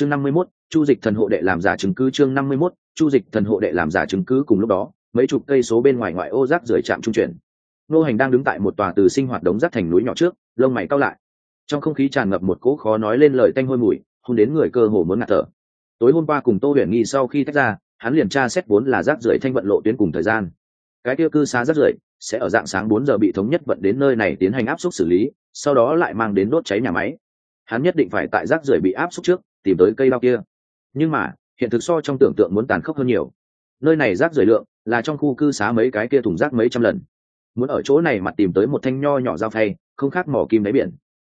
chương năm mươi 51, chu dịch thần hộ đệ làm giả chứng cứ chương năm mươi 51, chu dịch thần hộ đệ làm giả chứng cứ cùng lúc đó mấy chục cây số bên ngoài ngoại ô rác rưởi trạm trung chuyển. Nô hành đang đứng tại một tòa từ sinh hoạt đống rác thành núi nhỏ trước lông mày cau lại. Trong không khí tràn ngập một cỗ khó nói lên lời tanh hôi mùi hôn đến người cơ hồ muốn ngạt thở. Tối hôm qua cùng tô huyền nghi sau khi tách ra hắn liền tra xét vốn là rác rưởi thanh vận lộ tuyến cùng thời gian. Cái tiêu cư xá rác rưởi sẽ ở dạng sáng bốn giờ bị thống nhất vận đến nơi này tiến hành áp suất xử lý sau đó lại mang đến đốt cháy nhà máy. Hắn nhất định phải tại rác rưởi bị áp suất trước tìm tới cây đao kia. Nhưng mà, hiện thực so trong tưởng tượng muốn tàn khốc hơn nhiều. Nơi này rác rời lượng, là trong khu cư xá mấy cái kia thùng rác mấy trăm lần. Muốn ở chỗ này mặt tìm tới một thanh nho nhỏ dao phay, không khác mỏ kim đáy biển.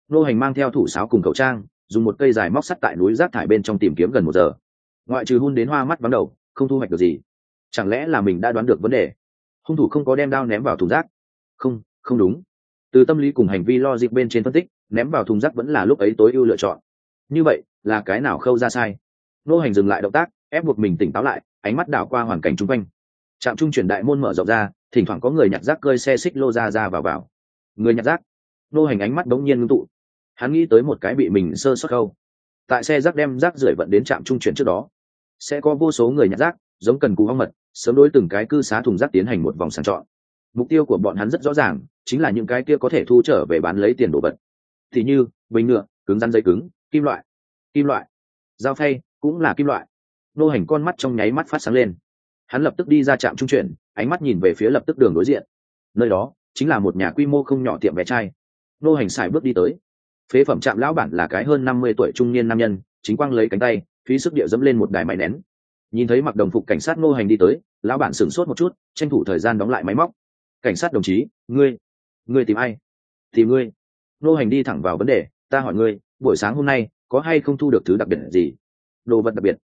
Nô hành mang theo thủ sáo cùng khẩu trang, dùng một cây dài móc sắt tại núi rác thải bên trong tìm kiếm gần một giờ. Ngoại trừ hun đến hoa mắt vắng đầu, không thu hoạch được gì. Chẳng lẽ là mình đã đoán được vấn đề? Hung thủ không có đem đao ném vào thùng rác. Không không đúng. Từ tâm lý cùng hành vi lo dịp bên trên phân tích, ném vào thùng rác vẫn là lúc ấy tối ưu lựa chọn. Như vậy là cái nào khâu ra sai? Nô hành dừng lại động tác, ép buộc mình tỉnh táo lại, ánh mắt đảo qua hoàn cảnh chung quanh. Trạm trung chuyển đại môn mở rộng ra, thỉnh thoảng có người nhặt rác cơi xe xích lô ra ra vào vào. Người nhặt rác? Nô hành ánh mắt đống nhiên ngưng tụ. Hắn nghĩ tới một cái bị mình sơ sót khâu. Tại xe rác đem rác rưởi vận đến trạm trung chuyển trước đó, sẽ có vô số người nhặt rác, giống cần cú hoang mật, sớm đối từng cái cư xá thùng rác tiến hành một vòng sàng chọn. Mục tiêu của bọn hắn rất rõ ràng, chính là những cái kia có thể thu trở về bán lấy tiền đồ vật. Thì như bình ngựa, cứng rắn dây cứng, kim loại kim loại. Dao phay cũng là kim loại. Nô hành con mắt trong nháy mắt phát sáng lên. Hắn lập tức đi ra trạm trung chuyển, ánh mắt nhìn về phía lập tức đường đối diện. Nơi đó chính là một nhà quy mô không nhỏ tiệm vé chai. Nô hành xài bước đi tới. Phế phẩm trạm lão bản là cái hơn năm mươi tuổi trung niên nam nhân, chính quang lấy cánh tay, phí sức địa dẫm lên một đài máy nén. Nhìn thấy mặc đồng phục cảnh sát nô hành đi tới, lão bản sửng sốt một chút, tranh thủ thời gian đóng lại máy móc. Cảnh sát đồng chí, ngươi ngươi tìm ai? Tìm ngươi. Nô hành đi thẳng vào vấn đề, ta hỏi ngươi, buổi sáng hôm nay có hay không thu được thứ đặc biệt gì? Đồ vật đặc biệt.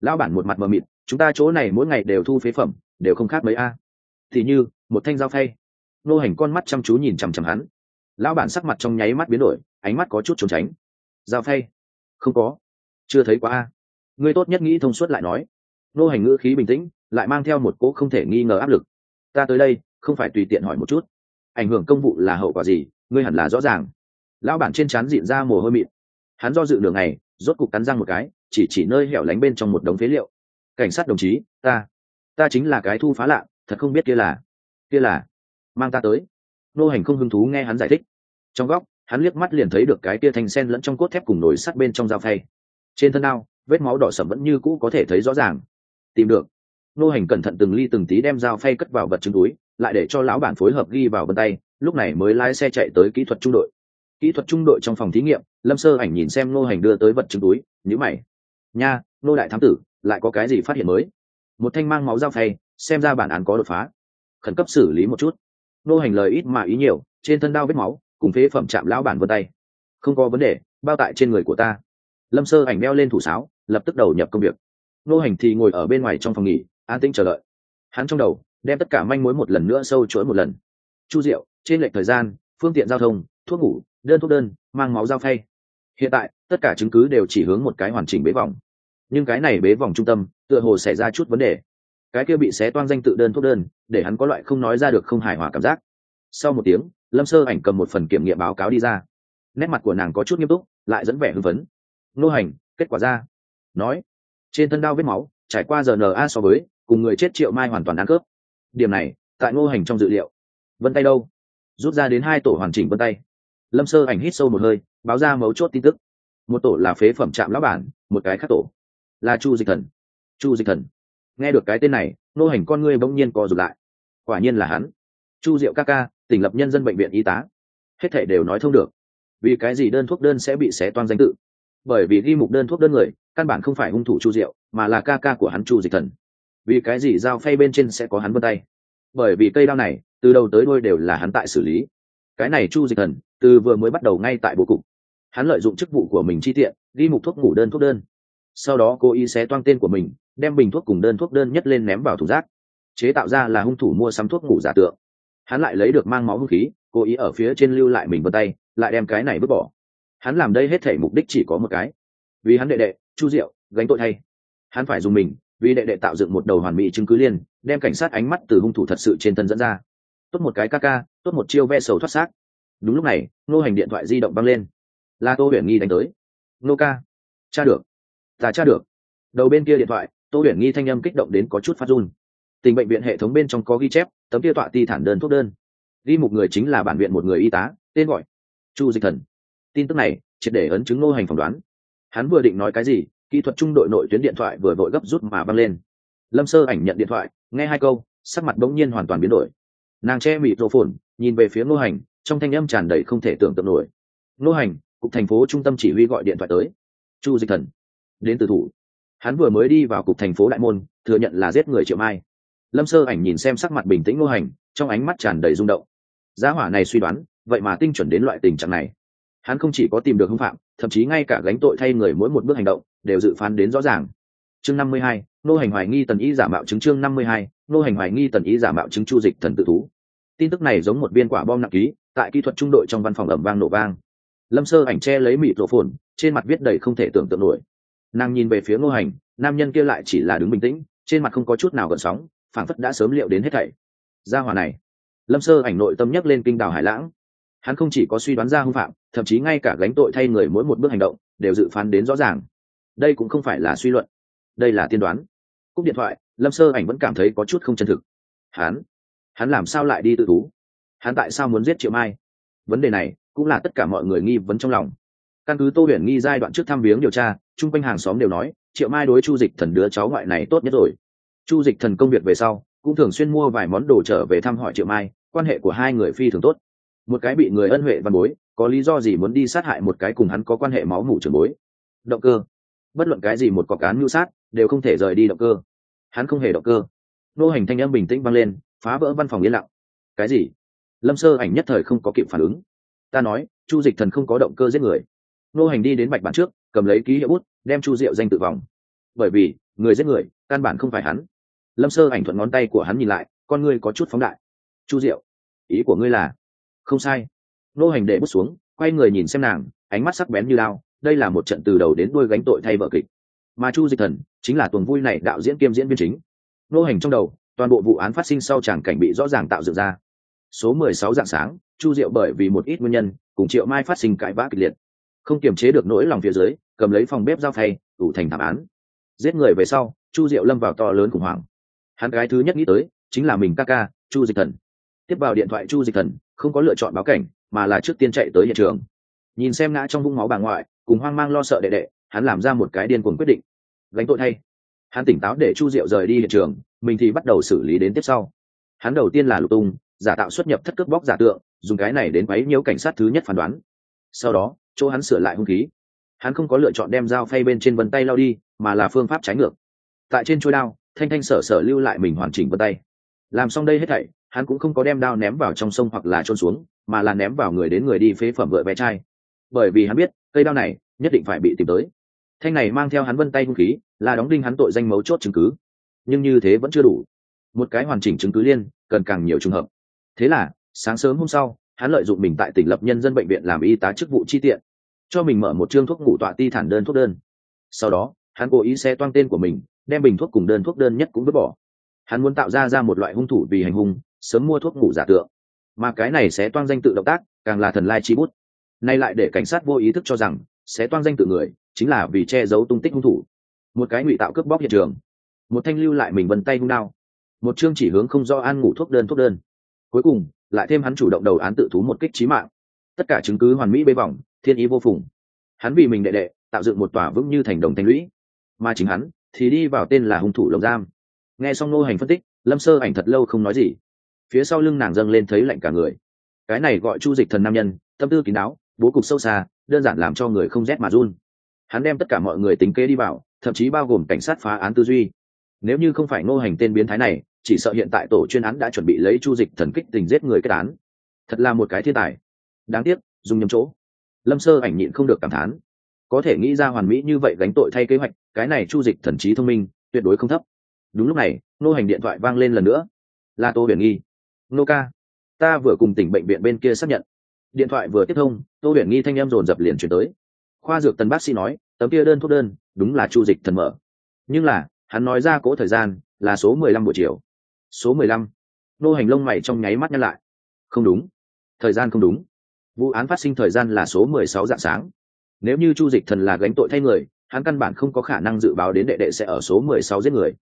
Lão bản một mặt mờ mịt, chúng ta chỗ này mỗi ngày đều thu phế phẩm, đều không khác mấy a. Thì như, một thanh dao thay nô hành con mắt chăm chú nhìn chằm chằm hắn. Lão bản sắc mặt trong nháy mắt biến đổi, ánh mắt có chút trốn tránh. Dao thay không có. Chưa thấy quá a. Ngươi tốt nhất nghĩ thông suốt lại nói. Nô hành ngữ khí bình tĩnh, lại mang theo một cỗ không thể nghi ngờ áp lực. Ta tới đây, không phải tùy tiện hỏi một chút. Ảnh hưởng công vụ là hậu quả gì, ngươi hẳn là rõ ràng. Lão bản trên trán diện ra mồ hôi mịn hắn do dự đường này rốt cục cắn răng một cái, chỉ chỉ nơi hẻo lánh bên trong một đống phế liệu. Cảnh sát đồng chí, ta ta chính là cái thu phá lạ, thật không biết kia là kia là, mang ta tới. Nô hành không hứng thú nghe hắn giải thích. Trong góc, hắn liếc mắt liền thấy được cái kia thành sen lẫn trong cốt thép cùng nồi sắt bên trong dao phay. Trên thân ao vết máu đỏ sầm vẫn như cũ có thể thấy rõ ràng. Tìm được. Nô hành cẩn thận từng ly từng tí đem dao phay cất vào vật chứng túi, lại để cho lão bản phối hợp ghi vào vân tay, lúc này mới lái xe chạy tới kỹ thuật trung đội kỹ thuật trung đội trong phòng thí nghiệm, lâm sơ ảnh nhìn xem nô hành đưa tới vật chứng túi nhữ mày. Nha nô đại thám tử, lại có cái gì phát hiện mới? Một thanh mang máu dao phay, xem ra bản án có đột phá. Khẩn cấp xử lý một chút. Nô hành lời ít mà ý nhiều, trên thân đao vết máu, cùng phế phẩm chạm lão bản vân tay. Không có vấn đề, bao tại trên người của ta. Lâm sơ ảnh đeo lên thủ sáo, lập tức đầu nhập công việc. Nô hành thì ngồi ở bên ngoài trong phòng nghỉ, an tĩnh chờ đợi. Hắn trong đầu, đem tất cả manh mối một lần nữa sâu chuỗi một lần. Chu diệu, trên lệch thời gian, phương tiện giao thông, thuốc ngủ đơn thuốc đơn, mang máu dao phay. Hiện tại, tất cả chứng cứ đều chỉ hướng một cái hoàn chỉnh bế vòng nhưng cái này bế vòng trung tâm, tựa hồ xảy ra chút vấn đề. Cái kia bị xé toan danh tự đơn thuốc đơn, để hắn có loại không nói ra được không hài hòa cảm giác. Sau một tiếng, lâm sơ ảnh cầm một phần kiểm nghiệm báo cáo đi ra. Nét mặt của nàng có chút nghiêm túc, lại dẫn vẻ hưng phấn. Nô hành, kết quả ra. Nói, trên thân đao vết máu, trải qua giờ na so với, cùng người chết triệu mai hoàn toàn ăn cướp. Điểm này, tại ngô hành trong dự liệu. Vân tay đâu? Rút ra đến hai tổ hoàn chỉnh vân tay lâm sơ ảnh hít sâu một hơi, báo ra mấu chốt tin tức. Một tổ là phế phẩm trạm lão bản, một cái khác tổ là chu dịch thần. Chu dịch thần. Nghe được cái tên này, nô hành con ngươi bỗng nhiên co rụt lại. Quả nhiên là hắn. Chu diệu ca ca, tỉnh lập nhân dân bệnh viện y tá. Hết thể đều nói thông được. Vì cái gì đơn thuốc đơn sẽ bị xé toan danh tự? Bởi vì ghi mục đơn thuốc đơn người, căn bản không phải hung thủ chu diệu, mà là ca ca của hắn chu dịch thần. Vì cái gì dao phay bên trên sẽ có hắn vân tay? Bởi vì cây đao này, từ đầu tới đôi đều là hắn tại xử lý cái này chu dịch thần, từ vừa mới bắt đầu ngay tại bố cục. Hắn lợi dụng chức vụ của mình chi tiện ghi mục thuốc ngủ đơn thuốc đơn. Sau đó cố ý xé toang tên của mình, đem bình thuốc cùng đơn thuốc đơn nhất lên ném vào thùng rác. Chế tạo ra là hung thủ mua sắm thuốc ngủ giả tượng. Hắn lại lấy được mang máu hung khí cố ý ở phía trên lưu lại mình vân tay, lại đem cái này vứt bỏ. Hắn làm đây hết thể mục đích chỉ có một cái. Vì hắn đệ đệ, chu diệu, gánh tội thay. Hắn phải dùng mình, vì đệ đệ tạo dựng một đầu hoàn mỹ chứng cứ liên, đem cảnh sát ánh mắt từ hung thủ thật sự trên thân dẫn ra tốt một cái ca ca, tốt một chiêu ve sầu thoát xác. Đúng lúc này, nô hành điện thoại di động băng lên. Là tô huyền nghi đánh tới. Nô ca cha được. Ta tra được. Đầu bên kia điện thoại, tô huyền nghi thanh âm kích động đến có chút phát run. Tình bệnh viện hệ thống bên trong có ghi chép, tấm kia tọa ti thản đơn thuốc đơn. Ghi một người chính là bản viện một người y tá, tên gọi chu dịch thần. Tin tức này, triệt để ấn chứng nô hành phỏng đoán. Hắn vừa định nói cái gì, kỹ thuật trung đội nội tuyến điện thoại vừa vội gấp rút mà băng lên. Lâm sơ ảnh nhận điện thoại, nghe hai câu, sắc mặt bỗng nhiên hoàn toàn biến đổi nàng che mịt rộ phồn, nhìn về phía ngô hành, trong thanh âm tràn đầy không thể tưởng tượng nổi. Ngô hành, cục thành phố trung tâm chỉ huy gọi điện thoại tới. Chu dịch thần, đến từ thủ. Hắn vừa mới đi vào cục thành phố đại môn, thừa nhận là giết người triệu mai. Lâm sơ ảnh nhìn xem sắc mặt bình tĩnh ngô hành, trong ánh mắt tràn đầy rung động. Giá hỏa này suy đoán, vậy mà tinh chuẩn đến loại tình trạng này. Hắn không chỉ có tìm được hưng phạm, thậm chí ngay cả gánh tội thay người mỗi một bước hành động, đều dự phán đến rõ ràng. Chương năm mươi hai nô hành hoài nghi tần ý giả mạo chứng chương năm mươi hai nô hành hoài nghi tần ý giả mạo chứng chu dịch thần tự thú. Tin tức này giống một viên quả bom nặng ký, tại kỹ thuật trung đội trong văn phòng ẩm vang nổ vang. Lâm sơ ảnh che lấy mịt rổ phồn trên mặt viết đầy không thể tưởng tượng nổi. Nàng nhìn về phía ngô hành, nam nhân kia lại chỉ là đứng bình tĩnh, trên mặt không có chút nào gợn sóng, phảng phất đã sớm liệu đến hết thảy. Gia hòa này. Lâm sơ ảnh nội tâm nhắc lên kinh đào hải lãng. Hắn không chỉ có suy đoán ra hung phạm, thậm chí ngay cả gánh tội thay người mỗi một bước hành động, đều dự phán đến rõ ràng. Đây cũng không phải là suy luận, đây là tiên đoán. Cúp điện thoại lâm sơ ảnh vẫn cảm thấy có chút không chân thực. Hắn? Hắn làm sao lại đi tự thú? Hắn tại sao muốn giết triệu mai? Vấn đề này cũng là tất cả mọi người nghi vấn trong lòng. Căn cứ tô huyền nghi giai đoạn trước thăm viếng điều tra, chung quanh hàng xóm đều nói, triệu mai đối chu dịch thần đứa cháu ngoại này tốt nhất rồi. Chu dịch thần công việc về sau, cũng thường xuyên mua vài món đồ trở về thăm hỏi triệu mai, quan hệ của hai người phi thường tốt. Một cái bị người ân huệ văn bối, có lý do gì muốn đi sát hại một cái cùng hắn có quan hệ máu mủ trường bối? Động cơ. Bất luận cái gì một cọc cán mưu sát, đều không thể rời đi động cơ hắn không hề động cơ. Nô hành thanh âm bình tĩnh vang lên, phá vỡ văn phòng yên lặng. Cái gì? Lâm sơ ảnh nhất thời không có kịp phản ứng. Ta nói, chu dịch thần không có động cơ giết người. Nô hành đi đến bạch bản trước, cầm lấy ký hiệu bút, đem chu diệu danh tự vòng. Bởi vì, người giết người, căn bản không phải hắn. Lâm sơ ảnh thuận ngón tay của hắn nhìn lại, con ngươi có chút phóng đại. Chu diệu, ý của ngươi là? Không sai. Nô hành để bút xuống, quay người nhìn xem nàng, ánh mắt sắc bén như lao, đây là một trận từ đầu đến đuôi gánh tội thay vợ kịch mà chu dịch thần chính là tuần vui này đạo diễn kiêm diễn viên chính. Nô hành trong đầu, toàn bộ vụ án phát sinh sau tràng cảnh bị rõ ràng tạo dựng ra. Số mười sáu dạng sáng, chu diệu bởi vì một ít nguyên nhân, cùng triệu mai phát sinh cãi vã kịch liệt. Không kiềm chế được nỗi lòng phía dưới, cầm lấy phòng bếp giao phay ủ thành thảm án. Giết người về sau, chu diệu lâm vào to lớn khủng hoảng. Hắn gái thứ nhất nghĩ tới, chính là mình ca ca, chu dịch thần. Tiếp vào điện thoại chu dịch thần, không có lựa chọn báo cảnh, mà là trước tiên chạy tới hiện trường. Nhìn xem ngã trong vũng máu bà ngoại, cùng hoang mang lo sợ đệ đệ hắn làm ra một cái điên cuồng quyết định. Gánh tội thay. Hắn tỉnh táo để chu diệu rời đi hiện trường, mình thì bắt đầu xử lý đến tiếp sau. Hắn đầu tiên là lục tung, giả tạo xuất nhập thất cướp bóc giả tượng, dùng cái này đến quấy nhiễu cảnh sát thứ nhất phán đoán. Sau đó, chỗ hắn sửa lại hung khí. Hắn không có lựa chọn đem dao phay bên trên vân tay lao đi, mà là phương pháp trái ngược. Tại trên trôi đao, thanh thanh sở sở lưu lại mình hoàn chỉnh vân tay. Làm xong đây hết thảy, hắn cũng không có đem đao ném vào trong sông hoặc là trôn xuống, mà là ném vào người đến người đi phế phẩm vợ bé trai. Bởi vì hắn biết, cây đao này nhất định phải bị tìm tới thanh này mang theo hắn vân tay hung khí, là đóng đinh hắn tội danh mấu chốt chứng cứ. Nhưng như thế vẫn chưa đủ. Một cái hoàn chỉnh chứng cứ liên, cần càng nhiều trường hợp. Thế là, sáng sớm hôm sau, hắn lợi dụng mình tại tỉnh lập nhân dân bệnh viện làm y tá chức vụ chi tiện, cho mình mở một chương thuốc ngủ tọa ti thản đơn thuốc đơn. Sau đó, hắn cố ý xe toang tên của mình, đem bình thuốc cùng đơn thuốc đơn nhất cũng vứt bỏ. Hắn muốn tạo ra ra một loại hung thủ vì hành hung, sớm mua thuốc ngủ giả tượng. Mà cái này sẽ toang danh tự động tác, càng là thần lai chi bút. Nay lại để cảnh sát vô ý thức cho rằng, sẽ toang danh tự người chính là vì che giấu tung tích hung thủ. Một cái ngụy tạo cướp bóc hiện trường. Một thanh lưu lại mình vân tay hung đao. Một chương chỉ hướng không do an ngủ thuốc đơn thuốc đơn. Cuối cùng, lại thêm hắn chủ động đầu án tự thú một kích trí mạng. Tất cả chứng cứ hoàn mỹ bê bỏng, thiên ý vô phùng. Hắn vì mình đệ đệ, tạo dựng một tòa vững như thành đồng thanh lũy. Mà chính hắn thì đi vào tên là hung thủ lồng giam. Nghe xong nô hành phân tích, lâm sơ ảnh thật lâu không nói gì. Phía sau lưng nàng dâng lên thấy lạnh cả người. Cái này gọi chu dịch thần nam nhân, tâm tư kín đáo, bố cục sâu xa, đơn giản làm cho người không rét mà run hắn đem tất cả mọi người tính kế đi vào, thậm chí bao gồm cảnh sát phá án tư duy. Nếu như không phải ngô hành tên biến thái này, chỉ sợ hiện tại tổ chuyên án đã chuẩn bị lấy chu dịch thần kích tình giết người kết án. Thật là một cái thiên tài. Đáng tiếc, dùng nhầm chỗ. Lâm sơ ảnh nhịn không được cảm thán. Có thể nghĩ ra hoàn mỹ như vậy gánh tội thay kế hoạch, cái này chu dịch thần trí thông minh, tuyệt đối không thấp. Đúng lúc này nô hành điện thoại vang lên lần nữa. Là tô huyền nghi. Nô ca, ta vừa cùng tỉnh bệnh viện bên kia xác nhận. Điện thoại vừa tiếp thông, tô huyền nghi thanh em dồn dập liền chuyển tới khoa dược tần bác sĩ nói, tấm kia đơn thuốc đơn, đúng là chu dịch thần mở. Nhưng là, hắn nói ra cỗ thời gian, là số mười lăm buổi chiều. Số mười lăm. Nô hành lông mày trong nháy mắt nhăn lại. Không đúng. Thời gian không đúng. Vụ án phát sinh thời gian là số mười sáu dạng sáng. Nếu như chu dịch thần là gánh tội thay người, hắn căn bản không có khả năng dự báo đến đệ đệ sẽ ở số mười sáu giết người.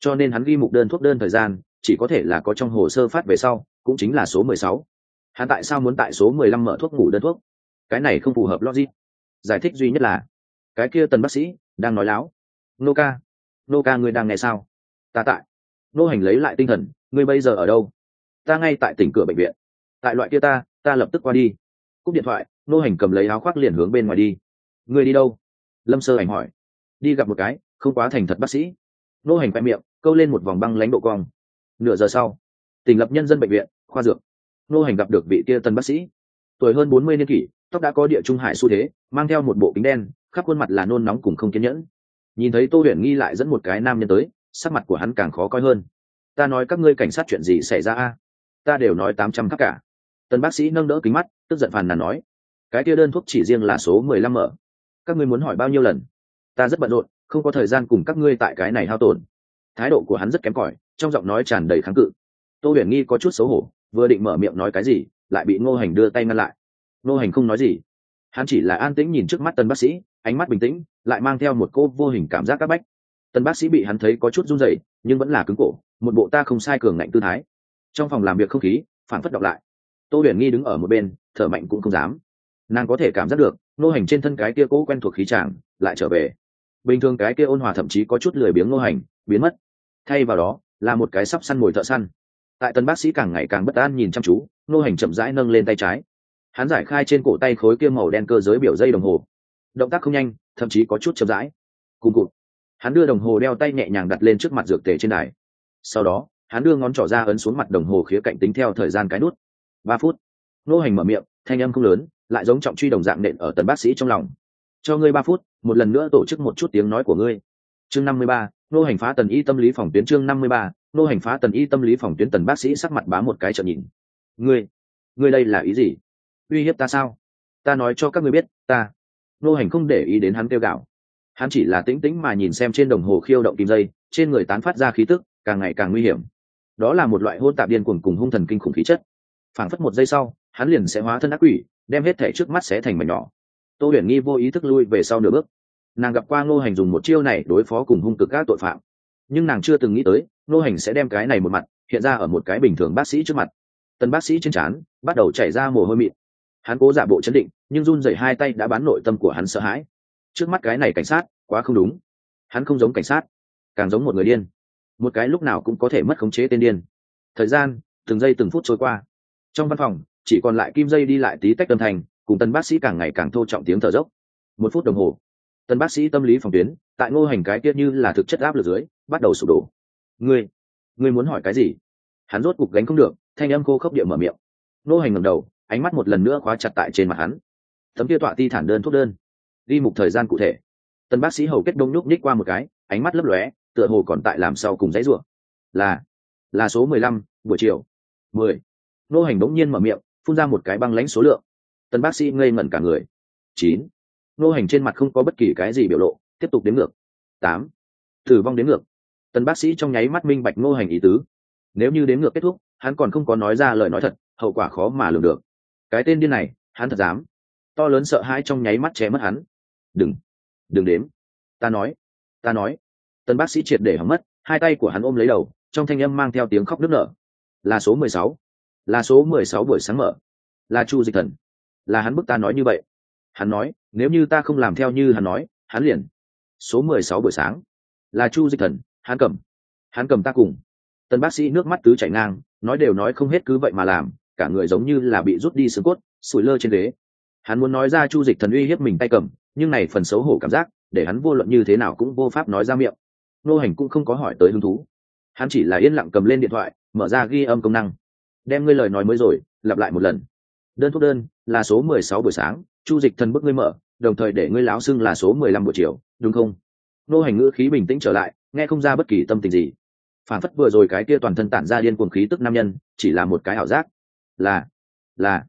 Cho nên hắn ghi mục đơn thuốc đơn thời gian, chỉ có thể là có trong hồ sơ phát về sau, cũng chính là số mười sáu. Hắn tại sao muốn tại số mười lăm mở thuốc ngủ đơn thuốc? Cái này không phù hợp logic giải thích duy nhất là, cái kia tần bác sĩ đang nói láo. Nô ca nô ca ngươi đang nghe sao? Ta tại. Nô hành lấy lại tinh thần, ngươi bây giờ ở đâu? Ta ngay tại tỉnh cửa bệnh viện. Tại loại kia ta ta lập tức qua đi. Cúp điện thoại, nô hành cầm lấy áo khoác liền hướng bên ngoài đi. Ngươi đi đâu? Lâm sơ ảnh hỏi. Đi gặp một cái, không quá thành thật bác sĩ. Nô hành khoe miệng, câu lên một vòng băng lãnh độ cong. Nửa giờ sau, tỉnh lập nhân dân bệnh viện, khoa dược. Nô hành gặp được vị kia tân bác sĩ. Tuổi hơn bốn mươi niên kỷ tóc đã có địa trung hải xu thế, mang theo một bộ kính đen, khắp khuôn mặt là nôn nóng cùng không kiên nhẫn. Nhìn thấy tô huyền nghi lại dẫn một cái nam nhân tới, sắc mặt của hắn càng khó coi hơn. Ta nói các ngươi cảnh sát chuyện gì xảy ra a? Ta đều nói tám trăm khắc cả. Tân bác sĩ nâng đỡ kính mắt, tức giận phàn nàn nói, cái kia đơn thuốc chỉ riêng là số mười lăm mở. Các ngươi muốn hỏi bao nhiêu lần? Ta rất bận rộn, không có thời gian cùng các ngươi tại cái này hao tổn. Thái độ của hắn rất kém cỏi, trong giọng nói tràn đầy kháng cự. Tô huyền nghi có chút xấu hổ, vừa định mở miệng nói cái gì, lại bị ngô hành đưa tay ngăn lại. Nô hành không nói gì. Hắn chỉ là an tĩnh nhìn trước mắt tân bác sĩ, ánh mắt bình tĩnh, lại mang theo một cô vô hình cảm giác c bách. Tân bác sĩ bị hắn thấy có chút run rẩy, nhưng vẫn là cứng cổ, một bộ ta không sai cường ngạnh tư thái. Trong phòng làm việc không khí phản phất đọc lại. Tô huyền nghi đứng ở một bên, thở mạnh cũng không dám. Nàng có thể cảm giác được, nô hành trên thân cái kia cố quen thuộc khí tràng lại trở về. Bình thường cái kia ôn hòa thậm chí có chút lười biếng nô hành, biến mất. Thay vào đó, là một cái sắp săn mồi thợ săn. Tại tân bác sĩ càng ngày càng bất an nhìn chăm chú, nô hành chậm rãi nâng lên tay trái hắn giải khai trên cổ tay khối kia màu đen cơ giới biểu dây đồng hồ. Động tác không nhanh, thậm chí có chút chậm rãi. Cùng cụt. Hắn đưa đồng hồ đeo tay nhẹ nhàng đặt lên trước mặt dược tề trên đài. Sau đó, hắn đưa ngón trỏ ra ấn xuống mặt đồng hồ khía cạnh tính theo thời gian cái nút. Ba phút. Nô hành mở miệng, thanh âm không lớn, lại giống trọng truy đồng dạng nện ở tần bác sĩ trong lòng. Cho ngươi ba phút, một lần nữa tổ chức một chút tiếng nói của ngươi. Chương năm mươi ba, nô hành phá tần y tâm lý phòng tuyến chương năm mươi ba, nô hành phá tần y tâm lý phòng tuyến tần bác sĩ sắc mặt bá một cái trợ nhìn. Ngươi ngươi đây là ý gì? Uy hiếp ta sao? Ta nói cho các ngươi biết, ta, nô hành không để ý đến hắn kêu gạo hắn chỉ là tĩnh tĩnh mà nhìn xem trên đồng hồ khiêu động kim dây, trên người tán phát ra khí tức, càng ngày càng nguy hiểm. Đó là một loại hôn tạp điên cuồng cùng hung thần kinh khủng khí chất. Phảng phất một giây sau, hắn liền sẽ hóa thân ác quỷ, đem hết thể trước mắt sẽ thành mảnh nhỏ. Tô huyền nghi vô ý thức lui về sau nửa bước. Nàng gặp qua ngô hành dùng một chiêu này đối phó cùng hung cực các tội phạm. Nhưng nàng chưa từng nghĩ tới, ngô hành sẽ đem cái này một mặt, hiện ra ở một cái bình thường bác sĩ trước mặt. Tần bác sĩ trên trán, bắt đầu chảy ra mồ hôi mịn hắn cố giả bộ chấn định, nhưng run rẩy hai tay đã bán nội tâm của hắn sợ hãi. Trước mắt cái này cảnh sát, quá không đúng. Hắn không giống cảnh sát, càng giống một người điên. Một cái lúc nào cũng có thể mất khống chế tên điên. Thời gian, từng giây từng phút trôi qua. Trong văn phòng, chỉ còn lại kim dây đi lại tí tách tâm thành, cùng tân bác sĩ càng ngày càng thô trọng tiếng thở dốc. Một phút đồng hồ, tân bác sĩ tâm lý phòng tuyến, tại ngô hành cái kia như là thực chất áp lực dưới, bắt đầu sụp đổ. Ngươi ngươi muốn hỏi cái gì? Hắn rốt cục gánh không được, thanh âm khô khốc địa mở miệng. Ngô hành ngầm đầu ánh mắt một lần nữa khóa chặt tại trên mặt hắn. Tấm kia tọa ti thản đơn thuốc đơn. Ghi mục thời gian cụ thể. Tân bác sĩ hầu kết đông nhúc nhích qua một cái, ánh mắt lấp lóe, tựa hồ còn tại làm sau cùng dãy ruộng là là số mười lăm, buổi chiều. Mười. Nô hành bỗng nhiên mở miệng, phun ra một cái băng lãnh số lượng. Tân bác sĩ ngây ngẩn cả người. Chín. Nô hành trên mặt không có bất kỳ cái gì biểu lộ, tiếp tục đến ngược. Tám. Tử vong đến ngược. Tân bác sĩ trong nháy mắt minh bạch nô hành ý tứ. Nếu như đến ngược kết thúc, hắn còn không có nói ra lời nói thật, hậu quả khó mà lường được cái tên điên này, hắn thật dám. To lớn sợ hãi trong nháy mắt che mất hắn. Đừng đừng đếm. Ta nói ta nói. Tân bác sĩ triệt để hỏng mất, hai tay của hắn ôm lấy đầu, trong thanh âm mang theo tiếng khóc nức nở. Là số mười sáu. Là số mười sáu buổi sáng mở. Là chu dịch thần. Là hắn bức ta nói như vậy. Hắn nói, nếu như ta không làm theo như hắn nói, hắn liền. Số mười sáu buổi sáng. Là chu dịch thần, hắn cầm. Hắn cầm ta cùng. Tân bác sĩ nước mắt cứ chảy ngang, nói đều nói không hết cứ vậy mà làm cả người giống như là bị rút đi xương cốt, sủi lơ trên ghế. Hắn muốn nói ra chu dịch thần uy hiếp mình tay cầm, nhưng này phần xấu hổ cảm giác, để hắn vô luận như thế nào cũng vô pháp nói ra miệng. Nô hành cũng không có hỏi tới hứng thú. Hắn chỉ là yên lặng cầm lên điện thoại, mở ra ghi âm công năng. Đem ngươi lời nói mới rồi, lặp lại một lần. Đơn thuốc đơn, là số mười sáu buổi sáng, chu dịch thần bức ngươi mở, đồng thời để ngươi láo xưng là số mười lăm buổi chiều, đúng không? Nô hành ngữ khí bình tĩnh trở lại, nghe không ra bất kỳ tâm tình gì. Phản phất vừa rồi cái kia toàn thân tản ra điên cuồng khí tức nam nhân, chỉ là một cái ảo giác là là.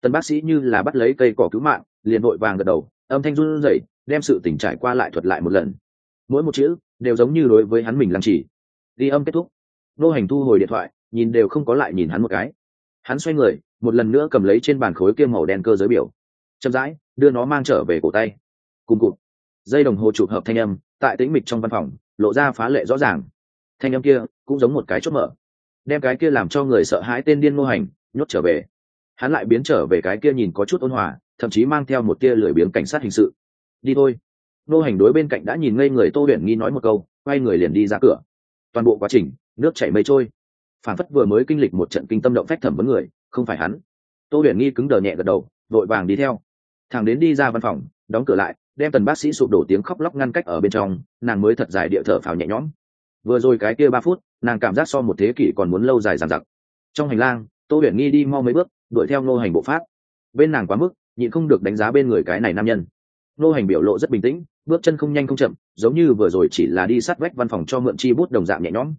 Tân bác sĩ như là bắt lấy cây cỏ cứu mạng, liền vội vàng gật đầu, âm thanh run rẩy, đem sự tỉnh trải qua lại thuật lại một lần. Mỗi một chữ đều giống như đối với hắn mình làm chỉ. Ghi âm kết thúc. Nô hành thu hồi điện thoại, nhìn đều không có lại nhìn hắn một cái. Hắn xoay người, một lần nữa cầm lấy trên bàn khối kia màu đen cơ giới biểu. Chậm rãi, đưa nó mang trở về cổ tay. Cùng cụt. Dây đồng hồ chụp hợp thanh âm, tại tĩnh mịch trong văn phòng, lộ ra phá lệ rõ ràng. Thanh âm kia cũng giống một cái chốt mở. Đem cái kia làm cho người sợ hãi tên điên ngô hành nhốt trở về. Hắn lại biến trở về cái kia nhìn có chút ôn hòa, thậm chí mang theo một tia lười biếng cảnh sát hình sự. Đi thôi. Ngô hành đối bên cạnh đã nhìn ngây người tô huyền nghi nói một câu, quay người liền đi ra cửa. Toàn bộ quá trình, nước chảy mây trôi. Phản phất vừa mới kinh lịch một trận kinh tâm động phách thẩm vấn người, không phải hắn. Tô huyền nghi cứng đờ nhẹ gật đầu, vội vàng đi theo. Thằng đến đi ra văn phòng, đóng cửa lại, đem tần bác sĩ sụp đổ tiếng khóc lóc ngăn cách ở bên trong, nàng mới thật dài địa thở phào nhẹ nhõm. Vừa rồi cái kia ba phút, nàng cảm giác so một thế kỷ còn muốn lâu dài dàn dặc. Trong hành lang tô huyền nghi đi mau mấy bước, đuổi theo ngô hành bộ pháp. Bên nàng quá mức, nhịn không được đánh giá bên người cái này nam nhân. Ngô hành biểu lộ rất bình tĩnh, bước chân không nhanh không chậm, giống như vừa rồi chỉ là đi sát vách văn phòng cho mượn chi bút đồng dạng nhẹ nhõm.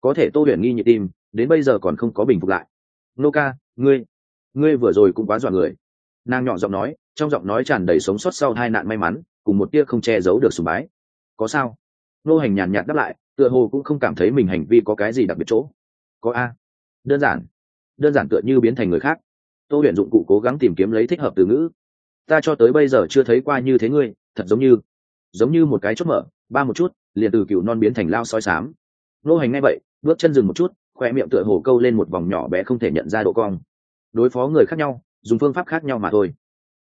Có thể tô huyền nghi nhịp tim, đến bây giờ còn không có bình phục lại. Nô ca, ngươi ngươi vừa rồi cũng quá dọa người. Nàng nhỏ giọng nói, trong giọng nói tràn đầy sống sót sau hai nạn may mắn, cùng một tia không che giấu được sùng bái. Có sao? Nô hành nhàn nhạt đáp lại, tựa hồ cũng không cảm thấy mình hành vi có cái gì đặc biệt chỗ. Có a. Đơn giản đơn giản tựa như biến thành người khác. Tô huyền dụng cụ cố gắng tìm kiếm lấy thích hợp từ ngữ. Ta cho tới bây giờ chưa thấy qua như thế ngươi, thật giống như giống như một cái chốt mở, ba một chút, liền từ cựu non biến thành lao soi sám nô hành ngay vậy, bước chân dừng một chút, khoe miệng tựa hồ câu lên một vòng nhỏ bé không thể nhận ra độ cong. Đối phó người khác nhau, dùng phương pháp khác nhau mà thôi.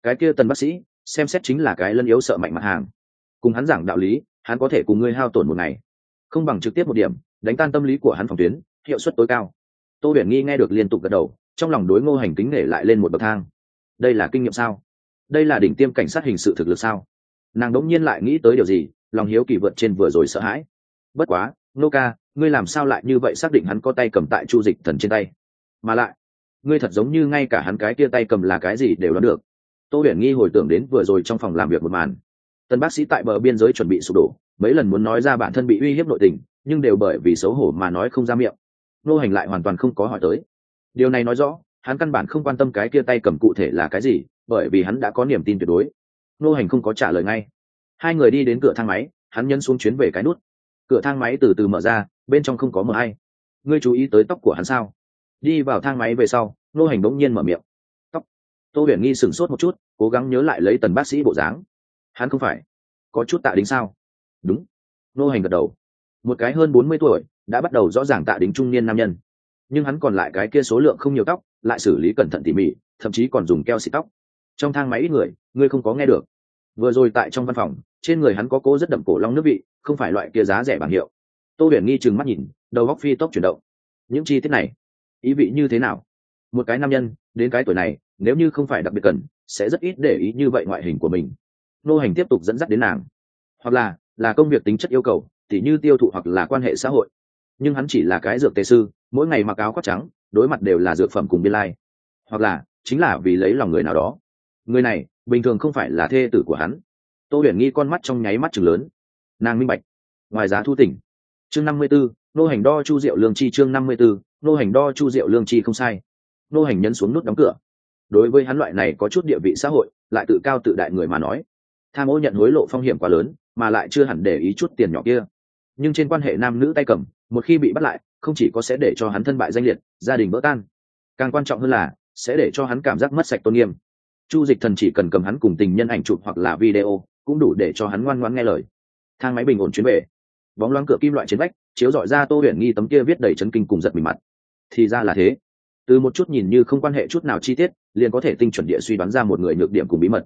Cái kia tần bác sĩ, xem xét chính là cái lân yếu sợ mạnh mặt hàng. Cùng hắn giảng đạo lý, hắn có thể cùng ngươi hao tổn một ngày. Không bằng trực tiếp một điểm, đánh tan tâm lý của hắn phòng tuyến, hiệu suất tối cao tô huyền nghi nghe được liên tục gật đầu, trong lòng đối ngô hành kính nể lại lên một bậc thang. Đây là kinh nghiệm sao? Đây là đỉnh tiêm cảnh sát hình sự thực lực sao? Nàng đống nhiên lại nghĩ tới điều gì, lòng hiếu kỳ vượt trên vừa rồi sợ hãi. Bất quá, nô ca, ngươi làm sao lại như vậy xác định hắn có tay cầm tại chu dịch thần trên tay? Mà lại, ngươi thật giống như ngay cả hắn cái kia tay cầm là cái gì đều đoán được. Tô huyền nghi hồi tưởng đến vừa rồi trong phòng làm việc một màn. Tân bác sĩ tại bờ biên giới chuẩn bị sụp đổ, mấy lần muốn nói ra bản thân bị uy hiếp nội tình, nhưng đều bởi vì xấu hổ mà nói không ra miệng nô hành lại hoàn toàn không có hỏi tới. Điều này nói rõ, hắn căn bản không quan tâm cái kia tay cầm cụ thể là cái gì, bởi vì hắn đã có niềm tin tuyệt đối. Nô hành không có trả lời ngay. Hai người đi đến cửa thang máy, hắn nhấn xuống chuyến về cái nút. Cửa thang máy từ từ mở ra, bên trong không có mờ hay ngươi chú ý tới tóc của hắn sao? Đi vào thang máy về sau, nô hành bỗng nhiên mở miệng. Tóc. Tô huyền nghi sửng sốt một chút, cố gắng nhớ lại lấy tần bác sĩ bộ dáng. Hắn không phải. Có chút tạ đính sao? Đúng. Nô hành gật đầu. Một cái hơn bốn mươi tuổi đã bắt đầu rõ ràng tạ đính trung niên nam nhân. Nhưng hắn còn lại cái kia số lượng không nhiều tóc, lại xử lý cẩn thận tỉ mỉ, thậm chí còn dùng keo xịt tóc. Trong thang máy ít người, ngươi không có nghe được. Vừa rồi tại trong văn phòng, trên người hắn có cố rất đậm cổ long nước vị, không phải loại kia giá rẻ bảng hiệu. Tô huyền nghi chừng mắt nhìn, đầu góc phi tốc chuyển động. Những chi tiết này, ý vị như thế nào? Một cái nam nhân, đến cái tuổi này, nếu như không phải đặc biệt cần, sẽ rất ít để ý như vậy ngoại hình của mình. Nô hành tiếp tục dẫn dắt đến nàng. Hoặc là là công việc tính chất yêu cầu, tỉ như tiêu thụ hoặc là quan hệ xã hội nhưng hắn chỉ là cái dược tề sư, mỗi ngày mặc áo khoác trắng, đối mặt đều là dược phẩm cùng biên lai. Hoặc là, chính là vì lấy lòng người nào đó. Người này, bình thường không phải là thê tử của hắn. Tô huyền nghi con mắt trong nháy mắt chừng lớn. Nàng minh bạch. Ngoài giá thu tỉnh. Chương năm mươi b ố nô hành đo chu diệu lương chi chương năm mươi b ố nô hành đo chu diệu lương chi không sai. Nô hành nhấn xuống nút đóng cửa. Đối với hắn loại này có chút địa vị xã hội, lại tự cao tự đại người mà nói. Tham ô nhận hối lộ phong hiểm quá lớn, mà lại chưa hẳn để ý chút tiền nhỏ kia nhưng trên quan hệ nam nữ tay cầm, một khi bị bắt lại, không chỉ có sẽ để cho hắn thân bại danh liệt, gia đình vỡ tan. Càng quan trọng hơn là, sẽ để cho hắn cảm giác mất sạch tôn nghiêm. Chu dịch thần chỉ cần cầm hắn cùng tình nhân ảnh chụp hoặc là video, cũng đủ để cho hắn ngoan ngoãn nghe lời. Thang máy bình ổn chuyến về. Bóng loáng cửa kim loại trên vách, chiếu dọi ra tô huyền nghi tấm kia viết đầy chấn kinh cùng giật mình mặt. Thì ra là thế. Từ một chút nhìn như không quan hệ chút nào chi tiết, liền có thể tinh chuẩn địa suy đoán ra một người nhược điểm cùng bí mật.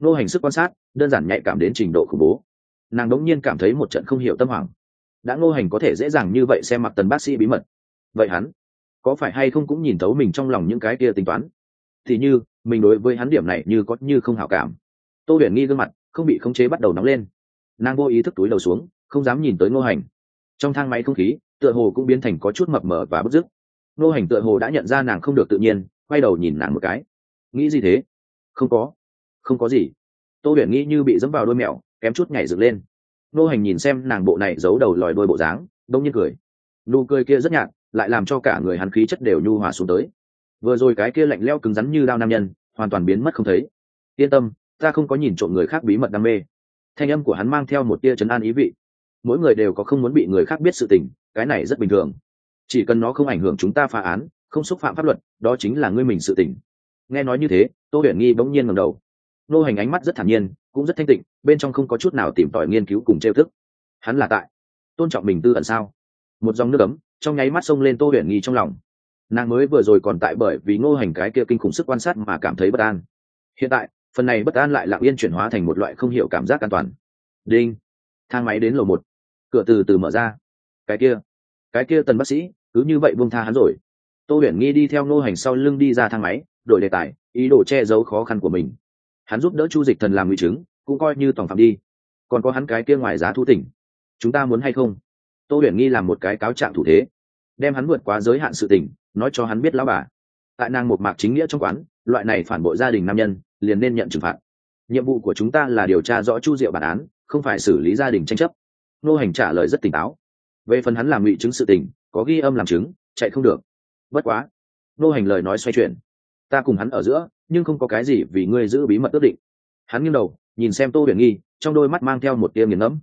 Nô hành sức quan sát, đơn giản nhạy cảm đến trình độ khủng bố. Nàng đống nhiên cảm thấy một trận không hiểu tâm hoảng đã ngô hành có thể dễ dàng như vậy xem mặt tần bác sĩ bí mật. Vậy hắn, có phải hay không cũng nhìn thấu mình trong lòng những cái kia tính toán? Thì như, mình đối với hắn điểm này như có như không hảo cảm. Tô huyền nghi gương mặt không bị khống chế bắt đầu nóng lên. Nàng vô ý thức túi đầu xuống, không dám nhìn tới ngô hành. Trong thang máy không khí, tựa hồ cũng biến thành có chút mập mờ và bức dứt. Ngô hành tựa hồ đã nhận ra nàng không được tự nhiên, quay đầu nhìn nàng một cái. Nghĩ gì thế? Không có. Không có gì. Tô huyền nghĩ như bị dẫm vào đôi mẹo, kém chút nhảy dựng lên nô hành nhìn xem nàng bộ này giấu đầu lòi đôi bộ dáng, đông nhiên cười. Nụ cười kia rất nhạt, lại làm cho cả người hắn khí chất đều nhu hòa xuống tới. Vừa rồi cái kia lạnh leo cứng rắn như đao nam nhân, hoàn toàn biến mất không thấy. Yên tâm, ta không có nhìn trộm người khác bí mật đam mê. Thanh âm của hắn mang theo một tia trấn an ý vị. Mỗi người đều có không muốn bị người khác biết sự tình, cái này rất bình thường. Chỉ cần nó không ảnh hưởng chúng ta phá án, không xúc phạm pháp luật, đó chính là ngươi mình sự tình. Nghe nói như thế, tô huyền nghi bỗng nhiên ngầm đầu nô hành ánh mắt rất thản nhiên, cũng rất thanh tịnh, bên trong không có chút nào tìm tòi nghiên cứu cùng trêu thức hắn là tại tôn trọng mình tư ẩn sao? Một dòng nước ấm, trong nháy mắt xông lên tô huyền nghi trong lòng. Nàng mới vừa rồi còn tại bởi vì ngô hành cái kia kinh khủng sức quan sát mà cảm thấy bất an. Hiện tại, phần này bất an lại lặng yên chuyển hóa thành một loại không hiểu cảm giác an toàn. Đinh! Thang máy đến lầu một. Cửa từ từ mở ra. Cái kia cái kia tần bác sĩ, cứ như vậy buông tha hắn rồi. Tô huyền nghi đi theo ngô hành sau lưng đi ra thang máy, đổi đề tài, ý đồ che giấu khó khăn của mình hắn giúp đỡ chu dịch thần làm nguy chứng, cũng coi như tổng phạm đi. Còn có hắn cái kia ngoài giá thu tỉnh. Chúng ta muốn hay không? Tô huyền nghi làm một cái cáo trạng thủ thế, đem hắn vượt quá giới hạn sự tình, nói cho hắn biết lão bà. Tại nàng một mạc chính nghĩa trong quán, loại này phản bội gia đình nam nhân, liền nên nhận trừng phạt. Nhiệm vụ của chúng ta là điều tra rõ chu diệu bản án, không phải xử lý gia đình tranh chấp. Nô hành trả lời rất tỉnh táo. Về phần hắn làm ngụy chứng sự tình, có ghi âm làm chứng, chạy không được. Bất quá. Nô hành lời nói xoay chuyển ta cùng hắn ở giữa, nhưng không có cái gì vì ngươi giữ bí mật ước định. Hắn nghiêng đầu, nhìn xem tô huyền nghi, trong đôi mắt mang theo một tia nghiền ngẫm.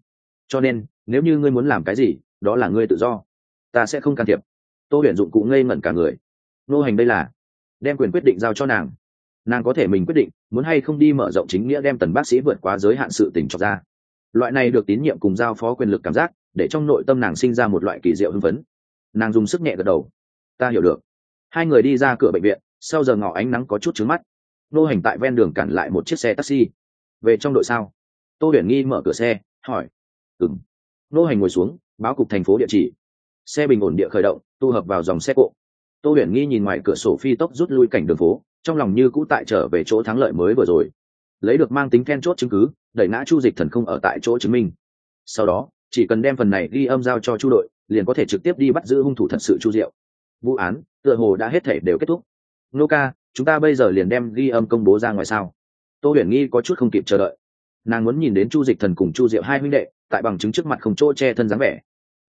Cho nên, nếu như ngươi muốn làm cái gì, đó là ngươi tự do. Ta sẽ không can thiệp. Tô huyền dụng cụ ngây ngẩn cả người. Nô hành đây là đem quyền quyết định giao cho nàng. Nàng có thể mình quyết định, muốn hay không đi mở rộng chính nghĩa đem tần bác sĩ vượt quá giới hạn sự tình cho ra. Loại này được tín nhiệm cùng giao phó quyền lực cảm giác, để trong nội tâm nàng sinh ra một loại kỳ diệu hưng phấn. Nàng dùng sức nhẹ gật đầu. Ta hiểu được. Hai người đi ra cửa bệnh viện sau giờ ngỏ ánh nắng có chút trứng mắt. Nô hành tại ven đường cản lại một chiếc xe taxi. Về trong đội sao? Tô huyền nghi mở cửa xe, hỏi. Ừng nô hành ngồi xuống, báo cục thành phố địa chỉ. Xe bình ổn địa khởi động tu hợp vào dòng xe cộ. Tô huyền nghi nhìn ngoài cửa sổ phi tốc rút lui cảnh đường phố, trong lòng như cũ tại trở về chỗ thắng lợi mới vừa rồi. Lấy được mang tính then chốt chứng cứ, đẩy ngã chu dịch thần không ở tại chỗ chứng minh. Sau đó, chỉ cần đem phần này ghi âm giao cho chu đội, liền có thể trực tiếp đi bắt giữ hung thủ thật sự chu diệu. Vụ án, tựa hồ đã hết thể đều kết thúc nô ca, chúng ta bây giờ liền đem ghi âm công bố ra ngoài sao? Tô huyền nghi có chút không kịp chờ đợi. Nàng muốn nhìn đến chu dịch thần cùng chu diệu hai huynh đệ, tại bằng chứng trước mặt không chỗ che thân dáng vẻ.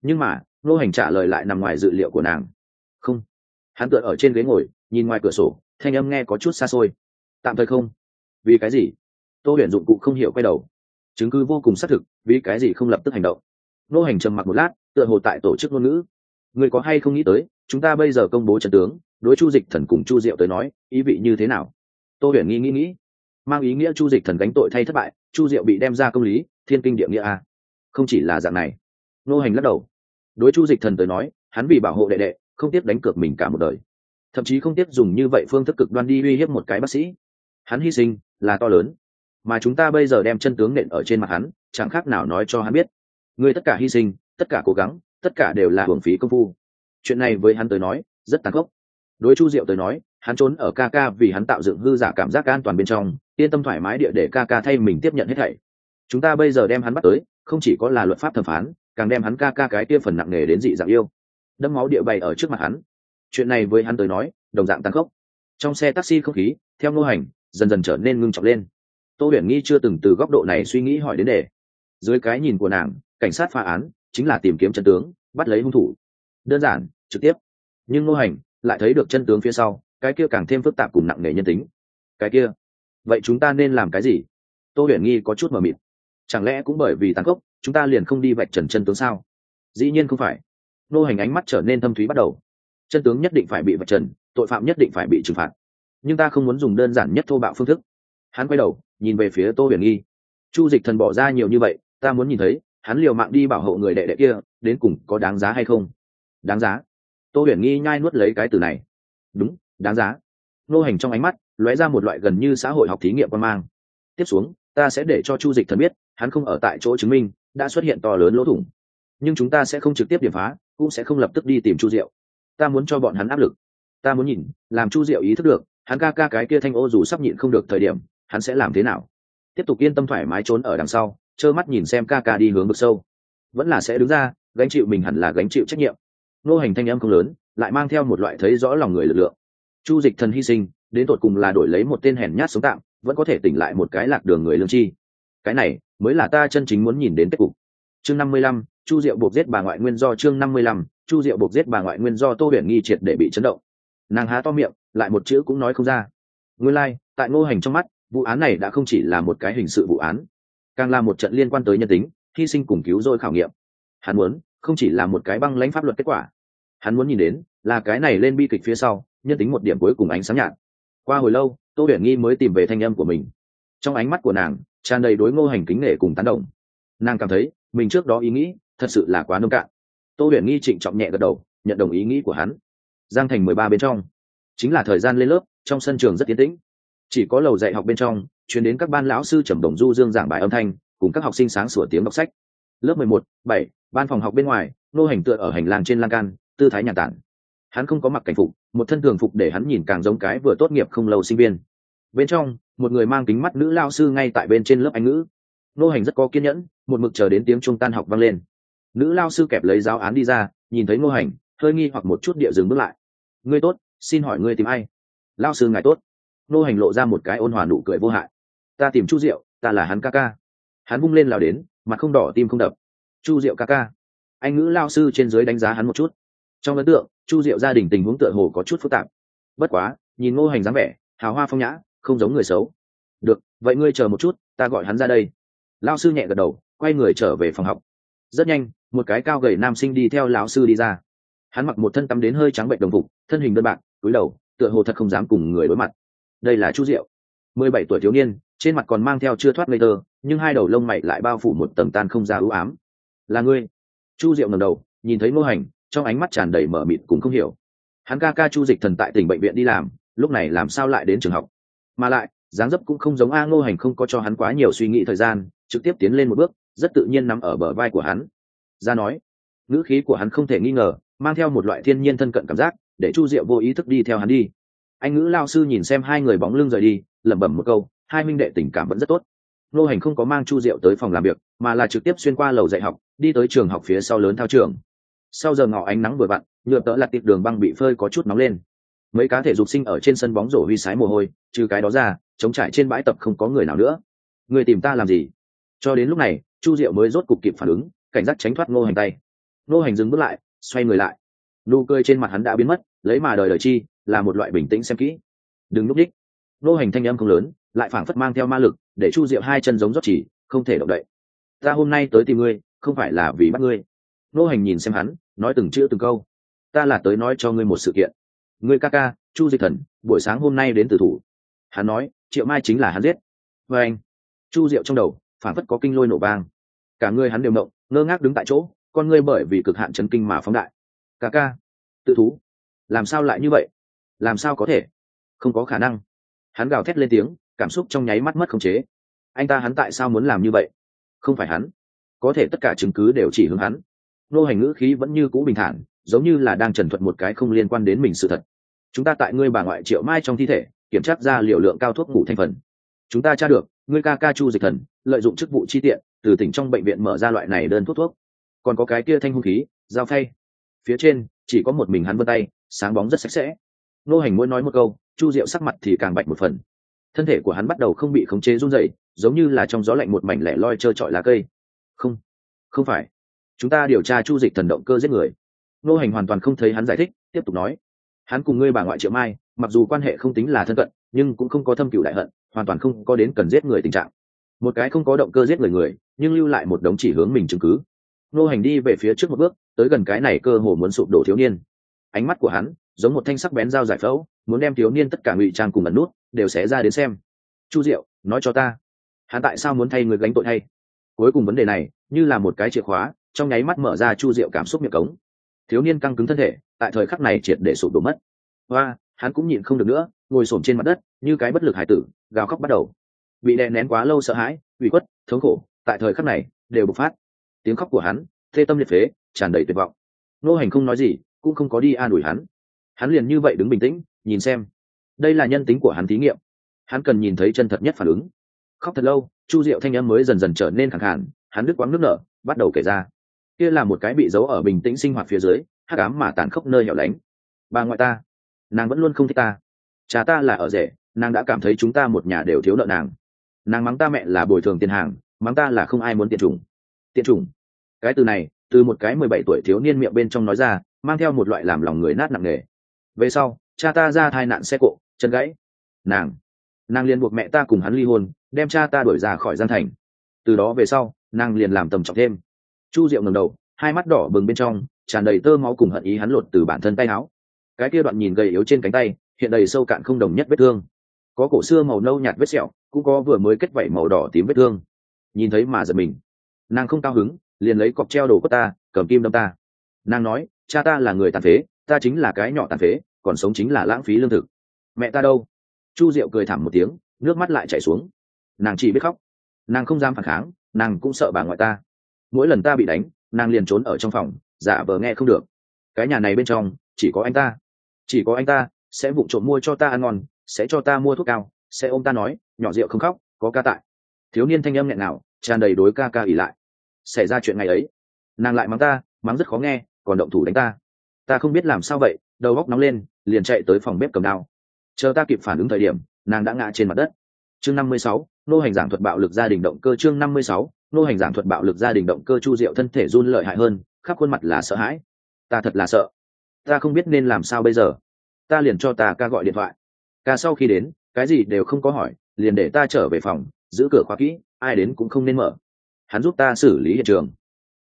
Nhưng mà, nô hành trả lời lại nằm ngoài dự liệu của nàng. Không. Hắn tựa ở trên ghế ngồi, nhìn ngoài cửa sổ, thanh âm nghe có chút xa xôi. Tạm thời không. Vì cái gì? Tô huyền dụng cụ không hiểu quay đầu. Chứng cứ vô cùng xác thực, vì cái gì không lập tức hành động? Nô hành trầm mặc một lát, tựa hồ tại tổ chức ngôn ngữ. Người có hay không nghĩ tới, chúng ta bây giờ công bố trận tướng đối chu dịch thần cùng chu diệu tới nói, ý vị như thế nào? Tô huyền nghĩ nghĩ nghĩ. Mang ý nghĩa chu dịch thần gánh tội thay thất bại, chu diệu bị đem ra công lý, thiên kinh địa nghĩa a. Không chỉ là dạng này. Nô hành lắc đầu. Đối chu dịch thần tới nói, hắn vì bảo hộ đệ đệ, không tiếp đánh cược mình cả một đời. Thậm chí không tiếp dùng như vậy phương thức cực đoan đi uy hiếp một cái bác sĩ. Hắn hy sinh là to lớn. Mà chúng ta bây giờ đem chân tướng nện ở trên mặt hắn, chẳng khác nào nói cho hắn biết. Người tất cả hy sinh, tất cả cố gắng, tất cả đều là hưởng phí công phu. Chuyện này với hắn tới nói, rất tàn khốc đối chu diệu tới nói, hắn trốn ở ca ca vì hắn tạo dựng hư giả cảm giác an toàn bên trong, yên tâm thoải mái địa để ca ca thay mình tiếp nhận hết thảy. Chúng ta bây giờ đem hắn bắt tới, không chỉ có là luật pháp thẩm phán, càng đem hắn ca ca cái kia phần nặng nề đến dị dạng yêu. Đâm máu địa bày ở trước mặt hắn. Chuyện này với hắn tới nói, đồng dạng tăng khốc trong xe taxi không khí, theo ngô hành, dần dần trở nên ngưng trọng lên. Tô huyền nghi chưa từng từ góc độ này suy nghĩ hỏi đến đề. Dưới cái nhìn của nàng, cảnh sát phá án, chính là tìm kiếm chân tướng, bắt lấy hung thủ. Đơn giản, trực tiếp. Nhưng ngô hành lại thấy được chân tướng phía sau, cái kia càng thêm phức tạp cùng nặng nề nhân tính. Cái kia, vậy chúng ta nên làm cái gì? Tô huyền nghi có chút mờ mịt. Chẳng lẽ cũng bởi vì tàn khốc, chúng ta liền không đi vạch trần chân tướng sao? Dĩ nhiên không phải. Nô hành ánh mắt trở nên thâm thúy bắt đầu. Chân tướng nhất định phải bị vạch trần, tội phạm nhất định phải bị trừng phạt. Nhưng ta không muốn dùng đơn giản nhất thô bạo phương thức. Hắn quay đầu, nhìn về phía tô huyền nghi. Chu dịch thần bỏ ra nhiều như vậy, ta muốn nhìn thấy, hắn liều mạng đi bảo hộ người đệ đệ kia, đến cùng có đáng giá hay không? Đáng giá tô huyền nghi nhai nuốt lấy cái từ này. Đúng, đáng giá. Nô hành trong ánh mắt lóe ra một loại gần như xã hội học thí nghiệm quan mang. Tiếp xuống, ta sẽ để cho chu dịch thần biết, hắn không ở tại chỗ chứng minh, đã xuất hiện to lớn lỗ thủng. Nhưng chúng ta sẽ không trực tiếp điểm phá, cũng sẽ không lập tức đi tìm chu diệu. Ta muốn cho bọn hắn áp lực. Ta muốn nhìn, làm chu diệu ý thức được, hắn ca ca cái kia thanh ô dù sắp nhịn không được thời điểm, hắn sẽ làm thế nào. Tiếp tục yên tâm thoải mái trốn ở đằng sau, trơ mắt nhìn xem ca ca đi hướng vực sâu. Vẫn là sẽ đứng ra, gánh chịu mình hẳn là gánh chịu trách nhiệm nô hành thanh âm không lớn lại mang theo một loại thấy rõ lòng người lực lượng. Chu dịch thần hy sinh đến tột cùng là đổi lấy một tên hèn nhát sống tạm vẫn có thể tỉnh lại một cái lạc đường người lương chi. Cái này mới là ta chân chính muốn nhìn đến kết cục. Chương năm mươi lăm chu diệu buộc giết bà ngoại nguyên do chương năm mươi lăm chu diệu buộc giết bà ngoại nguyên do tô huyền nghi triệt để bị chấn động. Nàng há to miệng lại một chữ cũng nói không ra. Nguyên lai、like, tại ngô hành trong mắt vụ án này đã không chỉ là một cái hình sự vụ án càng là một trận liên quan tới nhân tính hy sinh cùng cứu rồi khảo nghiệm. Hắn muốn không chỉ là một cái băng lãnh pháp luật kết quả hắn muốn nhìn đến là cái này lên bi kịch phía sau, nhân tính một điểm cuối cùng ánh sáng nhạt. Qua hồi lâu, tô huyền nghi mới tìm về thanh âm của mình. Trong ánh mắt của nàng, tràn đầy đối ngô hành kính nể cùng tán đồng. Nàng cảm thấy, mình trước đó ý nghĩ, thật sự là quá nông cạn. Tô huyền nghi trịnh trọng nhẹ gật đầu, nhận đồng ý nghĩ của hắn. Giang thành mười ba bên trong. Chính là thời gian lên lớp, trong sân trường rất tiến tĩnh. Chỉ có lầu dạy học bên trong chuyển đến các ban lão sư trầm đồng du dương giảng bài âm thanh, cùng các học sinh sáng sủa tiếng đọc sách. Lớp mười một, bảy, ban phòng học bên ngoài nô hành tựa ở hành lang trên lan can tư thái nhàn tản. Hắn không có mặc cảnh phục, một thân thường phục để hắn nhìn càng giống cái vừa tốt nghiệp không lâu sinh viên. Bên trong, một người mang kính mắt nữ lao sư ngay tại bên trên lớp anh ngữ. Nô hành rất có kiên nhẫn, một mực chờ đến tiếng trung tan học vang lên. Nữ lao sư kẹp lấy giáo án đi ra, nhìn thấy nô hành, hơi nghi hoặc một chút địa dừng bước lại. Ngươi tốt, xin hỏi ngươi tìm ai? Lao sư ngài tốt. Nô hành lộ ra một cái ôn hòa nụ cười vô hại. Ta tìm chu diệu, ta là hắn ca ca. Hắn bung lên lào đến, mặt không đỏ, tim không đập. Chu diệu ca ca. Anh ngữ lao sư trên dưới đánh giá hắn một chút trong ấn tượng, chu diệu gia đình tình huống tựa hồ có chút phức tạp. Bất quá, nhìn ngô hành dáng vẻ, hào hoa phong nhã, không giống người xấu. Được, vậy ngươi chờ một chút, ta gọi hắn ra đây. Lao sư nhẹ gật đầu, quay người trở về phòng học. Rất nhanh, một cái cao gầy nam sinh đi theo lão sư đi ra. Hắn mặc một thân tắm đến hơi trắng bệnh đồng phục, thân hình đơn bạc, cúi đầu, tựa hồ thật không dám cùng người đối mặt. Đây là chu diệu. Mười bảy tuổi thiếu niên, trên mặt còn mang theo chưa thoát ngây tơ nhưng hai đầu lông mày lại bao phủ một tầng tan không ra ưu ám. Là ngươi. Chu diệu ngầm đầu, nhìn thấy ngô hành trong ánh mắt tràn đầy mở mịt cũng không hiểu. Hắn ca ca chu dịch thần tại tỉnh bệnh viện đi làm, lúc này làm sao lại đến trường học? Mà lại, dáng dấp cũng không giống a ngô hành không có cho hắn quá nhiều suy nghĩ thời gian, trực tiếp tiến lên một bước, rất tự nhiên nằm ở bờ vai của hắn. Ra nói, ngữ khí của hắn không thể nghi ngờ, mang theo một loại thiên nhiên thân cận cảm giác, để chu diệu vô ý thức đi theo hắn đi. Anh ngữ lao sư nhìn xem hai người bóng lưng rời đi, lẩm bẩm một câu, hai minh đệ tình cảm vẫn rất tốt. Nô hành không có mang chu diệu tới phòng làm việc, mà là trực tiếp xuyên qua lầu dạy học, đi tới trường học phía sau lớn thao trường sau giờ ngọ ánh nắng vừa vặn, nhựa tợ lặt tiệp đường băng bị phơi có chút nóng lên. Mấy cá thể dục sinh ở trên sân bóng rổ huy sái mồ hôi, trừ cái đó ra chống trải trên bãi tập không có người nào nữa. Người tìm ta làm gì? Cho đến lúc này, chu diệu mới rốt cục kịp phản ứng, cảnh giác tránh thoát ngô hành tay. Ngô hành dừng bước lại, xoay người lại. Nụ cười trên mặt hắn đã biến mất, lấy mà đời đời chi, là một loại bình tĩnh xem kỹ. Đừng núp đích ngô hành thanh âm không lớn, lại phảng phất mang theo ma lực, để chu diệu hai chân giống rót chỉ, không thể động đậy. Ta hôm nay tới tìm ngươi, không phải là vì bắt ngươi nô hành nhìn xem hắn, nói từng chữ từng câu. Ta là tới nói cho ngươi một sự kiện. Ngươi ca ca, chu dịch thần, buổi sáng hôm nay đến từ thủ. Hắn nói, triệu mai chính là hắn giết. Và anh, chu diệu trong đầu phản phất có kinh lôi nổ vang. Cả người hắn đều mộng ngơ ngác đứng tại chỗ, con ngươi bởi vì cực hạn chấn kinh mà phóng đại. Ca ca, tự thú. Làm sao lại như vậy? Làm sao có thể? Không có khả năng. Hắn gào thét lên tiếng, cảm xúc trong nháy mắt mất khống chế. Anh ta hắn tại sao muốn làm như vậy? Không phải hắn. Có thể tất cả chứng cứ đều chỉ hướng hắn nô hành ngữ khí vẫn như cũ bình thản, giống như là đang trần thuật một cái không liên quan đến mình sự thật. Chúng ta tại ngươi bà ngoại triệu mai trong thi thể, kiểm tra ra liều lượng cao thuốc ngủ thành phần. Chúng ta tra được, ngươi ca ca chu dịch thần, lợi dụng chức vụ chi tiện, từ tỉnh trong bệnh viện mở ra loại này đơn thuốc thuốc. Còn có cái kia thanh hung khí, dao phay. Phía trên, chỉ có một mình hắn vân tay, sáng bóng rất sạch sẽ. Nô hành muốn nói một câu, chu diệu sắc mặt thì càng bạch một phần. Thân thể của hắn bắt đầu không bị khống chế run rẩy, giống như là trong gió lạnh một mảnh lẻ loi trơ trọi lá cây. Không không phải chúng ta điều tra chu dịch thần động cơ giết người. Nô hành hoàn toàn không thấy hắn giải thích, tiếp tục nói, hắn cùng ngươi bà ngoại triệu mai, mặc dù quan hệ không tính là thân cận, nhưng cũng không có thâm cựu đại hận, hoàn toàn không có đến cần giết người tình trạng. Một cái không có động cơ giết người người, nhưng lưu lại một đống chỉ hướng mình chứng cứ. Nô hành đi về phía trước một bước, tới gần cái này cơ hồ muốn sụp đổ thiếu niên. Ánh mắt của hắn, giống một thanh sắc bén dao giải phẫu, muốn đem thiếu niên tất cả ngụy trang cùng ẩn nút, đều sẽ ra đến xem. Chu diệu, nói cho ta, hắn tại sao muốn thay người gánh tội hay? Cuối cùng vấn đề này, như là một cái chìa khóa trong nháy mắt mở ra chu diệu cảm xúc miệng cống. Thiếu niên căng cứng thân thể tại thời khắc này triệt để sụp đổ mất. Hoa hắn cũng nhịn không được nữa ngồi s trên mặt đất như cái bất lực hải tử gào khóc bắt đầu. Bị đè nén quá lâu sợ hãi ủy khuất thống khổ tại thời khắc này đều bộc phát. Tiếng khóc của hắn thê tâm liệt phế tràn đầy tuyệt vọng. Nô hành không nói gì cũng không có đi an ủi hắn. Hắn liền như vậy đứng bình tĩnh nhìn xem. Đây là nhân tính của hắn thí nghiệm. Hắn cần nhìn thấy chân thật nhất phản ứng. Khóc thật lâu chu diệu thanh âm mới dần dần trở nên khẳng hẳn, hắn đứt quãng nước nở bắt đầu kể ra kia là một cái bị giấu ở bình tĩnh sinh hoạt phía dưới, hắc ám mà tàn khốc nơi hẻo lánh. Bà ngoại ta, nàng vẫn luôn không thích ta. Cha ta là ở rể, nàng đã cảm thấy chúng ta một nhà đều thiếu nợ nàng. Nàng mắng ta mẹ là bồi thường tiền hàng, mắng ta là không ai muốn tiền chủng. Tiền chủng? Cái từ này, từ một cái mười bảy tuổi thiếu niên miệng bên trong nói ra, mang theo một loại làm lòng người nát nặng nề. Về sau, cha ta ra thai nạn xe cộ, chân gãy. Nàng nàng liền buộc mẹ ta cùng hắn ly hôn, đem cha ta đuổi ra khỏi gian thành. Từ đó về sau, nàng liền làm tầm trọng thêm chu diệu ngầm đầu, hai mắt đỏ bừng bên trong, tràn đầy tơ máu cùng hận ý hắn lột từ bản thân tay áo. Cái kia đoạn nhìn gầy yếu trên cánh tay, hiện đầy sâu cạn không đồng nhất vết thương. Có cổ xưa màu nâu nhạt vết sẹo, cũng có vừa mới kết vảy màu đỏ tím vết thương. Nhìn thấy mà giật mình. Nàng không cao hứng, liền lấy cọc treo đồ của ta, cầm kim đâm ta. Nàng nói, cha ta là người tàn phế, ta chính là cái nhỏ tàn phế, còn sống chính là lãng phí lương thực. Mẹ ta đâu? Chu diệu cười thảm một tiếng, nước mắt lại chảy xuống. Nàng chỉ biết khóc. Nàng không dám phản kháng, nàng cũng sợ bà ngoại ta mỗi lần ta bị đánh, nàng liền trốn ở trong phòng, giả vờ nghe không được. Cái nhà này bên trong, chỉ có anh ta. Chỉ có anh ta, sẽ vụ trộm mua cho ta ăn ngon, sẽ cho ta mua thuốc cao, sẽ ôm ta nói, nhỏ rượu không khóc, có ca tại. Thiếu niên thanh âm nghẹn nào tràn đầy đối ca ca ỉ lại. Xảy ra chuyện ngày ấy. Nàng lại mắng ta, mắng rất khó nghe, còn động thủ đánh ta. Ta không biết làm sao vậy, đầu góc nóng lên, liền chạy tới phòng bếp cầm đao. Chờ ta kịp phản ứng thời điểm, nàng đã ngã trên mặt đất. Chương năm mươi sáu, nô hành giảng thuật bạo lực gia đình động cơ chương năm mươi sáu nô hành giảng thuật bạo lực gia đình động cơ chu diệu thân thể run lợi hại hơn, khắp khuôn mặt là sợ hãi. Ta thật là sợ. Ta không biết nên làm sao bây giờ. Ta liền cho ta ca gọi điện thoại. Ca sau khi đến, cái gì đều không có hỏi, liền để ta trở về phòng, giữ cửa khóa kỹ, ai đến cũng không nên mở. Hắn giúp ta xử lý hiện trường.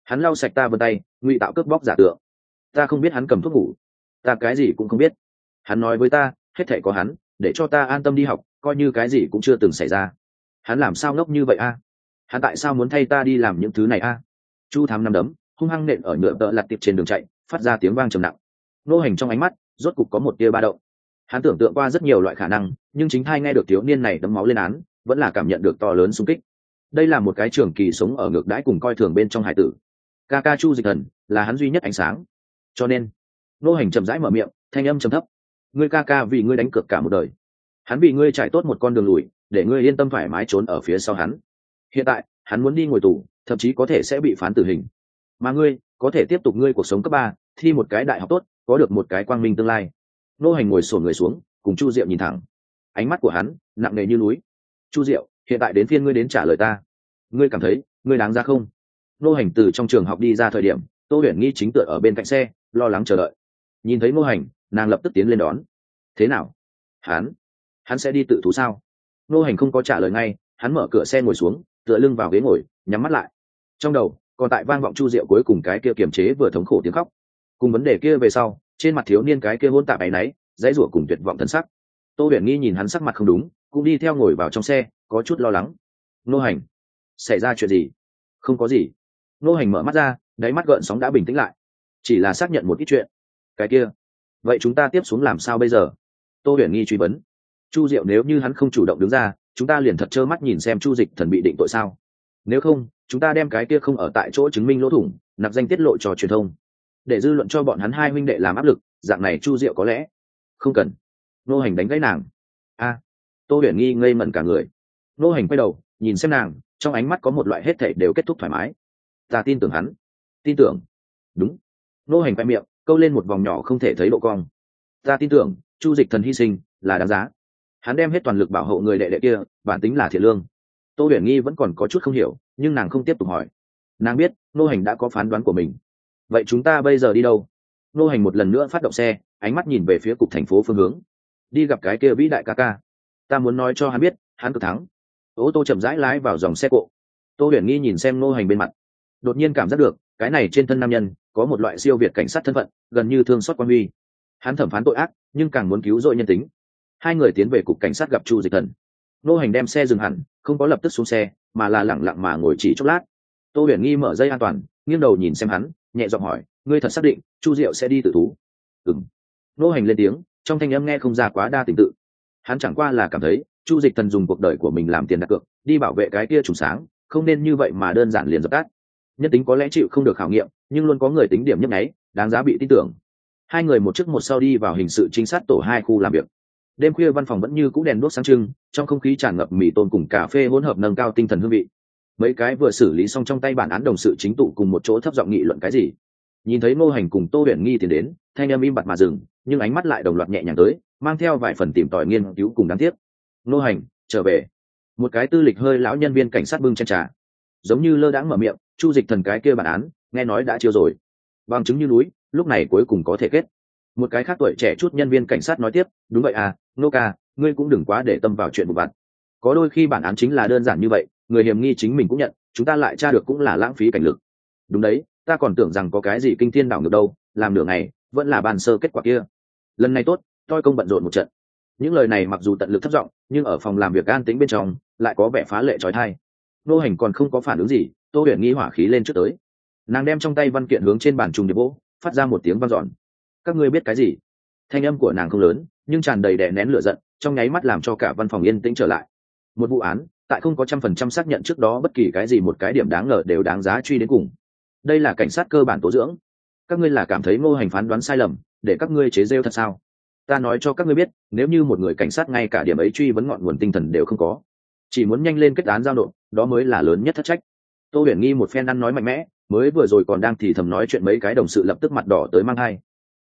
Hắn lau sạch ta vân tay, ngụy tạo cướp bóc giả tượng. Ta không biết hắn cầm thuốc ngủ. Ta cái gì cũng không biết. Hắn nói với ta, hết thể có hắn, để cho ta an tâm đi học, coi như cái gì cũng chưa từng xảy ra. Hắn làm sao ngốc như vậy a? Hắn tại sao muốn thay ta đi làm những thứ này a? Chu thám nằm đấm, hung hăng nện ở nhựa tợ lặt tiệp trên đường chạy, phát ra tiếng vang trầm nặng. Nô hành trong ánh mắt, rốt cục có một tia ba động. Hắn tưởng tượng qua rất nhiều loại khả năng, nhưng chính thai nghe được thiếu niên này đấm máu lên án, vẫn là cảm nhận được to lớn xung kích. Đây là một cái trường kỳ sống ở ngược đãi cùng coi thường bên trong hải tử. Ca ca chu dịch thần, là hắn duy nhất ánh sáng. Cho nên, nô hành chậm rãi mở miệng, thanh âm trầm thấp. Ngươi ca ca vì ngươi đánh cược cả một đời. Hắn vì ngươi trải tốt một con đường lùi, để ngươi yên tâm thoải mái trốn ở phía sau hắn hiện tại, hắn muốn đi ngồi tù, thậm chí có thể sẽ bị phán tử hình. Mà ngươi, có thể tiếp tục ngươi cuộc sống cấp ba, thi một cái đại học tốt, có được một cái quang minh tương lai. Nô hành ngồi sổn người xuống, cùng chu diệu nhìn thẳng. Ánh mắt của hắn, nặng nề như núi. Chu diệu, hiện tại đến phiên ngươi đến trả lời ta. Ngươi cảm thấy, ngươi đáng ra không? Nô hành từ trong trường học đi ra thời điểm, tô huyền nghi chính tựa ở bên cạnh xe, lo lắng chờ đợi. Nhìn thấy nô hành, nàng lập tức tiến lên đón. Thế nào? Hắn? Hắn sẽ đi tự thú sao? Nô hành không có trả lời ngay, hắn mở cửa xe ngồi xuống tựa lưng vào ghế ngồi, nhắm mắt lại. Trong đầu, còn tại vang vọng chu diệu cuối cùng cái kia kiềm chế vừa thống khổ tiếng khóc. Cùng vấn đề kia về sau, trên mặt thiếu niên cái kia hôn tạp áy náy, dãy rủa cùng tuyệt vọng thân sắc. Tô huyền nghi nhìn hắn sắc mặt không đúng, cũng đi theo ngồi vào trong xe, có chút lo lắng. Nô hành, xảy ra chuyện gì? Không có gì. Nô hành mở mắt ra, đáy mắt gợn sóng đã bình tĩnh lại. Chỉ là xác nhận một ít chuyện. Cái kia? Vậy chúng ta tiếp xuống làm sao bây giờ? Tô huyền nghi truy vấn. Chu diệu nếu như hắn không chủ động đứng ra chúng ta liền thật trơ mắt nhìn xem chu dịch thần bị định tội sao? Nếu không, chúng ta đem cái kia không ở tại chỗ chứng minh lỗ thủng, nạp danh tiết lộ cho truyền thông. Để dư luận cho bọn hắn hai huynh đệ làm áp lực, dạng này chu diệu có lẽ không cần. Nô hành đánh gãy nàng. A, tô huyền nghi ngây mẩn cả người. Nô hành quay đầu, nhìn xem nàng, trong ánh mắt có một loại hết thể đều kết thúc thoải mái. Ta tin tưởng hắn. Tin tưởng. Đúng. Nô hành quay miệng, câu lên một vòng nhỏ không thể thấy độ cong. Ta tin tưởng, chu dịch thần hy sinh là đáng giá hắn đem hết toàn lực bảo hộ người đệ đệ kia, bản tính là thiện lương. Tô huyền nghi vẫn còn có chút không hiểu, nhưng nàng không tiếp tục hỏi. Nàng biết, nô hành đã có phán đoán của mình. Vậy chúng ta bây giờ đi đâu? Nô hành một lần nữa phát động xe, ánh mắt nhìn về phía cục thành phố phương hướng. Đi gặp cái kia vĩ đại ca ca. Ta muốn nói cho hắn biết, hắn cực thắng. Ô tô chậm rãi lái vào dòng xe cộ. Tô huyền nghi nhìn xem nô hành bên mặt. Đột nhiên cảm giác được, cái này trên thân nam nhân, có một loại siêu việt cảnh sát thân phận, gần như thương xót quan huy. Hắn thẩm phán tội ác, nhưng càng muốn cứu rỗi nhân tính hai người tiến về cục cảnh sát gặp chu dịch thần. Nô hành đem xe dừng hẳn, không có lập tức xuống xe, mà là lẳng lặng mà ngồi chỉ chốc lát. Tô huyền nghi mở dây an toàn, nghiêng đầu nhìn xem hắn, nhẹ giọng hỏi, ngươi thật xác định chu diệu sẽ đi tự thú? Ừng nô hành lên tiếng, trong thanh âm nghe không ra quá đa tình tự. Hắn chẳng qua là cảm thấy, chu dịch thần dùng cuộc đời của mình làm tiền đặt cược, đi bảo vệ cái kia trùng sáng, không nên như vậy mà đơn giản liền dập tắt. Nhân tính có lẽ chịu không được khảo nghiệm, nhưng luôn có người tính điểm nhấp nháy, đáng giá bị tin tưởng. Hai người một trước một sau đi vào hình sự trinh sát tổ hai khu làm việc đêm khuya văn phòng vẫn như cũ đèn đuốc sáng trưng, trong không khí tràn ngập mì tôn cùng cà phê hỗn hợp nâng cao tinh thần hương vị. Mấy cái vừa xử lý xong trong tay bản án đồng sự chính tụ cùng một chỗ thấp giọng nghị luận cái gì. Nhìn thấy ngô hành cùng tô huyền nghi tiến đến, thanh em im bặt mà dừng, nhưng ánh mắt lại đồng loạt nhẹ nhàng tới, mang theo vài phần tìm tòi nghiên cứu cùng đáng tiếc. Ngô hành, trở về. Một cái tư lịch hơi lão nhân viên cảnh sát bưng chen trà. Giống như lơ đãng mở miệng, chu dịch thần cái kia bản án, nghe nói đã chiêu rồi. Bằng chứng như núi, lúc này cuối cùng có thể kết. Một cái khác tuổi trẻ chút nhân viên cảnh sát nói tiếp, đúng vậy à nô ca, ngươi cũng đừng quá để tâm vào chuyện vụ vặt có đôi khi bản án chính là đơn giản như vậy, người hiểm nghi chính mình cũng nhận, chúng ta lại tra được cũng là lãng phí cảnh lực. Đúng đấy, ta còn tưởng rằng có cái gì kinh thiên đảo ngược đâu, làm nửa ngày, vẫn là bàn sơ kết quả kia. Lần này tốt, tôi công bận rộn một trận. Những lời này mặc dù tận lực thất giọng nhưng ở phòng làm việc an tĩnh bên trong, lại có vẻ phá lệ trói thai. Nô hành còn không có phản ứng gì, tô huyền nghi hỏa khí lên trước tới. Nàng đem trong tay văn kiện hướng trên bàn trùng điệp vỗ phát ra một tiếng vang dọn. Các ngươi biết cái gì? Thanh âm của nàng không lớn nhưng tràn đầy đè nén lửa giận, trong nháy mắt làm cho cả văn phòng yên tĩnh trở lại. Một vụ án, tại không có trăm phần trăm xác nhận trước đó bất kỳ cái gì một cái điểm đáng ngờ đều đáng giá truy đến cùng. Đây là cảnh sát cơ bản tố dưỡng. Các ngươi là cảm thấy ngô hành phán đoán sai lầm, để các ngươi chế rêu thật sao? Ta nói cho các ngươi biết, nếu như một người cảnh sát ngay cả điểm ấy truy vấn ngọn nguồn tinh thần đều không có, chỉ muốn nhanh lên kết án giao nộp, đó mới là lớn nhất thất trách. Tô huyền nghi một phen ăn nói mạnh mẽ, mới vừa rồi còn đang thì thầm nói chuyện mấy cái đồng sự lập tức mặt đỏ tới mang hai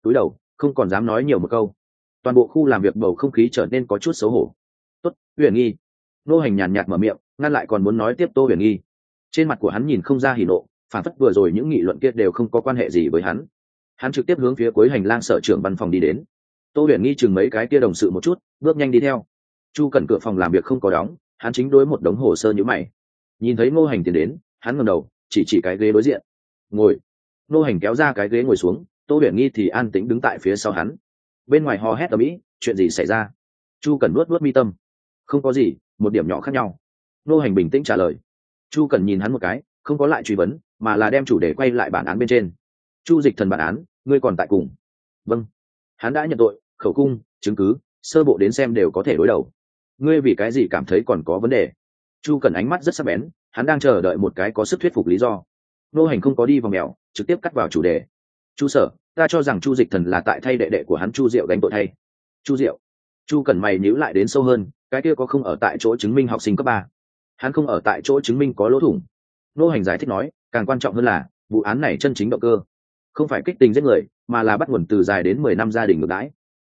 túi đầu, không còn dám nói nhiều một câu toàn bộ khu làm việc bầu không khí trở nên có chút xấu hổ. Tốt huyền nghi. Nô hành nhàn nhạt mở miệng, ngăn lại còn muốn nói tiếp tô huyền nghi. Trên mặt của hắn nhìn không ra hỉ nộ, phản phất vừa rồi những nghị luận kia đều không có quan hệ gì với hắn. Hắn trực tiếp hướng phía cuối hành lang sở trưởng văn phòng đi đến. Tô huyền nghi chừng mấy cái kia đồng sự một chút, bước nhanh đi theo. Chu cần cửa phòng làm việc không có đóng, hắn chính đối một đống hồ sơ như mày. Nhìn thấy ngô hành tiến đến, hắn ngầm đầu, chỉ chỉ cái ghế đối diện. Ngồi. Ngô hành kéo ra cái ghế ngồi xuống, tô huyền nghi thì an tĩnh đứng tại phía sau hắn bên ngoài hò hét ở mỹ, chuyện gì xảy ra? Chu cần nuốt nuốt mi tâm. Không có gì, một điểm nhỏ khác nhau. Nô hành bình tĩnh trả lời. Chu cần nhìn hắn một cái, không có lại truy vấn, mà là đem chủ đề quay lại bản án bên trên. Chu dịch thần bản án, ngươi còn tại cùng. Vâng. Hắn đã nhận tội, khẩu cung, chứng cứ, sơ bộ đến xem đều có thể đối đầu. Ngươi vì cái gì cảm thấy còn có vấn đề? Chu cần ánh mắt rất sắc bén, hắn đang chờ đợi một cái có sức thuyết phục lý do. Nô hành không có đi vào mèo, trực tiếp cắt vào chủ đề. Chu sở ta cho rằng chu dịch thần là tại thay đệ đệ của hắn chu diệu đánh tội thay. Chu diệu. Chu cần mày nhíu lại đến sâu hơn, cái kia có không ở tại chỗ chứng minh học sinh cấp ba? Hắn không ở tại chỗ chứng minh có lỗ thủng. Nô hành giải thích nói, càng quan trọng hơn là, vụ án này chân chính động cơ. Không phải kích tình giết người, mà là bắt nguồn từ dài đến mười năm gia đình ngược đãi.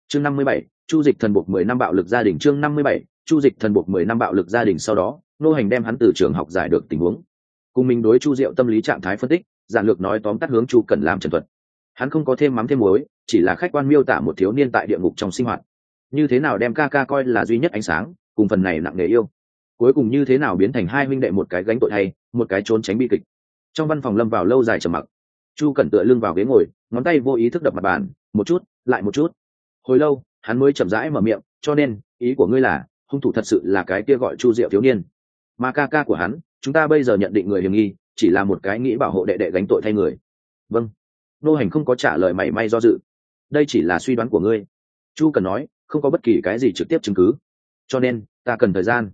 Chương năm mươi bảy, chu dịch thần buộc mười năm bạo lực gia đình. Chương năm mươi bảy, chu dịch thần buộc mười năm bạo lực gia đình sau đó, nô hành đem hắn từ trường học giải được tình huống. Cùng mình đối chu diệu tâm lý trạng thái phân tích, giản lược nói tóm tắt hướng chu cần làm trần thuật hắn không có thêm mắm thêm muối, chỉ là khách quan miêu tả một thiếu niên tại địa ngục trong sinh hoạt. Như thế nào đem ca ca coi là duy nhất ánh sáng, cùng phần này nặng nề yêu. Cuối cùng như thế nào biến thành hai huynh đệ một cái gánh tội hay, một cái trốn tránh bi kịch. Trong văn phòng lâm vào lâu dài trầm mặc. Chu cẩn tựa lưng vào ghế ngồi, ngón tay vô ý thức đập mặt bàn, một chút, lại một chút. Hồi lâu, hắn mới chậm rãi mở miệng, cho nên, ý của ngươi là, hung thủ thật sự là cái kia gọi chu diệu thiếu niên. Mà ca ca của hắn, chúng ta bây giờ nhận định người hiểm nghi, chỉ là một cái nghĩ bảo hộ đệ đệ gánh tội thay người. Vâng nô hành không có trả lời mảy may do dự. Đây chỉ là suy đoán của ngươi. Chu cần nói, không có bất kỳ cái gì trực tiếp chứng cứ. Cho nên, ta cần thời gian.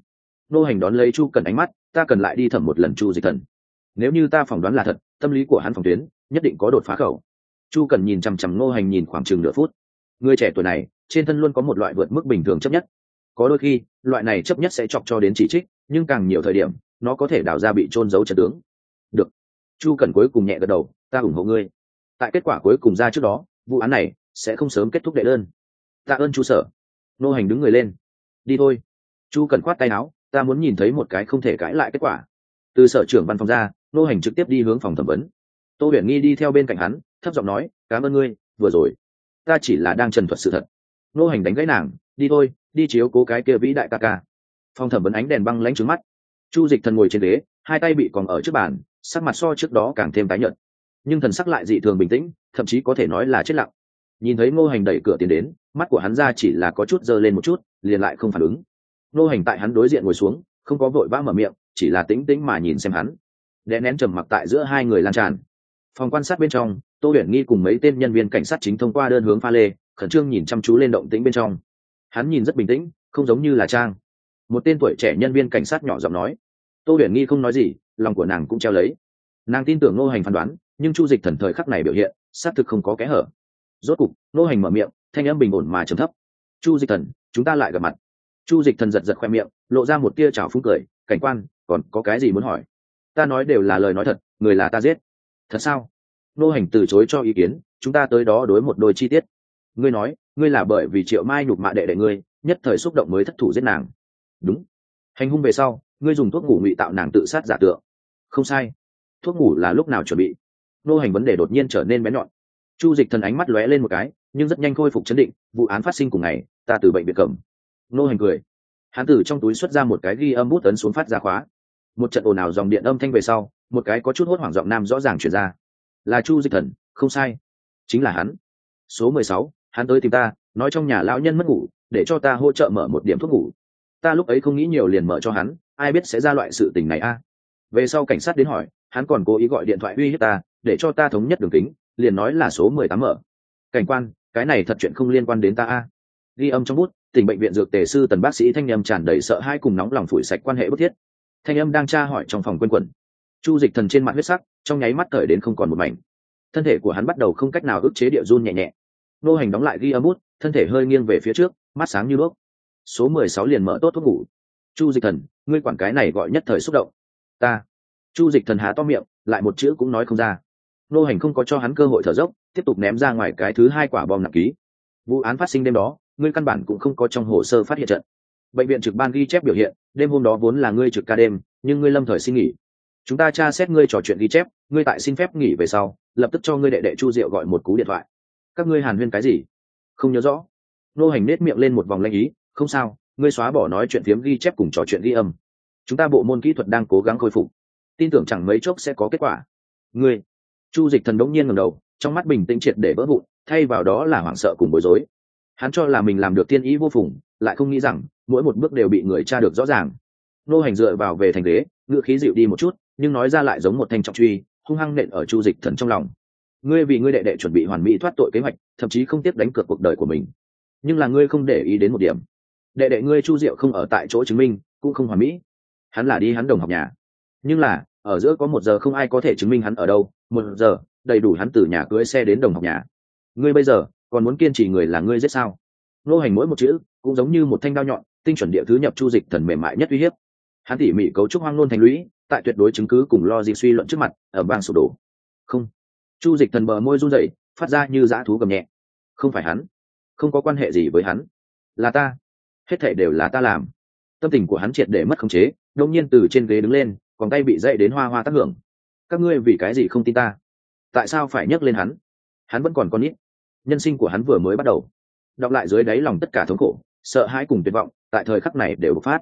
Nô hành đón lấy chu cần ánh mắt, ta cần lại đi thẩm một lần chu dịch thần. Nếu như ta phỏng đoán là thật, tâm lý của hắn phòng tuyến nhất định có đột phá khẩu. Chu cần nhìn chằm chằm nô hành nhìn khoảng chừng nửa phút. Người trẻ tuổi này, trên thân luôn có một loại vượt mức bình thường chấp nhất. Có đôi khi, loại này chấp nhất sẽ chọc cho đến chỉ trích, nhưng càng nhiều thời điểm, nó có thể đào ra bị trôn giấu trận tướng. Được. Chu cần cuối cùng nhẹ gật đầu, ta ủng hộ ngươi tại kết quả cuối cùng ra trước đó, vụ án này sẽ không sớm kết thúc đệ đơn. Tạ ơn chu sở. Nô hành đứng người lên. Đi thôi. Chu cần khoát tay áo, ta muốn nhìn thấy một cái không thể cãi lại kết quả. Từ sở trưởng văn phòng ra, nô hành trực tiếp đi hướng phòng thẩm vấn. Tô huyền nghi đi theo bên cạnh hắn, thấp giọng nói, cảm ơn ngươi, vừa rồi. Ta chỉ là đang trần thuật sự thật. Nô hành đánh gãy nàng, đi thôi, đi chiếu cố cái kia vĩ đại ca ca. Phòng thẩm vấn ánh đèn băng lánh trứng mắt. Chu dịch thần ngồi trên ghế, hai tay bị còn ở trước bàn, sắc mặt so trước đó càng thêm tái nhợt nhưng thần sắc lại dị thường bình tĩnh, thậm chí có thể nói là chết lặng. Nhìn thấy ngô hành đẩy cửa tiến đến, mắt của hắn ra chỉ là có chút dơ lên một chút, liền lại không phản ứng. Ngô hành tại hắn đối diện ngồi xuống, không có vội vã mở miệng, chỉ là tĩnh tĩnh mà nhìn xem hắn. Đè nén trầm mặc tại giữa hai người lan tràn. Phòng quan sát bên trong, tô huyền nghi cùng mấy tên nhân viên cảnh sát chính thông qua đơn hướng pha lê, khẩn trương nhìn chăm chú lên động tĩnh bên trong. Hắn nhìn rất bình tĩnh, không giống như là trang. Một tên tuổi trẻ nhân viên cảnh sát nhỏ giọng nói. Tô huyền nghi không nói gì, lòng của nàng cũng treo lấy. Nàng tin tưởng ngô hành phán đoán nhưng chu dịch thần thời khắc này biểu hiện, xác thực không có kẽ hở. Rốt cục nô hành mở miệng, thanh âm bình ổn mà trầm thấp. Chu dịch thần, chúng ta lại gặp mặt. Chu dịch thần giật giật khoe miệng, lộ ra một tia trào phúng cười, cảnh quan, còn có cái gì muốn hỏi? Ta nói đều là lời nói thật, người là ta giết. Thật sao? Nô hành từ chối cho ý kiến, chúng ta tới đó đối một đôi chi tiết. Ngươi nói, ngươi là bởi vì triệu mai nhục mạ đệ đệ ngươi, nhất thời xúc động mới thất thủ giết nàng. Đúng. Hành hung về sau, ngươi dùng thuốc ngủ ngụy tạo nàng tự sát giả tượng. Không sai. Thuốc ngủ là lúc nào chuẩn bị? Nô hành vấn đề đột nhiên trở nên bé nhọn. Chu dịch thần ánh mắt lóe lên một cái, nhưng rất nhanh khôi phục chấn định, vụ án phát sinh cùng ngày, ta từ bệnh viện cầm. Nô hành cười. Hắn từ trong túi xuất ra một cái ghi âm bút tấn xuống phát ra khóa. Một trận ồn ào dòng điện âm thanh về sau, một cái có chút hốt hoảng giọng nam rõ ràng chuyển ra. Là chu dịch thần, không sai. Chính là hắn. Số mười sáu, hắn tới tìm ta, nói trong nhà lão nhân mất ngủ, để cho ta hỗ trợ mở một điểm thuốc ngủ. Ta lúc ấy không nghĩ nhiều liền mở cho hắn, ai biết sẽ ra loại sự tình này a. Về sau cảnh sát đến hỏi, hắn còn cố ý gọi điện thoại uy hiếp ta để cho ta thống nhất đường kính, liền nói là số mười tám mở cảnh quan, cái này thật chuyện không liên quan đến ta a. Ghi âm trong bút, tỉnh bệnh viện dược tề sư tần bác sĩ thanh âm tràn đầy sợ hai cùng nóng lòng phủi sạch quan hệ bức thiết. Thanh âm đang tra hỏi trong phòng quên quẩn. Chu dịch thần trên mặt huyết sắc, trong nháy mắt thời đến không còn một mảnh. Thân thể của hắn bắt đầu không cách nào ức chế địa run nhẹ nhẹ. Nô hành đóng lại ghi âm bút, thân thể hơi nghiêng về phía trước, mắt sáng như đuốc. Số mười sáu liền mở tốt thuốc ngủ. Chu dịch thần, ngươi quản cái này gọi nhất thời xúc động. Ta. Chu dịch thần há to miệng, lại một chữ cũng nói không ra nô hành không có cho hắn cơ hội thở dốc, tiếp tục ném ra ngoài cái thứ hai quả bom nặng ký. Vụ án phát sinh đêm đó, ngươi căn bản cũng không có trong hồ sơ phát hiện trận. Bệnh viện trực ban ghi chép biểu hiện, đêm hôm đó vốn là ngươi trực ca đêm, nhưng ngươi lâm thời xin nghỉ. Chúng ta tra xét ngươi trò chuyện ghi chép, ngươi tại xin phép nghỉ về sau, lập tức cho ngươi đệ đệ chu diệu gọi một cú điện thoại. Các ngươi hàn huyên cái gì? Không nhớ rõ. Nô hành nết miệng lên một vòng lanh ý, không sao, ngươi xóa bỏ nói chuyện phiếm ghi chép cùng trò chuyện ghi âm. Chúng ta bộ môn kỹ thuật đang cố gắng khôi phục. Tin tưởng chẳng mấy chốc sẽ có kết quả. Ngươi chu dịch thần đống nhiên ngầm đầu, trong mắt bình tĩnh triệt để vỡ vụn, thay vào đó là hoảng sợ cùng bối rối. Hắn cho là mình làm được tiên ý vô phùng, lại không nghĩ rằng, mỗi một bước đều bị người tra được rõ ràng. Nô hành dựa vào về thành ghế, ngựa khí dịu đi một chút, nhưng nói ra lại giống một thanh trọng truy, hung hăng nện ở chu dịch thần trong lòng. Ngươi vì ngươi đệ đệ chuẩn bị hoàn mỹ thoát tội kế hoạch, thậm chí không tiếp đánh cược cuộc đời của mình. Nhưng là ngươi không để ý đến một điểm. Đệ đệ ngươi chu diệu không ở tại chỗ chứng minh, cũng không hoàn mỹ. Hắn là đi hắn đồng học nhà. Nhưng là, ở giữa có một giờ không ai có thể chứng minh hắn ở đâu một giờ, đầy đủ hắn từ nhà cưới xe đến đồng học nhà. Ngươi bây giờ, còn muốn kiên trì người là ngươi giết sao? Nô hành mỗi một chữ, cũng giống như một thanh đao nhọn, tinh chuẩn địa thứ nhập chu dịch thần mềm mại nhất uy hiếp. Hắn tỉ mỉ cấu trúc hoang nôn thành lũy, tại tuyệt đối chứng cứ cùng lo gì suy luận trước mặt, ở bang sụp đổ. Không. Chu dịch thần bờ môi run rẩy, phát ra như dã thú gầm nhẹ. Không phải hắn. Không có quan hệ gì với hắn. Là ta. Hết thể đều là ta làm. Tâm tình của hắn triệt để mất khống chế đông nhiên từ trên ghế đứng lên, còn tay bị dậy đến hoa hoa tác hưởng các ngươi vì cái gì không tin ta? Tại sao phải nhắc lên hắn? Hắn vẫn còn con ít nhân sinh của hắn vừa mới bắt đầu. Đọc lại dưới đáy lòng tất cả thống khổ, sợ hãi cùng tuyệt vọng, tại thời khắc này đều bộc phát.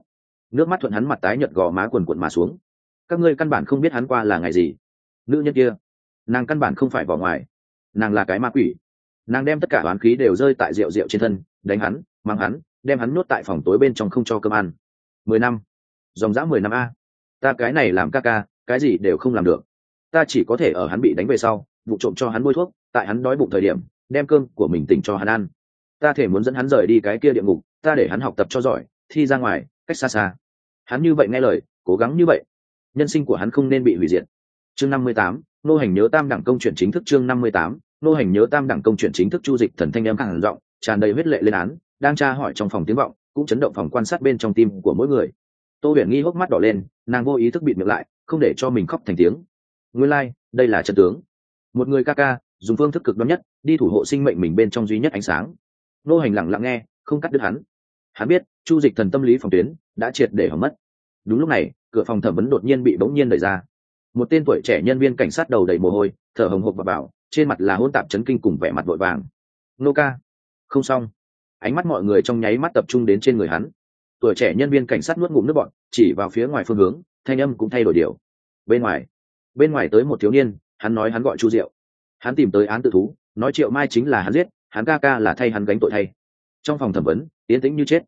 Nước mắt thuận hắn mặt tái nhợt gò má quần quận mà xuống. Các ngươi căn bản không biết hắn qua là ngày gì. Nữ nhân kia, nàng căn bản không phải vỏ ngoài. Nàng là cái ma quỷ. Nàng đem tất cả oán khí đều rơi tại rượu rượu trên thân, đánh hắn, mang hắn, đem hắn nuốt tại phòng tối bên trong không cho cơm ăn. Mười năm. Dòng dã mười năm a. Ta cái này làm ca ca, cái gì đều không làm được ta chỉ có thể ở hắn bị đánh về sau, vụ trộm cho hắn bôi thuốc, tại hắn đói bụng thời điểm, đem cơm của mình tỉnh cho hắn ăn. Ta thể muốn dẫn hắn rời đi cái kia địa ngục, ta để hắn học tập cho giỏi, thi ra ngoài, cách xa xa. Hắn như vậy nghe lời, cố gắng như vậy. Nhân sinh của hắn không nên bị hủy diệt. Chương năm mươi tám, nô hành nhớ tam đẳng công chuyển chính thức chương năm mươi tám, nô hành nhớ tam đẳng công chuyển chính thức chu dịch thần thanh em càng giọng, tràn đầy huyết lệ lên án, đang tra hỏi trong phòng tiếng vọng, cũng chấn động phòng quan sát bên trong tim của mỗi người. Tô huyền nghi hốc mắt đỏ lên, nàng vô ý thức bịt miệng lại, không để cho mình khóc thành tiếng nguyên lai、like, đây là chân tướng. Một người ca ca dùng phương thức cực đoan nhất đi thủ hộ sinh mệnh mình bên trong duy nhất ánh sáng. Nô hành lặng lặng nghe không cắt đứt hắn. Hắn biết chu dịch thần tâm lý phòng tuyến đã triệt để hỏng mất. Đúng lúc này cửa phòng thẩm vấn đột nhiên bị bỗng nhiên đẩy ra. Một tên tuổi trẻ nhân viên cảnh sát đầu đầy mồ hôi thở hồng hộc và bảo trên mặt là hôn tạp chấn kinh cùng vẻ mặt vội vàng. Nô ca không xong. Ánh mắt mọi người trong nháy mắt tập trung đến trên người hắn. Tuổi trẻ nhân viên cảnh sát nuốt ngụm nước bọn chỉ vào phía ngoài phương hướng thanh âm cũng thay đổi điều. Bên ngoài bên ngoài tới một thiếu niên, hắn nói hắn gọi chu diệu. Hắn tìm tới án tự thú, nói triệu mai chính là hắn giết, hắn ca ca là thay hắn gánh tội thay. Trong phòng thẩm vấn, tiến tĩnh như chết.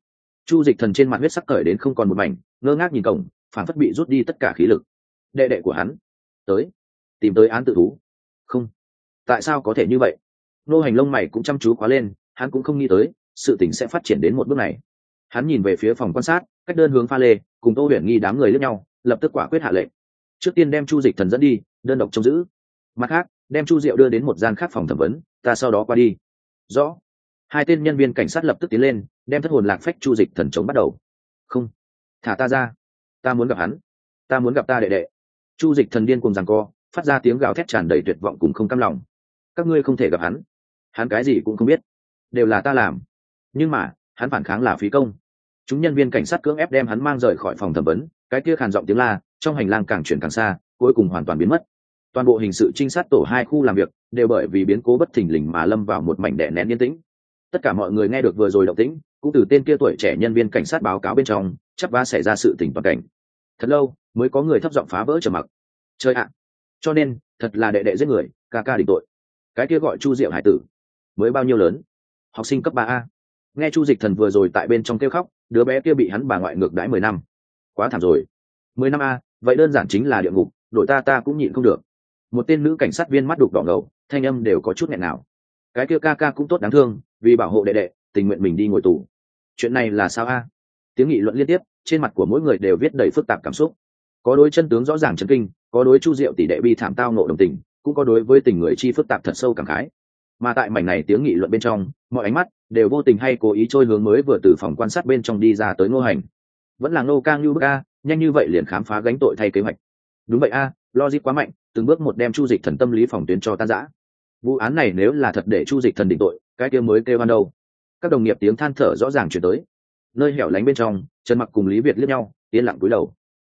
Chu dịch thần trên mặt huyết sắc cởi đến không còn một mảnh, ngơ ngác nhìn cổng phản phất bị rút đi tất cả khí lực. Đệ đệ của hắn, tới, tìm tới án tự thú. Không, tại sao có thể như vậy? Nô hành lông mày cũng chăm chú quá lên, hắn cũng không nghĩ tới, sự tình sẽ phát triển đến một bước này. Hắn nhìn về phía phòng quan sát, cách đơn hướng pha lê, cùng tô huyền nghi đám người lẫn nhau, lập tức quả quyết hạ lệnh trước tiên đem chu dịch thần dẫn đi, đơn độc trông giữ. Mặt khác, đem chu diệu đưa đến một gian khác phòng thẩm vấn, ta sau đó qua đi. Rõ. Hai tên nhân viên cảnh sát lập tức tiến lên, đem thất hồn lạc phách chu dịch thần chống bắt đầu. Không. Thả ta ra. Ta muốn gặp hắn. Ta muốn gặp ta đệ đệ. Chu dịch thần điên cùng rằng co, phát ra tiếng gào thét tràn đầy tuyệt vọng cùng không cam lòng. Các ngươi không thể gặp hắn. Hắn cái gì cũng không biết. Đều là ta làm. Nhưng mà, hắn phản kháng là phí công. Chúng nhân viên cảnh sát cưỡng ép đem hắn mang rời khỏi phòng thẩm vấn, cái kia khàn giọng tiếng la trong hành lang càng chuyển càng xa, cuối cùng hoàn toàn biến mất. Toàn bộ hình sự trinh sát tổ hai khu làm việc đều bởi vì biến cố bất thình lình mà lâm vào một mảnh đẻ nén yên tĩnh. Tất cả mọi người nghe được vừa rồi động tĩnh, cũng từ tên kia tuổi trẻ nhân viên cảnh sát báo cáo bên trong, chắc va xảy ra sự tình toàn cảnh. Thật lâu mới có người thấp giọng phá vỡ trầm mặc. Chơi ạ! Cho nên, thật là đệ đệ giết người, ca ca định tội. Cái kia gọi chu diệu hải tử, mới bao nhiêu lớn? Học sinh cấp ba a. Nghe chu dịch thần vừa rồi tại bên trong kêu khóc, đứa bé kia bị hắn bà ngoại ngược đãi mười năm. Quá thảm rồi. Mười năm a vậy đơn giản chính là địa ngục đội ta ta cũng nhịn không được. Một tên nữ cảnh sát viên mắt đục đỏ ngầu, thanh âm đều có chút nghẹn nào. Cái kia ca ca cũng tốt đáng thương, vì bảo hộ đệ đệ, tình nguyện mình đi ngồi tù. Chuyện này là sao a? Tiếng nghị luận liên tiếp, trên mặt của mỗi người đều viết đầy phức tạp cảm xúc. Có đối chân tướng rõ ràng chấn kinh, có đối chu diệu tỷ đệ bi thảm tao nộ đồng tình, cũng có đối với tình người chi phức tạp thật sâu cảm khái. Mà tại mảnh này tiếng nghị luận bên trong, mọi ánh mắt đều vô tình hay cố ý trôi hướng mới vừa từ phòng quan sát bên trong đi ra tới ngô hành. Vẫn là ngô ca ngưu bức a nhanh như vậy liền khám phá gánh tội thay kế hoạch. Đúng vậy a, logic quá mạnh, từng bước một đem chu dịch thần tâm lý phòng tuyến cho tan giã vụ án này nếu là thật để chu dịch thần định tội, cái kia mới kêu ban đâu các đồng nghiệp tiếng than thở rõ ràng chuyển tới. Nơi hẻo lánh bên trong, trần mặc cùng lý việt liếc nhau, yên lặng cúi đầu.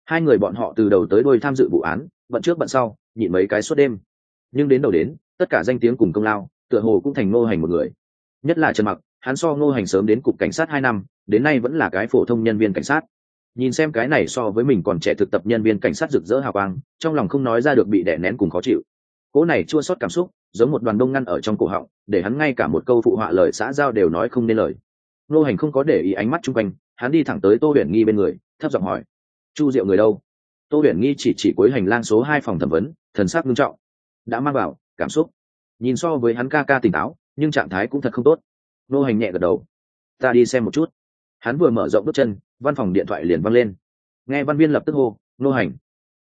Hai người bọn họ từ đầu tới đôi tham dự vụ án, bận trước bận sau, nhịn mấy cái suốt đêm. Nhưng đến đầu đến, tất cả danh tiếng cùng công lao, tựa hồ cũng thành ngô hành một người. Nhất là trần mặc, hắn so ngô hành sớm đến cục cảnh sát hai năm, đến nay vẫn là cái phổ thông nhân viên cảnh sát nhìn xem cái này so với mình còn trẻ thực tập nhân viên cảnh sát rực rỡ hào quang, trong lòng không nói ra được bị đè nén cùng khó chịu. Cỗ này chua sót cảm xúc, giống một đoàn đông ngăn ở trong cổ họng, để hắn ngay cả một câu phụ họa lời xã giao đều nói không nên lời. Ngô hành không có để ý ánh mắt chung quanh, hắn đi thẳng tới tô huyền nghi bên người, thấp giọng hỏi, chu diệu người đâu? Tô huyền nghi chỉ chỉ cuối hành lang số hai phòng thẩm vấn, thần sắc nghiêm trọng. Đã mang vào, cảm xúc. Nhìn so với hắn ca ca tỉnh táo, nhưng trạng thái cũng thật không tốt. Nô hành nhẹ gật đầu, ta đi xem một chút. Hắn vừa mở rộng bước chân văn phòng điện thoại liền văng lên. Nghe văn viên lập tức hô, nô hành,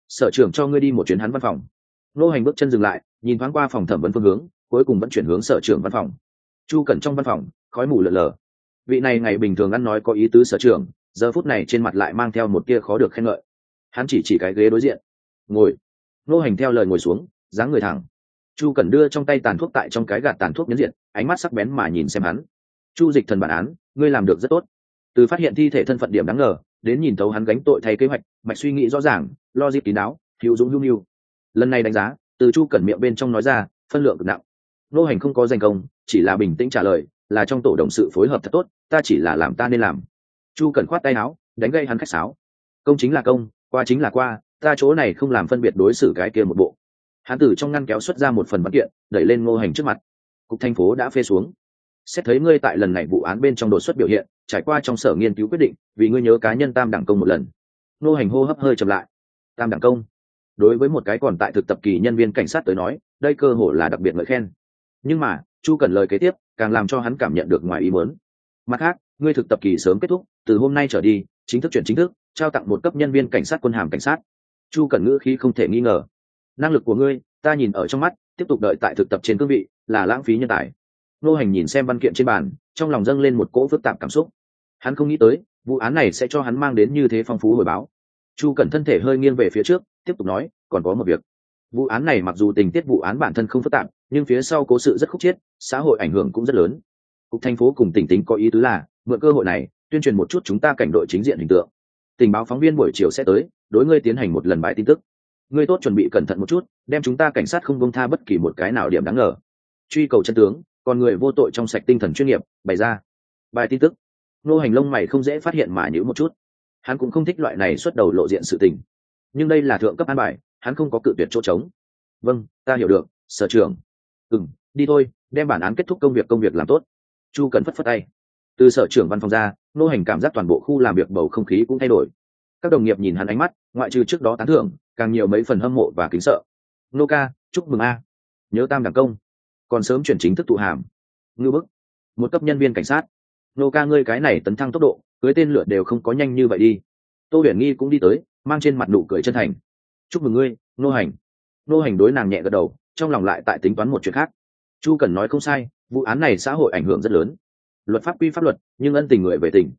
sở trưởng cho ngươi đi một chuyến hắn văn phòng. Nô hành bước chân dừng lại, nhìn thoáng qua phòng thẩm vấn phương hướng, cuối cùng vẫn chuyển hướng sở trưởng văn phòng. Chu cẩn trong văn phòng, khói mù lợn lờ vị này ngày bình thường ăn nói có ý tứ sở trưởng, giờ phút này trên mặt lại mang theo một kia khó được khen ngợi. Hắn chỉ chỉ cái ghế đối diện. Ngồi. Nô hành theo lời ngồi xuống, dáng người thẳng. Chu cần đưa trong tay tàn thuốc tại trong cái gạt tàn thuốc nhấn diện, ánh mắt sắc bén mà nhìn xem hắn. Chu dịch thần bản án, ngươi làm được rất tốt từ phát hiện thi thể thân phận điểm đáng ngờ, đến nhìn thấu hắn gánh tội thay kế hoạch, mạch suy nghĩ rõ ràng, lo dịp kín đáo, hữu dũng hữu nhu lần này đánh giá, từ chu cẩn miệng bên trong nói ra, phân lượng cực nặng. Nô hành không có danh công, chỉ là bình tĩnh trả lời, là trong tổ đồng sự phối hợp thật tốt, ta chỉ là làm ta nên làm. Chu cẩn khoát tay áo, đánh gây hắn khách sáo. Công chính là công, qua chính là qua, ta chỗ này không làm phân biệt đối xử cái kia một bộ. Hắn từ trong ngăn kéo xuất ra một phần văn kiện, đẩy lên ngô hành trước mặt. Cục thành phố đã phê xuống xét thấy ngươi tại lần này vụ án bên trong đột xuất biểu hiện, trải qua trong sở nghiên cứu quyết định, vì ngươi nhớ cá nhân tam đẳng công một lần. Ngô hành hô hấp hơi chậm lại. Tam đẳng công? Đối với một cái còn tại thực tập kỳ nhân viên cảnh sát tới nói, đây cơ hội là đặc biệt ngợi khen. Nhưng mà, chu cần lời kế tiếp, càng làm cho hắn cảm nhận được ngoài ý muốn. Mặt khác, ngươi thực tập kỳ sớm kết thúc, từ hôm nay trở đi, chính thức chuyển chính thức, trao tặng một cấp nhân viên cảnh sát quân hàm cảnh sát. Chu cần ngữ khí không thể nghi ngờ. Năng lực của ngươi, ta nhìn ở trong mắt, tiếp tục đợi tại thực tập trên cương vị, là lãng phí nhân tài nô hành nhìn xem văn kiện trên bàn, trong lòng dâng lên một cỗ phức tạp cảm xúc. Hắn không nghĩ tới, vụ án này sẽ cho hắn mang đến như thế phong phú hồi báo. Chu cẩn thân thể hơi nghiêng về phía trước, tiếp tục nói, còn có một việc. Vụ án này mặc dù tình tiết vụ án bản thân không phức tạp, nhưng phía sau cố sự rất khúc chiết xã hội ảnh hưởng cũng rất lớn. Cục thành phố cùng tỉnh tính có ý tứ là, mượn cơ hội này, tuyên truyền một chút chúng ta cảnh đội chính diện hình tượng. Tình báo phóng viên buổi chiều sẽ tới, đối ngươi tiến hành một lần bài tin tức. Ngươi tốt chuẩn bị cẩn thận một chút, đem chúng ta cảnh sát không công tha bất kỳ một cái nào điểm đáng ngờ. Truy cầu chân tướng còn người vô tội trong sạch tinh thần chuyên nghiệp, bày ra bài tin tức. Nô hành lông mày không dễ phát hiện mà nhữ một chút. Hắn cũng không thích loại này xuất đầu lộ diện sự tình. Nhưng đây là thượng cấp an bài, hắn không có cự tuyệt chỗ trống. Vâng ta hiểu được, sở trưởng. Ừ m đi thôi, đem bản án kết thúc công việc công việc làm tốt. Chu cần phất phất tay. Từ sở trưởng văn phòng ra nô hành cảm giác toàn bộ khu làm việc bầu không khí cũng thay đổi. Các đồng nghiệp nhìn hắn ánh mắt, ngoại trừ trước đó tán thưởng, càng nhiều mấy phần hâm mộ và kính sợ. Nô ca, chúc mừng a. Nhớ tam đảng công còn sớm chuyển chính thức tụ hàm. Ngư bức, một cấp nhân viên cảnh sát. Nô ca ngươi cái này tấn thăng tốc độ, cưới tên lửa đều không có nhanh như vậy đi. Tô huyền nghi cũng đi tới, mang trên mặt nụ cười chân thành. Chúc mừng ngươi, nô hành. Nô hành đối nàng nhẹ gật đầu, trong lòng lại tại tính toán một chuyện khác. Chu cần nói không sai, vụ án này xã hội ảnh hưởng rất lớn. Luật pháp quy pháp luật, nhưng ân tình người về tình.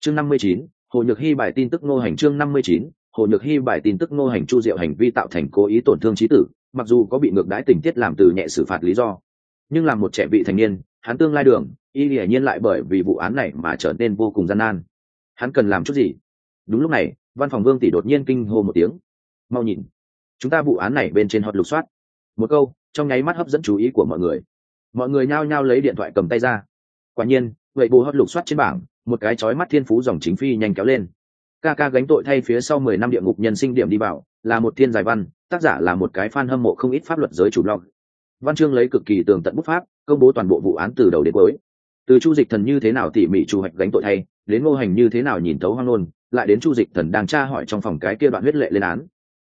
Chương năm mươi chín, hồ nhược hy bài tin tức nô hành chương năm mươi chín, hồ nhược hy bài tin tức nô hành chu diệu hành vi tạo thành cố ý tổn thương trí tử, mặc dù có bị ngược đãi tình tiết làm từ nhẹ xử phạt lý do nhưng làm một trẻ vị thành niên, hắn tương lai đường, y hiển nhiên lại bởi vì vụ án này mà trở nên vô cùng gian nan. Hắn cần làm chút gì? Đúng lúc này, văn phòng vương tỷ đột nhiên kinh hô một tiếng. Mau nhìn, chúng ta vụ án này bên trên hot lục soát. Một câu, trong nháy mắt hấp dẫn chú ý của mọi người. Mọi người nhao nhao lấy điện thoại cầm tay ra. Quả nhiên, vậy bù hot lục soát trên bảng, một cái chói mắt thiên phú dòng chính phi nhanh kéo lên. Ca ca gánh tội thay phía sau mười năm địa ngục nhân sinh điểm đi vào, là một thiên giải văn, tác giả là một cái fan hâm mộ không ít pháp luật giới chủ blog văn chương lấy cực kỳ tường tận bút pháp, công bố toàn bộ vụ án từ đầu đến cuối. Từ chu dịch thần như thế nào tỉ mỉ chủ hoạch gánh tội thay, đến ngô hành như thế nào nhìn thấu hoang nôn lại đến chu dịch thần đang tra hỏi trong phòng cái kia đoạn huyết lệ lên án.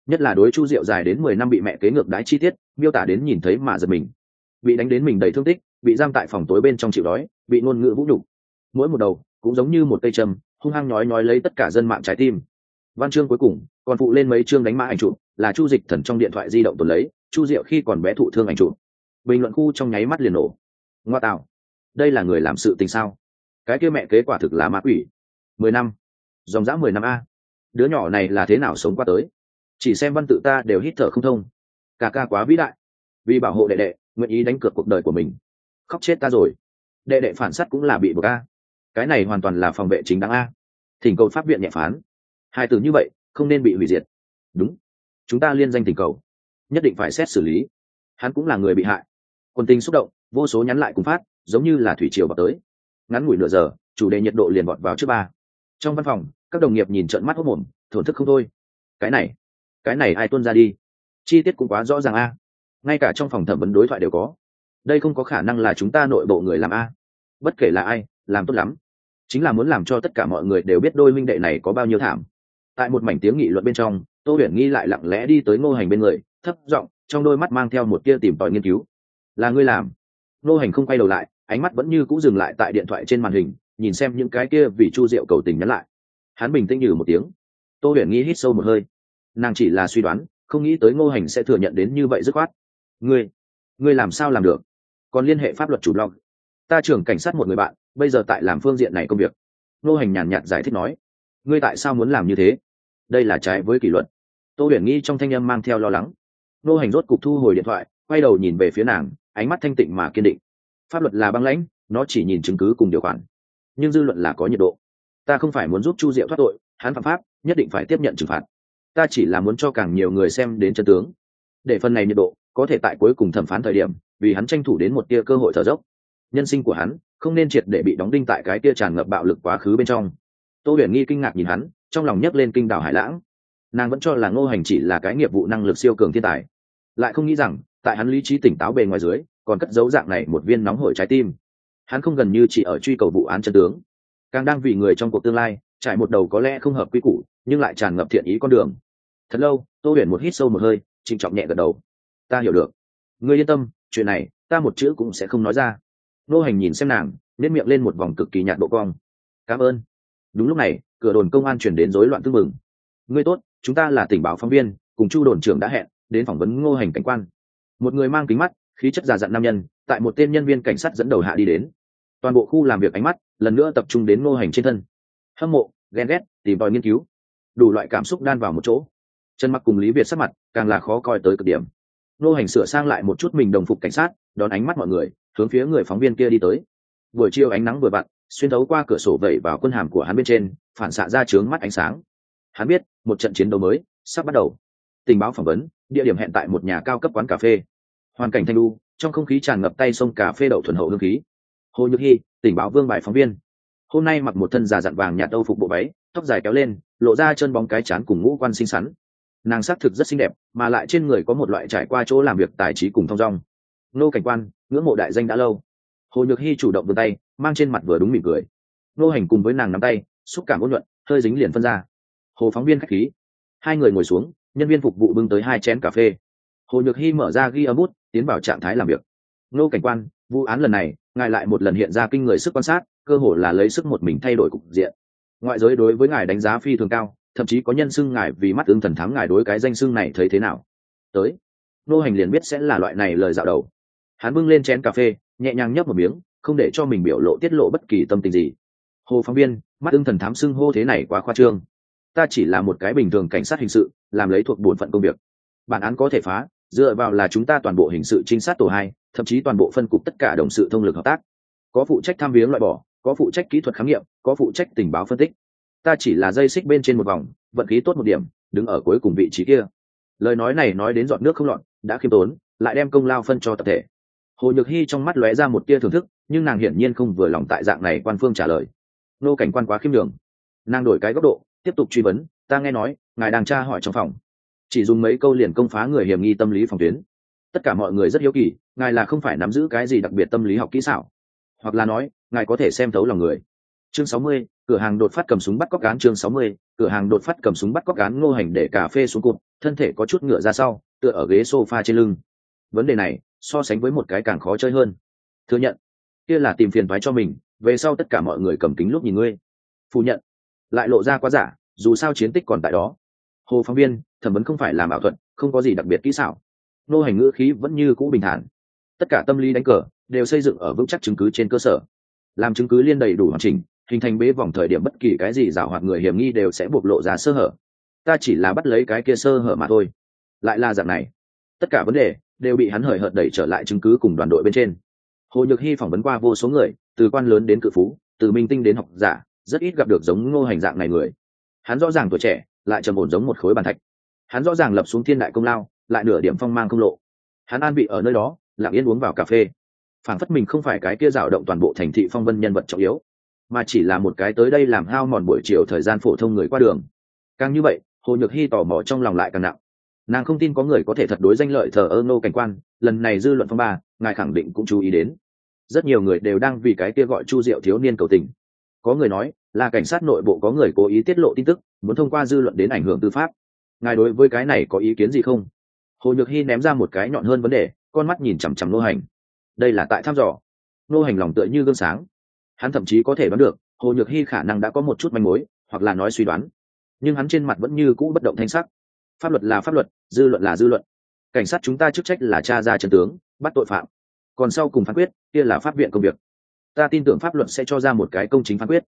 Nhất là đối chu diệu dài đến mười năm bị mẹ kế ngược đái chi tiết, miêu tả đến nhìn thấy mà giật mình. Bị đánh đến mình đầy thương tích, bị giam tại phòng tối bên trong chịu đói, bị ngôn ngữ vũ nhục. Mỗi một đầu, cũng giống như một cây châm, hung hăng nói nói lấy tất cả dân mạng trái tim. Văn chương cuối cùng, còn phụ lên mấy chương đánh mã ảnh chụp là chu dịch thần trong điện thoại di động tuần lấy, chu diệu khi còn bé thụ thương ảnh chụp. Bình luận khu trong nháy mắt liền nổ. Ngoa tạo. Đây là người làm sự tình sao? Cái kia mẹ kế quả thực là ma quỷ. Mười năm. Dòng dã mười năm a. Đứa nhỏ này là thế nào sống qua tới? Chỉ xem văn tự ta đều hít thở không thông. Cả ca quá vĩ đại. Vì bảo hộ đệ đệ, nguyện ý đánh cược cuộc đời của mình. Khóc chết ta rồi. Đệ đệ phản s á t cũng là bị buộc a. Cái này hoàn toàn là phòng vệ chính đáng a. Thỉnh cầu pháp viện nhẹ phán. Hai từ như vậy, không nên bị hủy diệt. Đúng chúng ta liên danh tình cầu. Nhất định phải xét xử lý. Hắn cũng là người bị hại. Quân tình xúc động, vô số nhắn lại cùng phát, giống như là thủy triều vào tới. Ngắn ngủi nửa giờ, chủ đề nhiệt độ liền vọt vào trước ba. Trong văn phòng, các đồng nghiệp nhìn trận mắt hốc mồm, thổn thức không thôi. Cái này cái này ai tuân ra đi? Chi tiết cũng quá rõ ràng a. Ngay cả trong phòng thẩm vấn đối thoại đều có. Đây không có khả năng là chúng ta nội bộ người làm a. Bất kể là ai, làm tốt lắm. Chính là muốn làm cho tất cả mọi người đều biết đôi minh đệ này có bao nhiêu thảm. Tại một mảnh tiếng nghị luận bên trong tô huyền nghi lại lặng lẽ đi tới ngô hành bên người, thấp giọng, trong đôi mắt mang theo một tia tìm tòi nghiên cứu. Là ngươi làm? Ngô hành không quay đầu lại, ánh mắt vẫn như c ũ dừng lại tại điện thoại trên màn hình, nhìn xem những cái kia vì chu diệu cầu tình nhắn lại. Hắn bình tĩnh nhừ một tiếng. Tô huyền nghi hít sâu một hơi. Nàng chỉ là suy đoán, không nghĩ tới ngô hành sẽ thừa nhận đến như vậy dứt khoát. Ngươi ngươi làm sao làm được? Còn liên hệ pháp luật chủ blog ta trưởng cảnh sát một người bạn, bây giờ tại làm phương diện này công việc. Ngô hành nhàn nhạt giải thích nói. Ngươi tại sao muốn làm như thế? Đây là trái với kỷ luật tô huyền nghi trong thanh âm mang theo lo lắng. Nô hành rốt cục thu hồi điện thoại, quay đầu nhìn về phía nàng, ánh mắt thanh tịnh mà kiên định. Pháp luật là băng lãnh, nó chỉ nhìn chứng cứ cùng điều khoản. Nhưng dư luận là có nhiệt độ. Ta không phải muốn giúp chu diệu thoát tội, hắn phạm pháp, nhất định phải tiếp nhận trừng phạt. Ta chỉ là muốn cho càng nhiều người xem đến chân tướng. Để phần này nhiệt độ, có thể tại cuối cùng thẩm phán thời điểm, vì hắn tranh thủ đến một tia cơ hội thở dốc. Nhân sinh của hắn, không nên triệt để bị đóng đinh tại cái tia tràn ngập bạo lực quá khứ bên trong. Tô huyền nghi kinh ngạc nhìn hắn, trong lòng nhấc lên kinh đảo hải lãng nàng vẫn cho là ngô hành chỉ là cái nghiệp vụ năng lực siêu cường thiên tài. Lại không nghĩ rằng, tại hắn lý trí tỉnh táo bề ngoài dưới, còn cất dấu dạng này một viên nóng hổi trái tim. Hắn không gần như chỉ ở truy cầu vụ án chân tướng. Càng đang vì người trong cuộc tương lai, trải một đầu có lẽ không hợp quy củ, nhưng lại tràn ngập thiện ý con đường. Thật lâu, tô huyền một hít sâu một hơi, trịnh trọng nhẹ gật đầu. Ta hiểu được. Ngươi yên tâm, chuyện này, ta một chữ cũng sẽ không nói ra. Nô hành nhìn xem nàng nếp miệng lên một vòng cực kỳ nhạt độ cong. Cảm ơn. Đúng lúc này, cửa đồn công an chuyển đến rối loạn tư mừng ngươi tốt, chúng ta là tình báo phóng viên, cùng chu đồn trưởng đã hẹn, đến phỏng vấn ngô hành cảnh quan. Một người mang kính mắt, khí chất già dặn nam nhân, tại một tên nhân viên cảnh sát dẫn đầu hạ đi đến. Toàn bộ khu làm việc ánh mắt, lần nữa tập trung đến ngô hành trên thân. Hâm mộ, ghen ghét, tìm tòi nghiên cứu. Đủ loại cảm xúc đan vào một chỗ. Chân mặc cùng lý việt sắc mặt càng là khó coi tới cực điểm. Ngô hành sửa sang lại một chút mình đồng phục cảnh sát, đón ánh mắt mọi người, hướng phía người phóng viên kia đi tới. Buổi chiều ánh nắng vừa vặn, xuyên thấu qua cửa sổ vẩy vào quân hàm của hắn bên trên, phản xạ ra trướng mắt ánh sáng hắn biết, một trận chiến đấu mới sắp bắt đầu. Tình báo phỏng vấn, địa điểm hẹn tại một nhà cao cấp quán cà phê. Hoàn cảnh thanh lu trong không khí tràn ngập tay sông cà phê đậu thuần hậu hương khí. Hồ nhược hy, tình báo vương bài phóng viên. Hôm nay mặc một thân già dặn vàng nhạt âu phục bộ váy, tóc dài kéo lên, lộ ra chân bóng cái chán cùng ngũ quan xinh xắn. Nàng xác thực rất xinh đẹp, mà lại trên người có một loại trải qua chỗ làm việc tài trí cùng thong dong. Nô cảnh quan, ngưỡng mộ đại danh đã lâu. Hồ nhược hy chủ động vươn tay, mang trên mặt vừa đúng mỉm cười. Nô hành cùng với nàng nắm tay, xúc cảm ôn nhuận, hơi dính liền phân ra hồ phóng viên khách khí. Hai người ngồi xuống, nhân viên phục vụ bưng tới hai chén cà phê. Hồ nhược hy mở ra ghi âm bút, tiến vào trạng thái làm việc. Nô cảnh quan, vụ án lần này, ngài lại một lần hiện ra kinh người sức quan sát, cơ hồ là lấy sức một mình thay đổi cục diện. Ngoại giới đối với ngài đánh giá phi thường cao, thậm chí có nhân xưng ngài vì mắt ứng thần thắng ngài đối cái danh xưng này thấy thế nào. Tới. Nô hành liền biết sẽ là loại này lời dạo đầu. Hắn bưng lên chén cà phê, nhẹ nhàng nhấp một miếng, không để cho mình biểu lộ tiết lộ bất kỳ tâm tình gì. Hồ phóng viên, mắt ưng thần thám xưng hô thế này quá khoa trương ta chỉ là một cái bình thường cảnh sát hình sự, làm lấy thuộc bổn phận công việc. Bản án có thể phá, dựa vào là chúng ta toàn bộ hình sự trinh sát tổ hai, thậm chí toàn bộ phân cục tất cả đồng sự thông lực hợp tác. Có phụ trách tham viếng loại bỏ, có phụ trách kỹ thuật khám nghiệm, có phụ trách tình báo phân tích. Ta chỉ là dây xích bên trên một vòng, vận khí tốt một điểm, đứng ở cuối cùng vị trí kia. Lời nói này nói đến dọn nước không lọt, đã khiêm tốn, lại đem công lao phân cho tập thể. Hồ nhược hy trong mắt lóe ra một tia thưởng thức, nhưng nàng hiển nhiên không vừa lòng tại dạng này quan phương trả lời. Nô cảnh quan quá khiêm đường nàng đổi cái góc độ tiếp tục truy vấn, ta nghe nói, ngài đang tra hỏi trong phòng. Chỉ dùng mấy câu liền công phá người hiểm nghi tâm lý phòng tuyến. Tất cả mọi người rất hiếu kỳ, ngài là không phải nắm giữ cái gì đặc biệt tâm lý học kỹ xảo. Hoặc là nói, ngài có thể xem thấu lòng người. Chương sáu mươi, cửa hàng đột phát cầm súng bắt cóc cán chương sáu mươi, cửa hàng đột phát cầm súng bắt cóc cán ngô hành để cà phê xuống cụt thân thể có chút ngựa ra sau, tựa ở ghế sofa trên lưng. Vấn đề này, so sánh với một cái càng khó chơi hơn. Thừa nhận, kia là tìm phiền thoái cho mình, về sau tất cả mọi người cầm kính lúc nhìn ngươi. Phủ nhận, lại lộ ra quá giả dù sao chiến tích còn tại đó. Hồ phóng viên, thẩm vấn không phải làm ảo thuật, không có gì đặc biệt kỹ xảo. Nô hành ngữ khí vẫn như cũ bình thản. Tất cả tâm lý đánh cờ đều xây dựng ở vững chắc chứng cứ trên cơ sở. Làm chứng cứ liên đầy đủ hoàn chỉnh, hình thành bế vòng thời điểm bất kỳ cái gì giảo hoạt người hiểm nghi đều sẽ bộc lộ ra sơ hở. Ta chỉ là bắt lấy cái kia sơ hở mà thôi. Lại là dạng này. Tất cả vấn đề đều bị hắn hời hợt đẩy trở lại chứng cứ cùng đoàn đội bên trên. Hồ nhược hy phỏng vấn qua vô số người, từ quan lớn đến cự phú, từ minh tinh đến học giả, rất ít gặp được giống ngô hành dạng này người hắn rõ ràng tuổi trẻ, lại trầm ổn giống một khối bàn thạch. Hắn rõ ràng lập xuống thiên đại công lao, lại nửa điểm phong mang không lộ. Hắn an vị ở nơi đó, lặng yên uống vào cà phê. Phản phất mình không phải cái kia rào động toàn bộ thành thị phong vân nhân vật trọng yếu, mà chỉ là một cái tới đây làm hao mòn buổi chiều thời gian phổ thông người qua đường. Càng như vậy, hồ nhược hy tò mò trong lòng lại càng nặng. Nàng không tin có người có thể thật đối danh lợi thờ ơ nô cảnh quan, lần này dư luận phong ba, ngài khẳng định cũng chú ý đến. Rất nhiều người đều đang vì cái kia gọi chu diệu thiếu niên cầu tình có người nói, là cảnh sát nội bộ có người cố ý tiết lộ tin tức, muốn thông qua dư luận đến ảnh hưởng tư pháp. Ngài đối với cái này có ý kiến gì không? Hồ nhược hy ném ra một cái nhọn hơn vấn đề, con mắt nhìn chằm chằm nô hành. Đây là tại thăm dò. Nô hành lòng tựa như gương sáng. Hắn thậm chí có thể đoán được, hồ nhược hy khả năng đã có một chút manh mối, hoặc là nói suy đoán. Nhưng hắn trên mặt vẫn như cũ bất động thanh sắc. Pháp luật là pháp luật, dư luận là dư luận. Cảnh sát chúng ta chức trách là tra ra trần tướng, bắt tội phạm. Còn sau cùng phán quyết, kia là pháp viện công việc ta tin tưởng pháp luật sẽ cho ra một cái công chính phán quyết.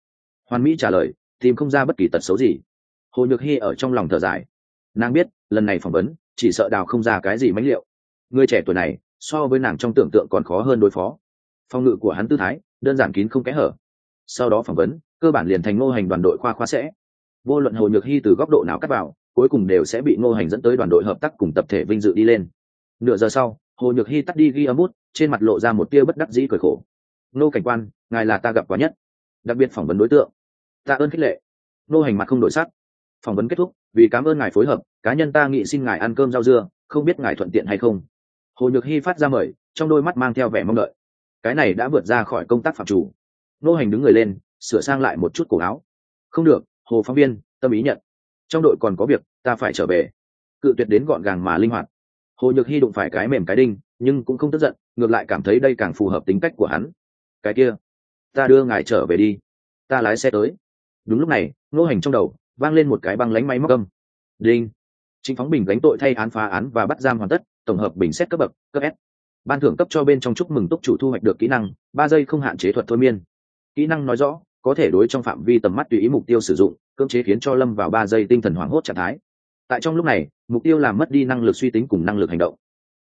Hoàn mỹ trả lời, tìm không ra bất kỳ tật xấu gì. Hồ nhược hy ở trong lòng thở dài. Nàng biết, lần này phỏng vấn, chỉ sợ đào không ra cái gì mãnh liệu. Người trẻ tuổi này, so với nàng trong tưởng tượng còn khó hơn đối phó. Phòng ngự của hắn tư thái, đơn giản kín không kẽ hở. Sau đó phỏng vấn, cơ bản liền thành ngô hành đoàn đội khoa khoa sẽ. Vô luận hồ nhược hy từ góc độ nào cắt vào, cuối cùng đều sẽ bị ngô hành dẫn tới đoàn đội hợp tác cùng tập thể vinh dự đi lên. Nửa giờ sau, hồ nhược hy tắt đi ghi âm bút, trên mặt lộ ra một tia bất đắc dĩ cười khổ nô cảnh quan, ngài là ta gặp quá nhất. Đặc biệt phỏng vấn đối tượng. Ta ơn khích lệ. Nô hành mặt không đổi sắc. Phỏng vấn kết thúc, vì cảm ơn ngài phối hợp, cá nhân ta nghị xin ngài ăn cơm rau dưa, không biết ngài thuận tiện hay không. Hồ nhược hy phát ra mời, trong đôi mắt mang theo vẻ mong đợi. Cái này đã vượt ra khỏi công tác phạm chủ. Nô hành đứng người lên, sửa sang lại một chút cổ áo. Không được, hồ phóng viên, tâm ý nhận. Trong đội còn có việc, ta phải trở về. Cự tuyệt đến gọn gàng mà linh hoạt. Hồ nhược hy đụng phải cái mềm cái đinh, nhưng cũng không tức giận, ngược lại cảm thấy đây càng phù hợp tính cách của hắn cái kia, ta đưa ngài trở về đi, ta lái xe tới. Đúng lúc này ngô hành trong đầu vang lên một cái băng lánh máy móc âm. Đinh. Chính phóng bình gánh tội thay án phá án và bắt giam hoàn tất, tổng hợp bình xét cấp bậc, cấp s. Ban thưởng cấp cho bên trong chúc mừng túc chủ thu hoạch được kỹ năng, ba giây không hạn chế thuật thôi miên. Kỹ năng nói rõ, có thể đối trong phạm vi tầm mắt tùy ý mục tiêu sử dụng, cưỡng chế khiến cho lâm vào ba giây tinh thần hoảng hốt trạng thái. Tại trong lúc này, mục tiêu làm mất đi năng lực suy tính cùng năng lực hành động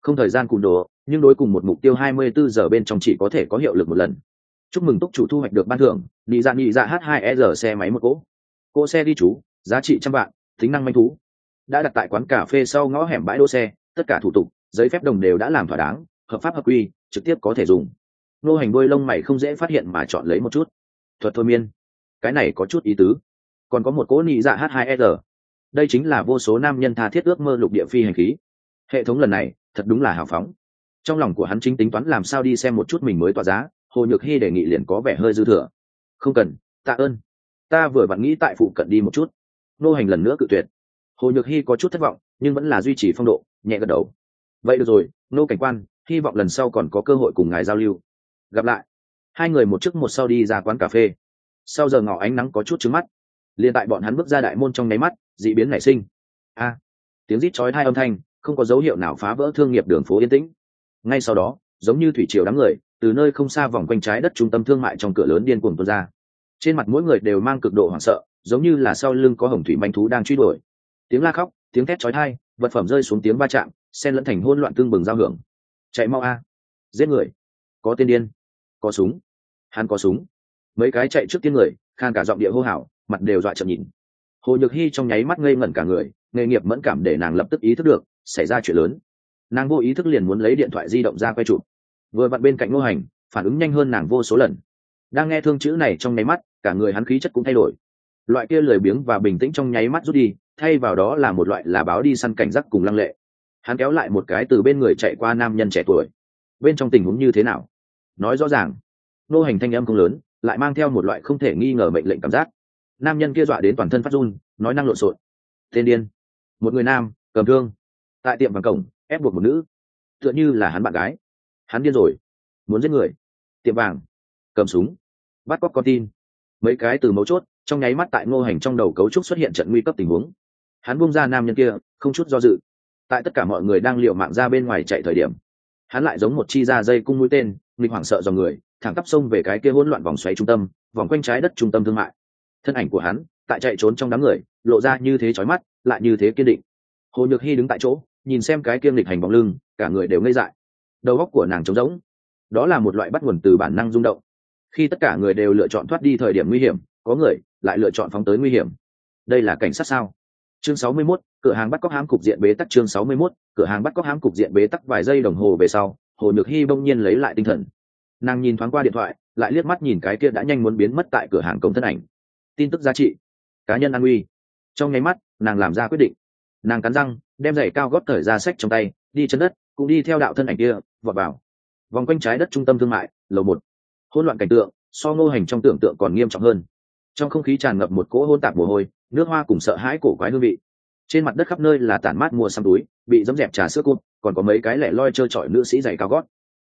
không thời gian cùn đồ, nhưng đối cùng một mục tiêu 24 giờ bên trong chỉ có thể có hiệu lực một lần. Chúc mừng túc chủ thu hoạch được ban thưởng, nị dạ nị dạ h 2 e r xe máy một cỗ. Cỗ xe đi chú, giá trị trăm vạn, tính năng manh thú. Đã đặt tại quán cà phê sau ngõ hẻm bãi đỗ xe, tất cả thủ tục, giấy phép đồng đều đã làm thỏa đáng, hợp pháp hợp quy, trực tiếp có thể dùng. Nô hành đôi lông mày không dễ phát hiện mà chọn lấy một chút. Thuật thôi miên. Cái này có chút ý tứ. Còn có một cỗ nị dạ h 2 r. Đây chính là vô số nam nhân tha thiết ước mơ lục địa phi hành khí. Hệ thống lần này thật đúng là hào phóng. Trong lòng của hắn chính tính toán làm sao đi xem một chút mình mới tỏa giá, hồ nhược hy đề nghị liền có vẻ hơi dư thừa. Không cần, tạ ơn. Ta vừa vặn nghĩ tại phụ cận đi một chút. Nô hành lần nữa cự tuyệt. Hồ nhược hy có chút thất vọng, nhưng vẫn là duy trì phong độ, nhẹ gật đầu. Vậy được rồi, nô cảnh quan, hy vọng lần sau còn có cơ hội cùng ngài giao lưu. Gặp lại. Hai người một trước một sau đi ra quán cà phê. Sau giờ ngỏ ánh nắng có chút trứng mắt. Liền tại bọn hắn bước ra đại môn trong nháy mắt d ị biến nảy sinh. A. Tiếng rít chói hai âm thanh không có dấu hiệu nào phá vỡ thương nghiệp đường phố yên tĩnh. Ngay sau đó, giống như thủy triều đám người, từ nơi không xa vòng quanh trái đất trung tâm thương mại trong cửa lớn điên cuồng tuôn ra. Trên mặt mỗi người đều mang cực độ hoảng sợ, giống như là sau lưng có hồng thủy manh thú đang truy đuổi. Tiếng la khóc, tiếng thét chói tai, vật phẩm rơi xuống tiếng va chạm, xen lẫn thành hôn loạn tương bừng giao hưởng. Chạy mau a. Giết người. Có tên điên. Có súng. Hắn có súng. Mấy cái chạy trước tiên người, khan cả giọng địa hô hào, mặt đều dọa chậm nhìn. Hồ nhược hy trong nháy mắt ngây ngẩn cả người, nghề nghiệp mẫn cảm để nàng lập tức ý thức được xảy ra chuyện lớn. Nàng vô ý thức liền muốn lấy điện thoại di động ra quay chụp. Vừa vặn bên cạnh ngô hành, phản ứng nhanh hơn nàng vô số lần. Đang nghe thương chữ này trong nháy mắt, cả người hắn khí chất cũng thay đổi. Loại kia lười biếng và bình tĩnh trong nháy mắt rút đi, thay vào đó là một loại là báo đi săn cảnh giác cùng lăng lệ. Hắn kéo lại một cái từ bên người chạy qua nam nhân trẻ tuổi. Bên trong tình huống như thế nào? Nói rõ ràng. Nô hành thanh âm không lớn, lại mang theo một loại không thể nghi ngờ mệnh lệnh cảm giác. Nam nhân kia dọa đến toàn thân phát run, nói năng lộn xộn. Tên điên. Một người nam, cầm thương tại tiệm vàng cổng, ép buộc một nữ. Tựa như là hắn bạn gái. Hắn điên rồi. Muốn giết người. Tiệm vàng. Cầm súng. Bắt cóc con tin. Mấy cái từ mấu chốt, trong nháy mắt tại ngô hành trong đầu cấu trúc xuất hiện trận nguy cấp tình huống. Hắn bung ra nam nhân kia, không chút do dự. Tại tất cả mọi người đang liệu mạng ra bên ngoài chạy thời điểm, hắn lại giống một chi ra dây cung mũi tên, nghịch hoảng sợ dòng người, thẳng tắp sông về cái kia hỗn loạn vòng xoáy trung tâm, vòng quanh trái đất trung tâm thương mại. Thân ảnh của hắn, tại chạy trốn trong đám người, lộ ra như thế chói mắt, lại như thế kiên định. Hồ nhược hy đứng tại chỗ nhìn xem cái kiêm lịch hành bóng lưng cả người đều ngây dại. Đầu óc của nàng trống rỗng. Đó là một loại bắt nguồn từ bản năng rung động. Khi tất cả người đều lựa chọn thoát đi thời điểm nguy hiểm có người lại lựa chọn phóng tới nguy hiểm. Đây là cảnh sát sao? Chương 61, cửa hàng bắt cóc hãm cục diện bế tắc. Chương 61, cửa hàng bắt cóc hãm cục diện bế tắc vài giây đồng hồ về sau hồ nhược hy bỗng nhiên lấy lại tinh thần. Nàng nhìn thoáng qua điện thoại lại liếc mắt nhìn cái kia đã nhanh muốn biến mất tại cửa hàng công thân ảnh. Tin tức giá trị cá nhân an nguy trong nháy mắt nàng làm ra quyết định. Nàng cắn răng đem giày cao gót thời ra sách trong tay, đi chân đất, cũng đi theo đạo thân ảnh kia, vọt vào. Vòng quanh trái đất trung tâm thương mại, lầu một. Hỗn loạn cảnh tượng, so ngô hành trong tưởng tượng còn nghiêm trọng hơn. Trong không khí tràn ngập một cỗ hôn tạp mồ hôi, nước hoa cùng sợ hãi cổ quái hương vị. Trên mặt đất khắp nơi là tản mát mua xăm túi, bị dấm dẹp trà sữa cụt, còn có mấy cái lẻ loi trơ trọi nữ sĩ giày cao gót.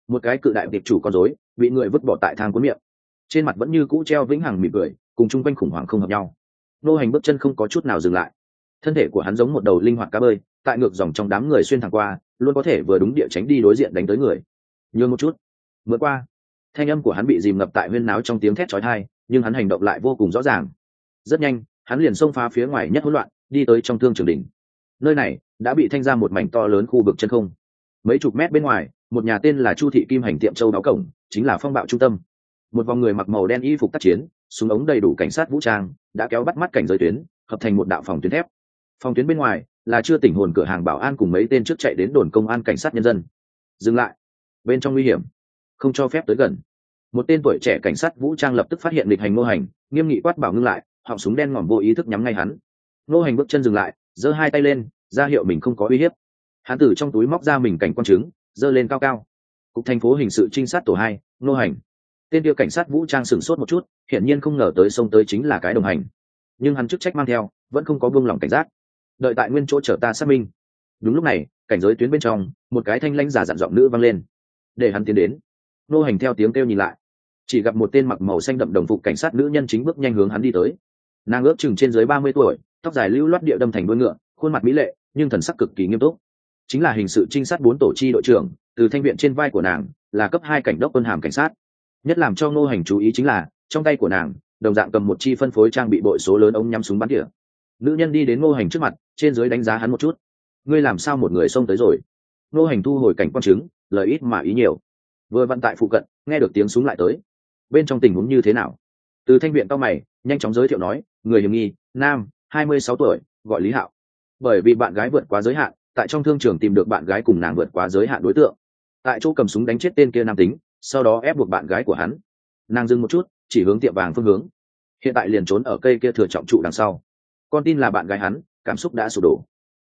Một cái cự đại tiệp chủ con rối, bị người vứt bỏ tại thang cuốn miệng. Trên mặt vẫn như cũ treo vĩnh hằng mỉm cười, cùng chung quanh khủng hoảng không hợp nhau. Nô hành bước chân không có chút nào dừng lại thân thể của hắn giống một đầu linh hoạt cá bơi, tại ngược dòng trong đám người xuyên thẳng qua, luôn có thể vừa đúng địa tránh đi đối diện đánh tới người. Nhường một chút. Mượn qua. Thanh âm của hắn bị dìm ngập tại huyên náo trong tiếng thét chói tai, nhưng hắn hành động lại vô cùng rõ ràng. Rất nhanh, hắn liền xông phá phía ngoài nhất hỗn loạn, đi tới trong thương trường đỉnh. Nơi này đã bị thanh ra một mảnh to lớn khu vực chân không. Mấy chục mét bên ngoài, một nhà tên là chu thị kim hành tiệm châu đáo cổng, chính là phong bạo trung tâm. Một vòng người mặc màu đen y phục tác chiến, súng ống đầy đủ cảnh sát vũ trang, đã kéo bắt mắt cảnh giới tuyến, hợp thành một đạo phòng tuyến thép phòng tuyến bên ngoài là chưa tỉnh hồn cửa hàng bảo an cùng mấy tên trước chạy đến đồn công an cảnh sát nhân dân. Dừng lại. Bên trong nguy hiểm. Không cho phép tới gần. Một tên tuổi trẻ cảnh sát vũ trang lập tức phát hiện lịch hành ngô hành, nghiêm nghị quát bảo ngưng lại, họng súng đen ngòm vô ý thức nhắm ngay hắn. Ngô hành bước chân dừng lại, giơ hai tay lên, ra hiệu mình không có uy hiếp. Hắn từ trong túi móc ra mình cảnh quan chứng giơ lên cao cao. Cục thành phố hình sự trinh sát tổ hai, ngô hành. Tên kia cảnh sát vũ trang sửng sốt một chút, hiển nhiên không ngờ tới sông tới chính là cái đồng hành. Nhưng hắn chức trách mang theo, vẫn không có buông lỏng cảnh giác đợi tại nguyên chỗ chờ ta xác minh. Đúng lúc này, cảnh giới tuyến bên trong, một cái thanh lãnh giả dặn giọng nữ vang lên. Để hắn tiến đến. Nô hành theo tiếng kêu nhìn lại. Chỉ gặp một tên mặc màu xanh đậm đồng phục cảnh sát nữ nhân chính bước nhanh hướng hắn đi tới. Nàng ước chừng trên dưới ba mươi tuổi, tóc dài lưu loát địa đâm thành đuôi ngựa, khuôn mặt mỹ lệ, nhưng thần sắc cực kỳ nghiêm túc. Chính là hình sự trinh sát bốn tổ chi đội trưởng, từ thanh viện trên vai của nàng, là cấp hai cảnh đốc quân hàm cảnh sát. Nhất làm cho ngô hành chú ý chính là, trong tay của nàng, đồng dạng cầm một chi phân phối trang bị bội số lớn ống nhắm súng bắn tỉa nữ nhân đi đến ngô hành trước mặt, trên dưới đánh giá hắn một chút. Ngươi làm sao một người xông tới rồi? Ngô hành thu hồi cảnh quan chứng, lời ít mà ý nhiều. Vừa vận tại phụ cận, nghe được tiếng súng lại tới. Bên trong tình huống như thế nào? Từ thanh viện cao mày, nhanh chóng giới thiệu nói, người hiểm nghi, nam, hai mươi sáu tuổi, gọi lý hạo. Bởi vì bạn gái vượt quá giới hạn, tại trong thương trường tìm được bạn gái cùng nàng vượt quá giới hạn đối tượng. Tại chỗ cầm súng đánh chết tên kia nam tính, sau đó ép buộc bạn gái của hắn. Nàng dừng một chút, chỉ hướng tiệm vàng phương hướng. Hiện tại liền trốn ở cây kia thừa trọng trụ đằng sau con tin là bạn gái hắn, cảm xúc đã sụp đổ.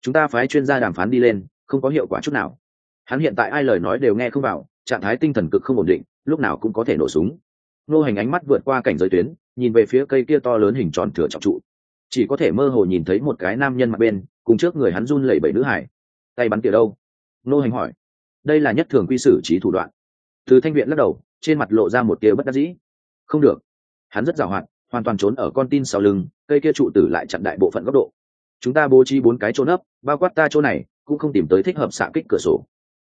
Chúng ta phái chuyên gia đàm phán đi lên, không có hiệu quả chút nào. Hắn hiện tại ai lời nói đều nghe không vào, trạng thái tinh thần cực không ổn định, lúc nào cũng có thể nổ súng. Nô hành ánh mắt vượt qua cảnh giới tuyến, nhìn về phía cây kia to lớn hình tròn thừa trọng trụ. Chỉ có thể mơ hồ nhìn thấy một cái nam nhân mặt bên, cùng trước người hắn run lẩy bẩy nữ hải. Tay bắn tỉa đâu? Nô hành hỏi. Đây là nhất thường quy xử trí thủ đoạn. Từ thanh viện lắc đầu, trên mặt lộ ra một tia bất đắc dĩ. Không được. Hắn rất giàu hoạt hoàn toàn trốn ở con tin sau lưng, cây kia trụ tử lại chặn đại bộ phận góc độ. Chúng ta bố trí bốn cái chỗ nấp, bao quát ta chỗ này, cũng không tìm tới thích hợp xạ kích cửa sổ.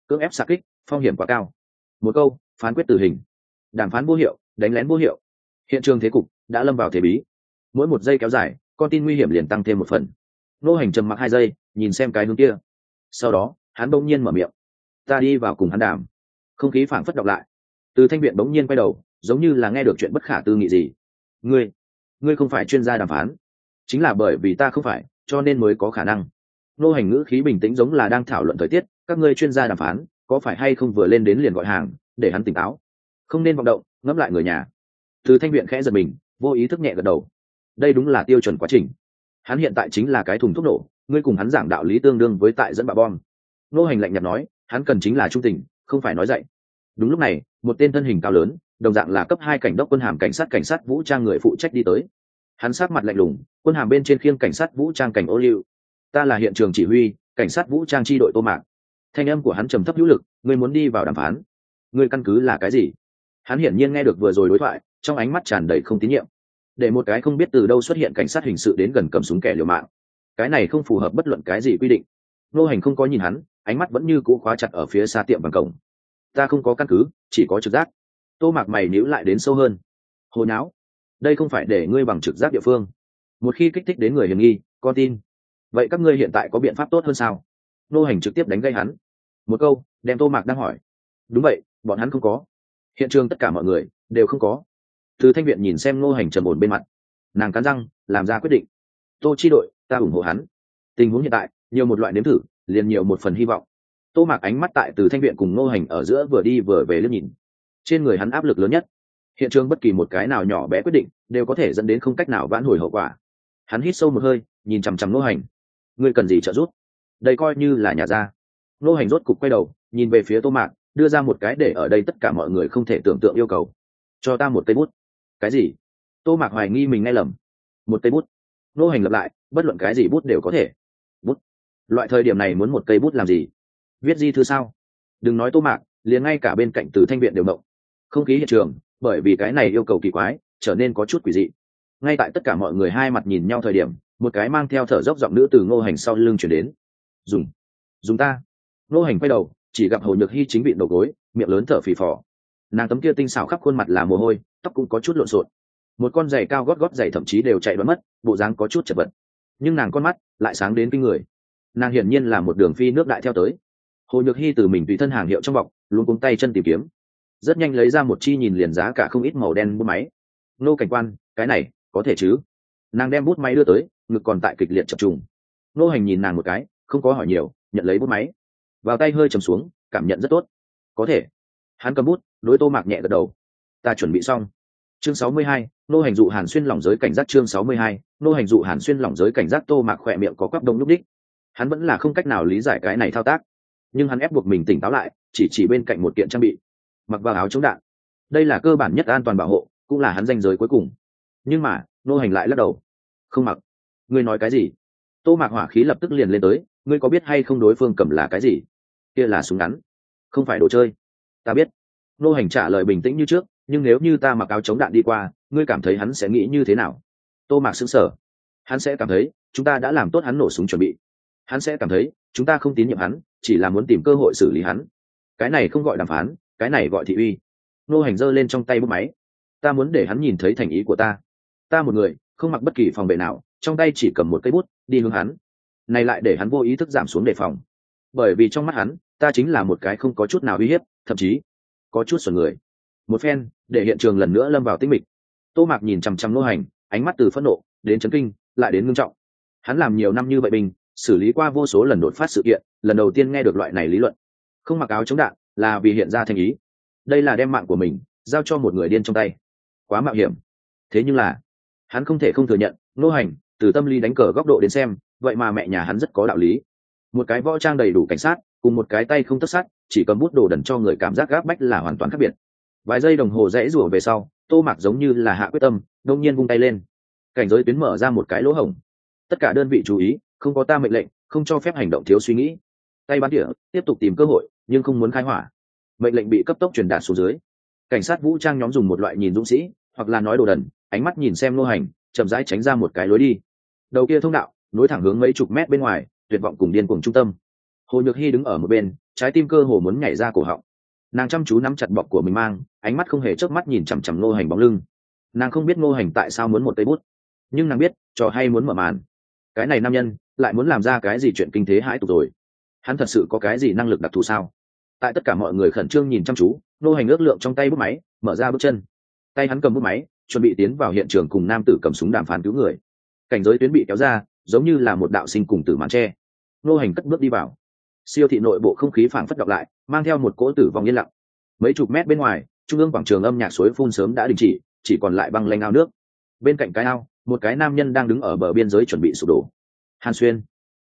Cưỡng ép xạ kích, phong hiểm quá cao. Một câu, phán quyết tử hình. Đàm phán vô hiệu, đánh lén vô hiệu. Hiện trường thế cục đã lâm vào thế bí. Mỗi một giây kéo dài, con tin nguy hiểm liền tăng thêm một phần. Nô hành trầm mặc hai giây, nhìn xem cái hướng kia. Sau đó, hắn bỗng nhiên mở miệng. Ta đi vào cùng hắn đàm. Không khí phảng phất đọc lại. Từ thanh viện bỗng nhiên quay đầu, giống như là nghe được chuyện bất khả tư nghị gì. Ngươi ngươi không phải chuyên gia đàm phán. Chính là bởi vì ta không phải, cho nên mới có khả năng. Nô hành ngữ khí bình tĩnh giống là đang thảo luận thời tiết, các ngươi chuyên gia đàm phán, có phải hay không vừa lên đến liền gọi hàng, để hắn tỉnh táo. Không nên vọng động, ngẫm lại người nhà. Từ thanh viện khẽ giật mình, vô ý thức nhẹ gật đầu. Đây đúng là tiêu chuẩn quá trình. Hắn hiện tại chính là cái thùng thuốc nổ, ngươi cùng hắn giảng đạo lý tương đương với tại dẫn bà bom. Nô hành lạnh nhạt nói, hắn cần chính là trung tình, không phải nói dạy đúng lúc này, một tên thân hình cao lớn đồng dạng là cấp hai cảnh đốc quân hàm cảnh sát cảnh sát vũ trang người phụ trách đi tới. Hắn sát mặt lạnh lùng, quân hàm bên trên khiêng cảnh sát vũ trang cảnh ô liu. Ta là hiện trường chỉ huy, cảnh sát vũ trang tri đội tô mạc. Thanh âm của hắn trầm thấp hữu lực, ngươi muốn đi vào đàm phán. Ngươi căn cứ là cái gì? Hắn hiển nhiên nghe được vừa rồi đối thoại, trong ánh mắt tràn đầy không tín nhiệm. Để một cái không biết từ đâu xuất hiện cảnh sát hình sự đến gần cầm súng kẻ liều mạng. Cái này không phù hợp bất luận cái gì quy định. Nô hành không có nhìn hắn, ánh mắt vẫn như cũ khóa chặt ở phía xa tiệm bằng cổng. Ta không có căn cứ, chỉ có trực giác tô mạc mày níu lại đến sâu hơn. Hồi não đây không phải để ngươi bằng trực giác địa phương. Một khi kích thích đến người hiểm nghi, con tin. Vậy các ngươi hiện tại có biện pháp tốt hơn sao? Nô hành trực tiếp đánh gây hắn. Một câu, đem tô mạc đang hỏi. Đúng vậy, bọn hắn không có. Hiện trường tất cả mọi người đều không có. Từ thanh viện nhìn xem nô hành trầm ổn bên mặt. Nàng cắn răng, làm ra quyết định. Tô chi đội, ta ủng hộ hắn. Tình huống hiện tại, nhiều một loại nếm thử, liền nhiều một phần hy vọng. Tô mạc ánh mắt tại từ thanh viện cùng nô hành ở giữa vừa đi vừa về liếc nhìn trên người hắn áp lực lớn nhất. Hiện trường bất kỳ một cái nào nhỏ bé quyết định đều có thể dẫn đến không cách nào vãn hồi hậu quả. Hắn hít sâu một hơi, nhìn chằm chằm nô hành. Ngươi cần gì trợ giúp? Đây coi như là nhà ra nô hành rốt cục quay đầu, nhìn về phía tô mạc, đưa ra một cái để ở đây tất cả mọi người không thể tưởng tượng yêu cầu. Cho ta một cây bút. Cái gì? Tô mạc hoài nghi mình nghe lầm. Một cây bút. Nô hành lập lại, bất luận cái gì bút đều có thể. Bút. Loại thời điểm này muốn một cây bút làm gì? Viết di thư sao? Đừng nói tô mạc, liền ngay cả bên cạnh từ thanh viện đều mộng không khí hiện trường, bởi vì cái này yêu cầu kỳ quái, trở nên có chút quỷ dị. Ngay tại tất cả mọi người hai mặt nhìn nhau thời điểm, một cái mang theo thở dốc giọng nữ từ ngô hành sau lưng chuyển đến. Dùng dùng ta. Ngô hành quay đầu, chỉ gặp hồ nhược hy chính bị đầu gối, miệng lớn thở phì phò. Nàng tấm kia tinh xảo khắp khuôn mặt là mồ hôi, tóc cũng có chút lộn xộn. Một con giày cao gót gót giày thậm chí đều chạy bắn mất, bộ dáng có chút chật vật. Nhưng nàng con mắt lại sáng đến kinh người. Nàng hiển nhiên là một đường phi nước đại theo tới. Hồ nhược hy từ mình tùy thân hàng hiệu trong bọc, luôn cuống tay chân tìm kiếm rất nhanh lấy ra một chi nhìn liền giá cả không ít màu đen bút máy. Nô cảnh quan cái này có thể chứ? Nàng đem bút máy đưa tới ngực còn tại kịch liệt chập trùng. Nô hành nhìn nàng một cái không có hỏi nhiều nhận lấy bút máy. Vào tay hơi chầm xuống cảm nhận rất tốt. Có thể. Hắn cầm bút đối tô mạc nhẹ gật đầu. Ta chuẩn bị xong. Chương 62, nô hành dụ hàn xuyên lỏng giới cảnh giác chương 62, nô hành dụ hàn xuyên lỏng giới cảnh giác tô mạc khỏe miệng có quắp đông lúc đích. Hắn vẫn là không cách nào lý giải cái này thao tác. Nhưng hắn ép buộc mình tỉnh táo lại chỉ chỉ bên cạnh một kiện trang bị mặc vào áo chống đạn. Đây là cơ bản nhất an toàn bảo hộ, cũng là hắn danh giới cuối cùng. Nhưng mà, nô hành lại lắc đầu. Không mặc. Ngươi nói cái gì? Tô mạc hỏa khí lập tức liền lên tới, ngươi có biết hay không đối phương cầm là cái gì? Kia là súng ngắn. Không phải đồ chơi. Ta biết. Nô hành trả lời bình tĩnh như trước, nhưng nếu như ta mặc áo chống đạn đi qua, ngươi cảm thấy hắn sẽ nghĩ như thế nào? Tô mạc xứng sở hắn sẽ cảm thấy, chúng ta đã làm tốt hắn nổ súng chuẩn bị. Hắn sẽ cảm thấy, chúng ta không tín nhiệm hắn, chỉ là muốn tìm cơ hội xử lý hắn. Cái này không gọi đàm phán cái này gọi thị uy. Nô hành giơ lên trong tay bút máy. Ta muốn để hắn nhìn thấy thành ý của ta. Ta một người, không mặc bất kỳ phòng vệ nào, trong tay chỉ cầm một cây bút, đi hướng hắn. Này lại để hắn vô ý thức giảm xuống đề phòng. Bởi vì trong mắt hắn, ta chính là một cái không có chút nào uy hiếp, thậm chí có chút sửa người. Một phen, để hiện trường lần nữa lâm vào tinh mịch. Tô mạc nhìn chằm chằm nô hành, ánh mắt từ phẫn nộ đến chấn kinh, lại đến ngưng trọng. Hắn làm nhiều năm như vậy bình, xử lý qua vô số lần đột phát sự kiện, lần đầu tiên nghe được loại này lý luận. Không mặc áo chống đạn là vì hiện ra thành ý. Đây là đem mạng của mình giao cho một người điên trong tay. Quá mạo hiểm. Thế nhưng là, hắn không thể không thừa nhận, nô hành, từ tâm lý đánh cờ góc độ đến xem, vậy mà mẹ nhà hắn rất có đạo lý. Một cái võ trang đầy đủ cảnh sát, cùng một cái tay không tất sát, chỉ cầm bút đồ đần cho người cảm giác gác bách là hoàn toàn khác biệt. Vài giây đồng hồ rẽ rủa về sau, tô mạc giống như là hạ quyết tâm đông nhiên vung tay lên. Cảnh giới tuyến mở ra một cái lỗ hổng. Tất cả đơn vị chú ý, không có ta mệnh lệnh, không cho phép hành động thiếu suy nghĩ. Tay bắn tỉa, tiếp tục tìm cơ hội nhưng không muốn khai hỏa. Mệnh lệnh bị cấp tốc truyền đạt xuống dưới. Cảnh sát vũ trang nhóm dùng một loại nhìn dũng sĩ, hoặc là nói đồ đần, ánh mắt nhìn xem nô hành, chậm rãi tránh ra một cái lối đi. Đầu kia thông đạo, nối thẳng hướng mấy chục mét bên ngoài, tuyệt vọng cùng điên cuồng trung tâm. Hồ nhược hy đứng ở một bên, trái tim cơ hồ muốn nhảy ra cổ họng. Nàng chăm chú nắm chặt bọc của mình mang, ánh mắt không hề chớp mắt nhìn chằm chằm ngô hành bóng lưng. Nàng không biết ngô hành tại sao muốn một tay bút, nhưng nàng biết, trò hay muốn mở màn. Cái này nam nhân, lại muốn làm ra cái gì chuyện kinh thế hãi tục rồi hắn thật sự có cái gì năng lực đặc thù sao? Tại tất cả mọi người khẩn trương nhìn chăm chú ngô hành ước lượng trong tay bút máy, mở ra bước chân. Tay hắn cầm bút máy, chuẩn bị tiến vào hiện trường cùng nam tử cầm súng đàm phán cứu người. Cảnh giới tuyến bị kéo ra, giống như là một đạo sinh cùng tử màn tre. Ngô hành cất bước đi vào. Siêu thị nội bộ không khí phảng phất đọc lại, mang theo một cỗ tử vong yên lặng. Mấy chục mét bên ngoài, trung ương quảng trường âm nhạc suối phun sớm đã đình chỉ chỉ còn lại băng lanh ao nước. Bên cạnh cái ao, một cái nam nhân đang đứng ở bờ biên giới chuẩn bị sụp đổ. Hàn xuyên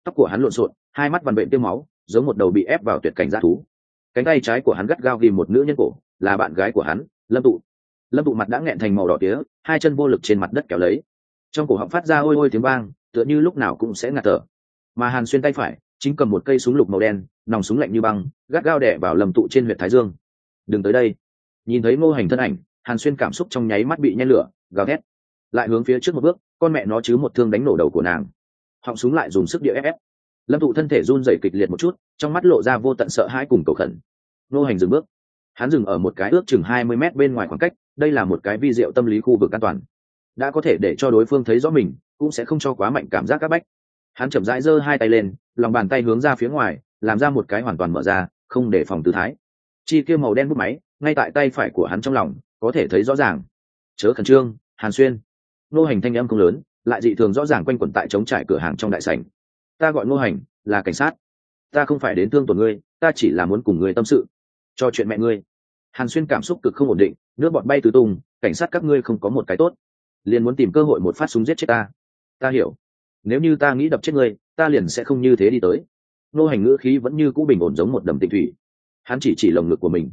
tóc của hắn lộn xộn, hai mắt vằn bệnh tiêu máu, giống một đầu bị ép vào tuyệt cảnh g thú. Cánh tay trái của hắn gắt gao ghìm một nữ nhân cổ, là bạn gái của hắn, lâm tụ. Lâm tụ mặt đã nghẹn thành màu đỏ tía, hai chân vô lực trên mặt đất kéo lấy. Trong cổ họng phát ra ôi ôi tiếng vang, tựa như lúc nào cũng sẽ ngạt thở. Mà hàn xuyên tay phải, chính cầm một cây súng lục màu đen, nòng súng lạnh như băng, gắt gao đẻ vào lầm tụ trên huyện thái dương. Đừng tới đây. Nhìn thấy ngô hành thân ảnh, hàn xuyên cảm xúc trong nháy mắt bị nhen lửa, gào thét. Lại hướng phía trước một bước, con mẹ nó chứ một thương đánh nổ đầu của nàng họng súng lại dùng sức địa ép ép. Lâm thụ thân thể run rẩy kịch liệt một chút, trong mắt lộ ra vô tận sợ hãi cùng cầu khẩn. Nô hành dừng bước. Hắn dừng ở một cái ước chừng hai mươi mét bên ngoài khoảng cách, đây là một cái vi diệu tâm lý khu vực an toàn. Đã có thể để cho đối phương thấy rõ mình, cũng sẽ không cho quá mạnh cảm giác c áp bách. Hắn chậm rãi giơ hai tay lên, lòng bàn tay hướng ra phía ngoài, làm ra một cái hoàn toàn mở ra, không để phòng tư thái. Chi kia màu đen bút máy, ngay tại tay phải của hắn trong lòng, có thể thấy rõ ràng. Chớ khẩn trương, hàn xuyên. Nô hành thanh âm không lớn lại dị thường rõ ràng quanh quẩn tại chống trải cửa hàng trong đại sảnh. Ta gọi Ngô hành, là cảnh sát. Ta không phải đến thương tổn ngươi, ta chỉ là muốn cùng ngươi tâm sự. Cho chuyện mẹ ngươi. Hàn xuyên cảm xúc cực không ổn định, nước bọt bay tứ tung, cảnh sát các ngươi không có một cái tốt. Liền muốn tìm cơ hội một phát súng giết chết ta. Ta hiểu. Nếu như ta nghĩ đập chết ngươi, ta liền sẽ không như thế đi tới. Nô hành ngữ khí vẫn như cũ bình ổn giống một đầm tịnh thủy. Hắn chỉ chỉ lồng ngực của mình.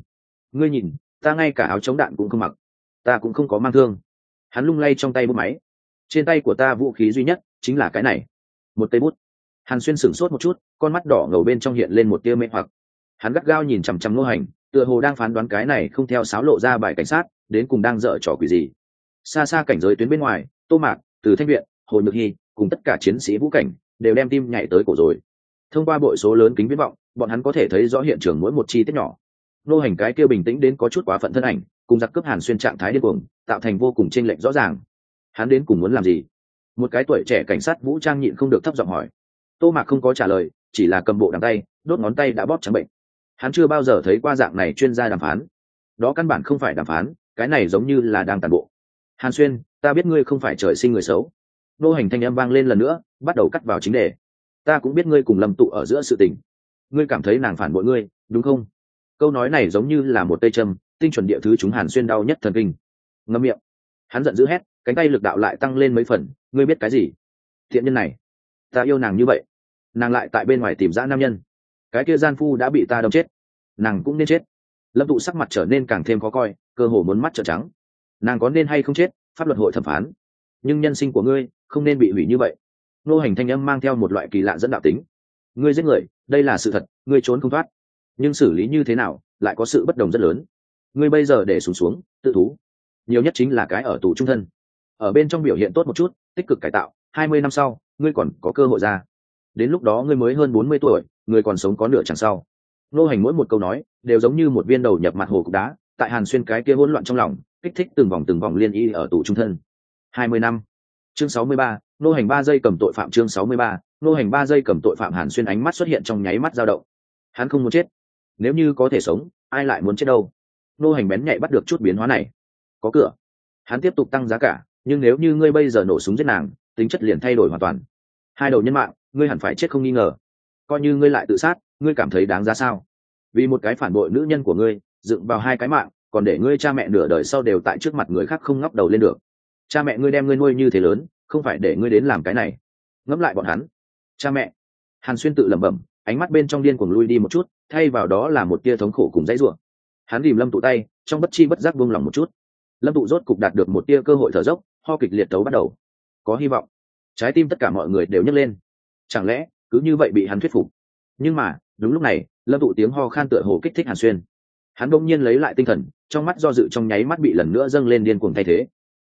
Ngươi nhìn, ta ngay cả áo chống đạn cũng không mặc. Ta cũng không có mang thương. Hắn lung lay trong tay bút máy trên tay của ta vũ khí duy nhất chính là cái này. Một cây bút. Hàn xuyên sửng sốt một chút, con mắt đỏ ngầu bên trong hiện lên một tia mê hoặc. Hắn gắt gao nhìn chằm chằm nô hành, tựa hồ đang phán đoán cái này không theo sáo lộ ra bài cảnh sát, đến cùng đang dở trò quỷ gì. Xa xa cảnh giới tuyến bên ngoài, tô mạc, từ thanh viện, hồ nhược hy, cùng tất cả chiến sĩ vũ cảnh, đều đem tim nhảy tới cổ rồi. Thông qua bội số lớn kính viễn vọng, bọn hắn có thể thấy rõ hiện trường mỗi một chi tiết nhỏ. Nô hành cái kia bình tĩnh đến có chút quá phận thân ảnh, cùng giặc cướp hàn xuyên trạng thái điên cuồng, tạo thành vô cùng chênh lệch rõ ràng hắn đến cùng muốn làm gì? Một cái tuổi trẻ cảnh sát vũ trang nhịn không được thấp giọng hỏi. Tô mạc không có trả lời, chỉ là cầm bộ đằng tay, đốt ngón tay đã bóp trắng bệnh. Hắn chưa bao giờ thấy qua dạng này chuyên gia đàm phán. Đó căn bản không phải đàm phán, cái này giống như là đang tàn bộ. Hàn xuyên, ta biết ngươi không phải trời sinh người xấu. Nô hành thanh em vang lên lần nữa, bắt đầu cắt vào chính đề. Ta cũng biết ngươi cùng lâm tụ ở giữa sự tình. Ngươi cảm thấy nàng phản bội ngươi, đúng không? Câu nói này giống như là một tây châm, tinh chuẩn địa thứ chúng hàn xuyên đau nhất thần kinh. Ngâm miệng. Hắn giận dữ hét cánh tay lực đạo lại tăng lên mấy phần, ngươi biết cái gì? Thiện nhân này, ta yêu nàng như vậy, nàng lại tại bên ngoài tìm ra nam nhân. Cái kia gian phu đã bị ta đâm chết, nàng cũng nên chết. Lâm tụ sắc mặt trở nên càng thêm khó coi, cơ hồ muốn mắt trợn trắng. Nàng có nên hay không chết, pháp luật hội thẩm phán. Nhưng nhân sinh của ngươi không nên bị hủy như vậy. Nô hành thanh âm mang theo một loại kỳ lạ dẫn đạo tính. Ngươi giết người, đây là sự thật, ngươi trốn không thoát. Nhưng xử lý như thế nào, lại có sự bất đồng rất lớn. Ngươi bây giờ để xuống xuống, tự thú. Nhiều nhất chính là cái ở tù trung thân ở bên trong biểu hiện tốt một chút, tích cực cải tạo, hai mươi năm sau, ngươi còn có cơ hội ra. Đến lúc đó ngươi mới hơn bốn mươi tuổi, ngươi còn sống có nửa chẳng sau. Nô hành mỗi một câu nói, đều giống như một viên đầu nhập mặt hồ cục đá, tại hàn xuyên cái kia hỗn loạn trong lòng, kích thích từng vòng từng vòng liên y ở tù trung thân. Hai mươi năm. Chương sáu mươi ba, nô hành ba giây cầm tội phạm chương sáu mươi ba, nô hành ba giây cầm tội phạm hàn xuyên ánh mắt xuất hiện trong nháy mắt dao động. Hắn không muốn chết. Nếu như có thể sống, ai lại muốn chết đâu? Nô hành bén nhạy bắt được chút biến hóa này. Có cửa. Hắn tiếp tục tăng giá cả nhưng nếu như ngươi bây giờ nổ súng giết nàng, tính chất liền thay đổi hoàn toàn. Hai đầu nhân mạng, ngươi hẳn phải chết không nghi ngờ. Coi như ngươi lại tự sát, ngươi cảm thấy đáng ra sao? Vì một cái phản bội nữ nhân của ngươi, dựng vào hai cái mạng, còn để ngươi cha mẹ nửa đời sau đều tại trước mặt người khác không ngóc đầu lên được. Cha mẹ ngươi đem ngươi nuôi như thế lớn, không phải để ngươi đến làm cái này. Ngẫm lại bọn hắn. Cha mẹ. Hàn xuyên tự lẩm bẩm, ánh mắt bên trong điên cuồng lui đi một chút, thay vào đó là một tia thống khổ cùng dãy ruộng hắn tìm lâm tụ tay, trong bất chi bất giác buông lòng một chút. Lâm tụ rốt cục đạt được một tia cơ hội thở dốc ho kịch liệt tấu bắt đầu. Có hy vọng. Trái tim tất cả mọi người đều nhấc lên. Chẳng lẽ, cứ như vậy bị hắn thuyết phục? Nhưng mà, đúng lúc này, lâm tụ tiếng ho khan tựa hồ kích thích hàn xuyên. Hắn bỗng nhiên lấy lại tinh thần, trong mắt do dự trong nháy mắt bị lần nữa dâng lên điên cuồng thay thế.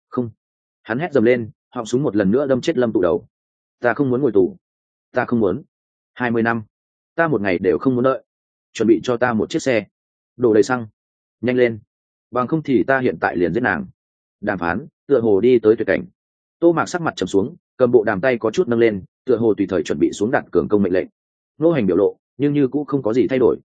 Không. Hắn hét dầm lên, họng súng một lần nữa đâm chết lâm tụ đầu. Ta không muốn ngồi tù. Ta không muốn. Hai mươi năm. Ta một ngày đều không muốn đợi. Chuẩn bị cho ta một chiếc xe. Đổ đầy xăng. Nhanh lên. Bằng không thì ta hiện tại liền giết nàng. Đàm phán tựa hồ đi tới tuyệt cảnh. Tô mạc sắc mặt trầm xuống, cầm bộ đàm tay có chút nâng lên, tựa hồ tùy thời chuẩn bị xuống đặt cường công mệnh lệnh. Nô hành biểu lộ, nhưng như cũng không có gì thay đổi.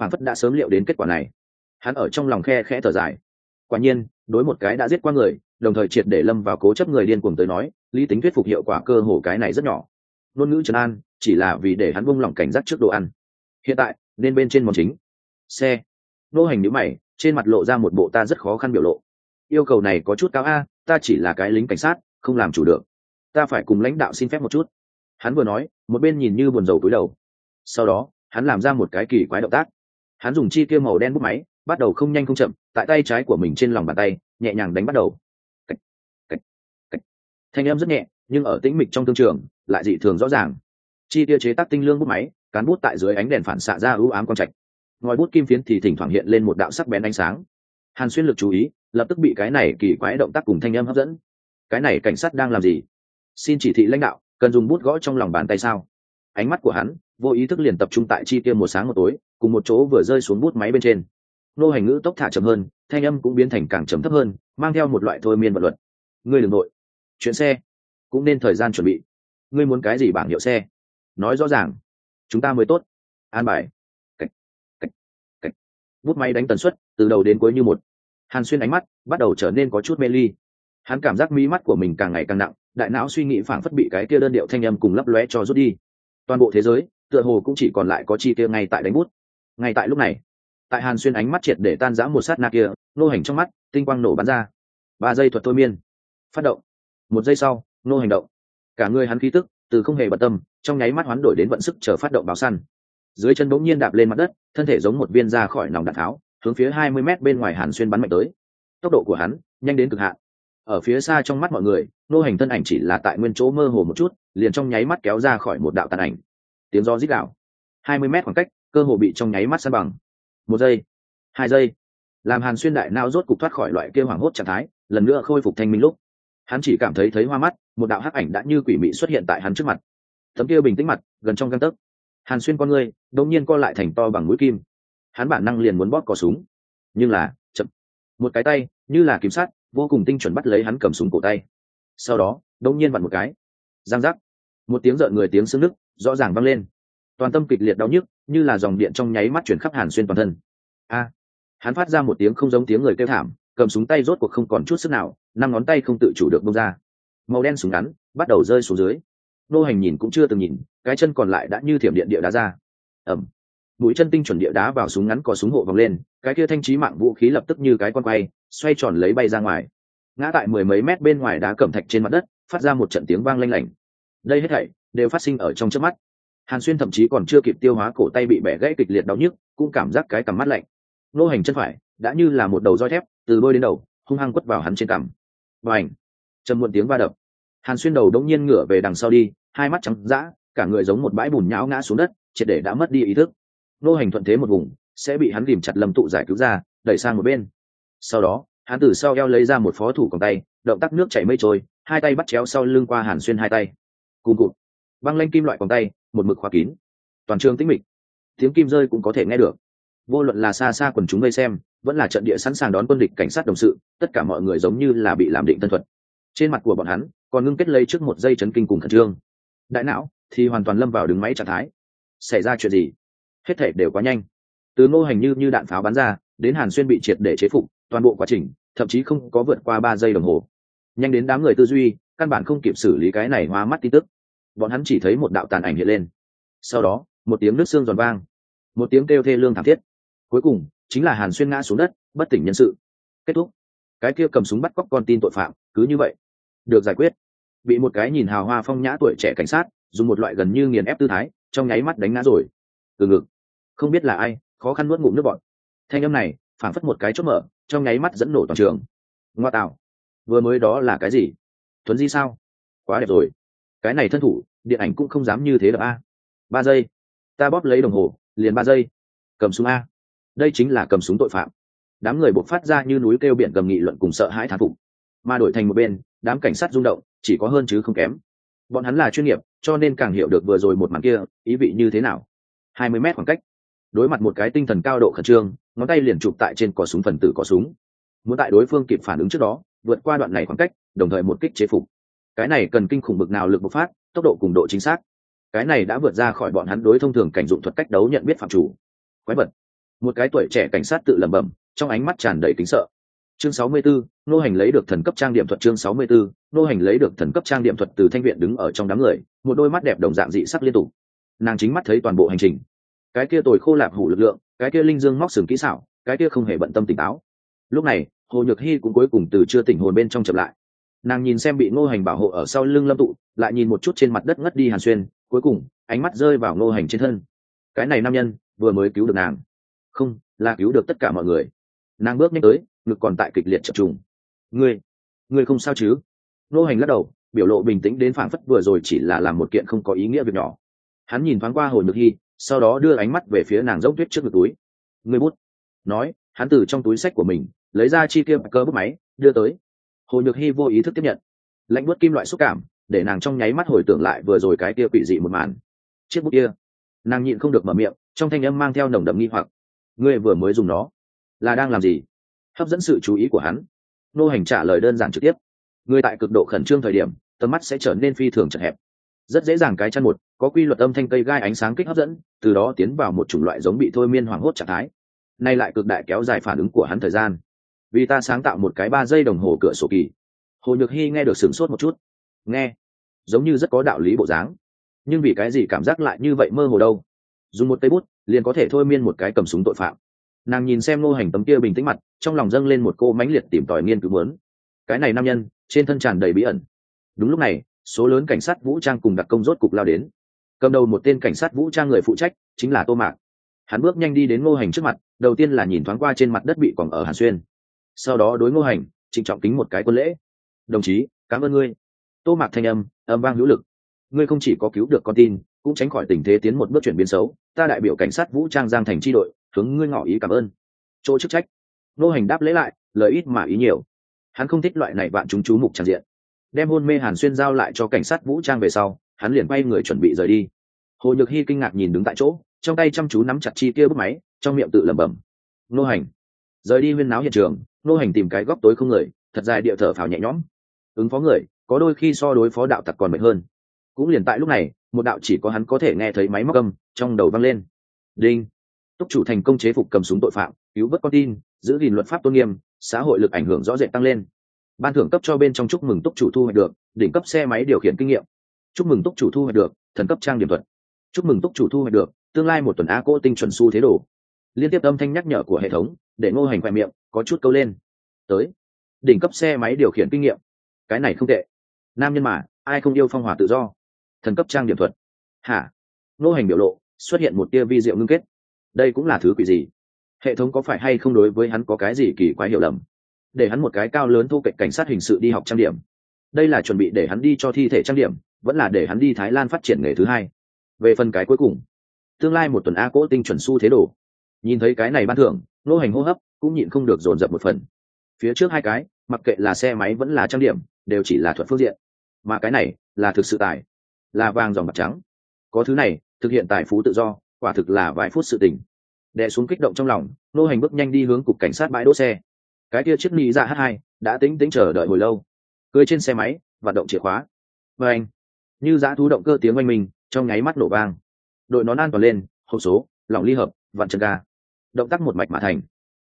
Phản phất đã sớm liệu đến kết quả này. Hắn ở trong lòng khe khẽ thở dài. Quả nhiên, đối một cái đã giết qua người, đồng thời triệt để lâm vào cố chấp người điên cuồng tới nói, lý tính thuyết phục hiệu quả cơ hồ cái này rất nhỏ. Ngôn ngữ trấn an, chỉ là vì để hắn buông lỏng cảnh giác trước đồ ăn. Hiện tại, nên bên trên món chính. Xe. Nô hành nhíu mày, trên mặt lộ ra một bộ ta rất khó khăn biểu lộ. Yêu cầu này có chút cao a ta chỉ là cái lính cảnh sát không làm chủ được. Ta phải cùng lãnh đạo xin phép một chút. Hắn vừa nói một bên nhìn như buồn rầu cúi đầu. Sau đó hắn làm ra một cái kỳ quái động tác. Hắn dùng chi kia màu đen bút máy bắt đầu không nhanh không chậm tại tay trái của mình trên lòng bàn tay nhẹ nhàng đánh bắt đầu. Cách, cách, cách. thanh em rất nhẹ nhưng ở tĩnh mịch trong thương trường lại dị thường rõ ràng. Chi tiêu chế tác tinh lương bút máy cán bút tại dưới ánh đèn phản xạ ra ưu ám quang trạch. Ngòi bút kim phiến thì thỉnh thoảng hiện lên một đạo sắc bén ánh sáng. Hàn xuyên lực chú ý lập tức bị cái này kỳ quái động tác cùng thanh âm hấp dẫn. Cái này cảnh sát đang làm gì? Xin chỉ thị lãnh đạo, cần dùng bút gõ trong lòng bàn tay sao? Ánh mắt của hắn, vô ý thức liền tập trung tại chi tiêu một sáng một tối, cùng một chỗ vừa rơi xuống bút máy bên trên. Nô hành ngữ tốc thả chậm hơn, thanh âm cũng biến thành càng chấm thấp hơn, mang theo một loại thôi miên vật luật. Ngươi đừng nội. Chuyện xe. Cũng nên thời gian chuẩn bị. Ngươi muốn cái gì bảng hiệu xe? Nói rõ ràng. Chúng ta mới tốt. An bài. Cách cách cách bút máy đánh tần suất, từ đầu đến cuối như một hàn xuyên ánh mắt bắt đầu trở nên có chút mê ly. Hắn cảm giác mí mắt của mình càng ngày càng nặng, đại não suy nghĩ phảng phất bị cái kia đơn điệu thanh âm cùng lấp lóe cho rút đi. Toàn bộ thế giới, tựa hồ cũng chỉ còn lại có chi tiêu ngay tại đánh bút. Ngay tại lúc này, tại hàn xuyên ánh mắt triệt để tan rã một sát na kia, nô hành trong mắt, tinh quang nổ bắn ra. Ba giây thuật thôi miên. Phát động. Một giây sau, nô hành động. Cả người hắn khí tức, từ không hề bận tâm, trong nháy mắt hoán đổi đến vận sức chờ phát động báo săn. Dưới chân bỗng nhiên đạp lên mặt đất, thân thể giống một viên ra khỏi nòng đạn tháo hướng phía hai mươi bên ngoài hàn xuyên bắn mạnh tới. Tốc độ của hắn nhanh đến cực hạn. Ở phía xa trong mắt mọi người, nô hành thân ảnh chỉ là tại nguyên chỗ mơ hồ một chút, liền trong nháy mắt kéo ra khỏi một đạo tàn ảnh. Tiếng do rít đạo hai mươi khoảng cách, cơ hồ bị trong nháy mắt san bằng. Một giây, hai giây, làm hàn xuyên đại nao rốt cục thoát khỏi loại kia hoảng hốt trạng thái, lần nữa khôi phục thanh minh lúc. Hắn chỉ cảm thấy thấy hoa mắt, một đạo hắc ảnh đã như quỷ mị xuất hiện tại hắn trước mặt. Tấm kia bình tĩnh mặt, gần trong găng tấc. Hàn xuyên con người, đột nhiên co lại thành to bằng mũi kim hắn bản năng liền muốn bóp cò súng. Nhưng là, chậm. Một cái tay, như là kiểm sát vô cùng tinh chuẩn bắt lấy hắn cầm súng cổ tay. Sau đó, đột nhiên vặn một cái. Giang giác. Một tiếng rợn người tiếng sưng nức rõ ràng vang lên. Toàn tâm kịch liệt đau nhức, như là dòng điện trong nháy mắt chuyển khắp hàn xuyên toàn thân. A! Hắn phát ra một tiếng không giống tiếng người kêu thảm, cầm súng tay rốt cuộc không còn chút sức nào, năm ngón tay không tự chủ được bông ra. Màu đen súng ngắn, bắt đầu rơi xuống dưới. Nô hành nhìn cũng chưa từng nhìn, cái chân còn lại đã như thiểm điện địa đá ra. Ẩm mũi chân tinh chuẩn địa đá vào súng ngắn có súng hộ vòng lên, cái kia thanh trí mạng vũ khí lập tức như cái con quay, xoay tròn lấy bay ra ngoài. Ngã tại mười mấy mét bên ngoài đá cẩm thạch trên mặt đất, phát ra một trận tiếng vang lanh lảnh. Đây hết thảy đều phát sinh ở trong trước mắt. Hàn xuyên thậm chí còn chưa kịp tiêu hóa cổ tay bị bẻ gãy kịch liệt đau nhức, cũng cảm giác cái cằm mắt lạnh. Nô hành chân phải đã như là một đầu roi thép, từ đôi đến đầu, hung hăng quất vào hắn trên cằm. Và ảnh trầm muộn tiếng va đập. Hàn xuyên đầu đống nhiên ngửa về đằng sau đi, hai mắt trắng dã, cả người giống một bãi bùn nhão ngã xuống đất, triệt để đã mất đi ý thức nô hành thuận thế một vùng, sẽ bị hắn ghìm chặt lâm tụ giải cứu ra, đẩy sang một bên. Sau đó, hắn từ sau eo lấy ra một phó thủ còng tay, động tác nước chảy mây trôi, hai tay bắt chéo sau lưng qua hàn xuyên hai tay. Cùng cụt. Băng lanh kim loại còng tay, một mực khóa kín. Toàn trường tĩnh mịch. Tiếng kim rơi cũng có thể nghe được. Vô luận là xa xa quần chúng vây xem, vẫn là trận địa sẵn sàng đón quân địch cảnh sát đồng sự, tất cả mọi người giống như là bị làm định tân thuật. Trên mặt của bọn hắn, còn ngưng kết lây trước một dây chấn kinh cùng khẩn trương. Đại não thì hoàn toàn lâm vào đứng máy trạng thái. Xảy ra chuyện gì? Hết thể đều quá nhanh. Từ ngô hành như như đạn pháo bắn ra, đến hàn xuyên bị triệt để chế phục, toàn bộ quá trình, thậm chí không có vượt qua ba giây đồng hồ. Nhanh đến đám người tư duy, căn bản không kịp xử lý cái này hóa mắt tin tức. Bọn hắn chỉ thấy một đạo tàn ảnh hiện lên. Sau đó, một tiếng nước xương giòn vang, một tiếng kêu thê lương thảm thiết. Cuối cùng, chính là hàn xuyên ngã xuống đất, bất tỉnh nhân sự. Kết thúc. Cái kia cầm súng bắt cóc con tin tội phạm, cứ như vậy. Được giải quyết. Bị một cái nhìn hào hoa phong nhã tuổi trẻ cảnh sát, dùng một loại gần như nghiền ép tư thái, trong nháy mắt đánh ngã rồi. Từ ngực không biết là ai, khó khăn nuốt ngụm nước bọn thanh âm này, phảng phất một cái chốt mở, trong nháy mắt dẫn nổ toàn trường. Ngoa tạo. Vừa mới đó là cái gì? Thuấn di sao? Quá đẹp rồi. Cái này thân thủ, điện ảnh cũng không dám như thế được a. Ba giây. Ta bóp lấy đồng hồ, liền ba giây. Cầm súng a. Đây chính là cầm súng tội phạm. Đám người buộc phát ra như núi kêu biển cầm nghị luận cùng sợ hãi thán phục. Mà đổi thành một bên, đám cảnh sát rung động, chỉ có hơn chứ không kém. Bọn hắn là chuyên nghiệp, cho nên càng hiểu được vừa rồi một màn kia, ý vị như thế nào. Hai mươi mét khoảng cách đối mặt một cái tinh thần cao độ khẩn trương ngón tay liền chụp tại trên cò súng phần tử cò súng. Muốn tại đối phương kịp phản ứng trước đó vượt qua đoạn này khoảng cách đồng thời một kích chế phục. Cái này cần kinh khủng bực nào lực bộc phát tốc độ cùng độ chính xác. Cái này đã vượt ra khỏi bọn hắn đối thông thường cảnh dụng thuật cách đấu nhận biết phạm chủ. Quái vật. Một cái tuổi trẻ cảnh sát tự lẩm bẩm trong ánh mắt tràn đầy kính sợ. Chương 64, nô hành lấy được thần cấp trang điểm thuật chương 64, nô hành lấy được thần cấp trang điểm thuật từ thanh viện đứng ở trong đám người một đôi mắt đẹp đồng dạng dị sắc liên tục. Nàng chính mắt thấy toàn bộ hành trình cái kia tồi khô lạp hủ lực lượng, cái kia linh dương móc sừng kỹ xảo, cái kia không hề bận tâm tỉnh táo. Lúc này, hồ nhược hy cũng cuối cùng từ chưa tỉnh hồn bên trong chậm lại. Nàng nhìn xem bị ngô hành bảo hộ ở sau lưng lâm tụ, lại nhìn một chút trên mặt đất ngất đi hàn xuyên, cuối cùng, ánh mắt rơi vào ngô hành trên thân. Cái này nam nhân, vừa mới cứu được nàng. Không, là cứu được tất cả mọi người. Nàng bước nhanh tới, ngực còn tại kịch liệt chập trùng. Ngươi ngươi không sao chứ? Ngô hành lắc đầu, biểu lộ bình tĩnh đến phảng phất vừa rồi chỉ là làm một kiện không có ý nghĩa việc nhỏ. Hắn nhìn thoáng qua hồ nhược hy sau đó đưa ánh mắt về phía nàng dốc tuyết trước ngực túi. Người bút. Nói, hắn từ trong túi sách của mình, lấy ra chi kia cơ bút máy, đưa tới. Hồ nhược hy vô ý thức tiếp nhận. Lạnh bút kim loại xúc cảm, để nàng trong nháy mắt hồi tưởng lại vừa rồi cái kia quỷ dị một màn. Chiếc bút kia. Nàng nhịn không được mở miệng, trong thanh âm mang theo nồng đậm nghi hoặc. Ngươi vừa mới dùng nó, là đang làm gì? Hấp dẫn sự chú ý của hắn. Nô hành trả lời đơn giản trực tiếp. Người tại cực độ khẩn trương thời điểm, tầm mắt sẽ trở nên phi thường chật hẹp. Rất dễ dàng cái chăn một có quy luật âm thanh cây gai ánh sáng kích hấp dẫn, từ đó tiến vào một chủng loại giống bị thôi miên hoảng hốt trạng thái. Nay lại cực đại kéo dài phản ứng của hắn thời gian. Vì ta sáng tạo một cái ba giây đồng hồ cửa sổ kỳ. Hồ nhược hy nghe được sửng sốt một chút. Nghe. Giống như rất có đạo lý bộ dáng. Nhưng vì cái gì cảm giác lại như vậy mơ hồ đâu? Dùng một tay bút, liền có thể thôi miên một cái cầm súng tội phạm. Nàng nhìn xem ngô hành tấm kia bình tĩnh mặt, trong lòng dâng lên một cô mãnh liệt tìm tòi nghiên cứu mớn cái này nam nhân, trên thân tràn đầy bí ẩn. Đúng lúc này, số lớn cảnh sát vũ trang cùng đặc công rốt cục lao đến cầm đầu một tên cảnh sát vũ trang người phụ trách, chính là tô mạc. Hắn bước nhanh đi đến ngô hành trước mặt, đầu tiên là nhìn thoáng qua trên mặt đất bị quẳng ở hàn xuyên. Sau đó đối ngô hành, trịnh trọng kính một cái quân lễ. Đồng chí, cảm ơn ngươi. Tô mạc thanh âm âm vang hữu lực. Ngươi không chỉ có cứu được con tin, cũng tránh khỏi tình thế tiến một bước chuyển biến xấu, ta đại biểu cảnh sát vũ trang giang thành tri đội, hướng ngươi ngỏ ý cảm ơn. Chỗ chức trách. Ngô hành đáp lễ lại, lời ít mà ý nhiều. Hắn không thích loại này bạn chúng chú mục trang diện. Đem hôn mê hàn xuyên giao lại cho cảnh sát vũ trang về sau hắn liền quay người chuẩn bị rời đi. Hồ nhược hy kinh ngạc nhìn đứng tại chỗ, trong tay chăm chú nắm chặt chi kia bút máy, trong miệng tự lẩm bẩm, nô hành, rời đi huyên náo hiện trường, nô hành tìm cái góc tối không người, thật dài địa thở phào nhẹ nhõm. Ứng phó người, có đôi khi so đối phó đạo tặc còn mệt hơn. Cũng liền tại lúc này, một đạo chỉ có hắn có thể nghe thấy máy móc cầm trong đầu văng lên. Đinh. Túc chủ thành công chế phục cầm súng tội phạm, cứu vớt con tin, giữ gìn luật pháp tôn nghiêm, xã hội lực ảnh hưởng rõ rệt tăng lên. Ban thưởng cấp cho bên trong chúc mừng túc chủ thu hoạch được, đỉnh cấp xe máy điều khiển kinh nghiệm chúc mừng túc chủ thu hoạch được, thần cấp trang điểm thuật. Chúc mừng túc chủ thu hoạch được, tương lai một tuần a cô tinh chuẩn su thế đồ. Liên tiếp âm thanh nhắc nhở của hệ thống, để ngô hành khoe miệng, có chút câu lên. Tới. Đỉnh cấp xe máy điều khiển kinh nghiệm. Cái này không tệ. Nam nhân mà, ai không yêu phong hòa tự do? Thần cấp trang điểm thuật. Hả? Ngô hành biểu lộ, xuất hiện một tia vi diệu ngưng kết. Đây cũng là thứ quỷ gì? Hệ thống có phải hay không đối với hắn có cái gì kỳ quái hiểu lầm? Để hắn một cái cao lớn thu cạnh cảnh sát hình sự đi học trang điểm. Đây là chuẩn bị để hắn đi cho thi thể trang điểm vẫn là để hắn đi thái lan phát triển nghề thứ hai. Về phần cái cuối cùng, tương lai một tuần a cố tinh chuẩn su thế đồ. Nhìn thấy cái này ban thưởng nô hành hô hấp cũng nhịn không được dồn dập một phần. Phía trước hai cái, mặc kệ là xe máy vẫn là trang điểm, đều chỉ là thuật phương diện. Mà cái này là thực sự tài, là vàng dòng mặt trắng. Có thứ này, thực hiện tài phú tự do, quả thực là vài phút sự tình. Đè xuống kích động trong lòng nô hành bước nhanh đi hướng cục cảnh sát bãi đỗ xe. Cái kia chiếc ni ra dạ h hai đã tính tính chờ đợi hồi lâu. Cưới trên xe máy và động chìa khóa. Và anh như giã thú động cơ tiếng oanh minh, trong nháy mắt nổ vang. Đội nón an toàn lên, hộp số, lỏng ly hợp, vặn chân ga. Động tác một mạch mà thành.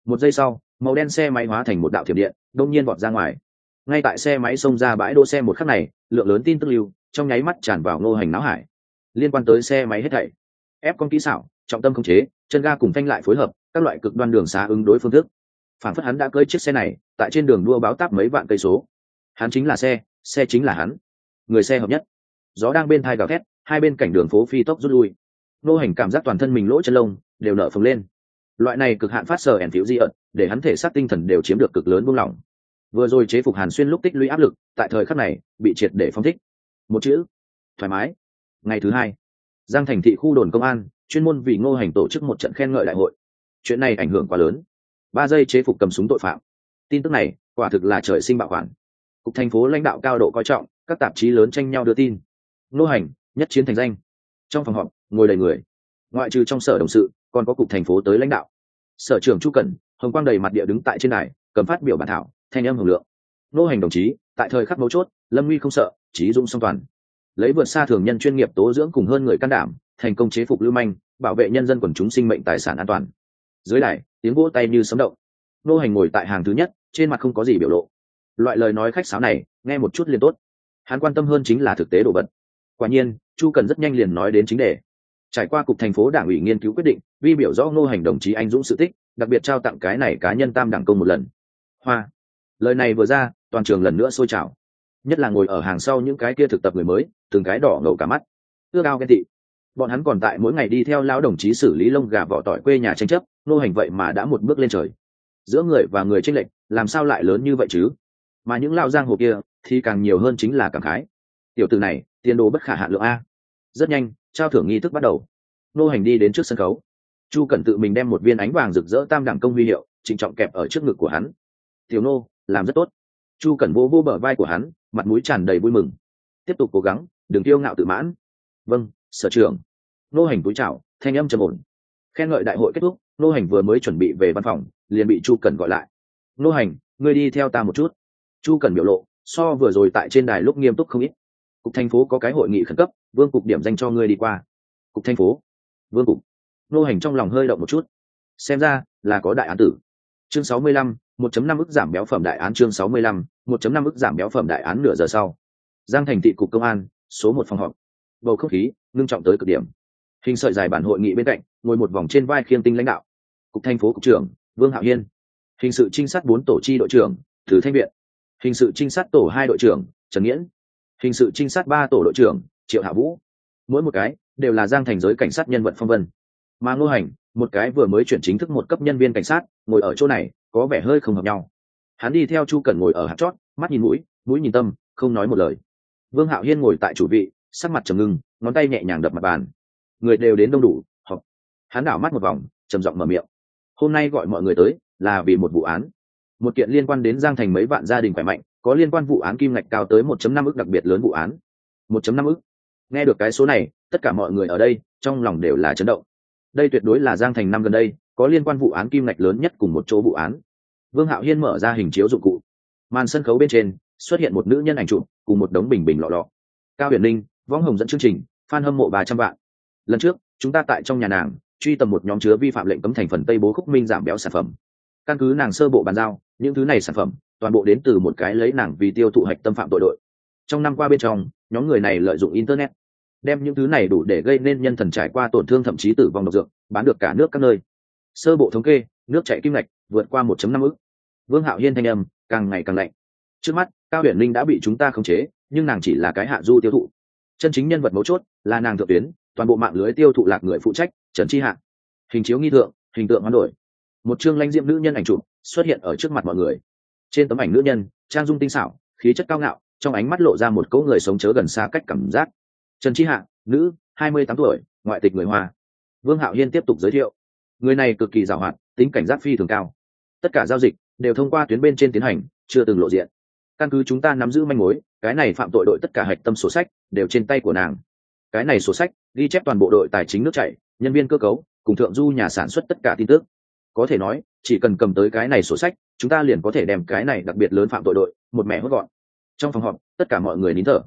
Một giây sau, màu đen xe máy hóa thành một đạo thiểm điện, đông nhiên vọt ra ngoài. Ngay tại xe máy xông ra bãi đỗ xe một khắc này, lượng lớn tin tức lưu, trong nháy mắt tràn vào ngô hành náo hải. Liên quan tới xe máy hết thảy. Ép con kỹ xảo, trọng tâm khống chế, chân ga cùng phanh lại phối hợp, các loại cực đoan đường xá ứng đối phương thức. Phản phất hắn đã cưỡi chiếc xe này, tại trên đường đua báo táp mấy vạn cây số. Hắn chính là xe xe chính là hắn. Người xe hợp nhất gió đang bên thai gào thét, hai bên cảnh đường phố phi tốc rút lui. Nô hành cảm giác toàn thân mình lỗ chân lông đều nở phồng lên. Loại này cực hạn phát sờ ẻn phiếu di ợt để hắn thể xác tinh thần đều chiếm được cực lớn buông lỏng. Vừa rồi chế phục hàn xuyên lúc tích lũy áp lực, tại thời khắc này, bị triệt để phong thích. Một chữ, thoải mái. Ngày thứ hai, giang thành thị khu đồn công an, chuyên môn vì ngô hành tổ chức một trận khen ngợi đại hội. Chuyện này ảnh hưởng quá lớn. Ba giây chế phục cầm súng tội phạm. Tin tức này, quả thực là trời sinh bạo khoản cục thành phố lãnh đạo cao độ coi trọng, các tạp chí lớn tranh nhau đưa tin. Nô hành, nhất chiến thành danh. Trong phòng họp, ngồi đầy người. Ngoại trừ trong sở đồng sự, còn có cục thành phố tới lãnh đạo. Sở trưởng chu cẩn, hồng quang đầy mặt địa đứng tại trên đài, cầm phát biểu bản thảo, thanh âm hưởng lượng. Nô hành đồng chí, tại thời khắc mấu chốt, lâm nguy không sợ, trí dũng song toàn. Lấy vượt xa thường nhân chuyên nghiệp tố dưỡng cùng hơn người can đảm, thành công chế phục lưu manh, bảo vệ nhân dân quần chúng sinh mệnh tài sản an toàn. Dưới đài, tiếng vỗ tay như sấm động. Nô hành ngồi tại hàng thứ nhất, trên mặt không có gì biểu lộ. Loại lời nói khách sáo này, nghe một chút liền tốt. Hắn quan tâm hơn chính là thực tế đồ vật quả nhiên, chu cần rất nhanh liền nói đến chính đề. Trải qua cục thành phố đảng ủy nghiên cứu quyết định, vi biểu rõ ngô hành đồng chí anh dũng sự tích, đặc biệt trao tặng cái này cá nhân tam đảng công một lần. Hoa. Lời này vừa ra, toàn trường lần nữa sôi trào. Nhất là ngồi ở hàng sau những cái kia thực tập người mới, từng cái đỏ ngầu cả mắt. Ưa cao ghen tị. Bọn hắn còn tại mỗi ngày đi theo lão đồng chí xử lý lông gà vỏ tỏi quê nhà tranh chấp nô hành vậy mà đã một bước lên trời. Giữa người và người tranh lệch, làm sao lại lớn như vậy chứ? Mà những lao giang hồ kia, thì càng nhiều hơn chính là cảm khái tiểu từ này, tiền đồ bất khả hạ lượng a. Rất nhanh, trao thưởng nghi thức bắt đầu. Nô hành đi đến trước sân khấu. Chu cần tự mình đem một viên ánh vàng rực rỡ tam đẳng công huy hiệu, trịnh trọng kẹp ở trước ngực của hắn. Tiểu nô, làm rất tốt. Chu cần vô vô bờ vai của hắn, mặt mũi tràn đầy vui mừng. Tiếp tục cố gắng, đừng kiêu ngạo tự mãn. Vâng sở trưởng. Nô hành túi chào, thanh âm trầm ổn. Khen ngợi đại hội kết thúc, nô hành vừa mới chuẩn bị về văn phòng, liền bị chu cần gọi lại. Nô hành, ngươi đi theo ta một chút. Chu cần biểu lộ, so vừa rồi tại trên đài lúc nghiêm túc không ít cục thành phố có cái hội nghị khẩn cấp, vương cục điểm danh cho ngươi đi qua. Cục thành phố. Vương cục. Nô hành trong lòng hơi động một chút. Xem ra, là có đại án tử. Chương sáu mươi lăm, một chấm năm ức giảm béo phẩm đại án chương sáu mươi lăm, một chấm năm ức giảm béo phẩm đại án nửa giờ sau. Giang thành thị cục công an, số một phòng họp. Bầu không khí, ngưng trọng tới cực điểm. Hình sợi dài bản hội nghị bên cạnh, ngồi một vòng trên vai khiêng tinh lãnh đạo. Cục thành phố cục trưởng, vương hạo hiên. Hình sự trinh sát bốn tổ chi đội trưởng, thử thanh viện. Hình sự trinh sát tổ hai đội trưởng, trần nghiễn hình sự trinh sát ba tổ đội trưởng, triệu hạ vũ. Mỗi một cái đều là giang thành giới cảnh sát nhân vật phong vân. Mà ngô hành, một cái vừa mới chuyển chính thức một cấp nhân viên cảnh sát, ngồi ở chỗ này, có vẻ hơi không hợp nhau. Hắn đi theo chu cần ngồi ở hạt chót, mắt nhìn mũi mũi nhìn tâm, không nói một lời. Vương hạo hiên ngồi tại chủ vị, sắc mặt trầm ngưng, ngón tay nhẹ nhàng đập mặt bàn. Người đều đến đông đủ, họp. Hắn đảo mắt một vòng, trầm giọng mở miệng. Hôm nay gọi mọi người tới là vì một vụ án một kiện liên quan đến giang thành mấy vạn gia đình khỏe mạnh, có liên quan vụ án kim ngạch cao tới 1.5 ức đặc biệt lớn vụ án. 1.5 ức. Nghe được cái số này, tất cả mọi người ở đây, trong lòng đều là chấn động. Đây tuyệt đối là giang thành năm gần đây, có liên quan vụ án kim ngạch lớn nhất cùng một chỗ vụ án. Vương hạo hiên mở ra hình chiếu dụng cụ. Màn sân khấu bên trên, xuất hiện một nữ nhân ảnh chụp, cùng một đống bình bình lọ lọ. Cao huyền linh võng hồng dẫn chương trình f hâm mộ ba trăm vạn. Lần trước, chúng ta tại trong nhà nàng, truy tầm một nhóm chứa vi phạm lệnh cấm thành phần tây bố khúc minh giảm béo sản phẩm. Căn cứ nàng sơ bộ bàn giao những thứ này sản phẩm, toàn bộ đến từ một cái lấy nàng vì tiêu thụ hạch tâm phạm tội đội. Trong năm qua bên trong, nhóm người này lợi dụng internet, đem những thứ này đủ để gây nên nhân thần trải qua tổn thương thậm chí tử vong độc dược, bán được cả nước các nơi. Sơ bộ thống kê, nước chạy kim ngạch vượt qua 1.5 ức. Vương hạo hiên thanh âm, càng ngày càng lạnh. Trước mắt, cao huyền linh đã bị chúng ta khống chế, nhưng nàng chỉ là cái hạ du tiêu thụ. Chân chính nhân vật mấu chốt là nàng thượng tuyến, toàn bộ mạng lưới tiêu thụ lạc người phụ trách, trần chi hạ. Hình chiếu nghi thượng, hình tượng hoán đổi. Một chương lãnh diệm nữ nhân ảnh chụp xuất hiện ở trước mặt mọi người. Trên tấm ảnh nữ nhân, trang dung tinh xảo, khí chất cao ngạo, trong ánh mắt lộ ra một cỗ người sống chớ gần xa cách cảm giác. Trần chi hạ, nữ, hai mươi tám tuổi, ngoại tịch người hoa. Vương hạo hiên tiếp tục giới thiệu. Người này cực kỳ giàu hạn, tính cảnh giác phi thường cao. Tất cả giao dịch đều thông qua tuyến bên trên tiến hành, chưa từng lộ diện. Căn cứ chúng ta nắm giữ manh mối, cái này phạm tội đội tất cả hạch tâm sổ sách đều trên tay của nàng. Cái này sổ sách ghi chép toàn bộ đội tài chính nước chảy, nhân viên cơ cấu, cùng thượng du nhà sản xuất tất cả tin tức có thể nói, chỉ cần cầm tới cái này sổ sách, chúng ta liền có thể đem cái này đặc biệt lớn phạm tội đội, một mẹ hốt gọn. Trong phòng họp, tất cả mọi người nín thở.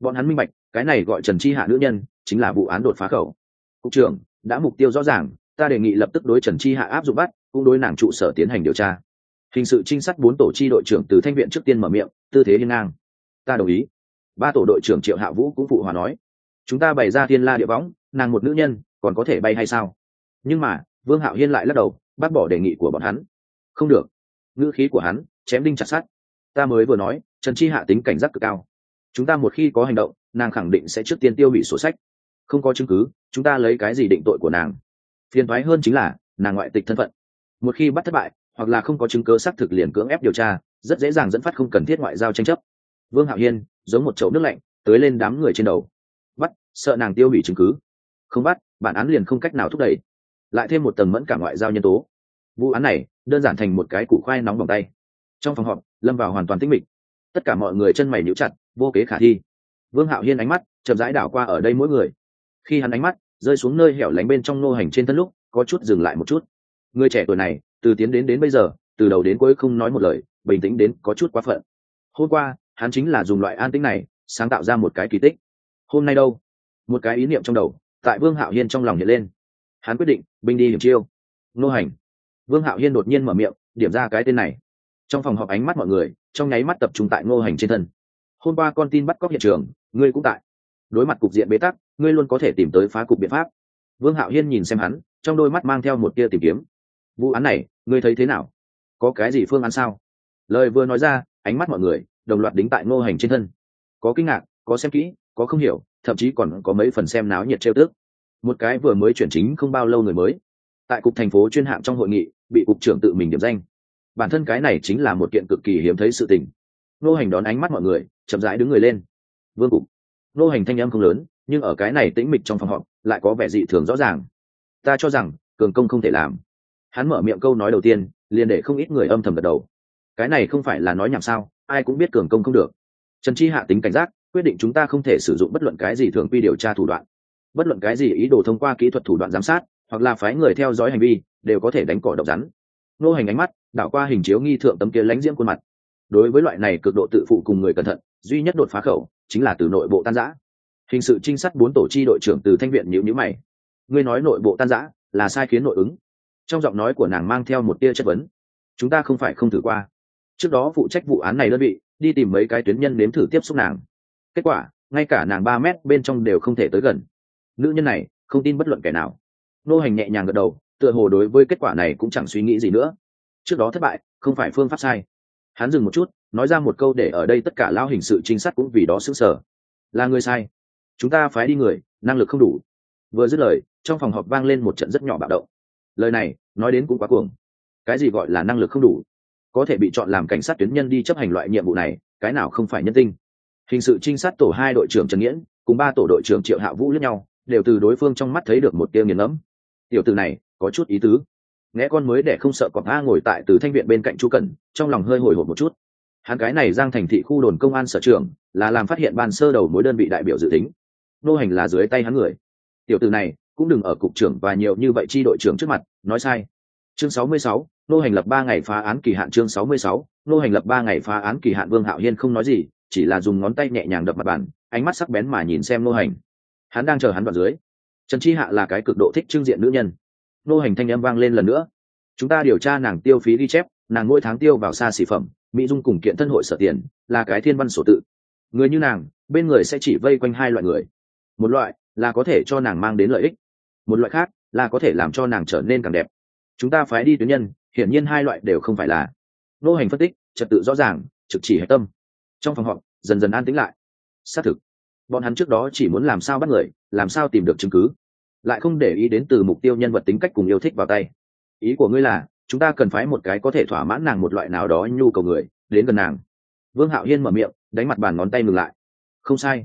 Bọn hắn minh bạch, cái này gọi trần chi hạ nữ nhân, chính là vụ án đột phá khẩu. Cục trưởng, đã mục tiêu rõ ràng, ta đề nghị lập tức đối trần chi hạ áp dụng bắt, cũng đối nàng trụ sở tiến hành điều tra. Hình sự trinh sát bốn tổ chi đội trưởng từ thanh viện trước tiên mở miệng, tư thế hiên ngang. Ta đồng ý. Ba tổ đội trưởng triệu hạ vũ cũng phụ hòa nói. Chúng ta bày ra thiên la địa võng, nàng một nữ nhân, còn có thể bay hay sao? Nhưng mà, vương hạo hiên lại lắc đầu bác bỏ đề nghị của bọn hắn. Không được. Ngữ khí của hắn, chém đinh chặt sát ta mới vừa nói, trần chi hạ tính cảnh giác cực cao. Chúng ta một khi có hành động, nàng khẳng định sẽ trước tiên tiêu hủy sổ sách. Không có chứng cứ, chúng ta lấy cái gì định tội của nàng? Phiền thoái hơn chính là, nàng ngoại tịch thân phận. Một khi bắt thất bại, hoặc là không có chứng cớ xác thực liền cưỡng ép điều tra, rất dễ dàng dẫn phát không cần thiết ngoại giao tranh chấp. Vương hạo hiên, giống một chậu nước lạnh, tới lên đám người trên đầu. Bắt, sợ nàng tiêu hủy chứng cứ. Không bắt, bản án liền không cách nào thúc đẩy lại thêm một tầng mẫn cả ngoại giao nhân tố. Vụ án này đơn giản thành một cái củ khoai nóng vòng tay. Trong phòng họp, lâm vào hoàn toàn tĩnh mịch. Tất cả mọi người chân mày nhũ chặt, vô kế khả thi. Vương hạo hiên ánh mắt chậm rãi đảo qua ở đây mỗi người. Khi hắn ánh mắt rơi xuống nơi hẻo lánh bên trong nô hành trên thân lúc, có chút dừng lại một chút. Người trẻ tuổi này, từ tiến đến đến bây giờ, từ đầu đến cuối không nói một lời, bình tĩnh đến có chút quá phận. Hôm qua, hắn chính là dùng loại an tĩnh này, sáng tạo ra một cái kỳ tích. Hôm nay đâu? Một cái ý niệm trong đầu, tại vương hạo hiên trong lòng hiện lên. Hắn quyết định binh đi hiểm chiêu. Nô hành. Vương hạo hiên đột nhiên mở miệng, điểm ra cái tên này. Trong phòng họp ánh mắt mọi người, trong nháy mắt tập trung tại ngô hành trên thân. Hôm qua con tin bắt cóc hiện trường, ngươi cũng tại. Đối mặt cục diện bế tắc, ngươi luôn có thể tìm tới phá cục biện pháp. Vương hạo hiên nhìn xem hắn, trong đôi mắt mang theo một tia tìm kiếm. Vụ án này, ngươi thấy thế nào? Có cái gì phương án sao? Lời vừa nói ra, ánh mắt mọi người, đồng loạt đính tại ngô hành trên thân. Có kinh ngạc, có xem kỹ, có không hiểu, thậm chí còn có mấy phần xem náo nhiệt trêu tức một cái vừa mới chuyển chính không bao lâu người mới. Tại cục thành phố chuyên hạng trong hội nghị, bị cục trưởng tự mình điểm danh. Bản thân cái này chính là một kiện cực kỳ hiếm thấy sự tình. Nô hành đón ánh mắt mọi người, chậm rãi đứng người lên. Vương cục. Nô hành thanh âm không lớn, nhưng ở cái này tĩnh mịch trong phòng họp, lại có vẻ dị thường rõ ràng. Ta cho rằng, cường công không thể làm. Hắn mở miệng câu nói đầu tiên, liền để không ít người âm thầm gật đầu. Cái này không phải là nói nhảm sao, ai cũng biết cường công không được. Trần chi hạ tính cảnh giác, quyết định chúng ta không thể sử dụng bất luận cái gì thường quy điều tra thủ đoạn bất luận cái gì ý đồ thông qua kỹ thuật thủ đoạn giám sát, hoặc là phái người theo dõi hành vi, đều có thể đánh cỏ độc rắn. Nô hành ánh mắt đảo qua hình chiếu nghi thượng tấm kia lãnh diễm khuôn mặt. Đối với loại này cực độ tự phụ cùng người cẩn thận, duy nhất đột phá khẩu chính là từ nội bộ tan giã hình sự trinh sát bốn tổ chi đội trưởng từ thanh viện nhữ nhữ mày. Ngươi nói nội bộ tan giã là sai khiến nội ứng. Trong giọng nói của nàng mang theo một tia chất vấn. Chúng ta không phải không thử qua. Trước đó phụ trách vụ án này đơn vị, đi tìm mấy cái tuyến nhân nếm thử tiếp xúc nàng. Kết quả, ngay cả nàng ba mét bên trong đều không thể tới gần nữ nhân này không tin bất luận kẻ nào. Nô hành nhẹ nhàng gật đầu, tựa hồ đối với kết quả này cũng chẳng suy nghĩ gì nữa. Trước đó thất bại, không phải phương pháp sai. Hắn dừng một chút, nói ra một câu để ở đây tất cả lao hình sự trinh sát cũng vì đó xứng sở là người sai. Chúng ta phái đi người, năng lực không đủ. Vừa dứt lời, trong phòng họp vang lên một trận rất nhỏ bạo động. Lời này, nói đến cũng quá cuồng. Cái gì gọi là năng lực không đủ? Có thể bị chọn làm cảnh sát tuyến nhân đi chấp hành loại nhiệm vụ này, cái nào không phải nhân tinh? Hình sự trinh sát tổ hai đội trưởng trần nghiễn, cùng ba tổ đội trưởng triệu hạ vũ lẫn nhau đều từ đối phương trong mắt thấy được một tia nghiền ngẫm. Tiểu từ này có chút ý tứ. Nghe con mới để không sợ cọp a ngồi tại từ thanh viện bên cạnh chu cẩn trong lòng hơi hồi hộp một chút. Hắn cái này giang thành thị khu đồn công an sở trưởng là làm phát hiện ban sơ đầu mối đơn vị đại biểu dự tính. Nô hành là dưới tay hắn người. Tiểu từ này cũng đừng ở cục trưởng và nhiều như vậy chi đội trưởng trước mặt nói sai. Chương 66, nô hành lập ba ngày phá án kỳ hạn chương 66, nô hành lập ba ngày phá án kỳ hạn vương hạo hiên không nói gì chỉ là dùng ngón tay nhẹ nhàng đập mặt bàn ánh mắt sắc bén mà nhìn xem nô hành hắn đang chờ hắn vào dưới. Trần chi hạ là cái cực độ thích trưng diện nữ nhân. Nô hành thanh âm vang lên lần nữa. Chúng ta điều tra nàng tiêu phí ghi chép, nàng mỗi tháng tiêu vào xa xỉ phẩm, mỹ dung cùng kiện thân hội sở tiền, là cái thiên văn sổ tự. Người như nàng, bên người sẽ chỉ vây quanh hai loại người. Một loại là có thể cho nàng mang đến lợi ích, một loại khác là có thể làm cho nàng trở nên càng đẹp. Chúng ta phái đi tuyến nhân, hiển nhiên hai loại đều không phải là. Nô hành phân tích, trật tự rõ ràng, trực chỉ hạch tâm. Trong phòng họp, dần dần an tĩnh lại. Xác thực bọn hắn trước đó chỉ muốn làm sao bắt người, làm sao tìm được chứng cứ. Lại không để ý đến từ mục tiêu nhân vật tính cách cùng yêu thích vào tay. Ý của ngươi là, chúng ta cần phái một cái có thể thỏa mãn nàng một loại nào đó nhu cầu người, đến gần nàng. Vương hạo hiên mở miệng, đánh mặt bàn ngón tay ngừng lại. Không sai.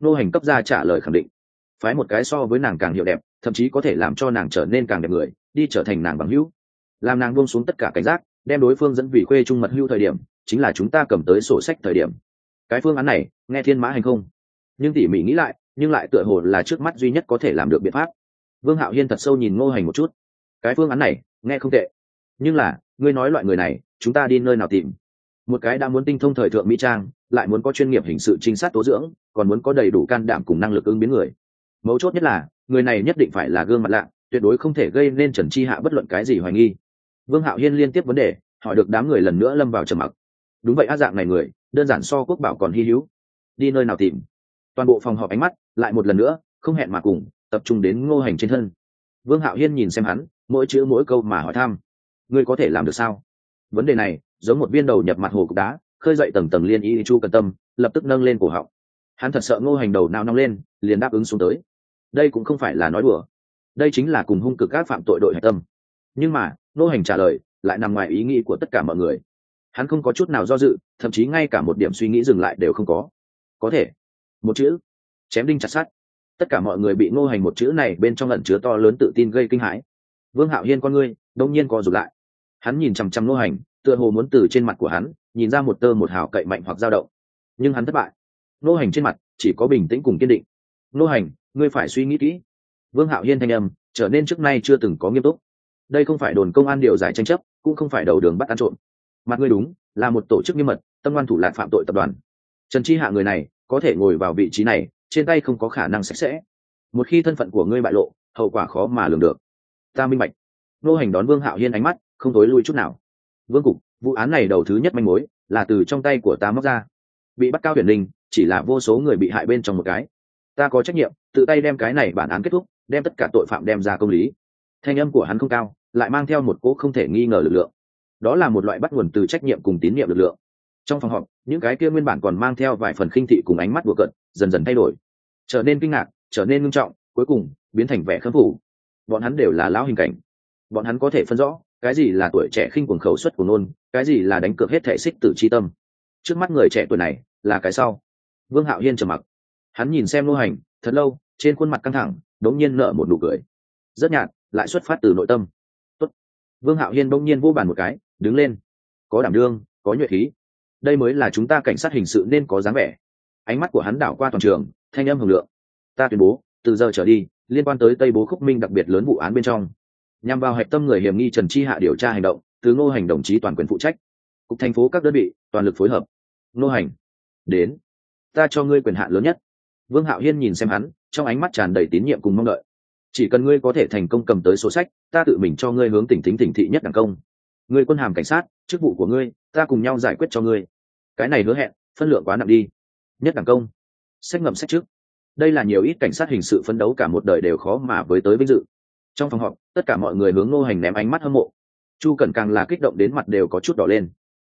Nô hành cấp ra trả lời khẳng định. Phái một cái so với nàng càng hiệu đẹp, thậm chí có thể làm cho nàng trở nên càng đẹp người, đi trở thành nàng bằng hữu. Làm nàng buông xuống tất cả cảnh giác, đem đối phương dẫn vì khuê trung mật hữu thời điểm, chính là chúng ta cầm tới sổ sách thời điểm. Cái phương án này, nghe thiên mã hành không? Nhưng tỉ mỉ nghĩ lại, nhưng lại tựa hồ là trước mắt duy nhất có thể làm được biện pháp. Vương hạo hiên thật sâu nhìn ngô hành một chút. Cái phương án này, nghe không tệ. Nhưng là, ngươi nói loại người này, chúng ta đi nơi nào tìm? Một cái đã muốn tinh thông thời thượng mỹ trang, lại muốn có chuyên nghiệp hình sự trinh sát tố dưỡng, còn muốn có đầy đủ can đảm cùng năng lực ứng biến người. Mấu chốt nhất là, người này nhất định phải là gương mặt lạ, tuyệt đối không thể gây nên trần chi hạ bất luận cái gì hoài nghi. Vương hạo hiên liên tiếp vấn đề, hỏi được đám người lần nữa lâm vào trầm mặc. Đúng vậy á dạng này người, đơn giản so quốc bảo còn hy hữu. Đi nơi nào tìm? Toàn bộ phòng họp ánh mắt lại một lần nữa không hẹn mà cùng tập trung đến ngô hành trên thân. Vương hạo hiên nhìn xem hắn, mỗi chữ mỗi câu mà hỏi thăm. Ngươi có thể làm được sao? Vấn đề này, giống một viên đầu nhập mặt hồ cục đá, khơi dậy tầng tầng liên y chu cần tâm, lập tức nâng lên cổ họng. Hắn thật sợ ngô hành đầu nao nong lên, liền đáp ứng xuống tới. Đây cũng không phải là nói đùa. Đây chính là cùng hung cực các phạm tội đội hạch tâm. Nhưng mà, ngô hành trả lời, lại nằm ngoài ý nghĩ của tất cả mọi người. Hắn không có chút nào do dự, thậm chí ngay cả một điểm suy nghĩ dừng lại đều không có. Có thể một chữ. Chém đinh chặt sát tất cả mọi người bị ngô hành một chữ này bên trong lẩn chứa to lớn tự tin gây kinh hãi. Vương hạo hiên con ngươi đông nhiên co rụt lại. Hắn nhìn chằm chằm ngô hành, tựa hồ muốn từ trên mặt của hắn, nhìn ra một tơ một hào cậy mạnh hoặc dao động. Nhưng hắn thất bại. Ngô hành trên mặt chỉ có bình tĩnh cùng kiên định. Ngô hành, ngươi phải suy nghĩ kỹ. Vương hạo hiên thanh âm trở nên trước nay chưa từng có nghiêm túc. Đây không phải đồn công an điều giải tranh chấp, cũng không phải đầu đường bắt ăn trộm. Mặt ngươi đúng, là một tổ chức nghiêm mật, tâm ngoan thủ lạc phạm tội tập đoàn. Trần chi hạ người này có thể ngồi vào vị trí này, trên tay không có khả năng sạch sẽ. Một khi thân phận của ngươi bại lộ, hậu quả khó mà lường được. Ta minh bạch. Nô hành đón vương hạo hiên ánh mắt, không tối lui chút nào. Vương cục, vụ án này đầu thứ nhất manh mối, là từ trong tay của ta móc ra. Bị bắt cao huyền linh, chỉ là vô số người bị hại bên trong một cái. Ta có trách nhiệm, tự tay đem cái này bản án kết thúc, đem tất cả tội phạm đem ra công lý. Thanh âm của hắn không cao, lại mang theo một cỗ không thể nghi ngờ lực lượng. Đó là một loại bắt nguồn từ trách nhiệm cùng tín nhiệm lực lượng trong phòng họp, những cái kia nguyên bản còn mang theo vài phần khinh thị cùng ánh mắt đùa cận dần dần thay đổi. Trở nên kinh ngạc, trở nên ngưng trọng, cuối cùng, biến thành vẻ khâm phủ. Bọn hắn đều là lão hình cảnh. Bọn hắn có thể phân rõ, cái gì là tuổi trẻ khinh cuồng khẩu suất của nôn, cái gì là đánh cược hết thể xích tử chi tâm. Trước mắt người trẻ tuổi này, là cái sau. Vương hạo hiên trầm mặc. Hắn nhìn xem lô hành, thật lâu, trên khuôn mặt căng thẳng đống nhiên nở một nụ cười. Rất nhạt, lại xuất phát từ nội tâm. Tốt. vương hạo hiên đống nhiên vô bàn một cái, đứng lên. Có đảm đương, có nhuệ khí đây mới là chúng ta cảnh sát hình sự nên có dáng vẻ. Ánh mắt của hắn đảo qua toàn trường, thanh âm hưởng lượng. Ta tuyên bố, từ giờ trở đi, liên quan tới tây bố khúc minh đặc biệt lớn vụ án bên trong. Nhằm vào hạch tâm người hiểm nghi trần chi hạ điều tra hành động, từ ngô hành đồng chí toàn quyền phụ trách. Cục thành phố các đơn vị, toàn lực phối hợp. Ngô hành, đến. Ta cho ngươi quyền hạn lớn nhất. Vương hạo hiên nhìn xem hắn, trong ánh mắt tràn đầy tín nhiệm cùng mong đợi. Chỉ cần ngươi có thể thành công cầm tới số sách, ta tự mình cho ngươi hướng tỉnh thính tỉnh thị nhất đảng công. Ngươi quân hàm cảnh sát, chức vụ của ngươi, ta cùng nhau giải quyết cho ngươi cái này hứa hẹn, phân lượng quá nặng đi. Nhất đảng công, sách ngậm sách trước. Đây là nhiều ít cảnh sát hình sự phấn đấu cả một đời đều khó mà với tới vinh dự. Trong phòng họp, tất cả mọi người hướng ngô hành ném ánh mắt hâm mộ. Chu cẩn càng là kích động đến mặt đều có chút đỏ lên.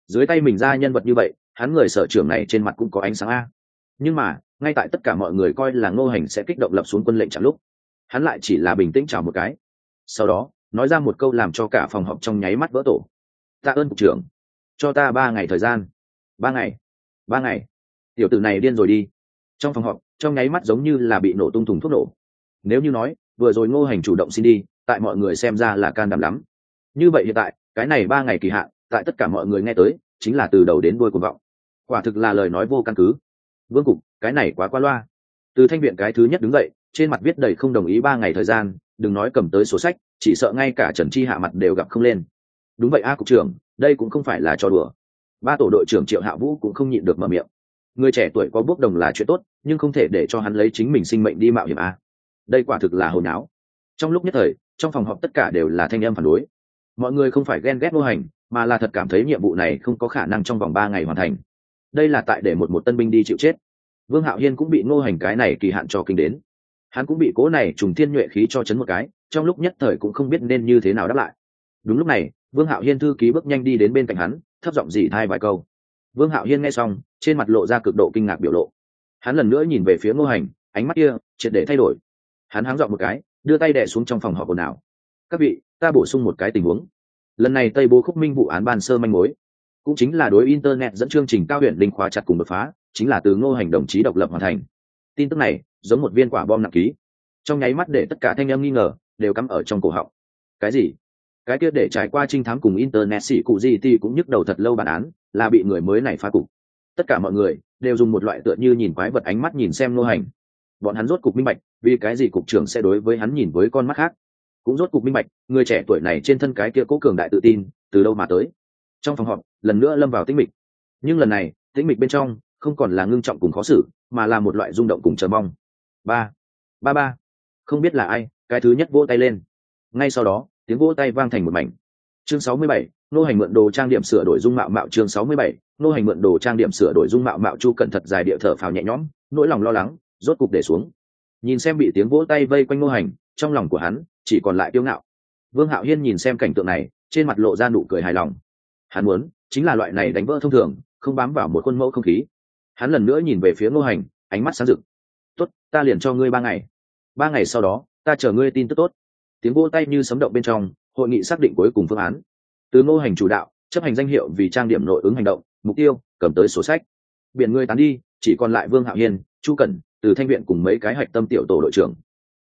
Dưới tay mình ra nhân vật như vậy, hắn người sở trưởng này trên mặt cũng có ánh sáng a. Nhưng mà, ngay tại tất cả mọi người coi là ngô hành sẽ kích động lập xuống quân lệnh chẳng lúc, hắn lại chỉ là bình tĩnh chào một cái. Sau đó, nói ra một câu làm cho cả phòng họp trong nháy mắt vỡ tổ. Tạ ơn cục trưởng. Cho ta ba ngày thời gian ba ngày ba ngày. Tiểu tử này điên rồi đi. Trong phòng họp, trong nháy mắt giống như là bị nổ tung thùng thuốc nổ. Nếu như nói, vừa rồi ngô hành chủ động xin đi, tại mọi người xem ra là can đảm lắm. Như vậy hiện tại, cái này ba ngày kỳ hạn, tại tất cả mọi người nghe tới, chính là từ đầu đến đuôi cuộc vọng. Quả thực là lời nói vô căn cứ. Vương cục, cái này quá qua loa. Từ thanh viện cái thứ nhất đứng dậy, trên mặt viết đầy không đồng ý ba ngày thời gian, đừng nói cầm tới số sách, chỉ sợ ngay cả trần chi hạ mặt đều gặp không lên. Đúng vậy a, cục trưởng, đây cũng không phải là trò đùa ba tổ đội trưởng triệu hạ vũ cũng không nhịn được mở miệng. Người trẻ tuổi có bước đồng là chuyện tốt, nhưng không thể để cho hắn lấy chính mình sinh mệnh đi mạo hiểm a. Đây quả thực là hồi não trong lúc nhất thời, trong phòng họp tất cả đều là thanh em phản đối. Mọi người không phải ghen ghét mô hành, mà là thật cảm thấy nhiệm vụ này không có khả năng trong vòng ba ngày hoàn thành. Đây là tại để một một tân binh đi chịu chết. Vương hạo hiên cũng bị ngô hành cái này kỳ hạn cho kinh đến. Hắn cũng bị cố này trùng thiên nhuệ khí cho chấn một cái, trong lúc nhất thời cũng không biết nên như thế nào đáp lại. Đúng lúc này, vương hạo hiên thư ký bước nhanh đi đến bên cạnh hắn thấp giọng dì thai vài câu. Vương hạo hiên nghe xong, trên mặt lộ ra cực độ kinh ngạc biểu lộ. Hắn lần nữa nhìn về phía ngô hành, ánh mắt kia, triệt để thay đổi. Hắn háng dọn một cái, đưa tay đẻ xuống trong phòng họp quần ào các vị, ta bổ sung một cái tình huống. Lần này tây bố khúc minh vụ án ban sơ manh mối, cũng chính là đối internet dẫn chương trình cao huyện linh khóa chặt cùng đột phá, chính là từ ngô hành đồng chí độc lập hoàn thành. Tin tức này, giống một viên quả bom nặng ký. Trong nháy mắt để tất cả thanh em nghi ngờ, đều cắm ở trong cổ họng. Cái gì? Cái kia để trải qua trinh thám cùng internet xỉ cụ gì thì cũng nhức đầu thật lâu bản án, là bị người mới này phá cục. Tất cả mọi người đều dùng một loại tựa như nhìn quái vật ánh mắt nhìn xem nô hành. Bọn hắn rốt cục minh bạch, vì cái gì cục trưởng sẽ đối với hắn nhìn với con mắt khác. Cũng rốt cục minh bạch, người trẻ tuổi này trên thân cái kia cố cường đại tự tin, từ đâu mà tới. Trong phòng họp, lần nữa lâm vào tĩnh mịch. Nhưng lần này, tĩnh mịch bên trong không còn là ngưng trọng cùng khó xử, mà là một loại rung động cùng chờ mong. Ba ba ba. Không biết là ai, cái thứ nhất vỗ tay lên. Ngay sau đó tiếng vỗ tay vang thành một mảnh. Chương sáu mươi bảy, nô hành mượn đồ trang điểm sửa đổi dung mạo mạo chương sáu mươi bảy, nô hành mượn đồ trang điểm sửa đổi dung mạo mạo chu cẩn thật dài địa thở phào nhẹ nhõm, nỗi lòng lo lắng rốt cục để xuống. Nhìn xem bị tiếng vỗ tay vây quanh nô hành, trong lòng của hắn chỉ còn lại kiêu ngạo. Vương hạo hiên nhìn xem cảnh tượng này, trên mặt lộ ra nụ cười hài lòng. Hắn muốn chính là loại này đánh vỡ thông thường, không bám vào một khuôn mẫu không khí. Hắn lần nữa nhìn về phía ngô hành, ánh mắt sáng rực. Tốt, ta liền cho ngươi ba ngày. Ba ngày sau đó, ta chờ ngươi tin tức tốt tiếng vô tay như sấm động bên trong, hội nghị xác định cuối cùng phương án. Từ ngô hành chủ đạo, chấp hành danh hiệu vì trang điểm nội ứng hành động, mục tiêu, cầm tới sổ sách. Biển ngươi tán đi, chỉ còn lại vương hạo hiên, chu cẩn, từ thanh viện cùng mấy cái hạch tâm tiểu tổ đội trưởng.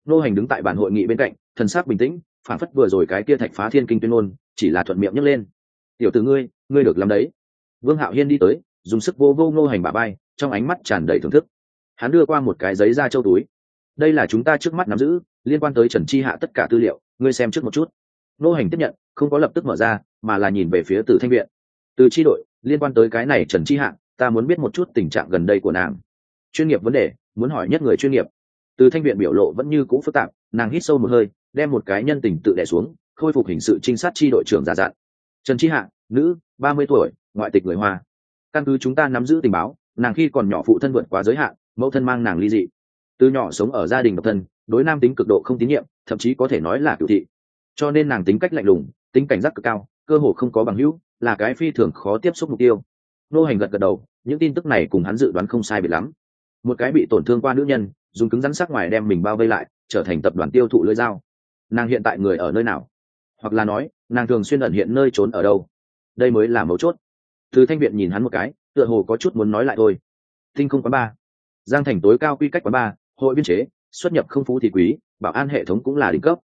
Ngô hành đứng tại bản hội nghị bên cạnh, thần sắc bình tĩnh, phản phất vừa rồi cái kia thạch phá thiên kinh tuyên ngôn, chỉ là thuận miệng nhấc lên. Tiểu từ ngươi ngươi được làm đấy. Vương hạo hiên đi tới, dùng sức vô vô ngô hành bà bay trong ánh mắt tràn đầy thưởng thức. Hắn đưa qua một cái giấy ra châu túi đây là chúng ta trước mắt nắm giữ, liên quan tới trần chi hạ tất cả tư liệu, ngươi xem trước một chút. Nô hành tiếp nhận, không có lập tức mở ra, mà là nhìn về phía từ thanh viện. Từ chi đội, liên quan tới cái này trần chi hạ, ta muốn biết một chút tình trạng gần đây của nàng. Chuyên nghiệp vấn đề, muốn hỏi nhất người chuyên nghiệp. Từ thanh viện biểu lộ vẫn như cũ phức tạp, nàng hít sâu một hơi, đem một cái nhân tình tự đẻ xuống, khôi phục hình sự trinh sát Chi đội trưởng giả dặn. trần chi hạ, nữ, ba mươi tuổi, ngoại tịch người hoa. Căn cứ chúng ta nắm giữ tình báo, nàng khi còn nhỏ phụ thân vượt quá giới hạn, mẫu thân mang nàng ly dị từ nhỏ sống ở gia đình độc thân, đối nam tính cực độ không tín nhiệm, thậm chí có thể nói là cựu thị. Cho nên nàng tính cách lạnh lùng, tính cảnh giác cực cao, cơ hồ không có bằng hữu, là cái phi thường khó tiếp xúc mục tiêu. Nô hành gật gật đầu, những tin tức này cùng hắn dự đoán không sai biệt lắm. Một cái bị tổn thương qua nữ nhân, dùng cứng rắn sắc ngoài đem mình bao vây lại, trở thành tập đoàn tiêu thụ lưỡi dao. Nàng hiện tại người ở nơi nào? Hoặc là nói, nàng thường xuyên ẩn hiện nơi trốn ở đâu? Đây mới là mấu chốt. Từ thanh viện nhìn hắn một cái, tựa hồ có chút muốn nói lại thôi. Tinh không quán ba. Giang thành tối cao quy cách quán ba hội biên chế, xuất nhập không phú thì quý, bảo an hệ thống cũng là đỉnh cấp.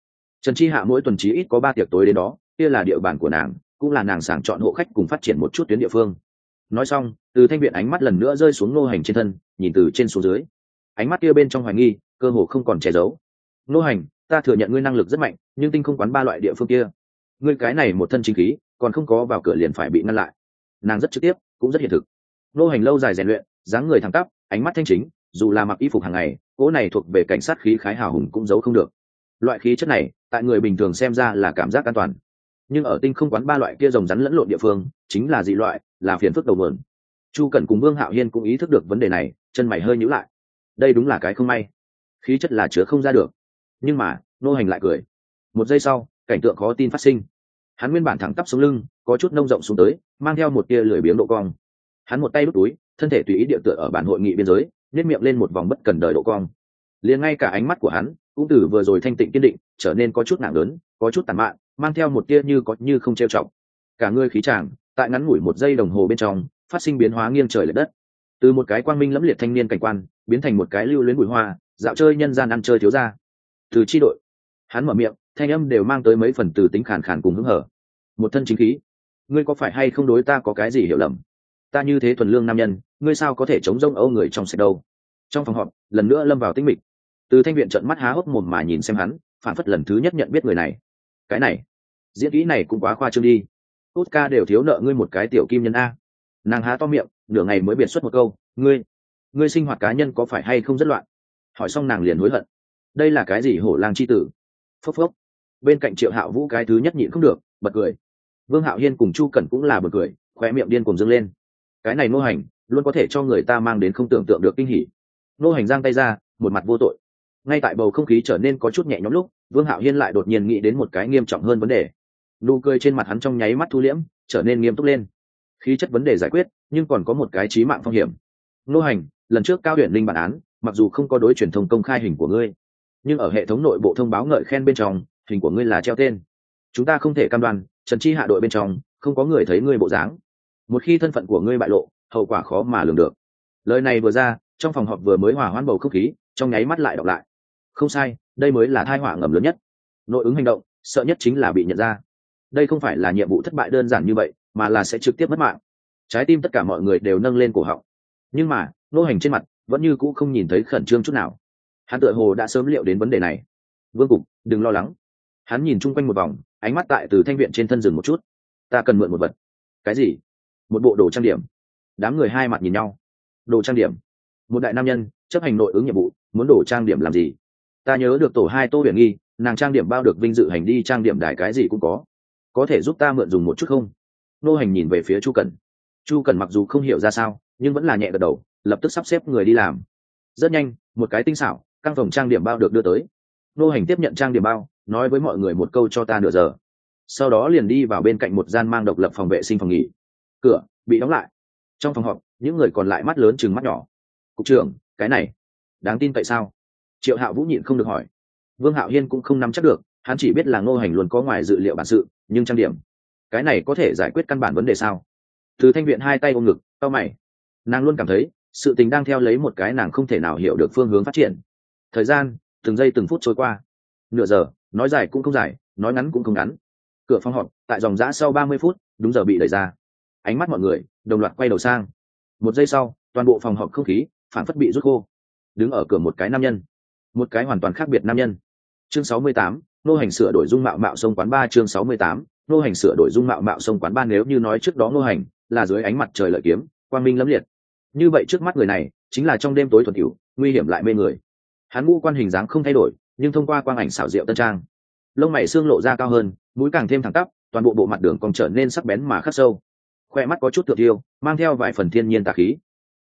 Trần chi hạ mỗi tuần trí ít có ba tiệc tối đến đó, kia là địa bàn của nàng, cũng là nàng sàng chọn hộ khách cùng phát triển một chút tuyến địa phương. Nói xong, từ thanh viện ánh mắt lần nữa rơi xuống nô hành trên thân, nhìn từ trên xuống dưới. Ánh mắt kia bên trong hoài nghi, cơ hồ không còn che giấu. Nô hành, ta thừa nhận ngươi năng lực rất mạnh, nhưng tinh không quán ba loại địa phương kia. Ngươi cái này một thân chính khí, còn không có vào cửa liền phải bị ngăn lại. Nàng rất trực tiếp, cũng rất hiện thực. Nô hành lâu dài rèn luyện, dáng người thẳng tắp, ánh mắt thanh chính dù là mặc y phục hàng ngày, cỗ này thuộc về cảnh sát khí khái hào hùng cũng giấu không được. Loại khí chất này, tại người bình thường xem ra là cảm giác an toàn. Nhưng ở tinh không quán ba loại kia rồng rắn lẫn lộn địa phương, chính là dị loại, là phiền phức đầu mượn. Chu cần cùng vương hạo hiên cũng ý thức được vấn đề này, chân mày hơi nhữ lại. Đây đúng là cái không may. Khí chất là chứa không ra được. Nhưng mà, nô hành lại cười. Một giây sau, cảnh tượng khó tin phát sinh. Hắn nguyên bản thẳng tắp xuống lưng, có chút nông rộng xuống tới, mang theo một tia lười biếng độ cong. Hắn một tay đút túi, thân thể tùy ý địa tựa ở bản hội nghị biên giới nhét miệng lên một vòng bất cần đời độ cong. Liền ngay cả ánh mắt của hắn cũng từ vừa rồi thanh tịnh kiên định trở nên có chút nặng lớn có chút tàn mạn, mang theo một tia như có như không trêu chọc. cả người khí chàng, tại ngắn ngủi một giây đồng hồ bên trong, phát sinh biến hóa nghiêng trời l ệ đất. Từ một cái quang minh lẫm liệt thanh niên cảnh quan, biến thành một cái lưu luyến bụi hoa, dạo chơi nhân gian ăn chơi thiếu ra từ tri đội. Hắn mở miệng, thanh âm đều mang tới mấy phần từ tính khàn khàn cùng hứng hở. Một thân chính khí. Ngươi có phải hay không đối ta có cái gì hiểu lầm? Ta như thế thuần lương nam nhân ngươi sao có thể chống rông âu người trong sạch đâu? Trong phòng họp, lần nữa lâm vào tinh mịch. Từ thanh viện trận mắt há hốc mồm mà nhìn xem hắn, phản phất lần thứ nhất nhận biết người này. Cái này, diễn kỹ này cũng quá khoa trương đi. Tốt ca đều thiếu nợ ngươi một cái tiểu kim nhân a. Nàng há to miệng, nửa ngày mới biệt xuất một câu, ngươi ngươi sinh hoạt cá nhân có phải hay không rất loạn? Hỏi xong nàng liền hối hận. Đây là cái gì hổ lang c h i tử? Phốc phốc. Bên cạnh triệu hạo vũ cái thứ nhất nhịn không được, bật cười. Vương hạo hiên cùng chu cẩn cũng là bật cười khoe miệng điên cùng dâng lên. Cái này nô hành luôn có thể cho người ta mang đến không tưởng tượng được kinh hỉ. Nô hành giang tay ra, một mặt vô tội. Ngay tại bầu không khí trở nên có chút nhẹ nhõm lúc, vương hạo hiên lại đột nhiên nghĩ đến một cái nghiêm trọng hơn vấn đề. Nụ cười trên mặt hắn trong nháy mắt thu liễm, trở nên nghiêm túc lên. Khí chất vấn đề giải quyết, nhưng còn có một cái trí mạng phong hiểm. Nô hành, lần trước cao huyện linh bản án, mặc dù không có đối truyền thông công khai hình của ngươi, nhưng ở hệ thống nội bộ thông báo ngợi khen bên trong, hình của ngươi là treo tên. Chúng ta không thể cam đoan, trần chi hạ đội bên trong, không có người thấy ngươi bộ dáng. Một khi thân phận của ngươi bại lộ hậu quả khó mà lường được. Lời này vừa ra, trong phòng họp vừa mới hòa hoãn bầu không khí, trong nháy mắt lại đọc lại. Không sai, đây mới là thai họa ngầm lớn nhất. Nội ứng hành động, sợ nhất chính là bị nhận ra. Đây không phải là nhiệm vụ thất bại đơn giản như vậy, mà là sẽ trực tiếp mất mạng. Trái tim tất cả mọi người đều nâng lên cổ họng. Nhưng mà, nô hành trên mặt vẫn như cũ không nhìn thấy khẩn trương chút nào. Hắn tựa hồ đã sớm liệu đến vấn đề này. Vương cục, đừng lo lắng. Hắn nhìn chung quanh một vòng, ánh mắt tại từ thanh viện trên thân rừng một chút. Ta cần mượn một vật. Cái gì? Một bộ đồ trang điểm đám người hai mặt nhìn nhau. Đồ trang điểm. Một đại nam nhân, chấp hành nội ứng nhiệm vụ, muốn đồ trang điểm làm gì? Ta nhớ được tổ hai tô huyền nghi, nàng trang điểm bao được vinh dự hành đi trang điểm đài cái gì cũng có. Có thể giúp ta mượn dùng một chút không? Nô hành nhìn về phía chu cần. Chu cần mặc dù không hiểu ra sao, nhưng vẫn là nhẹ gật đầu, lập tức sắp xếp người đi làm. Rất nhanh, một cái tinh xảo căn phòng trang điểm bao được đưa tới. Nô hành tiếp nhận trang điểm bao, nói với mọi người một câu cho ta nửa giờ. Sau đó liền đi vào bên cạnh một gian mang độc lập phòng vệ sinh phòng nghỉ. Cửa bị đóng lại trong phòng họp, những người còn lại mắt lớn chừng mắt nhỏ. Cục trưởng, cái này, đáng tin tại sao? Triệu hạo vũ nhịn không được hỏi. Vương hạo hiên cũng không nắm chắc được, hắn chỉ biết là ngô hành luôn có ngoài dự liệu bản sự, nhưng trang điểm, cái này có thể giải quyết căn bản vấn đề sao? Từ thanh viện hai tay ôm ngực tao mày. Nàng luôn cảm thấy, sự tình đang theo lấy một cái nàng không thể nào hiểu được phương hướng phát triển. Thời gian, từng giây từng phút trôi qua. Nửa giờ, nói dài cũng không dài, nói ngắn cũng không ngắn. Cửa phòng họp, tại dòng giã sau ba mươi phút, đúng giờ bị đẩy ra ánh mắt mọi người đồng loạt quay đầu sang. Một giây sau, toàn bộ phòng họp không khí phản phất bị rút khô. Đứng ở cửa một cái nam nhân. Một cái hoàn toàn khác biệt nam nhân. Chương sáu mươi tám, nô hành sửa đổi dung mạo mạo sông quán ba chương sáu mươi tám, nô hành sửa đổi dung mạo mạo sông quán ba nếu như nói trước đó nô hành là dưới ánh mặt trời lợi kiếm, quang minh lẫm liệt. Như vậy trước mắt người này chính là trong đêm tối thuần cửu, nguy hiểm lại mê người. Hắn ngũ quan hình dáng không thay đổi, nhưng thông qua quang ảnh xảo diệu tân trang, lông mày xương lộ ra cao hơn, mũi càng thêm thẳng tắp, toàn bộ bộ mặt đường còn trở nên sắc bén mà khắc sâu khoe mắt có chút tự tiêu mang theo vài phần thiên nhiên tà khí.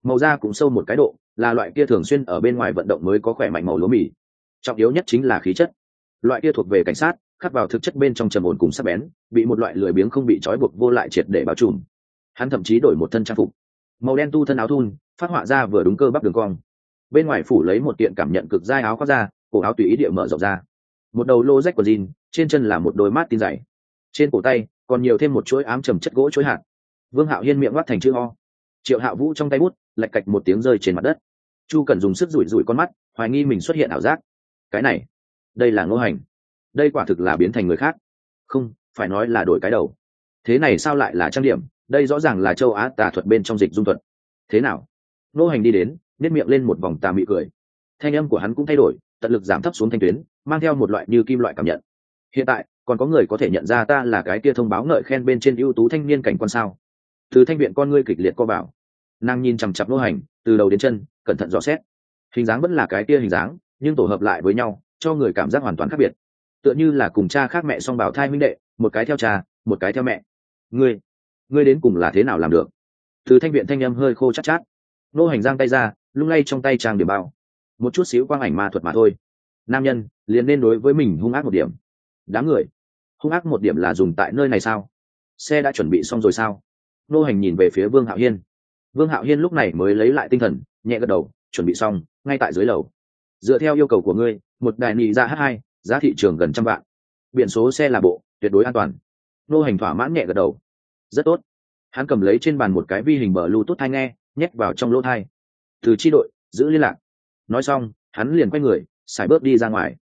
Màu da cũng sâu một cái độ, là loại kia thường xuyên ở bên ngoài vận động mới có khỏe mạnh màu lúa mì. Trọng yếu nhất chính là khí chất. Loại kia thuộc về cảnh sát, khắc vào thực chất bên trong trầm ổn cùng sắc bén, bị một loại lười biếng không bị trói buộc vô lại triệt để bao trùm. Hắn thậm chí đổi một thân trang phục. Màu đen tu thân áo thun, phát họa ra vừa đúng cơ bắp đường cong. Bên ngoài phủ lấy một kiện cảm nhận cực dai áo khoác ra cổ áo tùy ý địa mở rộng ra. Một đầu lô rách của jean, trên chân là một đôi mát tin dày. Trên cổ tay, còn nhiều thêm một chuỗi ám trầm chất gỗ chuỗi hạt vương hạo hiên miệng mắt thành chữ o. Triệu hạ vũ trong tay bút, lạch cạch một tiếng rơi trên mặt đất. Chu cần dùng sức rủi rủi con mắt, hoài nghi mình xuất hiện ảo giác. Cái này, đây là ngô hành. Đây quả thực là biến thành người khác. Không, phải nói là đổi cái đầu. Thế này sao lại là trang điểm? Đây rõ ràng là châu á tà thuật bên trong dịch dung thuật. Thế nào? Ngô hành đi đến nếp miệng lên một vòng tà mị cười. Thanh âm của hắn cũng thay đổi, tận lực giảm thấp xuống thanh tuyến, mang theo một loại như kim loại cảm nhận. Hiện tại, còn có người có thể nhận ra ta là cái kia thông báo ngợi khen bên trên ưu tú thanh niên cảnh quan sao? Từ thanh viện con ngươi kịch liệt co vào nàng nhìn chằm chặp nô hành từ đầu đến chân cẩn thận dò xét. Hình dáng vẫn là cái kia hình dáng nhưng tổ hợp lại với nhau cho người cảm giác hoàn toàn khác biệt. Tựa như là cùng cha khác mẹ song bảo thai minh đệ một cái theo cha một cái theo mẹ. Ngươi ngươi đến cùng là thế nào làm được? Từ thanh viện thanh âm hơi khô chát, chát. Nô hành giang tay ra lung lay trong tay trang điểm bao. Một chút xíu quang ảnh ma thuật mà thôi. Nam nhân liền nên đối với mình hung ác một điểm. Đám người hung ác một điểm là dùng tại nơi này sao? Xe đã chuẩn bị xong rồi sao? Nô hành nhìn về phía vương hạo hiên. Vương hạo hiên lúc này mới lấy lại tinh thần, nhẹ gật đầu, chuẩn bị xong, ngay tại dưới lầu. Dựa theo yêu cầu của ngươi, một đài nị ra h hai, giá thị trường gần trăm vạn. Biển số xe là bộ, tuyệt đối an toàn. Nô hành thỏa mãn nhẹ gật đầu. Rất tốt. Hắn cầm lấy trên bàn một cái vi hình bờ tốt thai nghe, nhét vào trong lỗ thai từ tri đội, giữ liên lạc. Nói xong, hắn liền quay người, xài bước đi ra ngoài.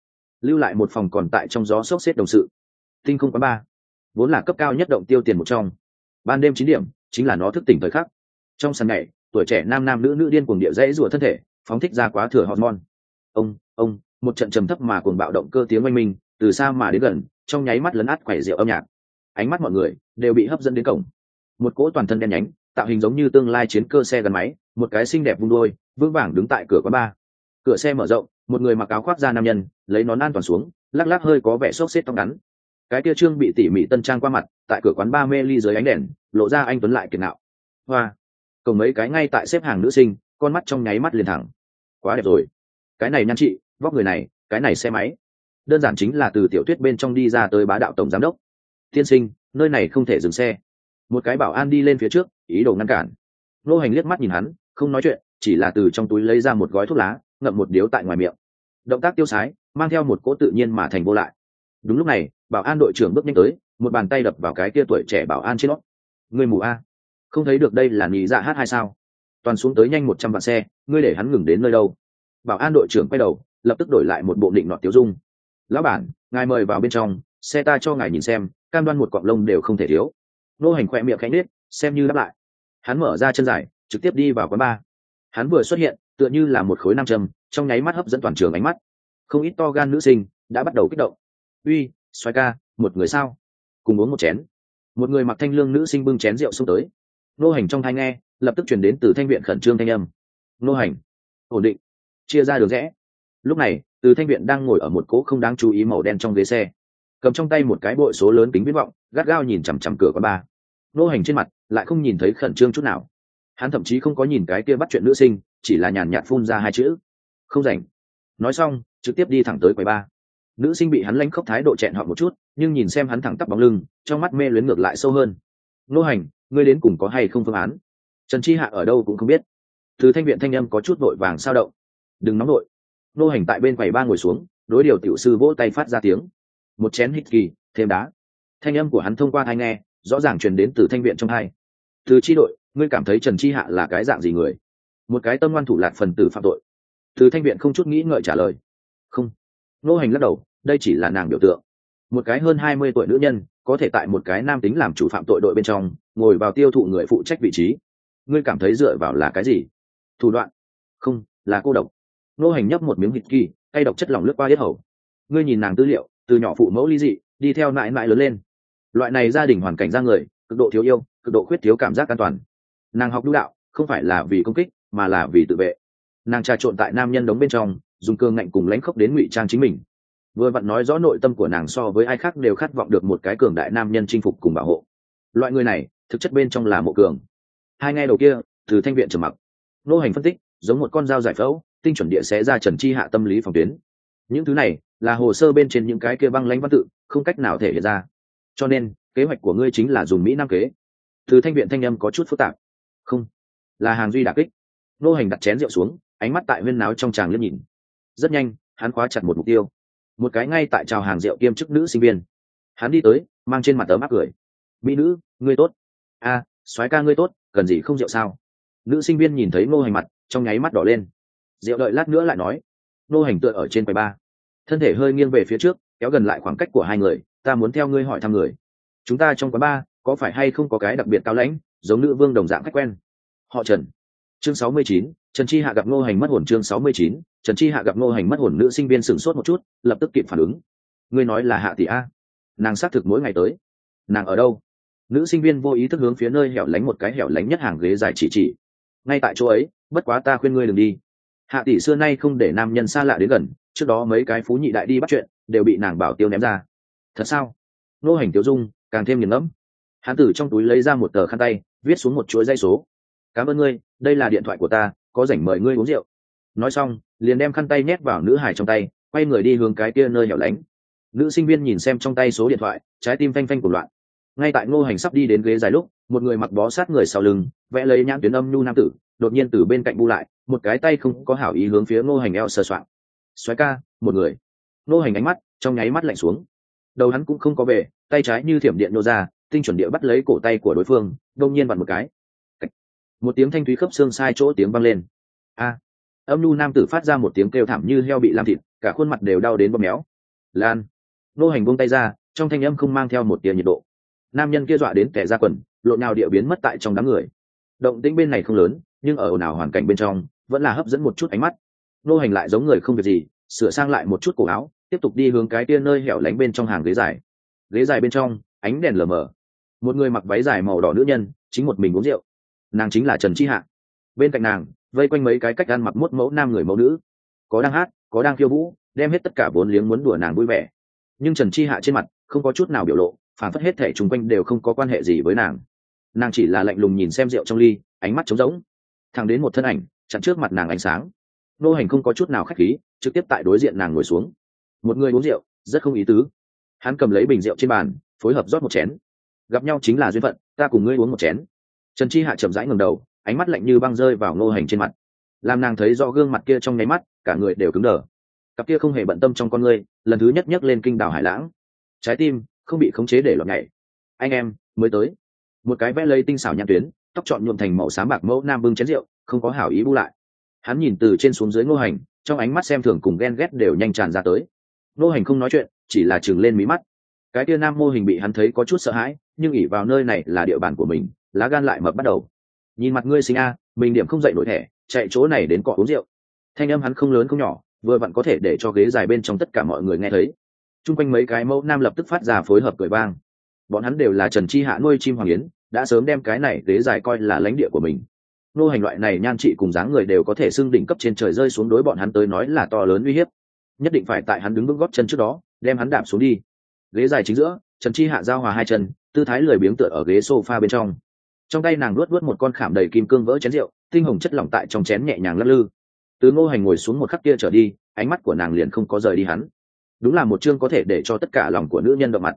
Lưu lại một phòng còn tại trong gió sốc xếp đồng sự. Tinh không quá ba vốn là cấp cao nhất động tiêu tiền một trong ban đêm chín điểm, chính là nó thức tỉnh thời khắc. Trong sàn nhảy, tuổi trẻ nam nam nữ nữ điên cuồng địa dãy rủa thân thể, phóng thích ra quá thừa hormone. Ông ông, một trận trầm thấp mà cuồng bạo động cơ tiếng oanh minh, từ xa mà đến gần, trong nháy mắt lấn át khỏe rượu âm nhạc. Ánh mắt mọi người đều bị hấp dẫn đến cổng. Một cỗ toàn thân đen nhánh, tạo hình giống như tương lai chiến cơ xe gắn máy, một cái xinh đẹp vung đôi, vững vàng đứng tại cửa quán ba cửa xe mở rộng, một người mặc áo khoác da nam nhân, lấy nón an toàn xuống, lắc lắc hơi có vẻ xốc xếp tóc ngắn. Cái kia trương bị tỉ mỉ tân trang qua mặt tại cửa quán ba mê ly dưới ánh đèn, lộ ra anh tuấn lại kiệt nạo. Hoa cùng mấy cái ngay tại xếp hàng nữ sinh, con mắt trong nháy mắt liền thẳng. Quá đẹp rồi. Cái này nhan chị, vóc người này, cái này xe máy. Đơn giản chính là từ tiểu tuyết bên trong đi ra tới bá đạo tổng giám đốc. Tiên sinh, nơi này không thể dừng xe. Một cái bảo an đi lên phía trước, ý đồ ngăn cản. Lô hành liếc mắt nhìn hắn, không nói chuyện, chỉ là từ trong túi lấy ra một gói thuốc lá, ngậm một điếu tại ngoài miệng. Động tác tiêu sái, mang theo một cỗ tự nhiên mà thành vô lại. Đúng lúc này, bảo an đội trưởng bước nhanh tới một bàn tay đập vào cái kia tuổi trẻ bảo an trên nót người mù a. Không thấy được đây là nhị dạ hát hai sao? Toàn xuống tới nhanh một trăm vạn xe, ngươi để hắn ngừng đến nơi đâu? Bảo an đội trưởng quay đầu, lập tức đổi lại một bộ định nọt tiêu dung. Lão bản, ngài mời vào bên trong, xe ta cho ngài nhìn xem, cam đoan một cọng lông đều không thể thiếu. Nô hành khoe miệng khẽ nết xem như đáp lại. Hắn mở ra chân dài, trực tiếp đi vào quán bar. Hắn vừa xuất hiện, tựa như là một khối nam châm, trong nháy mắt hấp dẫn toàn trường ánh mắt. Không ít to gan nữ sinh đã bắt đầu kích động. Uy xoay ca, một người sao? Cùng uống một chén. Một người mặc thanh lương nữ sinh bưng chén rượu xuống tới. Nô hành trong thai nghe, lập tức chuyển đến từ thanh viện khẩn trương thanh âm. Nô hành, ổn định. Chia ra đường rẽ. Lúc này, từ thanh viện đang ngồi ở một cỗ không đáng chú ý màu đen trong ghế xe. Cầm trong tay một cái bội số lớn kính viễn vọng, gắt gao nhìn chằm chằm cửa quán ba nô hành trên mặt lại không nhìn thấy khẩn trương chút nào. Hắn thậm chí không có nhìn cái kia bắt chuyện nữ sinh, chỉ là nhàn nhạt phun ra hai chữ. Không rảnh. Nói xong, trực tiếp đi thẳng tới quầy ba nữ sinh bị hắn lanh khóc thái độ chẹn họ một chút, nhưng nhìn xem hắn thẳng tắp bóng lưng, trong mắt mê luyến ngược lại sâu hơn. Nô hành, ngươi đến cùng có hay không phương án? Trần chi hạ ở đâu cũng không biết. Từ thanh viện thanh âm có chút vội vàng sao động. Đừng nóng vội. Nô hành tại bên quầy ba ngồi xuống, đối điều tiểu sư vỗ tay phát ra tiếng. Một chén hít kỳ, thêm đá. Thanh âm của hắn thông qua thai nghe, rõ ràng truyền đến từ thanh viện trong hai. Từ chi đội, ngươi cảm thấy trần chi hạ là cái dạng gì người? Một cái tâm ngoan thủ lạc phần tử phạm tội. Từ thanh viện không chút nghĩ ngợi trả lời. Không. Nô hành lắc đầu đây chỉ là nàng biểu tượng. Một cái hơn hai mươi tuổi nữ nhân, có thể tại một cái nam tính làm chủ phạm tội đội bên trong, ngồi vào tiêu thụ người phụ trách vị trí. Ngươi cảm thấy dựa vào là cái gì? Thủ đoạn. Không, là cô độc. Nô hành nhấp một miếng hít kỳ hay độc chất lỏng lướt qua yết hầu. Ngươi nhìn nàng tư liệu, từ nhỏ phụ mẫu ly dị, đi theo mãi mãi lớn lên. Loại này gia đình hoàn cảnh ra người, cực độ thiếu yêu, cực độ khuyết thiếu cảm giác an toàn. Nàng học đu đạo, không phải là vì công kích, mà là vì tự vệ. Nàng trà trộn tại nam nhân đống bên trong, dùng cương ngạnh cùng lãnh khốc đến ngụy trang chính mình vừa vặn nói rõ nội tâm của nàng so với ai khác đều khát vọng được một cái cường đại nam nhân chinh phục cùng bảo hộ. Loại người này, thực chất bên trong là mộ cường. Hai ngày đầu kia, từ thanh viện trầm mặc. Nô hành phân tích, giống một con dao giải phẫu, tinh chuẩn địa sẽ ra trần chi hạ tâm lý phòng tuyến. Những thứ này, là hồ sơ bên trên những cái kia băng lãnh văn tự, không cách nào thể hiện ra. Cho nên, kế hoạch của ngươi chính là dùng mỹ nam kế. Từ thanh viện thanh âm có chút phức tạp. Không. Là hàng duy đà kích. Nô hành đặt chén rượu xuống, ánh mắt tại viên náo trong tràng liếc nhìn. Rất nhanh, hắn khóa chặt một mục tiêu một cái ngay tại trào hàng rượu kiêm chức nữ sinh viên. Hắn đi tới, mang trên mặt tấm áp cười. Mỹ nữ, ngươi tốt. A, soái ca ngươi tốt, cần gì không rượu sao? Nữ sinh viên nhìn thấy ngô hành mặt, trong nháy mắt đỏ lên. Rượu đợi lát nữa lại nói. Ngô hành tựa ở trên quầy ba. Thân thể hơi nghiêng về phía trước, kéo gần lại khoảng cách của hai người, ta muốn theo ngươi hỏi thăm người. Chúng ta trong quán ba, có phải hay không có cái đặc biệt cao lãnh, giống nữ vương đồng dạng khách quen? Họ trần chương sáu mươi chín, trần chi hạ gặp ngô hành mất hồn chương sáu mươi chín, trần chi hạ gặp ngô hành mất hồn nữ sinh viên sửng sốt một chút, lập tức kịp phản ứng. Ngươi nói là hạ tỷ a. Nàng xác thực mỗi ngày tới. Nàng ở đâu? Nữ sinh viên vô ý thức hướng phía nơi hẻo lánh một cái hẻo lánh nhất hàng ghế dài chỉ chỉ. Ngay tại chỗ ấy, bất quá ta khuyên ngươi đừng đi. Hạ tỷ xưa nay không để nam nhân xa lạ đến gần, trước đó mấy cái phú nhị đại đi bắt chuyện, đều bị nàng bảo tiêu ném ra. Thật sao? Nô hành tiêu dung, càng thêm nghiền ngẫm. Hán tử trong túi lấy ra một tờ khăn tay, viết xuống một chuỗi dây số cảm ơn ngươi, đây là điện thoại của ta, có rảnh mời ngươi uống rượu. Nói xong, liền đem khăn tay nhét vào nữ hải trong tay, quay người đi hướng cái kia nơi hẻo lánh. Nữ sinh viên nhìn xem trong tay số điện thoại, trái tim phanh phanh của loạn. Ngay tại ngô hành sắp đi đến ghế dài lúc, một người mặc bó sát người sau lưng, vẽ lấy nhãn tuyến âm nhu nam tử, đột nhiên từ bên cạnh bu lại, một cái tay không có hảo ý hướng phía ngô hành eo sờ soạn xoáy ca, một người. Ngô hành ánh mắt trong nháy mắt lạnh xuống. Đầu hắn cũng không có về tay trái như thiểm điện nô ra, tinh chuẩn địa bắt lấy cổ tay của đối phương, đông nhiên vặn một cái một tiếng thanh thúy khớp xương sai chỗ tiếng vang lên. A! Âm nhu nam tử phát ra một tiếng kêu thảm như heo bị làm thịt, cả khuôn mặt đều đau đến bóp méo. Lan! Nô hành buông tay ra, trong thanh âm không mang theo một tia nhiệt độ. Nam nhân kia dọa đến kẻ ra quần, lộn nào địa biến mất tại trong đám người. Động tĩnh bên này không lớn, nhưng ở ồn ào hoàn cảnh bên trong, vẫn là hấp dẫn một chút ánh mắt. Nô hành lại giống người không việc gì, sửa sang lại một chút cổ áo, tiếp tục đi hướng cái tia nơi hẻo lánh bên trong hàng ghế dài. Ghế dài bên trong, ánh đèn lờ mờ. Một người mặc váy dài màu đỏ nữ nhân, chính một mình uống rượu nàng chính là trần chi hạ. Bên cạnh nàng, vây quanh mấy cái cách ăn mặc mốt mẫu nam người mẫu nữ. Có đang hát, có đang khiêu vũ, đem hết tất cả vốn liếng muốn đùa nàng vui vẻ. Nhưng trần chi hạ trên mặt, không có chút nào biểu lộ, phản phất hết thể chung quanh đều không có quan hệ gì với nàng. Nàng chỉ là lạnh lùng nhìn xem rượu trong ly, ánh mắt trống rỗng. Thẳng đến một thân ảnh, chặn trước mặt nàng ánh sáng. Nô hành không có chút nào khách khí, trực tiếp tại đối diện nàng ngồi xuống. Một người uống rượu, rất không ý tứ. Hắn cầm lấy bình rượu trên bàn, phối hợp rót một chén. Gặp nhau chính là duyên phận, ta cùng ngươi uống một chén trần chi hạ chậm rãi ngầm đầu ánh mắt lạnh như băng rơi vào ngô hành trên mặt. Làm nàng thấy rõ gương mặt kia trong nháy mắt cả người đều cứng đờ. Cặp kia không hề bận tâm trong con người, lần thứ nhất nhấc lên kinh đảo hải lãng. Trái tim không bị khống chế để loạn nhảy. Anh em mới tới. Một cái vẽ lây tinh xảo nhãn tuyến tóc chọn nhuộm thành màu xám bạc mẫu nam bưng chén rượu không có hảo ý bu lại. Hắn nhìn từ trên xuống dưới ngô hành trong ánh mắt xem thường cùng ghen ghét đều nhanh tràn ra tới. Ngô hành không nói chuyện chỉ là chừng lên mí mắt. Cái tia nam mô hình bị hắn thấy có chút sợ hãi nhưng ỉ vào nơi này là địa bàn của mình lá gan lại mập bắt đầu. Nhìn mặt ngươi sinh a, mình điểm không dậy nổi thẻ, chạy chỗ này đến cọ uống rượu. Thanh âm hắn không lớn không nhỏ, vừa vặn có thể để cho ghế dài bên trong tất cả mọi người nghe thấy. Chung quanh mấy cái mẫu nam lập tức phát ra phối hợp cười vang. Bọn hắn đều là trần chi hạ nuôi chim hoàng yến, đã sớm đem cái này ghế dài coi là lãnh địa của mình. Nô hành loại này nhan trị cùng dáng người đều có thể xưng đỉnh cấp trên trời rơi xuống đối bọn hắn tới nói là to lớn uy hiếp. Nhất định phải tại hắn đứng vững góp chân trước đó, đem hắn đạp xuống đi. Ghế dài chính giữa, trần chi hạ giao hòa hai chân, tư thái lười biếng tựa ở ghế sofa bên trong trong tay nàng luốt luốt một con khảm đầy kim cương vỡ chén rượu, tinh hồng chất lỏng tại trong chén nhẹ nhàng lắc lư. Từ ngô hành ngồi xuống một khắc kia trở đi, ánh mắt của nàng liền không có rời đi hắn. Đúng là một chương có thể để cho tất cả lòng của nữ nhân động mặt.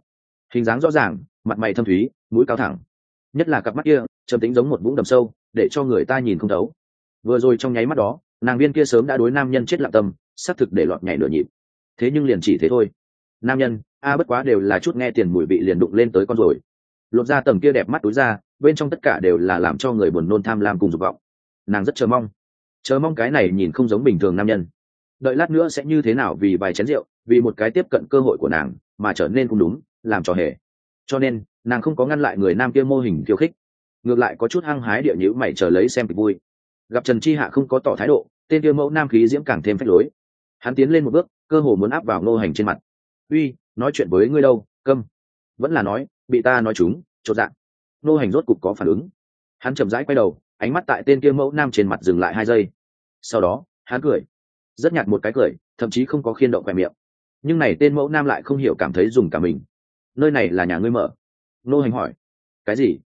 Hình dáng rõ ràng, mặt mày thâm thúy, mũi cao thẳng. Nhất là cặp mắt kia, trầm tính giống một vũng đầm sâu, để cho người ta nhìn không thấu. Vừa rồi trong nháy mắt đó, nàng viên kia sớm đã đối nam nhân chết lặng tâm, xác thực để lọt nhảy nửa nhịp. Thế nhưng liền chỉ thế thôi. Nam nhân, a bất quá đều là chút nghe tiền mùi vị liền đụng lên tới con rồi lột ra tầm kia đẹp mắt túi ra, bên trong tất cả đều là làm cho người buồn nôn tham lam cùng dục vọng. Nàng rất chờ mong. Chờ mong cái này nhìn không giống bình thường nam nhân. Đợi lát nữa sẽ như thế nào vì vài chén rượu, vì một cái tiếp cận cơ hội của nàng, mà trở nên cũng đúng, làm trò hề. Cho nên, nàng không có ngăn lại người nam kia mô hình khiêu khích. Ngược lại có chút hăng hái địa nhữ mày chờ lấy xem kịch vui. Gặp trần chi hạ không có tỏ thái độ, tên kia mẫu nam khí diễm càng thêm phách lối. Hắn tiến lên một bước, cơ hồ muốn áp vào ngô hành trên mặt. Uy, nói chuyện với ngươi đâu, câm? Vẫn là nói bị ta nói chúng, chột dạng nô hành rốt cục có phản ứng. Hắn chậm rãi quay đầu, ánh mắt tại tên kia mẫu nam trên mặt dừng lại hai giây. Sau đó, hắn cười. Rất nhạt một cái cười, thậm chí không có khiên động khoe miệng. Nhưng này tên mẫu nam lại không hiểu cảm thấy dùng cả mình. Nơi này là nhà ngươi mở. Nô hành hỏi. Cái gì?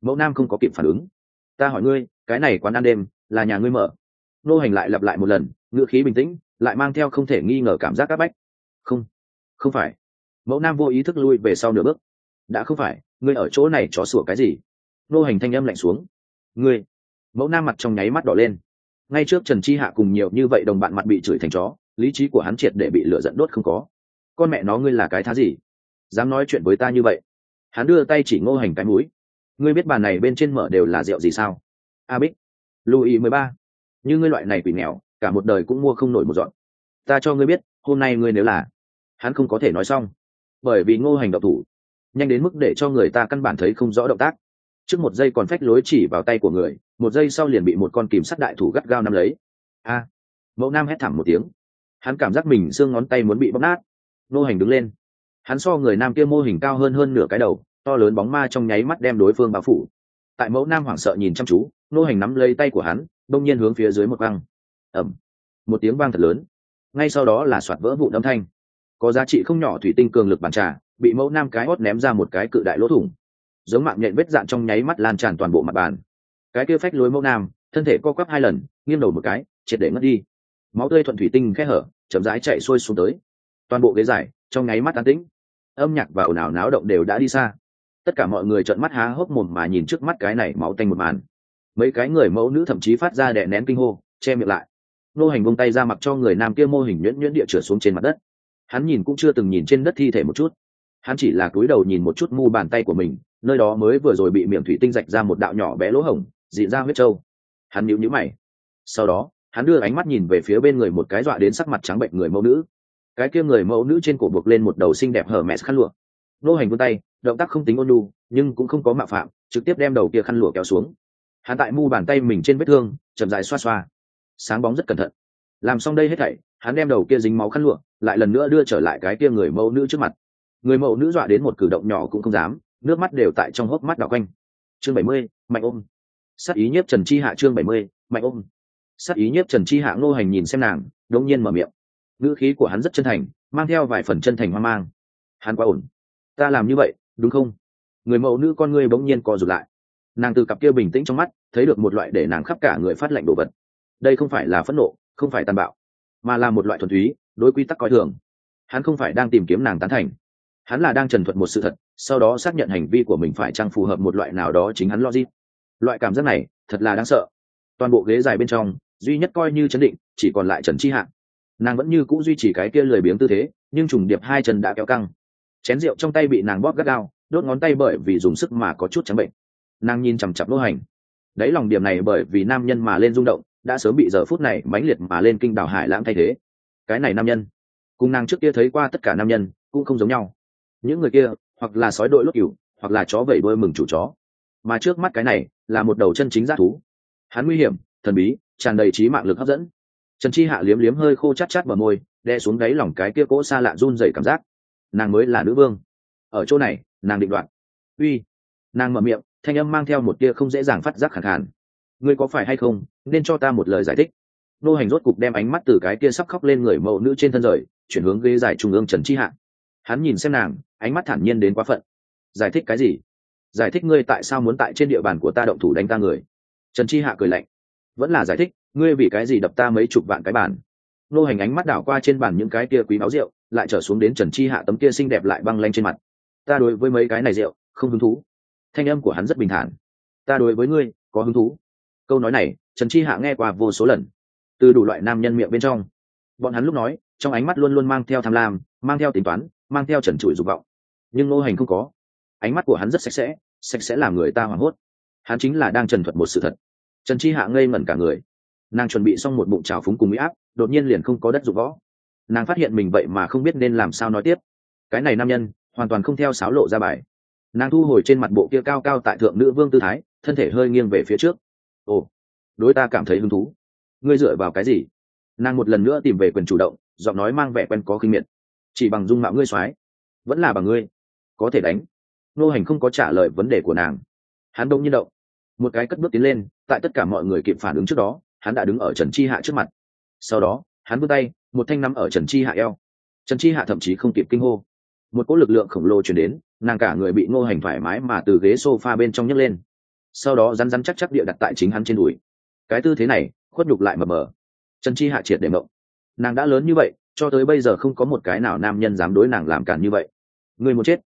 Mẫu nam không có kịp phản ứng. Ta hỏi ngươi, cái này quán ăn đêm, là nhà ngươi mở. Nô hành lại lặp lại một lần ngựa khí bình tĩnh, lại mang theo không thể nghi ngờ cảm giác áp bách. Không không phải. Mẫu nam vô ý thức lui về sau nửa bước đã không phải, ngươi ở chỗ này chó sủa cái gì? Nô hành thanh âm lạnh xuống. Ngươi. Mẫu nam mặt trong nháy mắt đỏ lên. Ngay trước trần chi hạ cùng nhiều như vậy đồng bạn mặt bị chửi thành chó, lý trí của hắn triệt để bị lửa dẫn đốt không có. Con mẹ nó ngươi là cái thá gì? Dám nói chuyện với ta như vậy. Hắn đưa tay chỉ ngô hành cái mũi. Ngươi biết bàn này bên trên mở đều là rượu gì sao? A bích. Louis mười ba. Như ngươi loại này quỷ nghèo, cả một đời cũng mua không nổi một dọn. Ta cho ngươi biết, hôm nay ngươi nếu là. Hắn không có thể nói xong. Bởi vì ngô hành độc thủ nhanh đến mức để cho người ta căn bản thấy không rõ động tác. Trước một giây còn phách lối chỉ vào tay của người, một giây sau liền bị một con kìm sắt đại thủ gắt gao nắm lấy. A! Mẫu nam hét thảm một tiếng. Hắn cảm giác mình xương ngón tay muốn bị bóp nát. Nô hành đứng lên. Hắn so người nam kia mô hình cao hơn hơn nửa cái đầu, to lớn bóng ma trong nháy mắt đem đối phương bao phủ. Tại mẫu nam hoảng sợ nhìn chăm chú, nô hành nắm lấy tay của hắn, đông nhiên hướng phía dưới một băng ẩm một tiếng vang thật lớn. Ngay sau đó là soạt vỡ vụn âm thanh. Có giá trị không nhỏ thủy tinh cường lực bàn trà bị mẫu nam cái hót ném ra một cái cự đại lỗ thủng. Giống mạng nhện vết dạn trong nháy mắt lan tràn toàn bộ mặt bàn. Cái kia phách lối mẫu nam, thân thể co quắp hai lần, nghiêng đầu một cái, triệt để mất đi. Máu tươi thuận thủy tinh khẽ hở, chậm rãi chạy xuôi xuống tới. Toàn bộ ghế dài, trong nháy mắt an tĩnh. Âm nhạc và ồn ào náo động đều đã đi xa. Tất cả mọi người trợn mắt há hốc mồm mà nhìn trước mắt cái này máu tanh một màn. Mấy cái người mẫu nữ thậm chí phát ra đè nén kinh hô, che miệng lại. Nô hành vung tay ra mặc cho người nam kia mô hình nhuyễn nhuyễn địa trượt xuống trên mặt đất. Hắn nhìn cũng chưa từng nhìn trên đất thi thể một chút hắn chỉ là cúi đầu nhìn một chút mu bàn tay của mình, nơi đó mới vừa rồi bị miệng thủy tinh rạch ra một đạo nhỏ bé lỗ hổng, dị ra huyết trâu. Hắn nhíu nhíu mày. Sau đó, hắn đưa ánh mắt nhìn về phía bên người một cái dọa đến sắc mặt trắng bệnh người mẫu nữ. Cái kia người mẫu nữ trên cổ buộc lên một đầu xinh đẹp hở mẹ khăn lụa. Nô hành vươn tay, động tác không tính ôn lu nhưng cũng không có mạo phạm, trực tiếp đem đầu kia khăn lụa kéo xuống. Hắn tại mu bàn tay mình trên vết thương, chậm dài xoa xoa. Sáng bóng rất cẩn thận. Làm xong đây hết thảy, hắn đem đầu kia dính máu khăn lụa, lại lần nữa đưa trở lại cái kia người mẫu nữ trước mặt người mẫu nữ dọa đến một cử động nhỏ cũng không dám, nước mắt đều tại trong hốc mắt đỏ quanh. Chương bảy mươi, mạnh ôm. Sát ý nhiếp trần chi hạ chương bảy mươi, mạnh ôm. Sát ý nhiếp trần chi hạ ngô hành nhìn xem nàng, đống nhiên mở miệng. Ngữ khí của hắn rất chân thành, mang theo vài phần chân thành hoang mang. Hắn quá ổn. Ta làm như vậy, đúng không? Người mẫu nữ con ngươi bỗng nhiên co rụt lại. Nàng từ cặp kia bình tĩnh trong mắt, thấy được một loại để nàng khắp cả người phát lệnh đồ vật. Đây không phải là phẫn nộ, không phải tàn bạo, mà là một loại thuần túy, đối quy tắc coi thường. Hắn không phải đang tìm kiếm nàng tán thành hắn là đang trần thuật một sự thật, sau đó xác nhận hành vi của mình phải chăng phù hợp một loại nào đó chính hắn logic. Loại cảm giác này, thật là đáng sợ. Toàn bộ ghế dài bên trong, duy nhất coi như chấn định, chỉ còn lại trần chi hạng nàng vẫn như c ũ duy trì cái kia lười biếng tư thế, nhưng trùng điệp hai chân đã kéo căng. Chén rượu trong tay bị nàng bóp gắt gao, đốt ngón tay bởi vì dùng sức mà có chút trắng bệnh. Nàng nhìn chằm chặp lỗ hành. Đấy lòng điểm này bởi vì nam nhân mà lên rung động, đã sớm bị giờ phút này mãnh liệt mà lên kinh đảo hải lãng thay thế. Cái này nam nhân, cùng nàng trước kia thấy qua tất cả nam nhân, cũng không giống nhau những người kia, hoặc là sói đội lốt cừu, hoặc là chó vẩy đuôi mừng chủ chó. Mà trước mắt cái này là một đầu chân chính giác thú. Hắn nguy hiểm, thần bí, tràn đầy trí mạng lực hấp dẫn. Trần chi hạ liếm liếm hơi khô chát chát bờ môi đe xuống đáy lòng cái kia cỗ xa lạ run dày cảm giác. Nàng mới là nữ vương. Ở chỗ này, nàng định đoạt. Uy. Nàng mở miệng, thanh âm mang theo một tia không dễ dàng phát giác khẳng khàn. Ngươi có phải hay không, nên cho ta một lời giải thích. Nô hành rốt cục đem ánh mắt từ cái kia sắp khóc lên người mẫu nữ trên thân rời, chuyển hướng ghế giải trung ương trần chi hạ hắn nhìn xem nàng, ánh mắt thản nhiên đến quá phận. Giải thích cái gì? Giải thích ngươi tại sao muốn tại trên địa bàn của ta động thủ đánh ta người? Trần chi hạ cười lạnh. Vẫn là giải thích, ngươi vì cái gì đập ta mấy chục vạn cái bàn? Nô hành ánh mắt đảo qua trên bàn những cái kia quý máu rượu, lại trở xuống đến trần chi hạ tấm kia xinh đẹp lại băng lanh trên mặt. Ta đối với mấy cái này rượu, không hứng thú. Thanh âm của hắn rất bình thản. Ta đối với ngươi, có hứng thú. Câu nói này, trần chi hạ nghe qua vô số lần. Từ đủ loại nam nhân miệng bên trong. Bọn hắn lúc nói, trong ánh mắt luôn luôn mang theo tham lam, mang theo tính toán mang theo trần trụi dục vọng. Nhưng ngô hành không có. Ánh mắt của hắn rất sạch sẽ sạch sẽ làm người ta hoảng hốt. Hắn chính là đang trần thuật một sự thật. Trần chi hạ ngây ngẩn cả người. Nàng chuẩn bị xong một bụng trào phúng cùng mỹ áp, đột nhiên liền không có đất dục võ. Nàng phát hiện mình vậy mà không biết nên làm sao nói tiếp. Cái này nam nhân, hoàn toàn không theo sáo lộ ra bài. Nàng thu hồi trên mặt bộ kia cao cao tại thượng nữ vương tư thái, thân thể hơi nghiêng về phía trước. Ồ, đối ta cảm thấy hứng thú. Ngươi dựa vào cái gì? Nàng một lần nữa tìm về quyền chủ động, giọng nói mang vẻ quen có kinh miệt chỉ bằng dung mạo ngươi soái, vẫn là bằng ngươi, có thể đánh. Nô hành không có trả lời vấn đề của nàng. Hắn đông như động. Một cái cất bước tiến lên, tại tất cả mọi người kịp phản ứng trước đó, hắn đã đứng ở trần chi hạ trước mặt. Sau đó, hắn vươn tay, một thanh nắm ở trần chi hạ eo. Trần chi hạ thậm chí không kịp kinh hô. Một cỗ lực lượng khổng lồ chuyển đến, nàng cả người bị ngô hành thoải mái mà từ ghế s o f a bên trong nhấc lên. Sau đó rắn rắn chắc chắc địa đặt tại chính hắn trên đùi. Cái tư thế này, khuất nhục lại mờ mờ. Trần chi hạ triệt để mộng nàng đã lớn như vậy cho tới bây giờ không có một cái nào nam nhân dám đối nàng làm cản như vậy. Người muốn chết.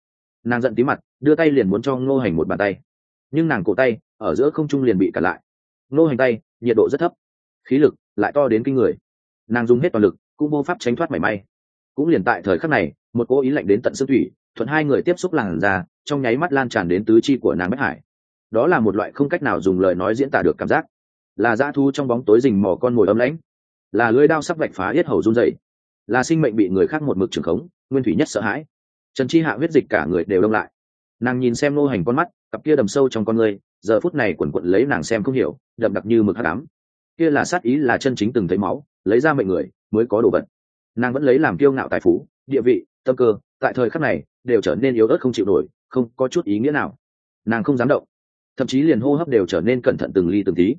Nàng giận tí mặt, đưa tay liền muốn cho ngô hành một bàn tay. Nhưng nàng cổ tay, ở giữa không trung liền bị cản lại. Ngô hành tay, nhiệt độ rất thấp. Khí lực lại to đến kinh người. Nàng dùng hết toàn lực, cũng vô pháp tránh thoát mảy may. Cũng liền tại thời khắc này, một cô ý lạnh đến tận xương thủy, thuận hai người tiếp xúc làn ra trong nháy mắt lan tràn đến tứ chi của nàng bất hải. Đó là một loại không cách nào dùng lời nói diễn tả được cảm giác. Là dã thu trong bóng tối rình mò con mồi ấm lãnh. Là lưới đao sắc vạch phá yết hầu run dậy là sinh mệnh bị người khác một mực trường khống, nguyên thủy nhất sợ hãi. Trần chi hạ huyết dịch cả người đều đông lại. Nàng nhìn xem nô hành con mắt, cặp kia đầm sâu trong con người, giờ phút này quần quận lấy nàng xem không hiểu, đậm đặc như mực hát đám kia là sát ý là chân chính từng thấy máu, lấy ra mệnh người mới có đồ vật. Nàng vẫn lấy làm kiêu ngạo tài phú, địa vị, tâm cơ, tại thời khắc này đều trở nên yếu ớt không chịu nổi, không có chút ý nghĩa nào. Nàng không dám động. Thậm chí liền hô hấp đều trở nên cẩn thận từng ly từng tí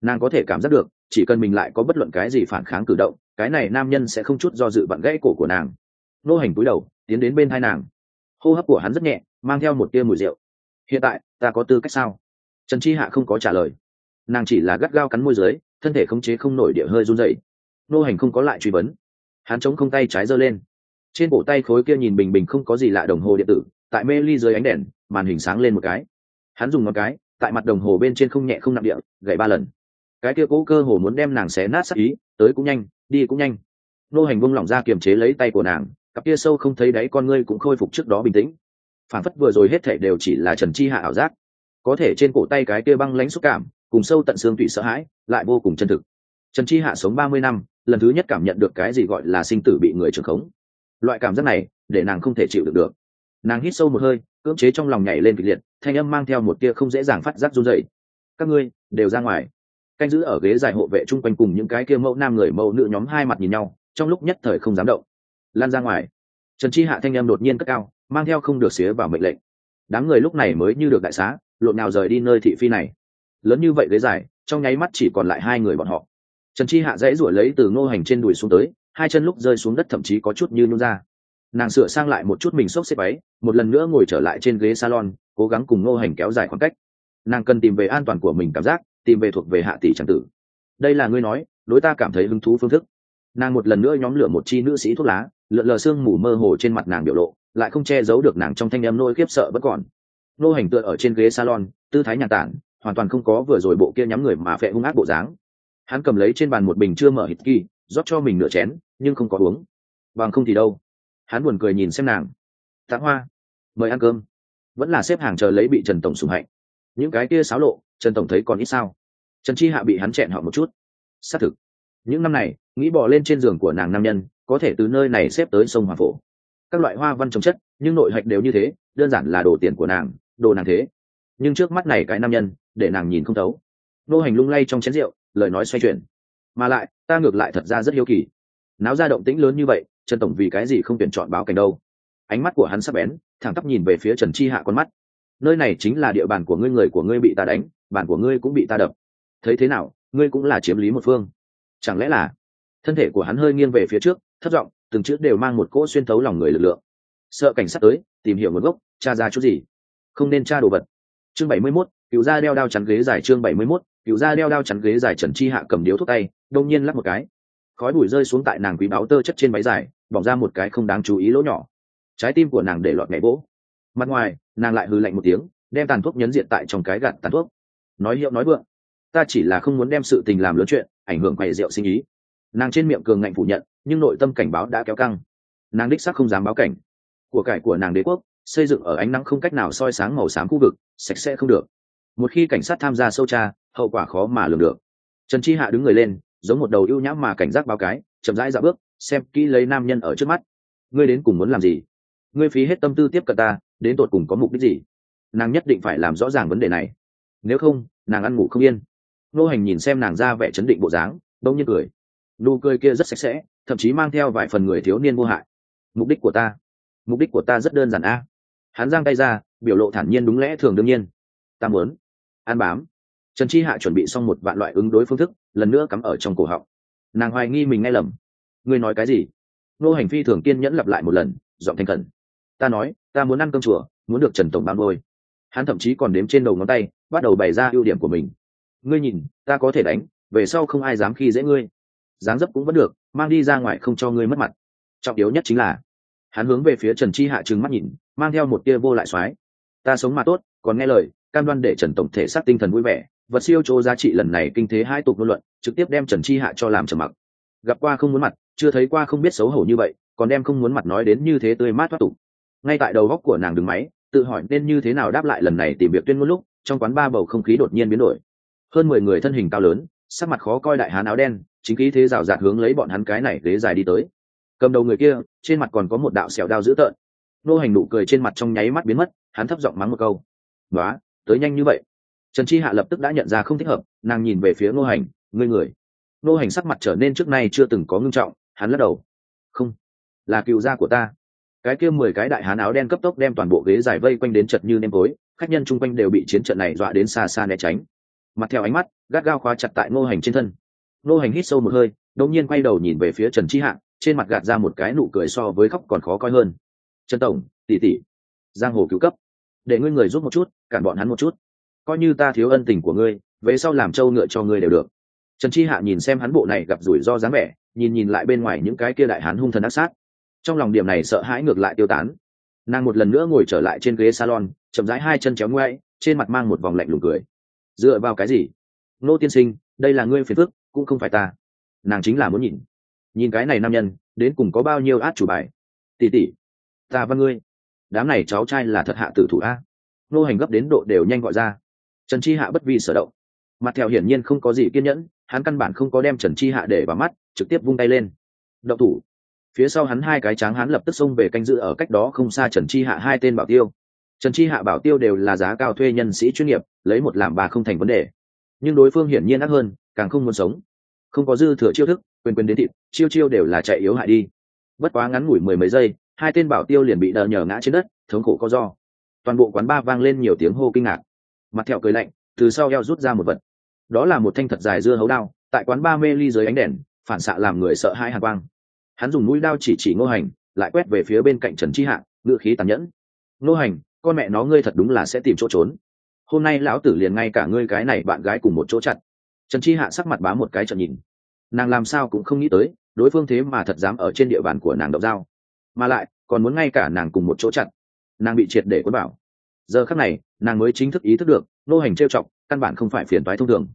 nàng có thể cảm giác được, chỉ cần mình lại có bất luận cái gì phản kháng cử động, cái này nam nhân sẽ không chút do dự vặn gãy cổ của nàng. Nô hành cúi đầu, tiến đến bên thai nàng. Hô hấp của hắn rất nhẹ, mang theo một tia mùi rượu. Hiện tại, ta có tư cách sao? Trần chi hạ không có trả lời. Nàng chỉ là gắt gao cắn môi dưới, thân thể khống chế không nổi địa hơi run dậy nô hành không có lại truy vấn. Hắn chống không tay trái giơ lên. Trên cổ tay khối kia nhìn bình bình không có gì lạ đồng hồ điện tử, tại mê ly dưới ánh đèn, màn hình sáng lên một cái. Hắn dùng một cái, tại mặt đồng hồ bên trên không nhẹ không nặng địa, gậy ba lần cái kia cố cơ hồ muốn đem nàng xé nát sắc ý, tới cũng nhanh, đi cũng nhanh. Nô hành bông lỏng ra kiềm chế lấy tay của nàng, cặp kia sâu không thấy đáy con ngươi cũng khôi phục trước đó bình tĩnh. Phản phất vừa rồi hết thể đều chỉ là trần chi hạ ảo giác. Có thể trên cổ tay cái kia băng lãnh xúc cảm, cùng sâu tận xương tụy sợ hãi, lại vô cùng chân thực. Trần chi hạ sống ba mươi năm, lần thứ nhất cảm nhận được cái gì gọi là sinh tử bị người trưởng khống. Loại cảm giác này, để nàng không thể chịu được được. Nàng hít sâu một hơi, cưỡng chế trong lòng nhảy lên kịch liệt, thanh âm mang theo một tia không dễ dàng phát giác run dậy các ngươi đều ra ngoài canh giữ ở ghế dài hộ vệ chung quanh cùng những cái kia mẫu nam người mẫu nữ nhóm hai mặt nhìn nhau, trong lúc nhất thời không dám động. Lan ra ngoài. Trần chi hạ thanh em đột nhiên cất cao, mang theo không được xía vào mệnh lệnh. Đám người lúc này mới như được đại xá, lộn nào rời đi nơi thị phi này. Lớn như vậy ghế dài, trong nháy mắt chỉ còn lại hai người bọn họ. Trần chi hạ dãy ruổi lấy từ ngô hành trên đùi xuống tới, hai chân lúc rơi xuống đất thậm chí có chút như nôn ra. Nàng sửa sang lại một chút mình xốc xếp váy, một lần nữa ngồi trở lại trên ghế salon, cố gắng cùng ngô hành kéo dài khoảng cách. Nàng cần tìm về an toàn của mình cảm giác tìm về thuộc về hạ tỷ tràng tử. Đây là ngươi nói, đối ta cảm thấy hứng thú phương thức. Nàng một lần nữa nhóm lửa một chi nữ sĩ thuốc lá, lượn lờ sương mù mơ hồ trên mặt nàng biểu lộ, lại không che giấu được nàng trong thanh em nôi khiếp sợ vẫn còn. Nô hành tựa ở trên ghế salon, tư thái nhàn tản, hoàn toàn không có vừa rồi bộ kia nhắm người mà phệ hung ác bộ dáng. Hắn cầm lấy trên bàn một bình chưa mở hít kỳ, rót cho mình nửa chén, nhưng không có uống. Bằng không thì đâu? Hắn buồn cười nhìn xem nàng. Tạ hoa, mời ăn cơm. Vẫn là xếp hàng chờ lấy bị trần tổng sùng hạnh. Những cái kia xáo lộ, trần tổng thấy còn ít sao? Trần chi hạ bị hắn chẹn họ một chút. Xác thực. Những năm này, nghĩ bỏ lên trên giường của nàng nam nhân, có thể từ nơi này xếp tới sông hòa phổ. Các loại hoa văn trồng chất, nhưng nội hạch đều như thế, đơn giản là đồ tiền của nàng, đồ nàng thế. Nhưng trước mắt này cái nam nhân, để nàng nhìn không thấu. Nô hành lung lay trong chén rượu, lời nói xoay chuyển. Mà lại, ta ngược lại thật ra rất hiếu kỳ. Náo ra động tĩnh lớn như vậy, trần tổng vì cái gì không tuyển chọn báo cảnh đâu? Ánh mắt của hắn sắp bén, thẳng tắp nhìn về phía trần chi hạ con mắt. Nơi này chính là địa bàn của ngươi, người của ngươi bị ta đánh bàn của ngươi cũng bị ta đập thấy thế nào ngươi cũng là chiếm lý một phương. Chẳng lẽ là thân thể của hắn hơi nghiêng về phía trước thất giọng từng chữ đều mang một cỗ xuyên thấu lòng người lực lượng. Sợ cảnh sát tới tìm hiểu nguồn gốc tra ra chút gì? Không nên tra đồ vật. Chương bảy mươi 71, cựu gia đeo đao chắn ghế dài chương bảy mươi 71, cựu gia đeo đao chắn ghế dài trần chi hạ cầm điếu thuốc tay đông nhiên lắp một cái. Khói bụi rơi xuống tại nàng quý báo tơ chất trên váy dài bỏng ra một cái không đáng chú ý lỗ nhỏ. Trái tim của nàng để lọt nhảy vỗ. Mặt ngoài nàng lại hư lạnh một tiếng đem tàn thuốc nhấn diện tại trong cái gạt tàn thuốc. Nói hiệu nói vượng ta chỉ là không muốn đem sự tình làm lớn chuyện, ảnh hưởng quầy rượu sinh ý. Nàng trên miệng cường ngạnh phủ nhận, nhưng nội tâm cảnh báo đã kéo căng. Nàng đích sắc không dám báo cảnh. Của cải của nàng đế quốc, xây dựng ở ánh nắng không cách nào soi sáng màu xám khu vực, sạch sẽ không được. Một khi cảnh sát tham gia sâu tra, hậu quả khó mà lường được. Trần chi hạ đứng người lên, giống một đầu ưu nhãm mà cảnh giác báo cái, chậm rãi dạo bước, xem kỹ lấy nam nhân ở trước mắt. Ngươi đến cùng muốn làm gì? Ngươi phí hết tâm tư tiếp cận ta, đến tột cùng có mục đích gì? Nàng nhất định phải làm rõ ràng vấn đề này. Nếu không, nàng ăn ngủ không yên nô hành nhìn xem nàng ra vẻ chấn định bộ dáng, đông nhiên cười. Nụ cười kia rất sạch sẽ, thậm chí mang theo vài phần người thiếu niên vô hại. Mục đích của ta, mục đích của ta rất đơn giản a. Hắn giang tay ra, biểu lộ thản nhiên đúng lẽ thường đương nhiên. Ta muốn an bám. Trần chi hạ chuẩn bị xong một vạn loại ứng đối phương thức, lần nữa cắm ở trong cổ họng. Nàng hoài nghi mình nghe lầm. Ngươi nói cái gì? Nô hành phi thường kiên nhẫn lặp lại một lần, giọng thành khẩn. Ta nói, ta muốn ăn cơm chùa, muốn được trần tổng bám đôi hắn thậm chí còn đếm trên đầu ngón tay, bắt đầu bày ra ưu điểm của mình ngươi nhìn, ta có thể đánh, về sau không ai dám khi dễ ngươi. Dáng dấp cũng vẫn được, mang đi ra ngoài không cho ngươi mất mặt. Trọng yếu nhất chính là, hắn hướng về phía trần chi hạ trừng mắt nhìn, mang theo một tia vô lại soái ta sống mà tốt, còn nghe lời, cam đoan để trần tổng thể sát tinh thần vui vẻ, vật siêu chỗ giá trị lần này kinh thế hai tục ngôn luận, trực tiếp đem trần chi hạ cho làm trầm mặc. Gặp qua không muốn mặt, chưa thấy qua không biết xấu hổ như vậy, còn đem không muốn mặt nói đến như thế tươi mát thoát tục. Ngay tại đầu góc của nàng đứng máy, tự hỏi nên như thế nào đáp lại lần này tìm việc tuyên ngôn lúc, trong quán ba bầu không khí đột nhiên biến đổi hơn mười người thân hình cao lớn, sắc mặt khó coi đại hán áo đen, chính khí thế rào rạt hướng lấy bọn hắn cái này ghế dài đi tới. Cầm đầu người kia, trên mặt còn có một đạo sẹo đao dữ tợn. Nô hành nụ cười trên mặt trong nháy mắt biến mất, hắn thấp giọng mắng một câu. Nói tới nhanh như vậy. Trần chi hạ lập tức đã nhận ra không thích hợp, nàng nhìn về phía nô hành, ngươi người. Nô hành sắc mặt trở nên trước nay chưa từng có ngưng trọng, hắn lắc đầu. Không, là cựu gia của ta. Cái kia mười cái đại hán áo đen cấp tốc đem toàn bộ ghế dài vây quanh đến chật như nêm tối, khách nhân chung quanh đều bị chiến trận này dọa đến xa xa né tránh mặt theo ánh mắt, gắt gao khóa chặt tại ngô hành trên thân. Ngô hành hít sâu một hơi, đột nhiên quay đầu nhìn về phía trần chi hạ, trên mặt gạt ra một cái nụ cười so với khóc còn khó coi hơn. Trần tổng, tỷ tỷ, giang hồ cứu cấp, để ngươi người giúp một chút, cản bọn hắn một chút. Coi như ta thiếu ân tình của ngươi, về sau làm trâu ngựa cho ngươi đều được. Trần chi hạ nhìn xem hắn bộ này gặp rủi ro dáng vẻ, nhìn nhìn lại bên ngoài những cái kia đại hán hung thần ác sát. Trong lòng điểm này sợ hãi ngược lại tiêu tán. Nàng một lần nữa ngồi trở lại trên ghế salon, chậm rãi hai chân chéo ngoáy trên mặt mang một vòng lạnh lùng cười dựa vào cái gì? Nô tiên sinh, đây là ngươi phiền phức, cũng không phải ta. Nàng chính là muốn nhìn. Nhìn cái này nam nhân, đến cùng có bao nhiêu át chủ bài? Tỉ tỉ ta văn ngươi, đám này cháu trai là thật hạ tử thủ a. Nô hành gấp đến độ đều nhanh gọi ra. Trần chi hạ bất vi sở động. Mặt theo hiển nhiên không có gì kiên nhẫn, hắn căn bản không có đem trần chi hạ để vào mắt, trực tiếp vung tay lên. Động thủ. Phía sau hắn hai cái tráng hắn lập tức xông về canh giữ ở cách đó không xa trần chi hạ hai tên bảo tiêu trần chi hạ bảo tiêu đều là giá cao thuê nhân sĩ chuyên nghiệp, lấy một làm bà không thành vấn đề. Nhưng đối phương hiển nhiên ác hơn, càng không muốn sống. Không có dư thừa chiêu thức, quyền quyền đến thịt, chiêu chiêu đều là chạy yếu hại đi. Bất quá ngắn ngủi mười mấy giây, hai tên bảo tiêu liền bị đờ nhờ ngã trên đất, thống khổ có do. Toàn bộ quán ba vang lên nhiều tiếng hô kinh ngạc. Mặt thẹo cười lạnh, từ sau eo rút ra một vật. Đó là một thanh thật dài dưa hấu đao, tại quán ba mê ly dưới ánh đèn, phản xạ làm người sợ hai hàn quang. Hắn dùng mũi đao chỉ chỉ ngô hành, lại quét về phía bên cạnh trần chi hạ ngự khí tàn nhẫn. Ngô hành con mẹ nó ngươi thật đúng là sẽ tìm chỗ trốn. Hôm nay lão tử liền ngay cả ngươi cái này bạn gái cùng một chỗ chặt. Trần chi hạ sắc mặt bá một cái trận nhìn. Nàng làm sao cũng không nghĩ tới, đối phương thế mà thật dám ở trên địa bàn của nàng độc dao. Mà lại, còn muốn ngay cả nàng cùng một chỗ chặt. Nàng bị triệt để quấn bảo giờ khắc này, nàng mới chính thức ý thức được, nô hành trêu chọc, căn bản không phải phiền toái thông thường.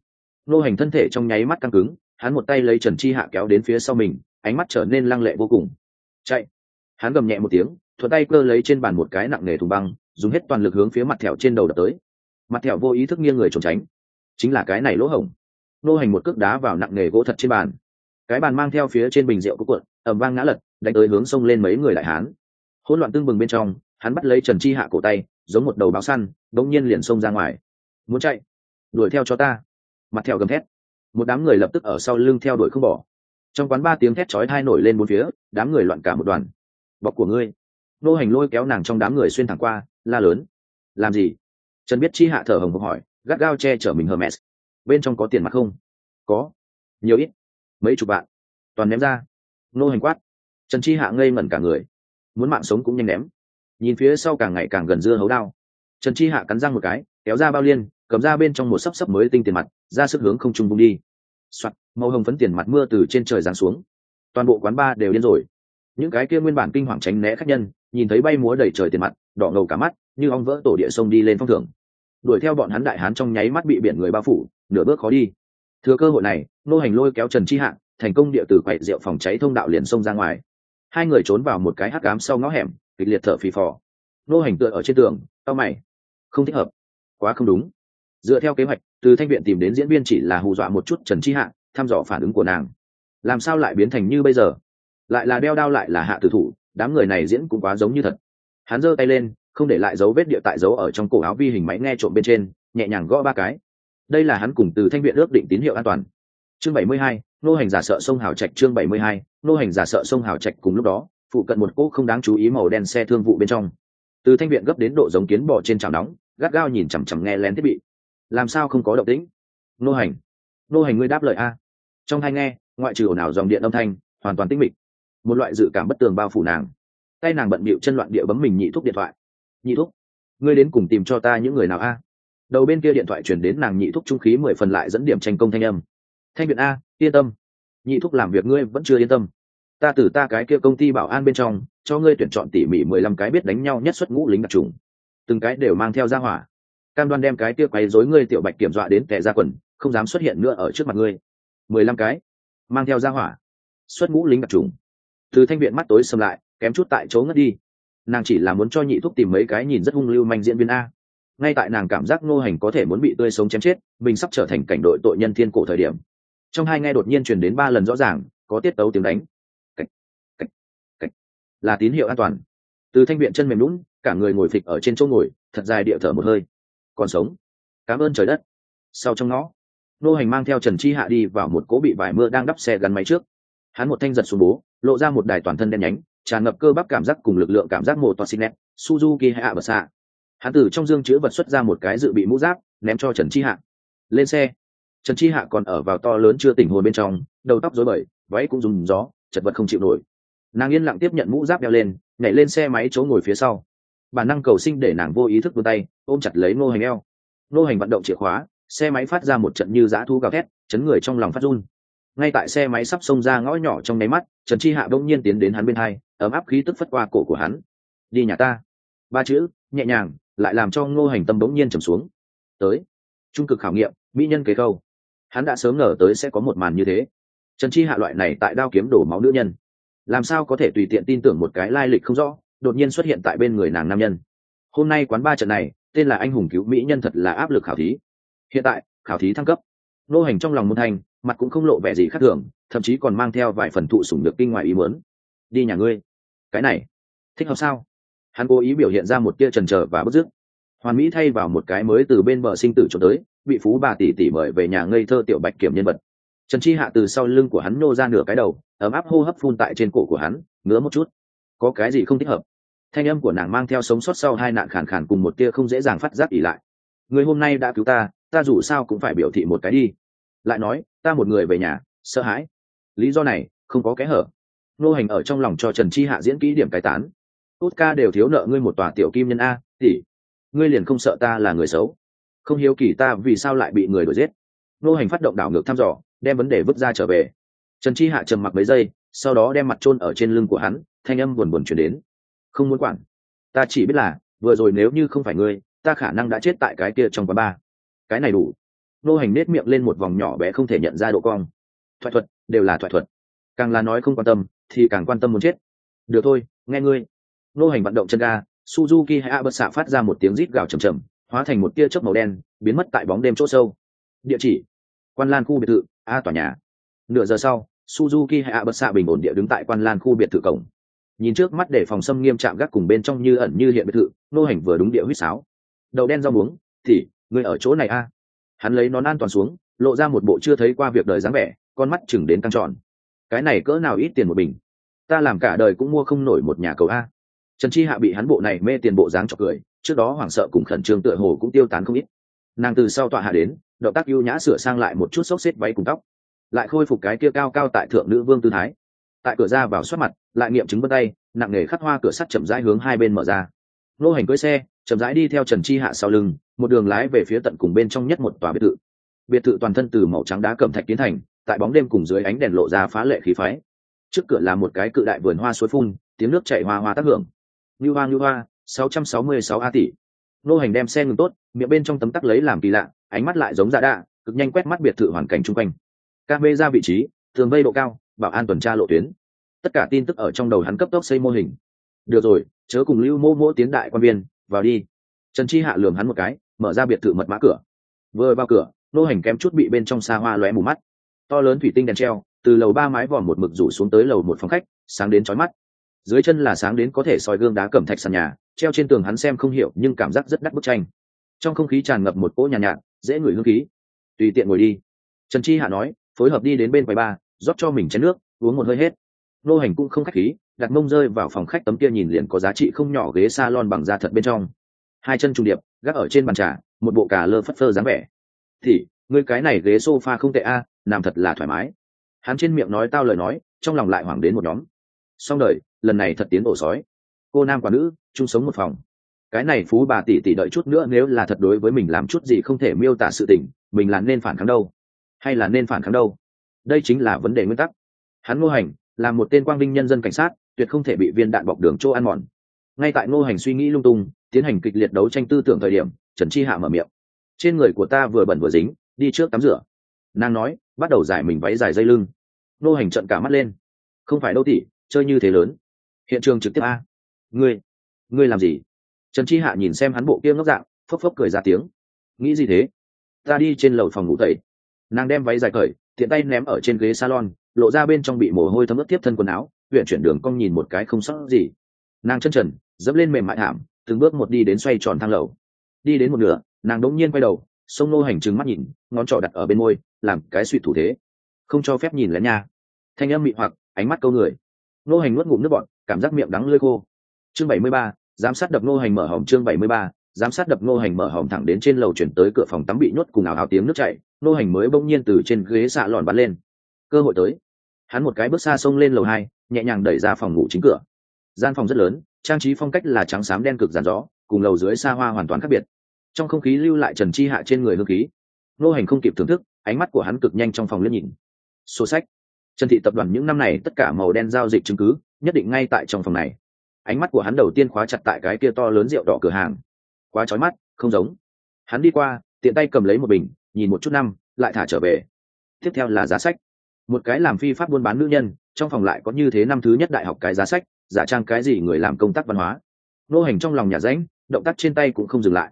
Nô hành thân thể trong nháy mắt căng cứng, hắn một tay lấy trần chi hạ kéo đến phía sau mình, ánh mắt trở nên lăng lệ vô cùng. Chạy! Hắn gầm nhẹ một tiếng, thuận tay cơ lấy trên bàn một cái nặng nề thùng băng dùng hết toàn lực hướng phía mặt thẹo trên đầu đập tới. Mặt thẹo vô ý thức nghiêng người trốn tránh. Chính là cái này lỗ hổng. Nô hành một cước đá vào nặng nghề gỗ thật trên bàn. Cái bàn mang theo phía trên bình rượu của cuộn ẩm vang ngã lật, đánh tới hướng sông lên mấy người đại hán. Hỗn loạn tương bừng bên trong, hắn bắt lấy trần chi hạ cổ tay, giống một đầu báo săn đống nhiên liền xông ra ngoài. Muốn chạy? Đuổi theo cho ta. Mặt theo gầm thét. Một đám người lập tức ở sau lưng theo đuổi không bỏ. Trong quán ba tiếng thét chói thai nổi lên bốn phía, đám người loạn cả một đoàn. Bọc của ngươi. Nô hành lôi kéo nàng trong đám người xuyên thẳng qua la lớn. Làm gì? Trần biết chi hạ thở hồng hộc hỏi, gắt gao che chở mình hermes. Bên trong có tiền mặt không? Có. Nhiều ít. Mấy chục bạn toàn ném ra. Nô hành quát. Trần chi hạ ngây ngẩn cả người. Muốn mạng sống cũng nhanh ném. Nhìn phía sau càng ngày càng gần dưa hấu đao. Trần chi hạ cắn răng một cái, kéo ra bao liên, cầm ra bên trong một sấp sấp mới tinh tiền mặt, ra sức hướng không trung bung đi. Soạt, màu hồng phấn tiền mặt mưa từ trên trời giáng xuống. Toàn bộ quán ba đều điên rồi. Những cái kia nguyên bản kinh hoàng tránh né khách nhân, nhìn thấy bay múa đầy trời tiền mặt đỏ ngầu cả mắt, như ong vỡ tổ địa sông đi lên phong thưởng. Đuổi theo bọn hắn đại hán trong nháy mắt bị biển người bao phủ, nửa bước khó đi. Thừa cơ hội này, nô hành lôi kéo trần chi Hạng thành công địa tử quậy rượu phòng cháy thông đạo liền xông ra ngoài. Hai người trốn vào một cái hắc cám sau ngõ hẻm, kịch liệt thở phì phò. Nô hành tựa ở trên tường tao mày. Không thích hợp. Quá không đúng. Dựa theo kế hoạch, từ thanh viện tìm đến diễn viên chỉ là hù dọa một chút trần chi hạ, thăm dò phản ứng của nàng. Làm sao lại biến thành như bây giờ? Lại là đeo đao lại là hạ tử thủ, đám người này diễn cũng quá giống như thật hắn giơ tay lên, không để lại dấu vết địa tại dấu ở trong cổ áo vi hình máy nghe trộm bên trên, nhẹ nhàng gõ ba cái. Đây là hắn cùng từ thanh viện ước định tín hiệu an toàn. Chương bảy mươi hai, nô hành giả sợ sông hào trạch, chương bảy mươi hai, nô hành giả sợ sông hào trạch cùng lúc đó, phụ cận một cỗ không đáng chú ý màu đen xe thương vụ bên trong. Từ thanh viện gấp đến độ giống kiến bò trên chảo nóng, gắt gao nhìn chằm chằm nghe lén thiết bị. Làm sao không có động tĩnh? Nô hành nô hành ngươi đáp lời a. Trong hai nghe, ngoại trừ ồn ào dòng điện âm thanh, hoàn toàn tĩnh mịch. Một loại dự cảm bất tường bao phủ nàng tay nàng bận bịu chân loạn địa bấm mình nhị thúc điện thoại. Nhị thúc, ngươi đến cùng tìm cho ta những người nào a? Đầu bên kia điện thoại chuyển đến nàng nhị thúc trung khí mười phần lại dẫn điểm tranh công thanh âm. Thanh viện a, yên tâm. Nhị thúc làm việc ngươi vẫn chưa yên tâm. Ta từ ta cái kia công ty bảo an bên trong, cho ngươi tuyển chọn tỉ mỉ mười lăm cái biết đánh nhau nhất xuất ngũ lính đặc trùng. Từng cái đều mang theo ra hỏa. Cam đoan đem cái kia quấy rối ngươi tiểu bạch kiểm dọa đến tệ ra quần, không dám xuất hiện nữa ở trước mặt ngươi. Mười lăm cái, mang theo ra hỏa. Xuất ngũ lính đặc trùng. Từ thanh viện mắt tối xâm lại kém chút tại chỗ ngất đi. Nàng chỉ là muốn cho nhị thúc tìm mấy cái nhìn rất hung lưu manh diễn viên a. Ngay tại nàng cảm giác ngô hành có thể muốn bị tươi sống chém chết mình sắp trở thành cảnh đội tội nhân thiên cổ thời điểm. Trong hai nghe đột nhiên truyền đến ba lần rõ ràng có tiết tấu tiếng đánh. Cách, cách, cách. là tín hiệu an toàn. Từ thanh viện chân mềm lũng cả người ngồi phịch ở trên chỗ ngồi thật dài địa thở một hơi. Còn sống. Cảm ơn trời đất. Sau trong ngõ nô hành mang theo trần chi hạ đi vào một cố bị vải mưa đang đắp xe gắn máy trước. Hắn một thanh giật xuống bố lộ ra một đài toàn thân đen nhánh tràn ngập cơ bắp cảm giác cùng lực lượng cảm giác mộ toa xin nét suzuki hạ bờ xạ hắn từ trong dương chữ vật xuất ra một cái dự bị mũ giáp, ném cho trần chi hạ. Lên xe. Trần chi hạ còn ở vào to lớn chưa tỉnh hồn bên trong, đầu tóc rối bời, váy cũng dùng gió, chật vật không chịu nổi. Nàng yên lặng tiếp nhận mũ giáp đeo lên, nhảy lên xe máy chỗ ngồi phía sau. Bản năng cầu sinh để nàng vô ý thức vươn tay, ôm chặt lấy ngô hành eo. Ngô hành vận động chìa khóa, xe máy phát ra một trận như dã thu gào thét, chấn người trong lòng phát run ngay tại xe máy sắp xông ra ngõ nhỏ trong nháy mắt, trần chi hạ bỗng nhiên tiến đến hắn bên hai, ấm áp khí tức phất qua cổ của hắn. Đi nhà ta. Ba chữ, nhẹ nhàng, lại làm cho ngô hành tâm bỗng nhiên trầm xuống. Tới. Trung cực khảo nghiệm, mỹ nhân kế câu. Hắn đã sớm ngờ tới sẽ có một màn như thế. Trần chi hạ loại này tại đao kiếm đổ máu nữ nhân. Làm sao có thể tùy tiện tin tưởng một cái lai lịch không rõ, đột nhiên xuất hiện tại bên người nàng nam nhân. Hôm nay quán ba trận này, tên là anh hùng cứu mỹ nhân thật là áp lực khảo thí. Hiện tại, khảo thí thăng cấp. Nô hành trong lòng môn thành mặt cũng không lộ vẻ gì khác thường, thậm chí còn mang theo vài phần thụ sủng được kinh ngoài ý muốn. Đi nhà ngươi. Cái này, thích hợp sao? Hắn cố ý biểu hiện ra một tia trần trờ và bất dứt. Hoàn mỹ thay vào một cái mới từ bên bờ sinh tử trốn tới, bị phú bà tỷ tỷ mời về nhà ngây thơ tiểu bạch kiểm nhân vật. Trần chi hạ từ sau lưng của hắn nô ra nửa cái đầu, ấm áp hô hấp phun tại trên cổ của hắn, ngứa một chút. Có cái gì không thích hợp? Thanh âm của nàng mang theo sống sót sau hai nạn khàn khàn cùng một tia không dễ dàng phát giác ỉ lại. Người hôm nay đã cứu ta ta dù sao cũng phải biểu thị một cái đi lại nói, ta một người về nhà, sợ hãi. Lý do này, không có kẽ hở. Nô hành ở trong lòng cho trần chi hạ diễn kỹ điểm cải tán. Tốt ca đều thiếu nợ ngươi một tòa tiểu kim nhân a, tỷ. Ngươi liền không sợ ta là người xấu. Không hiếu kỳ ta vì sao lại bị người đuổi giết. Nô hành phát động đảo ngược thăm dò, đem vấn đề vứt ra trở về. Trần chi hạ trầm mặc mấy giây, sau đó đem mặt trôn ở trên lưng của hắn, thanh âm buồn buồn chuyển đến. Không muốn quản. Ta chỉ biết là, vừa rồi nếu như không phải ngươi, ta khả năng đã chết tại cái kia trong quán ba cái này đủ nô hành nết miệng lên một vòng nhỏ bé không thể nhận ra độ cong. Thoại thuật, đều là thoại thuật. Càng là nói không quan tâm, thì càng quan tâm muốn chết. Được thôi, nghe ngươi. Nô hành vận động chân ga, suzuki hay a bật xạ phát ra một tiếng rít gào chầm chầm hóa thành một tia chớp màu đen, biến mất tại bóng đêm chỗ sâu. Địa chỉ, quan lan khu biệt thự, a tòa nhà. Nửa giờ sau, suzuki hay a bật xạ bình ổn địa đứng tại quan lan khu biệt thự cổng. Nhìn trước mắt để phòng xâm nghiêm chạm gác cùng bên trong như ẩn như hiện biệt thự, nô hành vừa đúng địa huýt sáo. Đậu đen rau muống thì người ở chỗ này a? Hắn lấy nón an toàn xuống, lộ ra một bộ chưa thấy qua việc đời dáng vẻ, con mắt chừng đến căng tròn. Cái này cỡ nào ít tiền một bình? Ta làm cả đời cũng mua không nổi một nhà cầu a. Trần chi hạ bị hắn bộ này mê tiền bộ dáng cho cười, trước đó hoảng sợ cùng khẩn trương tựa hồ cũng tiêu tán không ít. Nàng từ sau tọa hạ đến, động tác ưu nhã sửa sang lại một chút xốc xếp váy cùng tóc. Lại khôi phục cái kia cao cao tại thượng nữ vương tư thái. Tại cửa ra vào soát mặt, lại nghiệm chứng vân tay, nặng nề khắc hoa cửa sắt chậm rãi hướng hai bên mở ra. Nô hành cưới xe chậm rãi đi theo trần chi hạ sau lưng, một đường lái về phía tận cùng bên trong nhất một tòa biệt thự. Biệt thự toàn thân từ màu trắng đá cẩm thạch tiến thành, tại bóng đêm cùng dưới ánh đèn lộ ra phá lệ khí phái. Trước cửa là một cái cự đại vườn hoa suối phun, tiếng nước chảy hoa hoa tác hưởng. Như hoa như hoa 666 a tỷ. Nô hành đem xe ngừng tốt, miệng bên trong tấm tắc lấy làm kỳ lạ, ánh mắt lại giống dạ đạ, cực nhanh quét mắt biệt thự hoàn cảnh chung quanh. Các bê ra vị trí thường vây độ cao, bảo an tuần tra lộ tuyến. Tất cả tin tức ở trong đầu hắn cấp tốc xây mô hình. Được rồi, chớ cùng lưu mô mô tiến đại quan viên vào đi. Trần chi hạ lường hắn một cái mở ra biệt thự mật mã cửa. Vừa vào cửa nô hành kém chút bị bên trong xa hoa lóe mù mắt. To lớn thủy tinh đèn treo từ lầu ba mái vòm một mực rủ xuống tới lầu một phòng khách sáng đến chói mắt. Dưới chân là sáng đến có thể soi gương đá cẩm thạch sàn nhà treo trên tường hắn xem không hiểu nhưng cảm giác rất đắt bức tranh. Trong không khí tràn ngập một cỗ nhàn nhạt, nhạt dễ ngửi hương khí. Tùy tiện ngồi đi. Trần chi hạ nói phối hợp đi đến bên quầy ba rót cho mình chén nước uống một hơi hết. Nô hành cũng không khách khí đặt mông rơi vào phòng khách tấm kia nhìn liền có giá trị không nhỏ ghế salon bằng da thật bên trong. Hai chân trùng điệp gác ở trên bàn trà một bộ cà lơ phất phơ dáng vẻ. Thì người cái này ghế sofa không tệ a à, thật là thoải mái. Hắn trên miệng nói tao lời nói trong lòng lại hoảng đến một nhóm. Xong đời lần này thật tiến ổ sói. Cô nam quả nữ chung sống một phòng. Cái này phú bà tỷ tỷ đợi chút nữa nếu là thật đối với mình làm chút gì không thể miêu tả sự tình mình là nên phản kháng đâu? Hay là nên phản kháng đâu? Đây chính là vấn đề nguyên tắc. Hắn ngô hành là một tên quang vinh nhân dân cảnh sát tuyệt không thể bị viên đạn bọc đường chỗ ăn mòn. Ngay tại ngô hành suy nghĩ lung tung, tiến hành kịch liệt đấu tranh tư tưởng thời điểm, trần chi hạ mở miệng. Trên người của ta vừa bẩn vừa dính, đi trước tắm rửa. Nàng nói, bắt đầu giải mình váy dài dây lưng. Ngô hành trận cả mắt lên. Không phải đâu tỉ, chơi như thế lớn. Hiện trường trực tiếp a. Ngươi ngươi làm gì? Trần chi hạ nhìn xem hắn bộ kia ngốc dạng, phốc phốc cười ra tiếng. Nghĩ gì thế? Ta đi trên lầu phòng ngủ tẩy. Nàng đem váy dài cởi, tiện tay ném ở trên ghế salon, lộ ra bên trong bị mồ hôi thấm ướt tiếp thân quần áo huyện chuyển đường cong nhìn một cái không sót gì. Nàng chân trần, dẫm lên mềm mại thảm từng bước một đi đến xoay tròn thang lầu. Đi đến một nửa, nàng đống nhiên quay đầu, sông nô hành trừng mắt nhìn, ngón trỏ đặt ở bên môi, làm cái suy thủ thế. Không cho phép nhìn lén nha. Thanh âm mị hoặc, ánh mắt câu người. Nô hành nuốt ngụm nước bọn cảm giác miệng đắng lơi khô. Chương bảy mươi ba, giám sát đập nô hành mở hòm chương bảy mươi ba, giám sát đập nô hành mở hòm thẳng đến trên lầu chuyển tới cửa phòng tắm bị nhốt cùng ảo ảo tiếng nước chảy. Nô hành mới bỗng nhiên từ trên ghế xạ lòn bắn lên. Cơ hội tới hắn một cái bước xa xông lên lầu hai, nhẹ nhàng đẩy ra phòng ngủ chính cửa. Gian phòng rất lớn, trang trí phong cách là trắng xám đen cực giàn gió, cùng lầu dưới xa hoa hoàn toàn khác biệt. Trong không khí lưu lại trần chi hạ trên người hương khí. Nô hành không kịp thưởng thức, ánh mắt của hắn cực nhanh trong phòng liếc nhìn. Sổ sách. Trần thị tập đoàn những năm này tất cả màu đen giao dịch chứng cứ, nhất định ngay tại trong phòng này. Ánh mắt của hắn đầu tiên khóa chặt tại cái kia to lớn rượu đỏ cửa hàng. Quá trói mắt, không giống. Hắn đi qua, tiện tay cầm lấy một bình, nhìn một chút năm, lại thả trở về. Tiếp theo là giá sách một cái làm phi pháp buôn bán nữ nhân, trong phòng lại có như thế năm thứ nhất đại học cái giá sách, giả trang cái gì người làm công tác văn hóa. Nô hành trong lòng nhà ránh động tác trên tay cũng không dừng lại.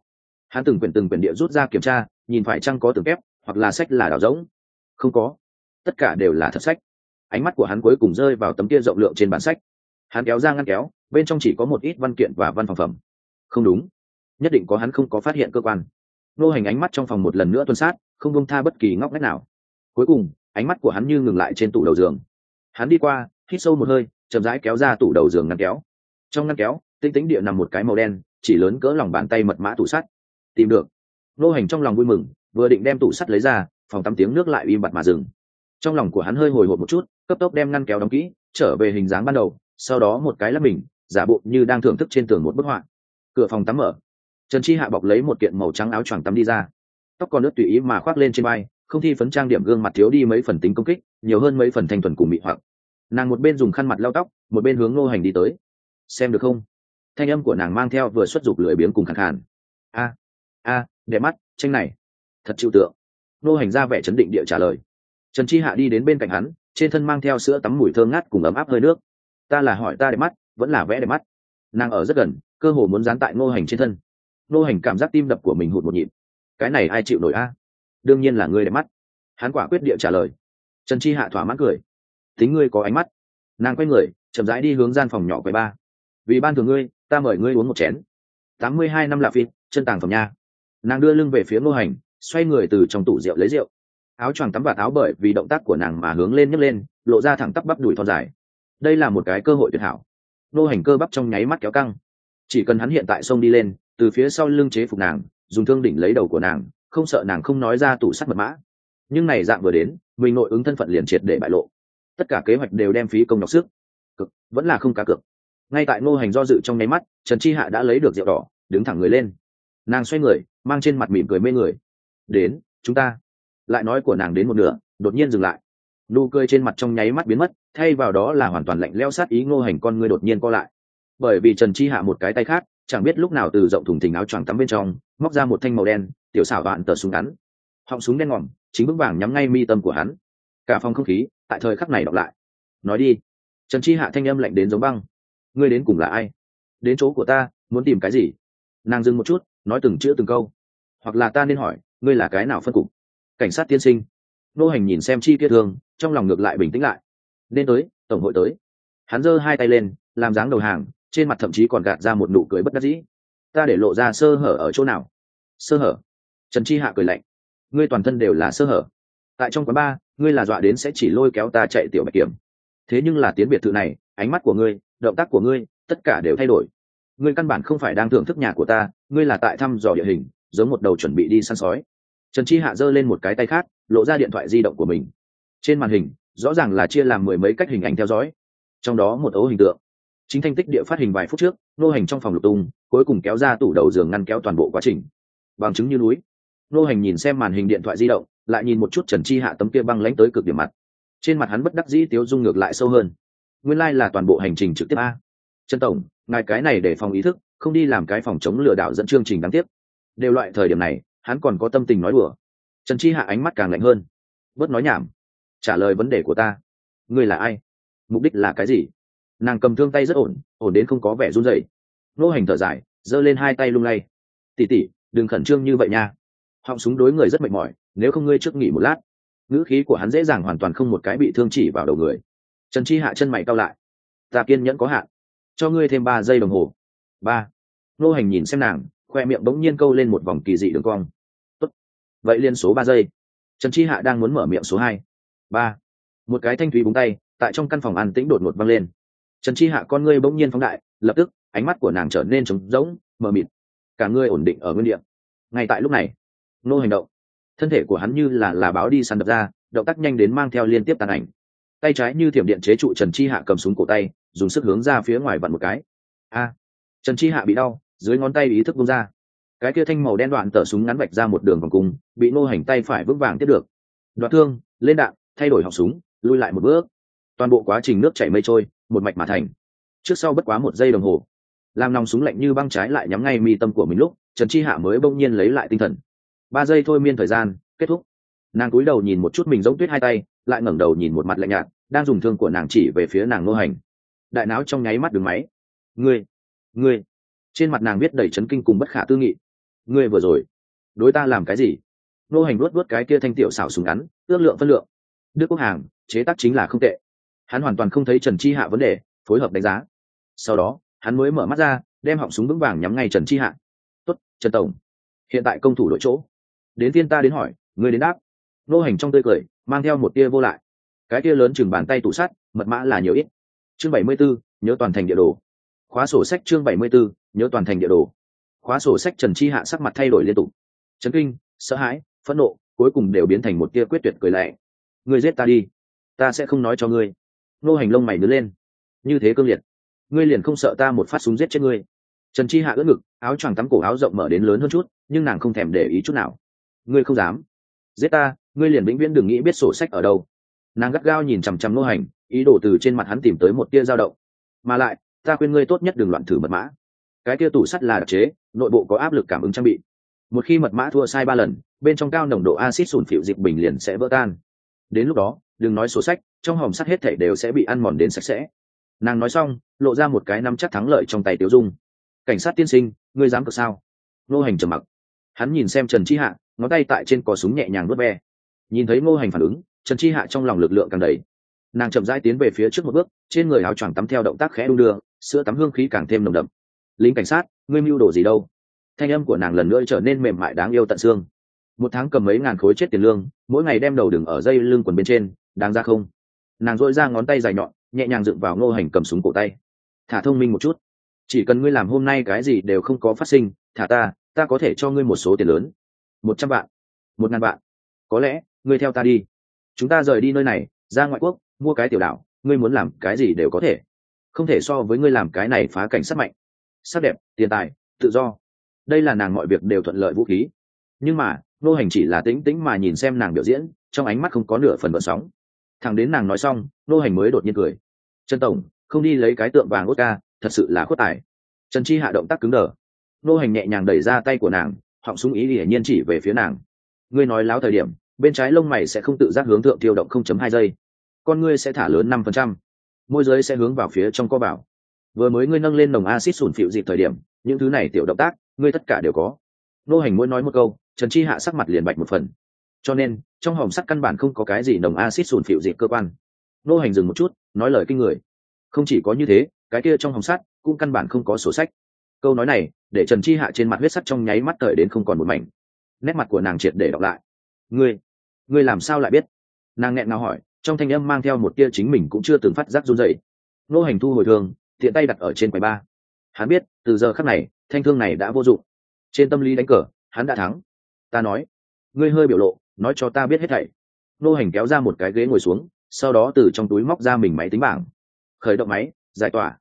Hắn từng quyển từng quyển địa rút ra kiểm tra, nhìn phải chăng có từng kép, hoặc là sách là đảo rỗng. Không có. Tất cả đều là thật sách. Ánh mắt của hắn cuối cùng rơi vào tấm kia rộng lượng trên bản sách. Hắn kéo ra ngăn kéo, bên trong chỉ có một ít văn kiện và văn phòng phẩm. Không đúng. Nhất định có hắn không có phát hiện cơ quan. Nô hành ánh mắt trong phòng một lần nữa tuân sát, không bông tha bất kỳ ngóc ngách nào. Cuối cùng ánh mắt của hắn như ngừng lại trên tủ đầu giường. Hắn đi qua, hít sâu một hơi, chậm rãi kéo ra tủ đầu giường ngăn kéo. Trong ngăn kéo, tinh tính địa nằm một cái màu đen, chỉ lớn cỡ lòng bàn tay mật mã tủ sắt. Tìm được. Nô hành trong lòng vui mừng, vừa định đem tủ sắt lấy ra, phòng tắm tiếng nước lại im bặt mà dừng. Trong lòng của hắn hơi hồi hộp một chút, cấp tốc đem ngăn kéo đóng kỹ, trở về hình dáng ban đầu, sau đó một cái lắp mình, giả bộ như đang thưởng thức trên tường một bức họa. Cửa phòng tắm mở. Trần chi hạ bọc lấy một kiện màu trắng áo choàng tắm đi ra. Tóc còn nước tùy ý mà khoác lên trên vai không thi phấn trang điểm gương mặt thiếu đi mấy phần tính công kích, nhiều hơn mấy phần thanh thuần cùng mị hoặc. Nàng một bên dùng khăn mặt lau tóc, một bên hướng ngô hành đi tới. Xem được không? Thanh âm của nàng mang theo vừa xuất dục lười biếng cùng khẳng khàn. A a, đẹp mắt, tranh này. Thật chịu tượng. Ngô hành ra vẻ chấn định địa trả lời. Trần chi hạ đi đến bên cạnh hắn, trên thân mang theo sữa tắm mùi thơm ngát cùng ấm áp hơi nước. Ta là hỏi ta đẹp mắt, vẫn là vẽ đẹp mắt. Nàng ở rất gần, cơ hồ muốn dán tại ngô hành trên thân. Ngô hành cảm giác tim đập của mình hụt một nhịp. Cái này ai chịu nổi a? Đương nhiên là ngươi đẹp mắt. Hắn quả quyết địa trả lời. Trần chi hạ thỏa mãn cười. Tính ngươi có ánh mắt. Nàng quay người, chậm rãi đi hướng gian phòng nhỏ quầy ba. Vì ban thường ngươi, ta mời ngươi uống một chén. Tám mươi hai năm lạp phi chân tàng phẩm nha. Nàng đưa lưng về phía ngô hành, xoay người từ trong tủ rượu lấy rượu. Áo choàng tắm và áo bởi vì động tác của nàng mà hướng lên nhấc lên, lộ ra thẳng tắp bắp đùi thon dài. Đây là một cái cơ hội tuyệt hảo. Ngô hành cơ bắp trong nháy mắt kéo căng. Chỉ cần hắn hiện tại xông đi lên, từ phía sau lưng chế phục nàng, dùng thương đỉnh lấy đầu của nàng không sợ nàng không nói ra tủ sắt mật mã. Nhưng này dạng vừa đến, mình nội ứng thân phận liền triệt để bại lộ. Tất cả kế hoạch đều đem phí công nhọc sức. Cực, vẫn là không cá cược. Ngay tại ngô hành do dự trong nháy mắt, trần chi hạ đã lấy được rượu đỏ, đứng thẳng người lên. Nàng xoay người, mang trên mặt mỉm cười mê người. Đến, chúng ta. Lại nói của nàng đến một nửa, đột nhiên dừng lại. Nụ cười trên mặt trong nháy mắt biến mất, thay vào đó là hoàn toàn lạnh leo sát ý ngô hành con ngươi đột nhiên co lại. Bởi vì trần chi hạ một cái tay khác, chẳng biết lúc nào từ rộng thùng thình áo choàng tắm bên trong, móc ra một thanh màu đen tiểu xảo vạn tờ súng ngắn. Họng súng đen ngòm, chính vững vàng nhắm ngay mi tâm của hắn. Cả phòng không khí, tại thời khắc này đọc lại. Nói đi. Trần chi hạ thanh âm lạnh đến giống băng. Ngươi đến cùng là ai? Đến chỗ của ta, muốn tìm cái gì? Nàng dừng một chút, nói từng chữ từng câu. Hoặc là ta nên hỏi, ngươi là cái nào phân cục? Cảnh sát tiên sinh. Nô hành nhìn xem chi kia thương, trong lòng ngược lại bình tĩnh lại. Nên tới, tổng hội tới. Hắn giơ hai tay lên, làm dáng đầu hàng, trên mặt thậm chí còn gạt ra một nụ cười bất đắc dĩ. Ta để lộ ra sơ hở ở chỗ nào? Sơ hở? Trần chi hạ cười lạnh. Ngươi toàn thân đều là sơ hở. Tại trong quán ba, ngươi là dọa đến sẽ chỉ lôi kéo ta chạy tiểu bạch kiểm. Thế nhưng là tiến biệt thự này, ánh mắt của ngươi, động tác của ngươi, tất cả đều thay đổi. Ngươi căn bản không phải đang thưởng thức nhà của ta, ngươi là tại thăm dò địa hình, giống một đầu chuẩn bị đi săn sói. Trần chi hạ giơ lên một cái tay khác, lộ ra điện thoại di động của mình. Trên màn hình, rõ ràng là chia làm mười mấy cách hình ảnh theo dõi. Trong đó một ấu hình tượng. Chính thanh tích địa phát hình vài phút trước, nô hành trong phòng lục tung, cuối cùng kéo ra tủ đầu giường ngăn kéo toàn bộ quá trình. Bằng chứng như núi nô hành nhìn xem màn hình điện thoại di động, lại nhìn một chút trần chi hạ tấm kia băng lánh tới cực điểm mặt. Trên mặt hắn bất đắc dĩ tiếu dung ngược lại sâu hơn. Nguyên lai、like、là toàn bộ hành trình trực tiếp a. Trần tổng, ngài cái này để phòng ý thức, không đi làm cái phòng chống lừa đảo dẫn chương trình đáng tiếc. Đều loại thời điểm này, hắn còn có tâm tình nói đùa. Trần chi hạ ánh mắt càng lạnh hơn. Bớt nói nhảm. Trả lời vấn đề của ta. Ngươi là ai? Mục đích là cái gì? Nàng cầm thương tay rất ổn ổn đến không có vẻ run rẩy. Nô hành thở dài, giơ lên hai tay lung lay. Tỉ tỉ đừng khẩn trương như vậy nha họng súng đối người rất mệt mỏi, nếu không ngươi trước nghỉ một lát. Ngữ khí của hắn dễ dàng hoàn toàn không một cái bị thương chỉ vào đầu người. Trần chi hạ chân mày cao lại. Ta kiên nhẫn có hạn. Cho ngươi thêm ba giây đồng hồ. Ba. Nô hành nhìn xem nàng, khoe miệng bỗng nhiên câu lên một vòng kỳ dị đường cong. Tốt. vậy liên số ba giây. Trần chi hạ đang muốn mở miệng số hai. Ba. Một cái thanh thúy búng tay, tại trong căn phòng an tĩnh đột ngột văng lên. Trần chi hạ con ngươi bỗng nhiên phóng đại, lập tức, ánh mắt của nàng trở nên trống rỗng, mờ mịt. Cả ngươi ổn định ở nguyên địa. Ngay tại lúc này nô hành động. Thân thể của hắn như là là báo đi săn đập ra, động tác nhanh đến mang theo liên tiếp tàn ảnh. Tay trái như thiểm điện chế trụ trần chi hạ cầm súng cổ tay, dùng sức hướng ra phía ngoài vặn một cái. A! À, trần chi hạ bị đau, dưới ngón tay ý thức bung ra. Cái kia thanh màu đen đoạn tở súng ngắn vạch ra một đường vòng cung, bị nô hành tay phải vững vàng tiếp được. Đoạn thương, lên đạn, thay đổi họng súng, lui lại một bước. Toàn bộ quá trình nước chảy mây trôi, một mạch mà thành. Trước sau bất quá một giây đồng hồ. Làm nòng súng lạnh như băng trái lại nhắm ngay mi tâm của mình lúc, trần chi hạ mới bỗng nhiên lấy lại tinh thần ba giây thôi miên thời gian, kết thúc. Nàng cúi đầu nhìn một chút mình giống tuyết hai tay, lại ngẩng đầu nhìn một mặt lạnh nhạt, đang dùng thương của nàng chỉ về phía nàng nô hành. Đại não trong nháy mắt đường máy. Ngươi ngươi. Trên mặt nàng biết đầy chấn kinh cùng bất khả tư nghị. Ngươi vừa rồi, đối ta làm cái gì? Nô hành luốt luốt cái kia thanh tiểu xảo súng ngắn, ước lượng phân lượng. Đức quốc hàng, chế tác chính là không tệ. Hắn hoàn toàn không thấy trần chi hạ vấn đề, phối hợp đánh giá. Sau đó, hắn mới mở mắt ra, đem họng súng vững vàng nhắm ngay trần chi hạ. Tốt, trần tổng. Hiện tại công thủ đội chỗ đến tiên ta đến hỏi người đến đáp. Nô hành trong tươi cười mang theo một tia vô lại. Cái tia lớn chừng bàn tay tủ sắt mật mã là nhiều ít. Chương bảy mươi 74, nhớ toàn thành địa đồ. Khóa sổ sách chương bảy mươi 74, nhớ toàn thành địa đồ. Khóa sổ sách trần chi hạ sắc mặt thay đổi liên tục. Chấn kinh sợ hãi phẫn nộ cuối cùng đều biến thành một tia quyết tuyệt cười lệ ngươi giết ta đi ta sẽ không nói cho ngươi. Nô hành lông mày nứa lên. Như thế cương liệt. Ngươi liền không sợ ta một phát súng giết chết ngươi. Trần chi hạ ưỡn ngực áo choàng tắm cổ áo rộng mở đến lớn hơn chút nhưng nàng không thèm để ý chút nào ngươi không dám. Giết ta, ngươi liền vĩnh viễn đừng nghĩ biết sổ sách ở đâu. Nàng gắt gao nhìn chằm chằm nô hành, ý đồ từ trên mặt hắn tìm tới một tia dao động. Mà lại, ta khuyên ngươi tốt nhất đừng loạn thử mật mã. Cái tia tủ sắt là đặc chế, nội bộ có áp lực cảm ứng trang bị. Một khi mật mã thua sai ba lần, bên trong cao nồng độ acid sùn phịu dịch bình liền sẽ vỡ tan. Đến lúc đó, đừng nói sổ sách, trong hòm sắt hết thảy đều sẽ bị ăn mòn đến sạch sẽ. Nàng nói xong, lộ ra một cái nắm chắc thắng lợi trong tay tiêu dung. Cảnh sát tiên sinh, ngươi dám cực sao? Nô hành trầm mặc hắn nhìn xem trần chi hạ, ngón tay tại trên cò súng nhẹ nhàng vớt ve. Nhìn thấy ngô hành phản ứng, trần chi hạ trong lòng lực lượng càng đầy. Nàng chậm rãi tiến về phía trước một bước, trên người áo choàng tắm theo động tác khẽ đung đưa, sữa tắm hương khí càng thêm nồng đậm. Lính cảnh sát, ngươi mưu đồ gì đâu? Thanh âm của nàng lần nữa trở nên mềm mại đáng yêu tận xương. Một tháng cầm mấy ngàn khối chết tiền lương, mỗi ngày đem đầu đừng ở dây lưng quần bên trên, đáng ra không? Nàng dội ra ngón tay dài nhọn, nhẹ nhàng dựng vào ngô hành cầm súng cổ tay. Thả thông minh một chút. Chỉ cần ngươi làm hôm nay cái gì đều không có phát sinh, thả ta ta có thể cho ngươi một số tiền lớn. Một trăm vạn. Một ngàn vạn. Có lẽ, ngươi theo ta đi. Chúng ta rời đi nơi này, ra ngoại quốc, mua cái tiểu đảo, ngươi muốn làm cái gì đều có thể. Không thể so với ngươi làm cái này phá cảnh sát mạnh. Sắc đẹp, tiền tài, tự do. Đây là nàng mọi việc đều thuận lợi vũ khí. Nhưng mà, nô hành chỉ là tĩnh tĩnh mà nhìn xem nàng biểu diễn, trong ánh mắt không có nửa phần vận sóng. Thằng đến nàng nói xong, nô hành mới đột nhiên cười. Trần tổng, không đi lấy cái tượng vàng ốt ca thật sự là khuất tài. Trần chi hạ động tác cứng đờ nô hành nhẹ nhàng đẩy ra tay của nàng họng súng ý hiển nhiên chỉ về phía nàng. Ngươi nói láo thời điểm bên trái lông mày sẽ không tự giác hướng thượng tiêu động 0.2 giây. Con ngươi sẽ thả lớn 5%, môi giới sẽ hướng vào phía trong co bảo. Vừa mới ngươi nâng lên nồng acid sủn phịu dịp thời điểm những thứ này tiểu động tác ngươi tất cả đều có. Nô hành mỗi nói một câu trần chi hạ sắc mặt liền bạch một phần. Cho nên trong hòm sắt căn bản không có cái gì nồng acid sủn phịu dịp cơ quan. Nô hành dừng một chút nói lời kinh người. Không chỉ có như thế cái kia trong hòm sắt cũng căn bản không có sổ sách câu nói này để trần chi hạ trên mặt huyết sắt trong nháy mắt thời đến không còn một mảnh. Nét mặt của nàng triệt để đọc lại. Ngươi ngươi làm sao lại biết? Nàng nghẹn ngào hỏi trong thanh âm mang theo một tia chính mình cũng chưa từng phát giác run dậy nô hành thu hồi thương, tiện tay đặt ở trên quầy ba. Hắn biết từ giờ khắc này thanh thương này đã vô dụng. Trên tâm lý đánh cờ hắn đã thắng. Ta nói ngươi hơi biểu lộ nói cho ta biết hết thảy. Nô hành kéo ra một cái ghế ngồi xuống sau đó từ trong túi móc ra mình máy tính bảng. Khởi động máy giải tỏa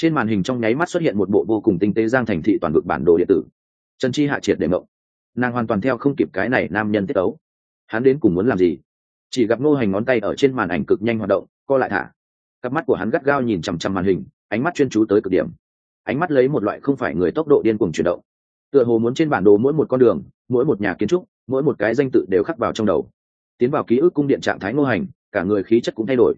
trên màn hình trong nháy mắt xuất hiện một bộ vô cùng tinh tế giang thành thị toàn vực bản đồ điện tử. Trần chi hạ triệt để ngộng. Nàng hoàn toàn theo không kịp cái này nam nhân tiết ấu hắn đến cùng muốn làm gì? Chỉ gặp nô hành ngón tay ở trên màn ảnh cực nhanh hoạt động, co lại thả. Cặp mắt của hắn gắt gao nhìn chằm chằm màn hình, ánh mắt chuyên chú tới cực điểm. Ánh mắt lấy một loại không phải người tốc độ điên cuồng chuyển động. Tựa hồ muốn trên bản đồ mỗi một con đường, mỗi một nhà kiến trúc, mỗi một cái danh tự đều khắc vào trong đầu. Tiến vào ký ức cung điện trạng thái ngô hành, cả người khí chất cũng thay đổi.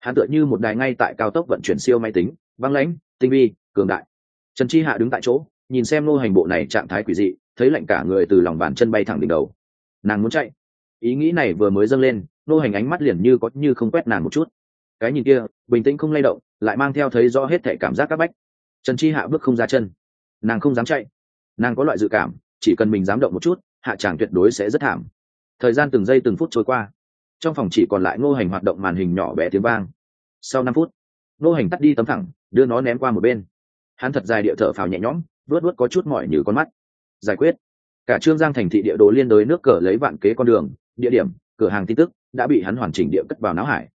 Hắn tựa như một đài ngay tại cao tốc vận chuyển siêu máy tính băng lãnh, tinh vi, cường đại. Trần chi hạ đứng tại chỗ, nhìn xem nô hành bộ này trạng thái quỷ dị, thấy lạnh cả người từ lòng bàn chân bay thẳng đỉnh đầu. Nàng muốn chạy. Ý nghĩ này vừa mới dâng lên nô hành ánh mắt liền như có như không quét nàng một chút. Cái nhìn kia, bình tĩnh không lay động, lại mang theo thấy rõ hết thể cảm giác các bách. Trần chi hạ bước không ra chân. Nàng không dám chạy. Nàng có loại dự cảm, chỉ cần mình dám động một chút, hạ tràng tuyệt đối sẽ rất thảm. Thời gian từng giây từng phút trôi qua. Trong phòng chỉ còn lại ngô hành hoạt động màn hình nhỏ bé tiếng vang. Sau năm phút nô hành tắt đi tấm thẳng, đưa nó ném qua một bên. Hắn thật dài địa thở phào nhẹ nhõm, vớt vớt có chút mỏi như con mắt. Giải quyết. Cả trương giang thành thị địa đồ liên đối nước cờ lấy vạn kế con đường, địa điểm, cửa hàng tin tức, đã bị hắn hoàn chỉnh địa cất vào não hải.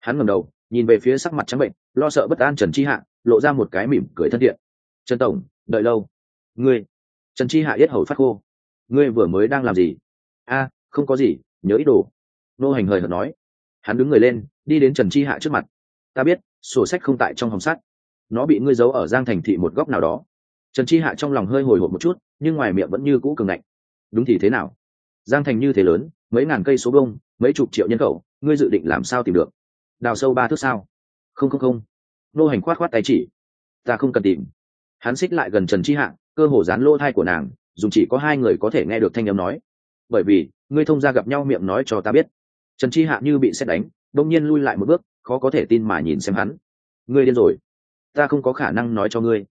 Hắn ngầm đầu, nhìn về phía sắc mặt trắng bệnh, lo sợ bất an trần chi hạ, lộ ra một cái mỉm cười thân thiện. Trần tổng, đợi lâu. Ngươi. Trần chi hạ yết hầu phát khô. Ngươi vừa mới đang làm gì? A, không có gì, nhớ ý đồ. Nô hành hời hợt nói. Hắn đứng người lên, đi đến trần chi hạ trước mặt. Ta biết sổ sách không tại trong hồng sắt. Nó bị ngươi giấu ở giang thành thị một góc nào đó. Trần chi hạ trong lòng hơi hồi hộp một chút, nhưng ngoài miệng vẫn như cũ cường ngạnh. Đúng thì thế nào? Giang thành như thế lớn, mấy ngàn cây số bông, mấy chục triệu nhân khẩu, ngươi dự định làm sao tìm được? Đào sâu ba thước sao? Không không không. Nô hành khoát khoát tay chỉ. Ta không cần tìm. Hắn xích lại gần trần chi hạ, cơ hồ dán lỗ thai của nàng dùng chỉ có hai người có thể nghe được thanh âm nói. Bởi vì, ngươi thông gia gặp nhau miệng nói cho ta biết. Trần chi hạ như bị xét đánh đông nhiên lui lại một bước khó có thể tin mà nhìn xem hắn. Ngươi điên rồi. Ta không có khả năng nói cho ngươi.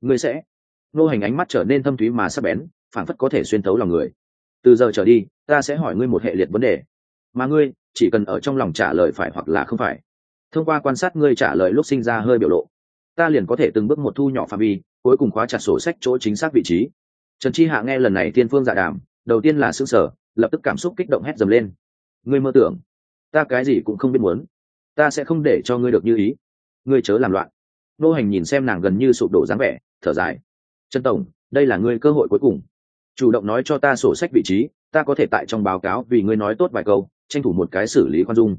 Ngươi sẽ. Nô hành ánh mắt trở nên thâm thúy mà sắp bén phản phất có thể xuyên tấu lòng người. Từ giờ trở đi, ta sẽ hỏi ngươi một hệ liệt vấn đề. Mà ngươi, chỉ cần ở trong lòng trả lời phải hoặc là không phải. Thông qua quan sát ngươi trả lời lúc sinh ra hơi biểu lộ, ta liền có thể từng bước một thu nhỏ phạm vi, cuối cùng khóa chặt sổ sách chỗ chính xác vị trí. Trần chi hạ nghe lần này tiên phương dạ đàm, đầu tiên là s ư sở lập tức cảm xúc kích động hét dầm lên. Ngươi mơ tưởng, ta cái gì cũng không biết muốn ta sẽ không để cho ngươi được như ý. Ngươi chớ làm loạn. Nô hành nhìn xem nàng gần như sụp đổ dáng vẻ, thở dài. Trần tổng, đây là ngươi cơ hội cuối cùng. Chủ động nói cho ta sổ sách vị trí, ta có thể tại trong báo cáo vì ngươi nói tốt vài câu, tranh thủ một cái xử lý khoan dung.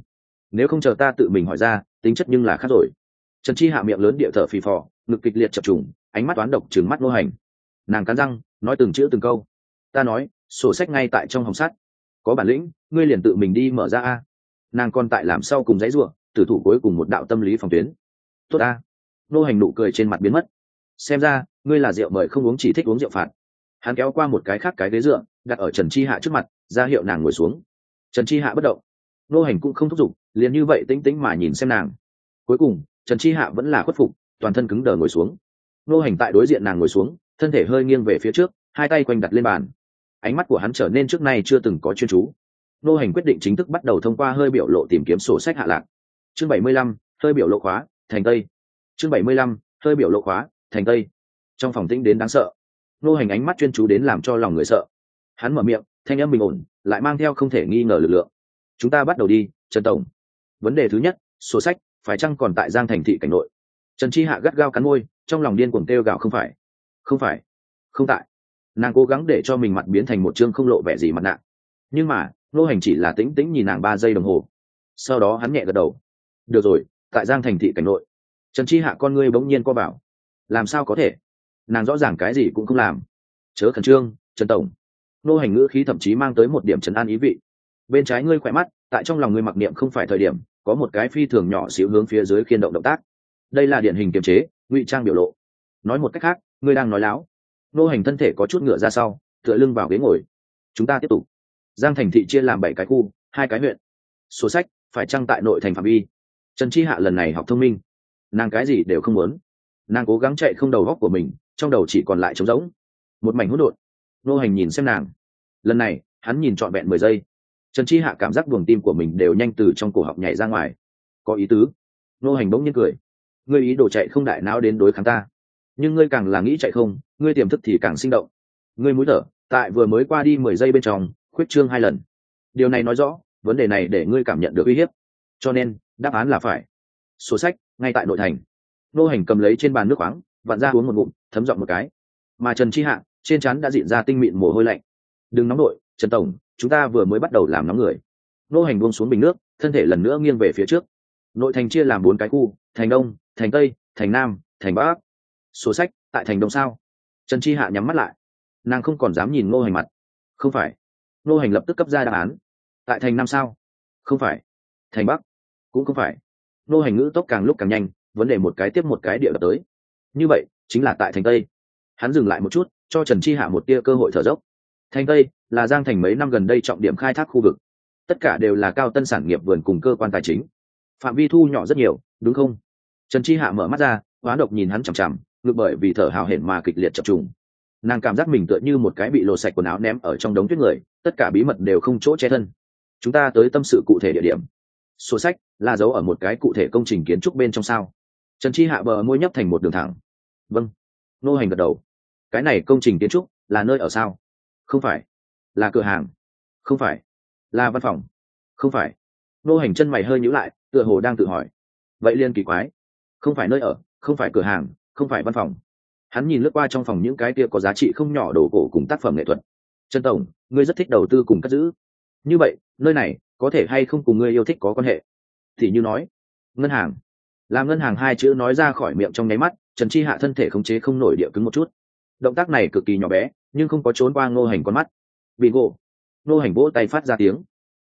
Nếu không chờ ta tự mình hỏi ra, tính chất nhưng là khác rồi. Trần chi hạ miệng lớn địa thở phì phò, ngực kịch liệt chập trùng, ánh mắt toán độc trừng mắt nô hành. Nàng cắn răng, nói từng chữ từng câu. Ta nói, sổ sách ngay tại trong hồng sắt. Có bản lĩnh, ngươi liền tự mình đi mở ra a. Nàng còn tại làm sau cùng giấy ruộng tử thủ cuối cùng một đạo tâm lý phòng tuyến. Tốt a nô hành nụ cười trên mặt biến mất. Xem ra, ngươi là rượu mời không uống chỉ thích uống rượu phạt. Hắn kéo qua một cái khác cái ghế dựa, đặt ở trần chi hạ trước mặt, ra hiệu nàng ngồi xuống. Trần chi hạ bất động. Nô hành cũng không thúc giục, liền như vậy tĩnh tĩnh mà nhìn xem nàng. Cuối cùng, trần chi hạ vẫn là khuất phục, toàn thân cứng đờ ngồi xuống. Nô hành tại đối diện nàng ngồi xuống, thân thể hơi nghiêng về phía trước, hai tay quanh đặt lên bàn. Ánh mắt của hắn trở nên trước nay chưa từng có chuyên chú. Nô hành quyết định chính thức bắt đầu thông qua hơi biểu lộ tìm kiếm sổ sách hạ lạc chương bảy mươi lăm, hơi biểu lộ khóa, thành tây. Chương bảy mươi lăm, hơi biểu lộ khóa, thành tây. Trong phòng tĩnh đến đáng sợ. Nô hành ánh mắt chuyên chú đến làm cho lòng người sợ. Hắn mở miệng, thanh âm bình ổn, lại mang theo không thể nghi ngờ lực lượng. Chúng ta bắt đầu đi, trần tổng. Vấn đề thứ nhất, sổ sách, phải chăng còn tại giang thành thị cảnh nội? Trần chi hạ gắt gao cắn môi, trong lòng điên cuồng kêu gào, không phải không phải, không tại. Nàng cố gắng để cho mình mặt biến thành một chương không lộ vẻ gì mặt nạ. Nhưng mà, nô hành chỉ là tĩnh tĩnh nhìn nàng ba giây đồng hồ. Sau đó hắn nhẹ gật đầu được rồi, tại giang thành thị cảnh nội. Trần chi hạ con ngươi bỗng nhiên co bảo làm sao có thể? Nàng rõ ràng cái gì cũng không làm. Chớ khẩn trương, trần tổng. Nô hành ngữ khí thậm chí mang tới một điểm trấn an ý vị. Bên trái ngươi khỏe mắt, tại trong lòng ngươi mặc niệm không phải thời điểm, có một cái phi thường nhỏ xíu hướng phía dưới khiên động động tác. Đây là điển hình kiềm chế, ngụy trang biểu lộ. Nói một cách khác, ngươi đang nói láo. Nô hành thân thể có chút ngựa ra sau, tựa lưng vào ghế ngồi. Chúng ta tiếp tục. Giang thành thị chia làm bảy cái khu, hai cái huyện. Số sách, phải trăng tại nội thành phạm vi? Trần chi hạ lần này học thông minh. Nàng cái gì đều không muốn. Nàng cố gắng chạy không đầu góc của mình, trong đầu chỉ còn lại trống rỗng. Một mảnh hỗn độn. Nô hành nhìn xem nàng. Lần này, hắn nhìn trọn vẹn mười giây. Trần chi hạ cảm giác buồng tim của mình đều nhanh từ trong cổ họng nhảy ra ngoài. Có ý tứ. Nô hành bỗng nhiên cười. Ngươi ý đồ chạy không đại não đến đối kháng ta. Nhưng ngươi càng là nghĩ chạy không, ngươi tiềm thức thì càng sinh động. Ngươi mũi thở, tại vừa mới qua đi mười giây bên trong, khuyết trương hai lần. Điều này nói rõ, vấn đề này để ngươi cảm nhận được uy hiếp. Cho nên đáp án là phải. Sổ sách, ngay tại nội thành. Nô hành cầm lấy trên bàn nước khoáng, vặn ra uống một ngụm, thấm dọn một cái. Mà trần chi hạ, trên chắn đã diện ra tinh mịn mồ hôi lạnh. Đừng nóng nội, trần tổng, chúng ta vừa mới bắt đầu làm nóng người. Nô hành buông xuống bình nước, thân thể lần nữa nghiêng về phía trước. Nội thành chia làm bốn cái khu, thành đông, thành tây, thành nam, thành bắc. Sổ sách, tại thành đông sao? Trần chi hạ nhắm mắt lại. Nàng không còn dám nhìn ngô hành mặt. Không phải. Ngô hành lập tức cấp ra đáp án. Tại thành nam sao? Không phải. Thành bắc cũng không phải. Nô hành ngữ tốc càng lúc càng nhanh, vấn đề một cái tiếp một cái địa đập tới. Như vậy, chính là tại thành tây. Hắn dừng lại một chút, cho trần chi hạ một tia cơ hội thở dốc. Thành tây là giang thành mấy năm gần đây trọng điểm khai thác khu vực. Tất cả đều là cao tân sản nghiệp vườn cùng cơ quan tài chính. Phạm vi thu nhỏ rất nhiều, đúng không? Trần chi hạ mở mắt ra, hóa độc nhìn hắn chằm chằm, ngược bởi vì thở hào hển mà kịch liệt chập trùng. Nàng cảm giác mình tựa như một cái bị lột sạch quần áo ném ở trong đống tuyết người, tất cả bí mật đều không chỗ che thân. Chúng ta tới tâm sự cụ thể địa điểm. Sổ sách là giấu ở một cái cụ thể công trình kiến trúc bên trong sao? Trần chi hạ bờ môi nhấp thành một đường thẳng. Vâng. Nô hành gật đầu. Cái này công trình kiến trúc là nơi ở sao? Không phải. Là cửa hàng. Không phải. Là văn phòng. Không phải. Nô hành chân mày hơi nhữ lại, tựa hồ đang tự hỏi. Vậy liên kỳ quái. Không phải nơi ở, không phải cửa hàng, không phải văn phòng. Hắn nhìn lướt qua trong phòng những cái kia có giá trị không nhỏ đồ cổ cùng tác phẩm nghệ thuật. Trần tổng, ngươi rất thích đầu tư cùng cất giữ. Như vậy, nơi này có thể hay không cùng ngươi yêu thích có quan hệ? Thì như nói. Ngân hàng. Làm ngân hàng hai chữ nói ra khỏi miệng trong nháy mắt, trần chi hạ thân thể khống chế không nổi địa cứng một chút. Động tác này cực kỳ nhỏ bé, nhưng không có trốn qua ngô hành con mắt. Bị ngộ ngô hành vỗ tay phát ra tiếng.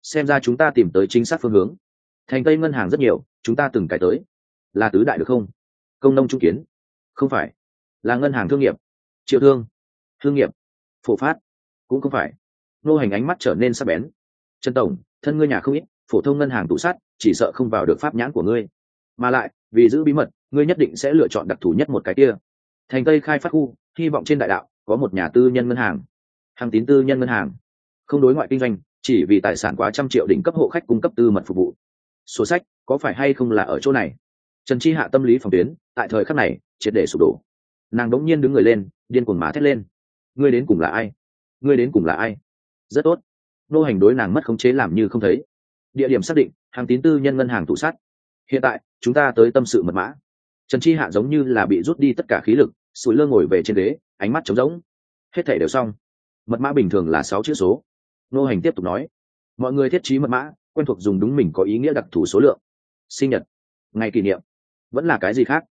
Xem ra chúng ta tìm tới chính xác phương hướng. Thành tây ngân hàng rất nhiều, chúng ta từng cái tới. Là tứ đại được không? Công nông trung kiến. Không phải. Là ngân hàng thương nghiệp. Triệu thương. Thương nghiệp. Phổ phát. Cũng không phải. Ngô hành ánh mắt trở nên sắc bén. Trần tổng, thân ngươi nhà không ít, phổ thông ngân hàng tủ sắt chỉ sợ không vào được pháp nhãn của ngươi. Mà lại, vì giữ bí mật, ngươi nhất định sẽ lựa chọn đặc thù nhất một cái kia. Thành tây khai phát khu, hy vọng trên đại đạo có một nhà tư nhân ngân hàng. Hàng tín tư nhân ngân hàng. Không đối ngoại kinh doanh, chỉ vì tài sản quá trăm triệu đỉnh cấp hộ khách cung cấp tư mật phục vụ. Số sách, có phải hay không là ở chỗ này? Trần chi hạ tâm lý phòng tuyến, tại thời khắc này, triệt để sụp đổ. Nàng đống nhiên đứng người lên, điên cuồng má thét lên. Ngươi đến cùng là ai? Ngươi đến cùng là ai? Rất tốt. Nô hành đối nàng mất khống chế làm như không thấy. Địa điểm xác định hàng tín tư nhân ngân hàng tủ sát hiện tại, chúng ta tới tâm sự mật mã. Trần chi hạ giống như là bị rút đi tất cả khí lực, sủi lơ ngồi về trên ghế, ánh mắt trống rỗng. Hết thể đều xong. Mật mã bình thường là sáu chữ số. Nô hành tiếp tục nói, mọi người thiết trí mật mã, quen thuộc dùng đúng mình có ý nghĩa đặc thù số lượng. Sinh nhật, ngày kỷ niệm, vẫn là cái gì khác?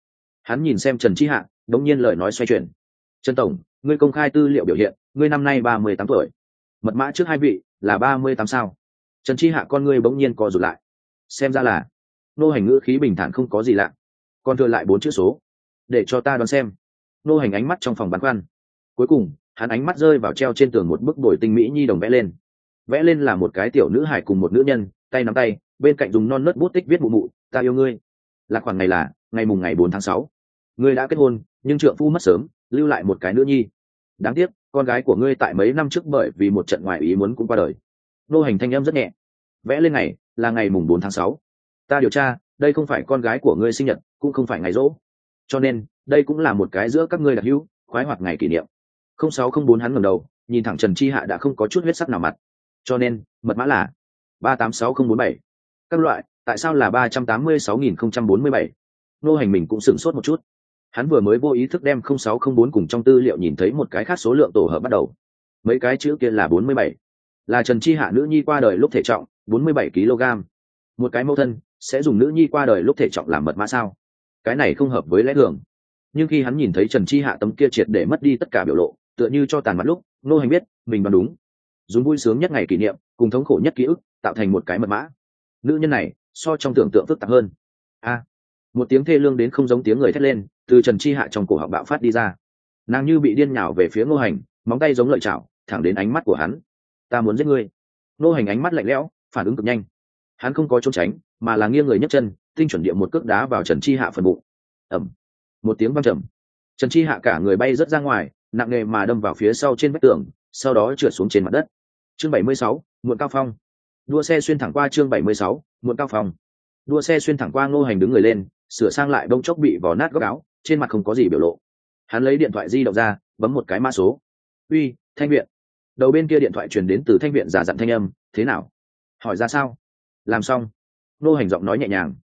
Hắn nhìn xem trần chi hạ, đống nhiên lời nói xoay chuyển. Trần tổng, ngươi công khai tư liệu biểu hiện, ngươi năm nay ba mươi tám tuổi. Mật mã trước hai vị là ba mươi tám sao? Trần chi hạ con ngươi bỗng nhiên co rụt lại xem ra là nô hành ngữ khí bình thản không có gì lạ, còn thừa lại bốn chữ số, để cho ta đoán xem. Nô hành ánh mắt trong phòng bắn khoăn. Cuối cùng, hắn ánh mắt rơi vào treo trên tường một bức bồi tinh mỹ nhi đồng vẽ lên. Vẽ lên là một cái tiểu nữ hải cùng một nữ nhân, tay nắm tay, bên cạnh dùng non nớt bút tích viết mụ mụ, ta yêu ngươi. Là khoảng ngày là, ngày mùng ngày bốn tháng sáu. Ngươi đã kết hôn, nhưng trượng phu mất sớm, lưu lại một cái nữ nhi. Đáng tiếc, con gái của ngươi tại mấy năm trước bởi vì một trận ngoại ý muốn cũng qua đời. Nô hành thanh em rất nhẹ. Vẽ lên này là ngày mùng bốn tháng sáu. Ta điều tra, đây không phải con gái của ngươi sinh nhật, cũng không phải ngày rỗ. Cho nên, đây cũng là một cái giữa các ngươi đặc hữu, khoái hoạt ngày kỷ niệm. Không sáu không bốn hắn ngầm đầu, nhìn thẳng trần chi hạ đã không có chút huyết sắc nào mặt. Cho nên, mật mã là ba tám sáu không bốn bảy. Các loại, tại sao là ba trăm tám mươi sáu nghìn không trăm bốn mươi bảy? Nô hành mình cũng sửng sốt một chút. Hắn vừa mới vô ý thức đem không sáu không bốn cùng trong tư liệu nhìn thấy một cái khác số lượng tổ hợp bắt đầu. Mấy cái chữ kia là bốn mươi bảy. Là trần chi hạ nữ nhi qua đời lúc thể trọng bốn mươi bảy kg. Một cái mẫu thân sẽ dùng nữ nhi qua đời lúc thể trọng làm mật mã sao? Cái này không hợp với lẽ thường. Nhưng khi hắn nhìn thấy trần chi hạ tấm kia triệt để mất đi tất cả biểu lộ, tựa như cho tàn mặt lúc, nô hành biết, mình đoán đúng. Dùng vui sướng nhất ngày kỷ niệm, cùng thống khổ nhất ký ức, tạo thành một cái mật mã. Nữ nhân này, so trong tưởng tượng phức tạp hơn. A. Một tiếng thê lương đến không giống tiếng người thét lên, từ trần chi hạ trong cổ họng bạo phát đi ra. Nàng như bị điên nhào về phía ngô hành, móng tay giống lợi chảo, thẳng đến ánh mắt của hắn. Ta muốn giết ngươi. Ngô hành ánh mắt lạnh lẽo phản ứng cực nhanh. Hắn không có trốn tránh, mà là nghiêng người nhấc chân, tinh chuẩn địa một cước đá vào trần chi hạ phần bụng. Ẩm một tiếng văng trầm. Trần chi hạ cả người bay rớt ra ngoài, nặng nề mà đâm vào phía sau trên vách tường, sau đó trượt xuống trên mặt đất. Chương bảy mươi sáu, muộn cao phong. Đua xe xuyên thẳng qua chương bảy mươi sáu, muộn cao phong. Đua xe xuyên thẳng qua ngô hành đứng người lên, sửa sang lại đông chốc bị vò nát góc áo, trên mặt không có gì biểu lộ. Hắn lấy điện thoại di động ra, bấm một cái mã số. Uy, thanh viện. Đầu bên kia điện thoại truyền đến từ thanh viện giả dặn thanh âm, thế nào? Hỏi ra sao? Làm xong. Nô hành giọng nói nhẹ nhàng.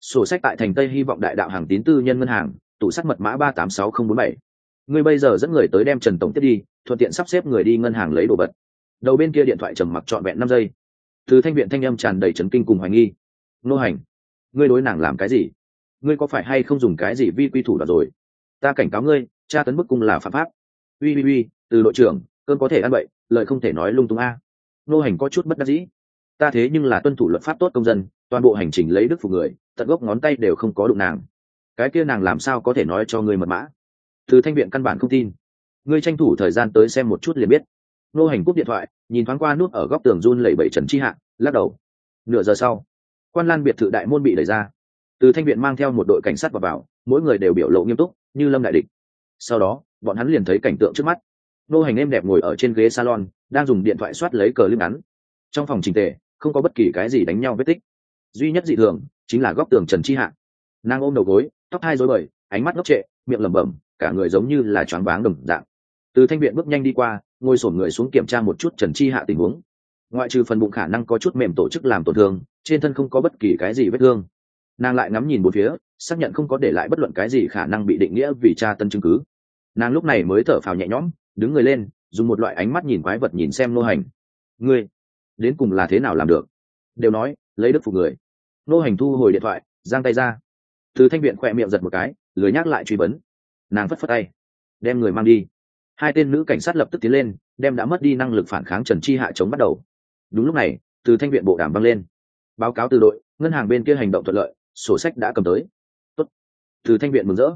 Sổ sách tại thành tây hy vọng đại đạo hàng tín tư nhân ngân hàng, tủ sắt mật mã ba tám sáu không bốn bảy. Ngươi bây giờ dẫn người tới đem trần tổng tiếp đi, thuận tiện sắp xếp người đi ngân hàng lấy đồ vật. Đầu bên kia điện thoại trầm mặc trọn vẹn năm giây. Từ thanh viện thanh âm tràn đầy trấn kinh cùng hoài nghi. Nô hành, ngươi đối nàng làm cái gì? Ngươi có phải hay không dùng cái gì vi quy thủ đoạn rồi? Ta cảnh cáo ngươi, tra tấn bức cung là phạm pháp. Uy uy uy, từ đội trưởng, cơn có thể ăn bậy lợi không thể nói lung tung a. Nô hành có chút bất đắc dĩ ta thế nhưng là tuân thủ luật pháp tốt công dân toàn bộ hành trình lấy đức phục người tận gốc ngón tay đều không có đụng nàng. Cái kia nàng làm sao có thể nói cho ngươi mật mã? Từ thanh viện căn bản không tin. Ngươi tranh thủ thời gian tới xem một chút liền biết. Nô hành cúp điện thoại nhìn thoáng qua nút ở góc tường run lẩy bẩy trần chi hạ lắc đầu. Nửa giờ sau quan lan biệt thự đại môn bị đẩy ra. Từ thanh viện mang theo một đội cảnh sát vào, vào mỗi người đều biểu lộ nghiêm túc như lâm đại địch. Sau đó bọn hắn liền thấy cảnh tượng trước mắt. Nô hành êm đẹp ngồi ở trên ghế salon đang dùng điện thoại soát lấy cờ lim ngắn. Trong phòng trình tề không có bất kỳ cái gì đánh nhau vết tích. Duy nhất dị thường chính là góc tường trần chi hạ. Nàng ôm đầu gối, tóc hai rối bời, ánh mắt ngốc trệ, miệng lẩm bẩm, cả người giống như là choáng váng đồng dạng. Từ thanh viện bước nhanh đi qua, ngồi sổm người xuống kiểm tra một chút trần chi hạ tình huống. Ngoại trừ phần bụng khả năng có chút mềm tổ chức làm tổn thương, trên thân không có bất kỳ cái gì vết thương. Nàng lại ngắm nhìn một phía, xác nhận không có để lại bất luận cái gì khả năng bị định nghĩa vì tra tân chứng cứ. Nàng lúc này mới thở phào nhẹ nhõm, đứng người lên, dùng một loại ánh mắt nhìn quái vật nhìn xem nô hành. Ngươi đến cùng là thế nào làm được? Đều nói, lấy đức phục người. Nô hành thu hồi điện thoại, giang tay ra. Từ thanh viện khỏe miệng giật một cái, lười nhắc lại truy vấn. Nàng phất phất tay, đem người mang đi. Hai tên nữ cảnh sát lập tức tiến lên, đem đã mất đi năng lực phản kháng trần chi hạ chống bắt đầu. Đúng lúc này, từ thanh viện bộ đàm văng lên. Báo cáo từ đội, ngân hàng bên kia hành động thuận lợi, sổ sách đã cầm tới. Tốt. từ thanh viện mừng rỡ.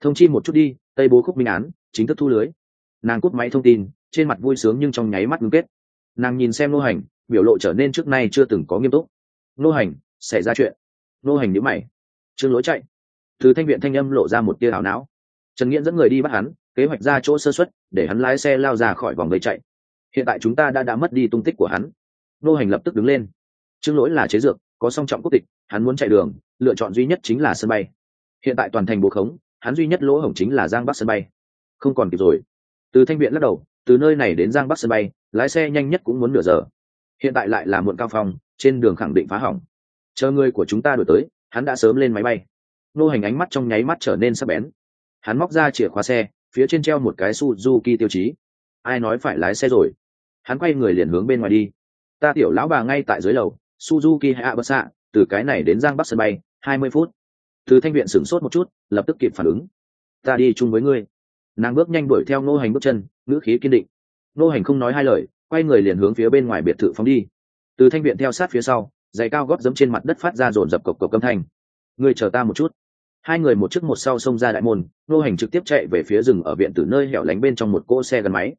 Thông chi một chút đi, tây bố khúc minh án, chính thức thu lưới. Nàng cút máy thông tin, trên mặt vui sướng nhưng trong nháy mắt ngưng kết. Nàng nhìn xem nô hành biểu lộ trở nên trước nay chưa từng có nghiêm túc. Nô hành, xảy ra chuyện. Nô hành nhữ mày. Trương lỗi chạy. Từ thanh viện thanh âm lộ ra một tia ảo não. Trần nghiễn dẫn người đi bắt hắn, kế hoạch ra chỗ sơ xuất để hắn lái xe lao ra khỏi vòng người chạy. Hiện tại chúng ta đã đã mất đi tung tích của hắn. Nô hành lập tức đứng lên. Trương lỗi là chế dược, có song trọng quốc tịch, hắn muốn chạy đường, lựa chọn duy nhất chính là sân bay. Hiện tại toàn thành bố khống, hắn duy nhất lỗ hổng chính là giang bắc sân bay. Không còn kịp rồi. Từ thanh viện lắc đầu, từ nơi này đến giang bắc sân bay, lái xe nhanh nhất cũng muốn nửa giờ hiện tại lại là muộn cao phong, trên đường khẳng định phá hỏng. Chờ người của chúng ta đổi tới, hắn đã sớm lên máy bay. Nô hành ánh mắt trong nháy mắt trở nên sắc bén. Hắn móc ra chìa khóa xe, phía trên treo một cái suzuki tiêu chí. Ai nói phải lái xe rồi? Hắn quay người liền hướng bên ngoài đi. Ta tiểu lão bà ngay tại dưới lầu, suzuki hay bớt xạ từ cái này đến giang bắc sân bay, hai mươi phút. Từ thanh viện sửng sốt một chút, lập tức kịp phản ứng. Ta đi chung với ngươi. Nàng bước nhanh đuổi theo nô hành bước chân, ngữ khí kiên định. Nô hành không nói hai lời quay người liền hướng phía bên ngoài biệt thự phóng đi. Từ thanh viện theo sát phía sau, giày cao gót giẫm trên mặt đất phát ra rồn rập cộc cộc âm thanh. Ngươi chờ ta một chút. Hai người một trước một sau xông ra đại môn, nô hành trực tiếp chạy về phía rừng ở viện từ nơi hẻo lánh bên trong một cỗ xe gắn máy.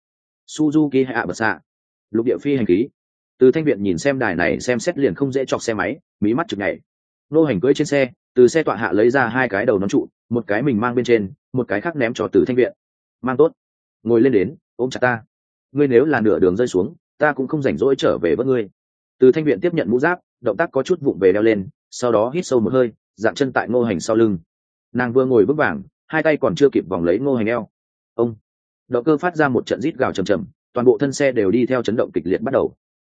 Suzuki hay ạ bật xạ lục địa phi hành khí. Từ thanh viện nhìn xem đài này xem xét liền không dễ chọc xe máy, mí mắt chực nhảy. Nô hành cưỡi trên xe, từ xe tọa hạ lấy ra hai cái đầu nón trụ, một cái mình mang bên trên, một cái khác ném cho từ thanh viện. Mang tốt. Ngồi lên đến, ôm chặt ta ngươi nếu là nửa đường rơi xuống, ta cũng không rảnh rỗi trở về với ngươi. Từ thanh viện tiếp nhận mũ giáp, động tác có chút vụng về đeo lên, sau đó hít sâu một hơi, dạng chân tại ngô hành sau lưng. Nàng vừa ngồi bước vàng, hai tay còn chưa kịp vòng lấy ngô hành eo. Ông! Động cơ phát ra một trận rít gào chầm chầm toàn bộ thân xe đều đi theo chấn động kịch liệt bắt đầu.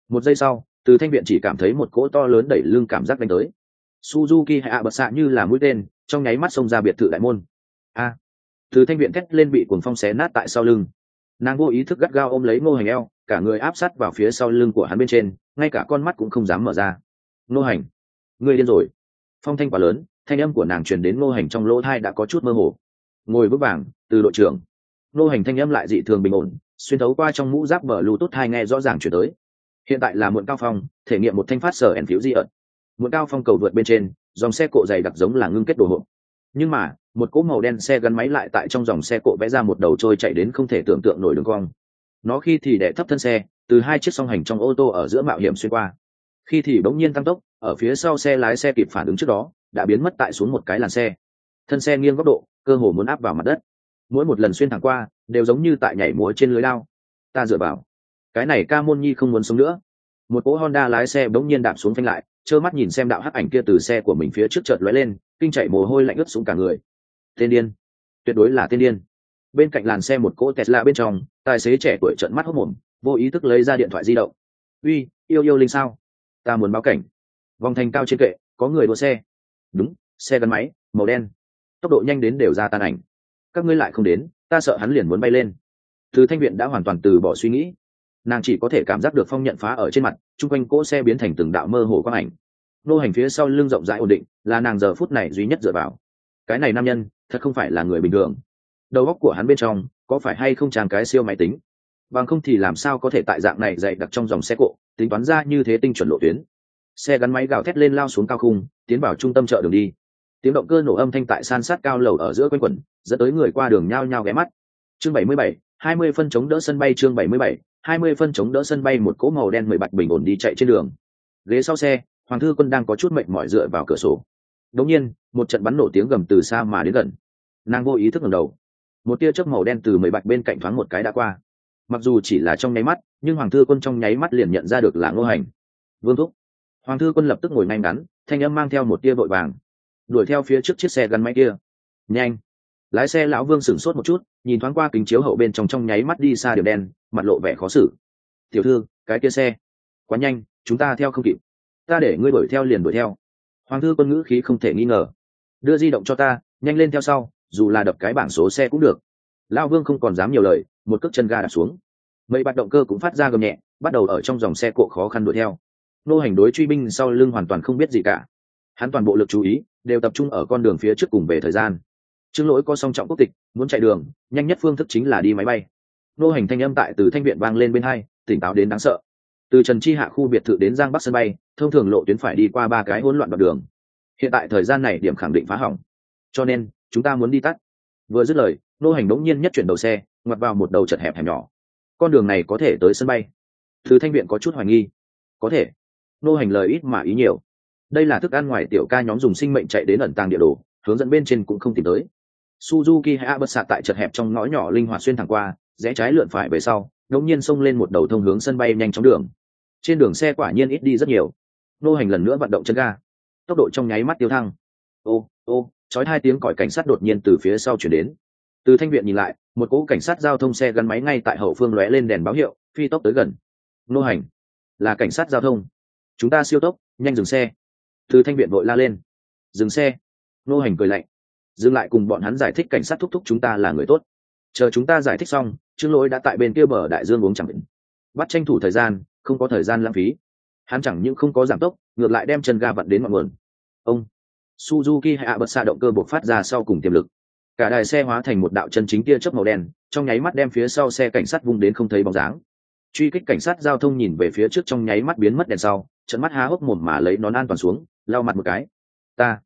Một giây sau, từ thanh viện chỉ cảm thấy một cỗ to lớn đẩy lưng cảm giác đánh tới. Suzuki hay ạ bật xạ như là mũi tên, trong nháy mắt xông ra biệt thự đại môn. A! Từ thanh viện thét lên bị cuồng phong xé nát tại sau lưng nàng vô ý thức gắt gao ôm lấy ngô hành eo, cả người áp sát vào phía sau lưng của hắn bên trên, ngay cả con mắt cũng không dám mở ra. Ngô hành, ngươi điên rồi. Phong thanh quá lớn, thanh âm của nàng truyền đến ngô hành trong lỗ thai đã có chút mơ hồ. Ngồi vững vàng, từ đội trưởng. Ngô hành thanh âm lại dị thường bình ổn, xuyên thấu qua trong mũ giáp bờ lưu tốt hai nghe rõ ràng chuyển tới. Hiện tại là muộn cao phong, thể nghiệm một thanh phát sở ẩn phiếu di ợt muộn cao phong cầu vượt bên trên, dòng xe cộ dày đặc giống là ngưng kết đồ hộp. Nhưng mà một cỗ màu đen xe gắn máy lại tại trong dòng xe cộ vẽ ra một đầu trôi chạy đến không thể tưởng tượng nổi đường cong. Nó khi thì đẻ thấp thân xe, từ hai chiếc song hành trong ô tô ở giữa mạo hiểm xuyên qua. Khi thì bỗng nhiên tăng tốc, ở phía sau xe lái xe kịp phản ứng trước đó, đã biến mất tại xuống một cái làn xe. Thân xe nghiêng góc độ, cơ hồ muốn áp vào mặt đất. Mỗi một lần xuyên thẳng qua, đều giống như tại nhảy múa trên lưới lao. Ta dựa vào. Cái này ca môn nhi không muốn sống nữa. Một cỗ honda lái xe bỗng nhiên đạp xuống phanh lại, trơ mắt nhìn xem đạo hắc ảnh kia từ xe của mình phía trước chợt lóe lên, kinh chạy mồ hôi lạnh ướt xuống cả người tên điên. Tuyệt đối là tên điên. Bên cạnh làn xe một cỗ tesla bên trong, tài xế trẻ tuổi trợn mắt hốc mồm, vô ý thức lấy ra điện thoại di động. Uy, yêu yêu linh sao? Ta muốn báo cảnh. Vòng thành cao trên kệ, có người đua xe. Đúng, xe gắn máy, màu đen. Tốc độ nhanh đến đều ra tan ảnh. Các ngươi lại không đến, ta sợ hắn liền muốn bay lên. Thứ thanh viện đã hoàn toàn từ bỏ suy nghĩ. Nàng chỉ có thể cảm giác được phong nhận phá ở trên mặt, chung quanh cỗ xe biến thành từng đạo mơ hồ quang ảnh. Nô hành phía sau lưng rộng rãi ổn định, là nàng giờ phút này duy nhất dựa vào. Cái này nam nhân thật không phải là người bình thường. Đầu óc của hắn bên trong, có phải hay không tràn cái siêu máy tính? Bằng không thì làm sao có thể tại dạng này dạy đặc trong dòng xe cộ, tính toán ra như thế tinh chuẩn lộ tuyến? Xe gắn máy gào thét lên lao xuống cao khung, tiến vào trung tâm chợ đường đi. Tiếng động cơ nổ âm thanh tại san sát cao lầu ở giữa quanh quẩn, dẫn tới người qua đường nhao nhao ghé mắt. Chương bảy mươi bảy, hai mươi phân chống đỡ sân bay chương bảy mươi bảy, hai mươi phân chống đỡ sân bay một cỗ màu đen mười bạch bình ổn đi chạy trên đường. Ghế sau xe, hoàng thư quân đang có chút mệnh mỏi dựa vào cửa sổ đống nhiên, một trận bắn nổ tiếng gầm từ xa mà đến gần. Nàng vô ý thức ngẩng đầu. Một tia chớp màu đen từ mười bạch bên cạnh thoáng một cái đã qua. Mặc dù chỉ là trong nháy mắt, nhưng hoàng thư quân trong nháy mắt liền nhận ra được là ngô hành. Vương thúc. Hoàng thư quân lập tức ngồi ngay ngắn, thanh âm mang theo một tia vội vàng. Đuổi theo phía trước chiếc xe gắn máy kia. Nhanh. Lái xe lão vương sửng sốt một chút, nhìn thoáng qua kính chiếu hậu bên trong trong nháy mắt đi xa điểm đen, mặt lộ vẻ khó xử. Tiểu thư, cái kia xe. Quá nhanh, chúng ta theo không kịp. Ta để ngươi đuổi theo liền đuổi theo hoàng thư quân ngữ khí không thể nghi ngờ. Đưa di động cho ta, nhanh lên theo sau, dù là đập cái bảng số xe cũng được. Lao vương không còn dám nhiều lời, một cước chân ga đạp xuống. Mấy bạt động cơ cũng phát ra gầm nhẹ, bắt đầu ở trong dòng xe cộ khó khăn đuổi theo. Nô hành đối truy binh sau lưng hoàn toàn không biết gì cả. Hắn toàn bộ lực chú ý, đều tập trung ở con đường phía trước cùng về thời gian. Trương lỗi có song trọng quốc tịch, muốn chạy đường, nhanh nhất phương thức chính là đi máy bay. Nô hành thanh âm tại từ thanh viện vang lên bên hai, tỉnh táo đến đáng sợ. Từ trần chi hạ khu biệt thự đến giang bắc sân bay thông thường lộ tuyến phải đi qua ba cái hỗn loạn đoạn đường. Hiện tại thời gian này điểm khẳng định phá hỏng. Cho nên, chúng ta muốn đi tắt. Vừa dứt lời, nô hành đống nhiên nhất chuyển đầu xe, ngoặt vào một đầu chật hẹp hẹp nhỏ. Con đường này có thể tới sân bay. Từ thanh viện có chút hoài nghi. Có thể. Nô hành lời ít mà ý nhiều. Đây là thức ăn ngoài tiểu ca nhóm dùng sinh mệnh chạy đến ẩn tàng địa đồ, hướng dẫn bên trên cũng không tìm tới. Suzuki hay bật sạt tại chật hẹp trong ngõ nhỏ linh hoạt xuyên thẳng qua, rẽ trái lượn phải về sau, đống nhiên xông lên một đầu thông hướng sân bay nhanh chóng đường. Trên đường xe quả nhiên ít đi rất nhiều nô hành lần nữa vận động chân ga. Tốc độ trong nháy mắt tiêu thăng. Ô ô, chói hai tiếng còi cảnh sát đột nhiên từ phía sau chuyển đến. Từ thanh viện nhìn lại, một cỗ cảnh sát giao thông xe gắn máy ngay tại hậu phương lóe lên đèn báo hiệu, phi tốc tới gần. Nô hành, là cảnh sát giao thông. Chúng ta siêu tốc, nhanh dừng xe. Từ thanh viện vội la lên. Dừng xe. Nô hành cười lạnh. Dừng lại cùng bọn hắn giải thích cảnh sát thúc thúc chúng ta là người tốt. Chờ chúng ta giải thích xong, trương lỗi đã tại bên kia bờ đại dương uống chẳng định bắt tranh thủ thời gian, không có thời gian lãng phí hắn chẳng những không có giảm tốc, ngược lại đem chân ga vặn đến ngọn nguồn. Ông suzuki hạ bật xạ động cơ buộc phát ra sau cùng tiềm lực. Cả đài xe hóa thành một đạo chân chính tia chớp màu đen, trong nháy mắt đem phía sau xe cảnh sát vung đến không thấy bóng dáng. Truy kích cảnh sát giao thông nhìn về phía trước trong nháy mắt biến mất đèn sau, trận mắt há hốc mồm mà lấy nón an toàn xuống, lau mặt một cái. Ta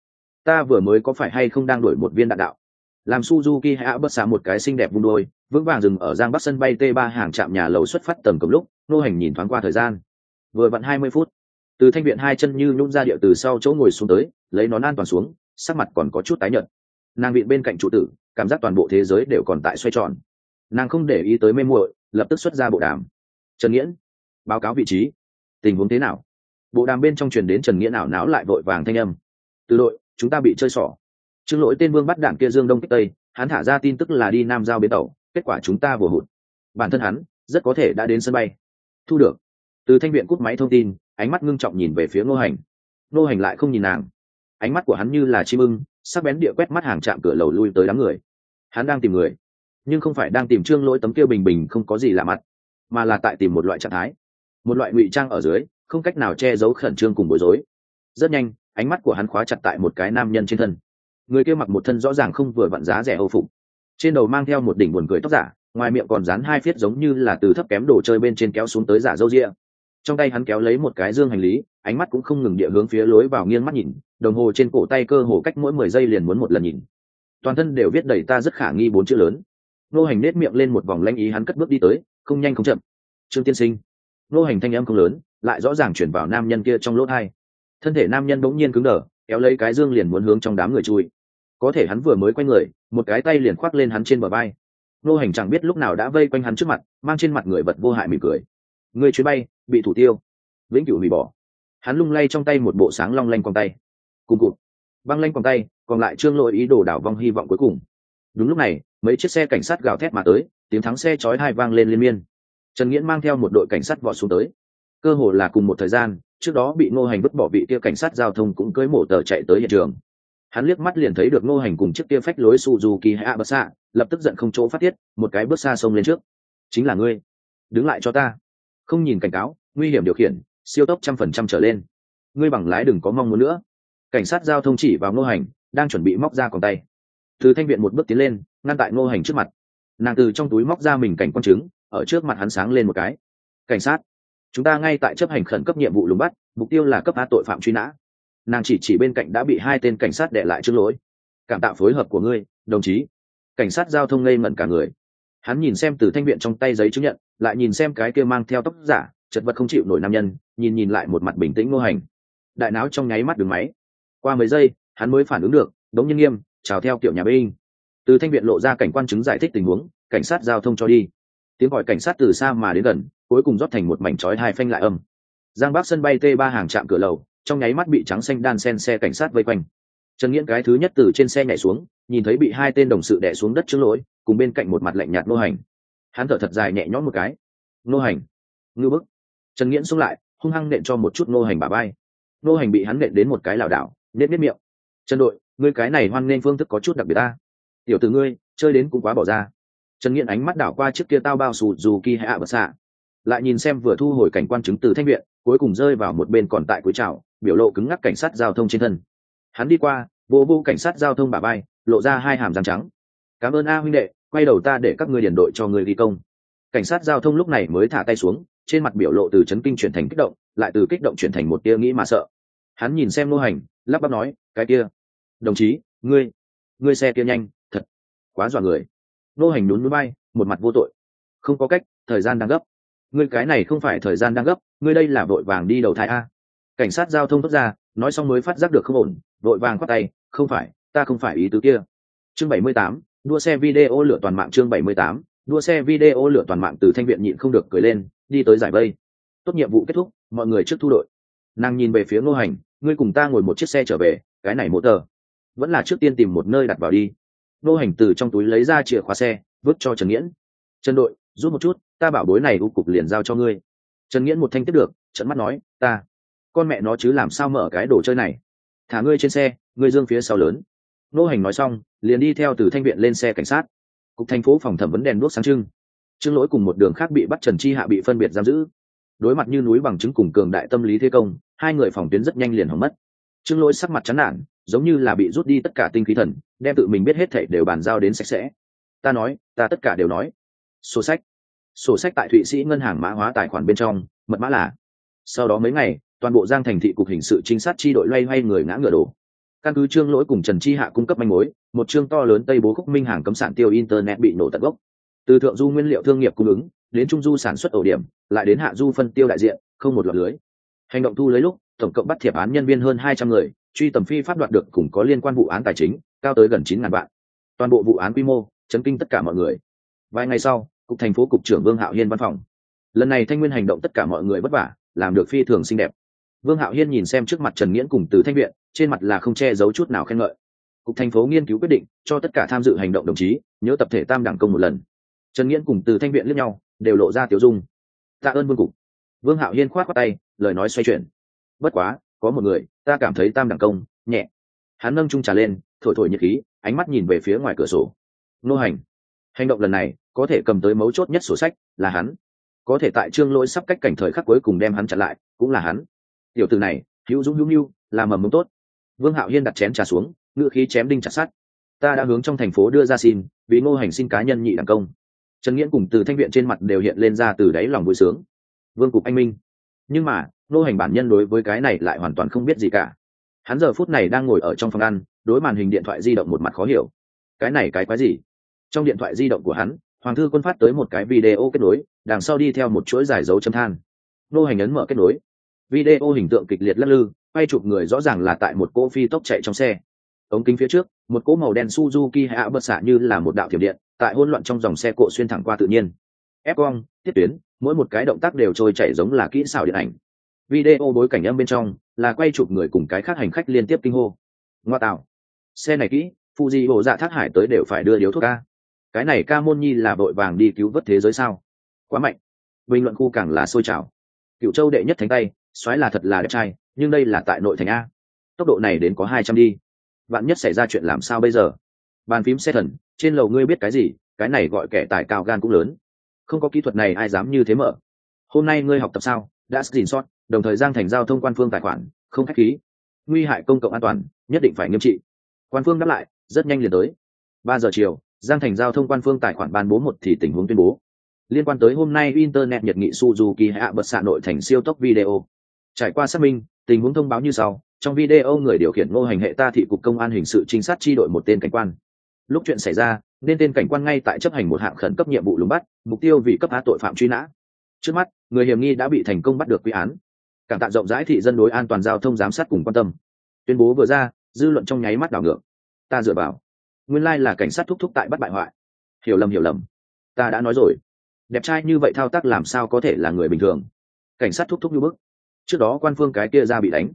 ta vừa mới có phải hay không đang đuổi một viên đạn đạo? Làm suzuki hạ bật xạ một cái xinh đẹp vung đôi, vững vàng dừng ở giang bắc sân bay t 3 hàng trạm nhà lầu xuất phát tầm cầm lúc, nô hành nhìn thoáng qua thời gian vừa vặn hai mươi phút. Từ thanh viện hai chân như nhung ra địa từ sau chỗ ngồi xuống tới, lấy nón an toàn xuống, sắc mặt còn có chút tái nhợt. Nàng viện bên cạnh trụ tử, cảm giác toàn bộ thế giới đều còn tại xoay tròn. Nàng không để ý tới mê muội, lập tức xuất ra bộ đàm. Trần nghiễn, báo cáo vị trí. Tình huống thế nào? Bộ đàm bên trong truyền đến trần nghĩa nào não lại vội vàng thanh âm. Từ đội, chúng ta bị chơi xỏ. Trương lỗi tên vương bắt đảng kia dương đông kích tây, hắn thả ra tin tức là đi nam giao bến tàu, kết quả chúng ta vừa hụt. Bản thân hắn, rất có thể đã đến sân bay. Thu được từ thanh viện cút máy thông tin, ánh mắt ngưng trọng nhìn về phía ngô hành. Ngô hành lại không nhìn nàng. Ánh mắt của hắn như là chim ưng, sắc bén địa quét mắt hàng chạm cửa lầu lui tới đám người. Hắn đang tìm người, nhưng không phải đang tìm trương lỗi tấm kia bình bình không có gì lạ mặt, mà là tại tìm một loại trạng thái. Một loại ngụy trang ở dưới, không cách nào che giấu khẩn trương cùng bối rối. Rất nhanh, ánh mắt của hắn khóa chặt tại một cái nam nhân trên thân. Người kia mặc một thân rõ ràng không vừa vặn giá rẻ âu phục. Trên đầu mang theo một đỉnh buồn cười tóc giả, ngoài miệng còn dán hai phiết giống như là từ thấp kém đồ chơi bên trên kéo xuống tới giả dâu ria trong tay hắn kéo lấy một cái dương hành lý, ánh mắt cũng không ngừng địa hướng phía lối vào nghiêng mắt nhìn, đồng hồ trên cổ tay cơ hồ cách mỗi mười giây liền muốn một lần nhìn. Toàn thân đều viết đầy ta rất khả nghi bốn chữ lớn. Nô hành nết miệng lên một vòng lanh ý hắn cất bước đi tới, không nhanh không chậm. Trương tiên sinh. Nô hành thanh âm không lớn, lại rõ ràng chuyển vào nam nhân kia trong lỗ hai. Thân thể nam nhân bỗng nhiên cứng đờ, kéo lấy cái dương liền muốn hướng trong đám người chui. Có thể hắn vừa mới quay người, một cái tay liền khoác lên hắn trên bờ vai. Nô hành chẳng biết lúc nào đã vây quanh hắn trước mặt, mang trên mặt người vật vô hại mỉm cười. Người chuyến bay bị thủ tiêu. Vĩnh cửu hủy bỏ. Hắn lung lay trong tay một bộ sáng long lanh quòng tay. Cùng cụt. Băng lanh quòng tay còn lại trương lỗi ý đồ đảo vong hy vọng cuối cùng. Đúng lúc này mấy chiếc xe cảnh sát gào thét mà tới tiếng thắng xe chói hai vang lên liên miên. Trần nghiễn mang theo một đội cảnh sát vọt xuống tới. Cơ hồ là cùng một thời gian trước đó bị ngô hành vứt bỏ vị kia cảnh sát giao thông cũng cưới mổ tờ chạy tới hiện trường. Hắn liếc mắt liền thấy được ngô hành cùng chiếc kia phách lối suzuki bất xạ, lập tức giận không chỗ phát tiết một cái bước xa sông lên trước. Chính là ngươi. Đứng lại cho ta không nhìn cảnh cáo, nguy hiểm điều khiển, siêu tốc trăm phần trăm trở lên. Ngươi bằng lái đừng có mong muốn nữa. Cảnh sát giao thông chỉ vào ngô hành, đang chuẩn bị móc ra còn tay. Từ thanh viện một bước tiến lên, ngăn tại ngô hành trước mặt. Nàng từ trong túi móc ra mình cảnh quang chứng ở trước mặt hắn sáng lên một cái. Cảnh sát, chúng ta ngay tại chấp hành khẩn cấp nhiệm vụ lùng bắt, mục tiêu là cấp a tội phạm truy nã. Nàng chỉ chỉ bên cạnh đã bị hai tên cảnh sát để lại trước lỗi cảm tạo phối hợp của ngươi, đồng chí. Cảnh sát giao thông ngây mẩn cả người hắn nhìn xem từ thanh viện trong tay giấy chứng nhận, lại nhìn xem cái kia mang theo tóc giả, chật vật không chịu nổi nam nhân, nhìn nhìn lại một mặt bình tĩnh ngô hành. Đại não trong nháy mắt đường máy. Qua mấy giây, hắn mới phản ứng được, đống nhiên nghiêm, chào theo kiểu nhà binh. Từ thanh viện lộ ra cảnh quan chứng giải thích tình huống, cảnh sát giao thông cho đi. Tiếng gọi cảnh sát từ xa mà đến gần, cuối cùng rót thành một mảnh chói hai phanh lại âm. Giang bắc sân bay t ba hàng trạm cửa lầu, trong nháy mắt bị trắng xanh đan sen xe cảnh sát vây quanh. Trần nghiễn cái thứ nhất từ trên xe nhảy xuống, nhìn thấy bị hai tên đồng sự đẻ xuống đất trước lỗi cùng bên cạnh một mặt lạnh nhạt nô hành. Hắn thở thật dài nhẹ nhõm một cái. Nô hành, ngư bức. Trần nghiễn xuống lại, hung hăng nện cho một chút nô hành bà bay nô hành bị hắn nện đến một cái lảo đảo, nết nết miệng. Trần đội, ngươi cái này hoan nên phương thức có chút đặc biệt ta. Tiểu từ ngươi, chơi đến cũng quá bỏ ra. Trần nghiễn ánh mắt đảo qua trước kia tao bao sù dù kỳ hạ bật xạ. Lại nhìn xem vừa thu hồi cảnh quan chứng từ thanh viện, cuối cùng rơi vào một bên còn tại cuối trào biểu lộ cứng ngắc cảnh sát giao thông trên thân. Hắn đi qua, vô vô cảnh sát giao thông bà bay lộ ra hai hàm răng trắng. Cảm ơn a huynh đệ quay đầu ta để các ngươi điền đội cho ngươi đi công. Cảnh sát giao thông lúc này mới thả tay xuống, trên mặt biểu lộ từ chấn kinh chuyển thành kích động, lại từ kích động chuyển thành một tia nghĩ mà sợ. Hắn nhìn xem nô hành, lắp bắp nói, cái kia, đồng chí, ngươi ngươi xe kia nhanh, thật quá dọa người. Nô hành nhún núi bay, một mặt vô tội. Không có cách, thời gian đang gấp. Ngươi cái này không phải thời gian đang gấp, ngươi đây là vội vàng đi đầu thai a. Cảnh sát giao thông thất ra, nói xong mới phát giác được không ổn, vội vàng khoát tay, không phải, ta không phải ý tứ kia. Chương bảy mươi tám đua xe video lửa toàn mạng chương bảy mươi tám, đua xe video lửa toàn mạng từ thanh viện nhịn không được cười lên, đi tới giải vây tốt nhiệm vụ kết thúc, mọi người trước thu đội. Nàng nhìn về phía ngô hành, ngươi cùng ta ngồi một chiếc xe trở về, cái này một tờ. Vẫn là trước tiên tìm một nơi đặt vào đi. Ngô hành từ trong túi lấy ra chìa khóa xe, vứt cho trần nghiễn. Trần đội rút một chút, ta bảo bối này u cục liền giao cho ngươi. Trần nghiễn một thanh tiếp được trận mắt nói, ta. Con mẹ nó chứ làm sao mở cái đồ chơi này? Thả ngươi trên xe, ngươi dương phía sau lớn nô hành nói xong, liền đi theo từ thanh viện lên xe cảnh sát. Cục thành phố phòng thẩm vấn đèn đuốc sáng trưng. Trương lỗi cùng một đường khác bị bắt trần chi hạ bị phân biệt giam giữ. Đối mặt như núi bằng chứng cùng cường đại tâm lý thế công, hai người phòng tuyến rất nhanh liền hỏng mất. Trương lỗi sắc mặt chán nản, giống như là bị rút đi tất cả tinh khí thần, đem tự mình biết hết thảy đều bàn giao đến sạch sẽ. Ta nói, ta tất cả đều nói. Sổ sách. Sổ sách tại thụy sĩ ngân hàng mã hóa tài khoản bên trong, mật mã là. Sau đó mấy ngày, toàn bộ giang thành thị cục hình sự trinh sát chi đội loay hoay người ngã ngựa đổ căn cứ trương lỗi cùng trần chi hạ cung cấp manh mối, một chương to lớn tây bố khúc minh hàng cấm sản tiêu internet bị nổ tận gốc. Từ thượng du nguyên liệu thương nghiệp cung ứng, đến trung du sản xuất ổ điểm, lại đến hạ du phân tiêu đại diện, không một lọt lưới. Hành động thu lấy lúc, tổng cộng bắt thiệp án nhân viên hơn hai trăm người, truy tầm phi pháp đoạt được cùng có liên quan vụ án tài chính, cao tới gần chín ngàn vạn. Toàn bộ vụ án quy mô, chấn kinh tất cả mọi người. Vài ngày sau, cục thành phố cục trưởng vương hạo hiên văn phòng. Lần này thanh nguyên hành động tất cả mọi người vất vả, làm được phi thường xinh đẹp. Vương hạo hiên nhìn xem trước mặt trần nghiễn cùng từ thanh viện trên mặt là không che giấu chút nào khen ngợi. Cục thành phố nghiên cứu quyết định cho tất cả tham dự hành động đồng chí nhớ tập thể tam đẳng công một lần. Trần nghiễn cùng từ thanh viện lướt nhau, đều lộ ra tiểu dung. Tạ ơn vương cục. Vương hạo hiên khoát qua tay, lời nói xoay chuyển. Bất quá, có một người, ta cảm thấy tam đẳng công, nhẹ. Hắn nâng trung trà lên, thổi thổi nhiệt khí, ánh mắt nhìn về phía ngoài cửa sổ. Nô hành. Hành động lần này, có thể cầm tới mấu chốt nhất sổ sách, là hắn. Có thể tại trương lỗi sắp cách cảnh thời khắc cuối cùng đem hắn chặn lại, cũng là hắn. Tiểu từ này, hữu dũng hữu mưu là mầm mống tốt vương hạo hiên đặt chén trà xuống ngự khí chém đinh chặt sát ta đã hướng trong thành phố đưa ra xin, vì ngô hành xin cá nhân nhị đảng công. Trần nghiễn cùng từ thanh viện trên mặt đều hiện lên ra từ đáy lòng vui sướng. Vương cục anh minh. Nhưng mà, ngô hành bản nhân đối với cái này lại hoàn toàn không biết gì cả. Hắn giờ phút này đang ngồi ở trong phòng ăn, đối màn hình điện thoại di động một mặt khó hiểu. Cái này cái quái gì? Trong điện thoại di động của hắn, hoàng thư quân phát tới một cái video kết nối, đằng sau đi theo một chuỗi giải dấu châm than. Nô hành ấn mở kết nối. Video hình tượng kịch liệt lắc lư quay chụp người rõ ràng là tại một cỗ phi tốc chạy trong xe. Ống kính phía trước, một cỗ màu đen suzuki hạ bật xạ như là một đạo thiểm điện, tại hỗn loạn trong dòng xe cộ xuyên thẳng qua tự nhiên. Ép cong tiết tuyến, mỗi một cái động tác đều trôi chảy giống là kỹ xảo điện ảnh. Video bối cảnh âm bên trong, là quay chụp người cùng cái khác hành khách liên tiếp kinh hô. Ngoa tạo. Xe này kỹ phụ bộ dạ thác hải tới đều phải đưa điếu thuốc ca. Cái này ca môn nhi là vội vàng đi cứu vớt thế giới sao? Quá mạnh. Bình luận khu càng là sôi trào. Cựu châu đệ nhất thánh tay xoáy là thật là đẹp trai, nhưng đây là tại nội thành a. Tốc độ này đến có hai trăm đi. Bạn nhất xảy ra chuyện làm sao bây giờ? Bàn phím xe thần, trên lầu ngươi biết cái gì? Cái này gọi kẻ tài cao gan cũng lớn. Không có kỹ thuật này ai dám như thế mở. Hôm nay ngươi học tập sao? Đã xin sót, đồng thời giang thành giao thông quan phương tài khoản, không khách khí. Nguy hại công cộng an toàn, nhất định phải nghiêm trị. Quan phương đáp lại, rất nhanh liền tới. Ba giờ chiều, giang thành giao thông quan phương tài khoản ban bố một thì tình huống tuyên bố. Liên quan tới hôm nay internet nhật nghị suzuki hạ bật xạ nội thành siêu tốc video trải qua xác minh, tình huống thông báo như sau. Trong video người điều khiển ngô hành hệ ta thị cục công an hình sự trinh sát chi đội một tên cảnh quan. Lúc chuyện xảy ra, nên tên cảnh quan ngay tại chấp hành một hạng khẩn cấp nhiệm vụ lùng bắt, mục tiêu vì cấp á tội phạm truy nã. Trước mắt, người hiểm nghi đã bị thành công bắt được quy án. Cảm tạ rộng rãi thị dân đối an toàn giao thông giám sát cùng quan tâm. Tuyên bố vừa ra, dư luận trong nháy mắt đảo ngược. Ta dựa vào. Nguyên lai là cảnh sát thúc thúc tại bắt bại hoại. Hiểu lầm hiểu lầm. Ta đã nói rồi. Đẹp trai như vậy thao tác làm sao có thể là người bình thường? Cảnh sát thúc thúc như bức trước đó quan phương cái kia ra bị đánh.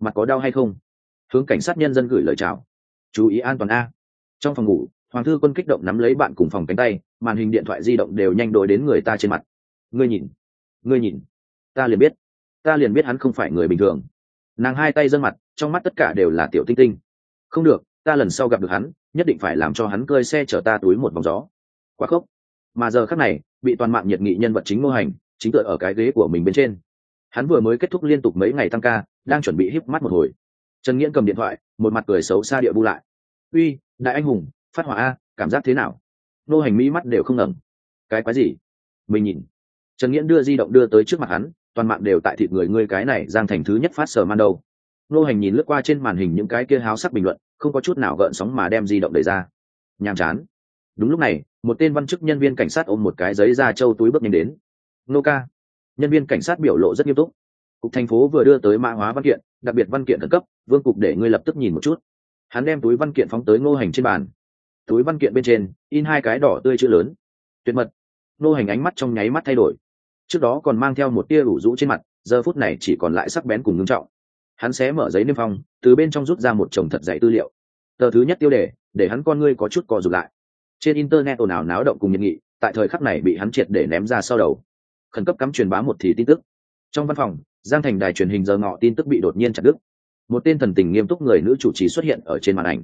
Mặt có đau hay không? Hướng cảnh sát nhân dân gửi lời chào. Chú ý an toàn a. Trong phòng ngủ, hoàng thư quân kích động nắm lấy bạn cùng phòng cánh tay, màn hình điện thoại di động đều nhanh đổi đến người ta trên mặt. Ngươi nhìn ngươi nhìn. Ta liền biết. Ta liền biết hắn không phải người bình thường. Nàng hai tay dân mặt, trong mắt tất cả đều là tiểu tinh tinh. Không được, ta lần sau gặp được hắn, nhất định phải làm cho hắn cơi xe chở ta túi một vòng gió. Quá khốc. Mà giờ khắc này, bị toàn mạng nhiệt nghị nhân vật chính mô hành, chính tựa ở cái ghế của mình bên trên hắn vừa mới kết thúc liên tục mấy ngày tăng ca, đang chuẩn bị híp mắt một hồi. Trần nghiễn cầm điện thoại, một mặt cười xấu xa địa bu lại. Uy, đại anh hùng, phát hỏa a, cảm giác thế nào? Nô hành mỹ mắt đều không ngẩng. Cái quái gì? Mình nhìn. Trần nghiễn đưa di động đưa tới trước mặt hắn, toàn mạng đều tại thịt người ngươi cái này giang thành thứ nhất phát sờ man đầu nô hành nhìn lướt qua trên màn hình những cái kia háo sắc bình luận, không có chút nào gợn sóng mà đem di động đẩy ra. Nhàm chán. Đúng lúc này, một tên văn chức nhân viên cảnh sát ôm một cái giấy ra châu túi bước nhanh đến. Nô ca nhân viên cảnh sát biểu lộ rất nghiêm túc. Cục thành phố vừa đưa tới mã hóa văn kiện, đặc biệt văn kiện khẩn cấp, vương cục để ngươi lập tức nhìn một chút. Hắn đem túi văn kiện phóng tới ngô hành trên bàn. Túi văn kiện bên trên, in hai cái đỏ tươi chữ lớn. Tuyệt mật. Ngô hành ánh mắt trong nháy mắt thay đổi. Trước đó còn mang theo một tia ủ rũ trên mặt, giờ phút này chỉ còn lại sắc bén cùng ngưng trọng. Hắn sẽ mở giấy niêm phong, từ bên trong rút ra một chồng thật dạy tư liệu. Tờ thứ nhất tiêu đề, để hắn con ngươi có chút cò rụt lại. Trên internet ồn ào náo động cùng nhiệt nghị, tại thời khắc này bị hắn triệt để ném ra sau đầu khẩn cấp cắm truyền bá một thì tin tức. Trong văn phòng, giang thành đài truyền hình giờ ngọ tin tức bị đột nhiên chặt đứt. Một tên thần tình nghiêm túc người nữ chủ trì xuất hiện ở trên màn ảnh.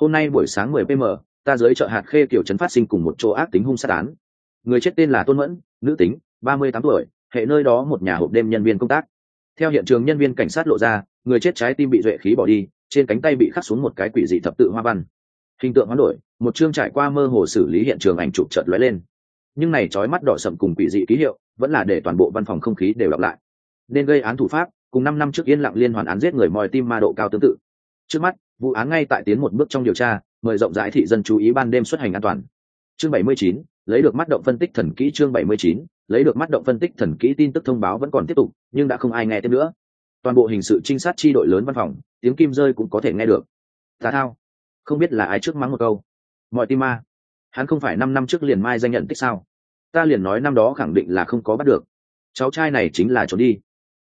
Hôm nay buổi sáng 10 pm, ta dưới chợ hạt khê kiểu trấn phát sinh cùng một chỗ ác tính hung sát án. Người chết tên là tôn mẫn, nữ tính 38 tuổi, hệ nơi đó một nhà hộp đêm nhân viên công tác. Theo hiện trường nhân viên cảnh sát lộ ra, người chết trái tim bị duệ khí bỏ đi, trên cánh tay bị khắc xuống một cái quỷ dị thập tự hoa văn. Hình tượng hoán đổi, một chương trải qua mơ hồ xử lý hiện trường ảnh chụp chợt lóe lên. Nhưng này trói mắt đỏ sậm cùng quỷ dị ký hiệu vẫn là để toàn bộ văn phòng không khí đều đọc lại. Nên gây án thủ pháp cùng năm năm trước yên lặng liên hoàn án giết người mòi tim ma độ cao tương tự. Trước mắt vụ án ngay tại tiến một bước trong điều tra mời rộng rãi thị dân chú ý ban đêm xuất hành an toàn. Chương 79, lấy được mắt động phân tích thần kỹ chương 79, lấy được mắt động phân tích thần kỹ tin tức thông báo vẫn còn tiếp tục nhưng đã không ai nghe tiếp nữa. Toàn bộ hình sự trinh sát chi đội lớn văn phòng tiếng kim rơi cũng có thể nghe được. Tà thao không biết là ai trước mắng một câu. Mọi tim ma hắn không phải năm năm trước liền mai danh nhận tích sao? Ta liền nói năm đó khẳng định là không có bắt được. Cháu trai này chính là trốn đi.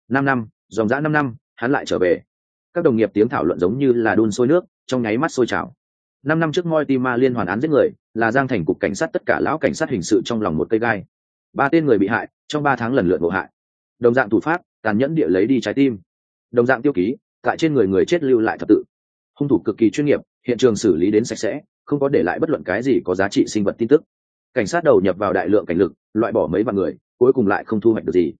Năm năm, dòng dã năm năm, hắn lại trở về. Các đồng nghiệp tiếng thảo luận giống như là đun sôi nước, trong nháy mắt sôi trào. Năm năm trước moi tim ma liên hoàn án giết người, là giang thành cục cảnh sát tất cả lão cảnh sát hình sự trong lòng một cây gai. Ba tên người bị hại, trong ba tháng lần lượt ngộ hại. Đồng dạng thủ pháp, tàn nhẫn địa lấy đi trái tim. Đồng dạng tiêu ký, tại trên người người chết lưu lại thập tự. Hung thủ cực kỳ chuyên nghiệp, hiện trường xử lý đến sạch sẽ, không có để lại bất luận cái gì có giá trị sinh vật tin tức cảnh sát đầu nhập vào đại lượng cảnh lực, loại bỏ mấy vạn người, cuối cùng lại không thu hoạch được gì.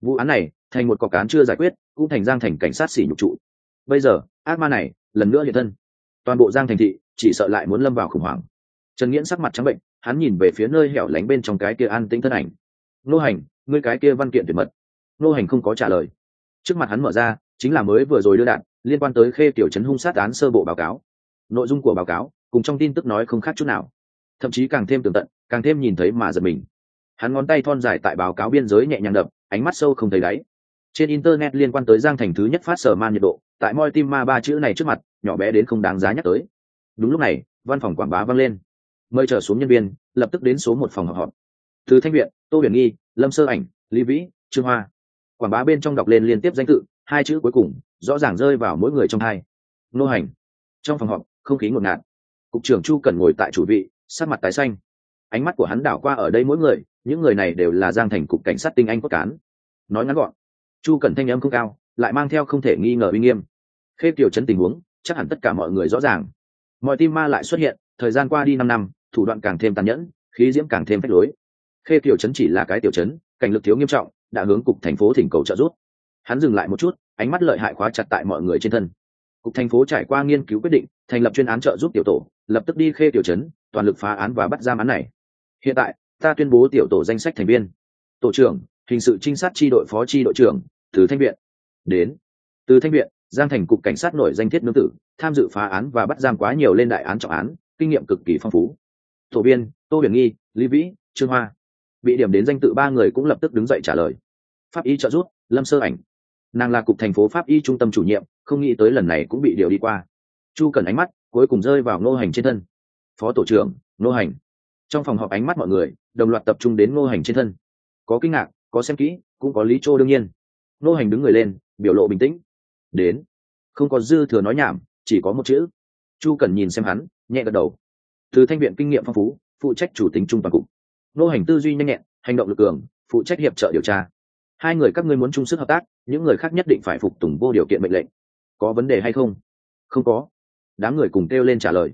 Vụ án này, thành một cọc cán chưa giải quyết, cũng thành giang thành cảnh sát xỉ nhục trụ. Bây giờ, ác ma này, lần nữa hiện thân. Toàn bộ giang thành thị, chỉ sợ lại muốn lâm vào khủng hoảng. Trần nghiễn sắc mặt trắng bệnh, hắn nhìn về phía nơi hẻo lánh bên trong cái kia an tĩnh thân ảnh. Nô hành, ngươi cái kia văn kiện tuyệt mật. Nô hành không có trả lời. Trước mặt hắn mở ra, chính là mới vừa rồi đưa đạn, liên quan tới khê tiểu chấn hung sát án sơ bộ báo cáo. Nội dung của báo cáo, cùng trong tin tức nói không khác chút nào thậm chí càng thêm tường tận, càng thêm nhìn thấy mà giật mình. Hắn ngón tay thon dài tại báo cáo biên giới nhẹ nhàng đập, ánh mắt sâu không thấy đáy. Trên internet liên quan tới giang thành thứ nhất phát sở man nhiệt độ, tại moi tim ma ba chữ này trước mặt, nhỏ bé đến không đáng giá nhắc tới. Đúng lúc này, văn phòng quảng bá vang lên. Mời trở xuống nhân viên, lập tức đến số một phòng họp họp. Từ thanh viện, tô huyền nghi, lâm sơ ảnh, lý vĩ, trương hoa. Quảng bá bên trong đọc lên liên tiếp danh tự, hai chữ cuối cùng, rõ ràng rơi vào mỗi người trong hai. Nô hành. Trong phòng họp, không khí ngột ngạt. Cục trưởng chu cần ngồi tại chủ vị sát mặt tái xanh. Ánh mắt của hắn đảo qua ở đây mỗi người, những người này đều là giang thành cục cảnh sát tinh anh cốt cán. Nói ngắn gọn, chu cần thanh âm không cao, lại mang theo không thể nghi ngờ uy nghiêm. Khê kiểu chấn tình huống, chắc hẳn tất cả mọi người rõ ràng. Mọi tim ma lại xuất hiện, thời gian qua đi năm năm, thủ đoạn càng thêm tàn nhẫn, khí diễm càng thêm phách lối. Khê tiểu chấn chỉ là cái tiểu chấn cảnh lực thiếu nghiêm trọng, đã hướng cục thành phố thỉnh cầu trợ giúp. Hắn dừng lại một chút, ánh mắt lợi hại khóa chặt tại mọi người trên thân. Cục thành phố trải qua nghiên cứu quyết định, thành lập chuyên án trợ giúp tiểu tổ, lập tức đi khê tiểu chấn toàn lực phá án và bắt giam án này. Hiện tại ta tuyên bố tiểu tổ danh sách thành viên. Tổ trưởng hình sự trinh sát tri đội phó tri đội trưởng từ thanh viện. Đến. Từ thanh viện giang thành cục cảnh sát nổi danh thiết nương tử tham dự phá án và bắt giam quá nhiều lên đại án trọng án kinh nghiệm cực kỳ phong phú. Tổ Biên, tô huyền nghi lý vĩ trương hoa. Bị điểm đến danh tự ba người cũng lập tức đứng dậy trả lời. Pháp y trợ giúp lâm sơ ảnh. Nàng là cục thành phố pháp y trung tâm chủ nhiệm không nghĩ tới lần này cũng bị điều đi qua. Chu cần ánh mắt cuối cùng rơi vào ngô hành trên thân phó tổ trưởng, ngô hành. Trong phòng họp ánh mắt mọi người, đồng loạt tập trung đến ngô hành trên thân. Có kinh ngạc, có xem kỹ, cũng có lý trô đương nhiên. Ngô hành đứng người lên, biểu lộ bình tĩnh. Đến. Không có dư thừa nói nhảm, chỉ có một chữ. Chu cần nhìn xem hắn, nhẹ gật đầu. Từ thanh viện kinh nghiệm phong phú, phụ trách chủ tính trung toàn cục. Nô hành tư duy nhanh nhẹn, hành động lực cường, phụ trách hiệp trợ điều tra. Hai người các ngươi muốn chung sức hợp tác, những người khác nhất định phải phục tùng vô điều kiện mệnh lệnh. Có vấn đề hay không? Không có. Đám người cùng kêu lên trả lời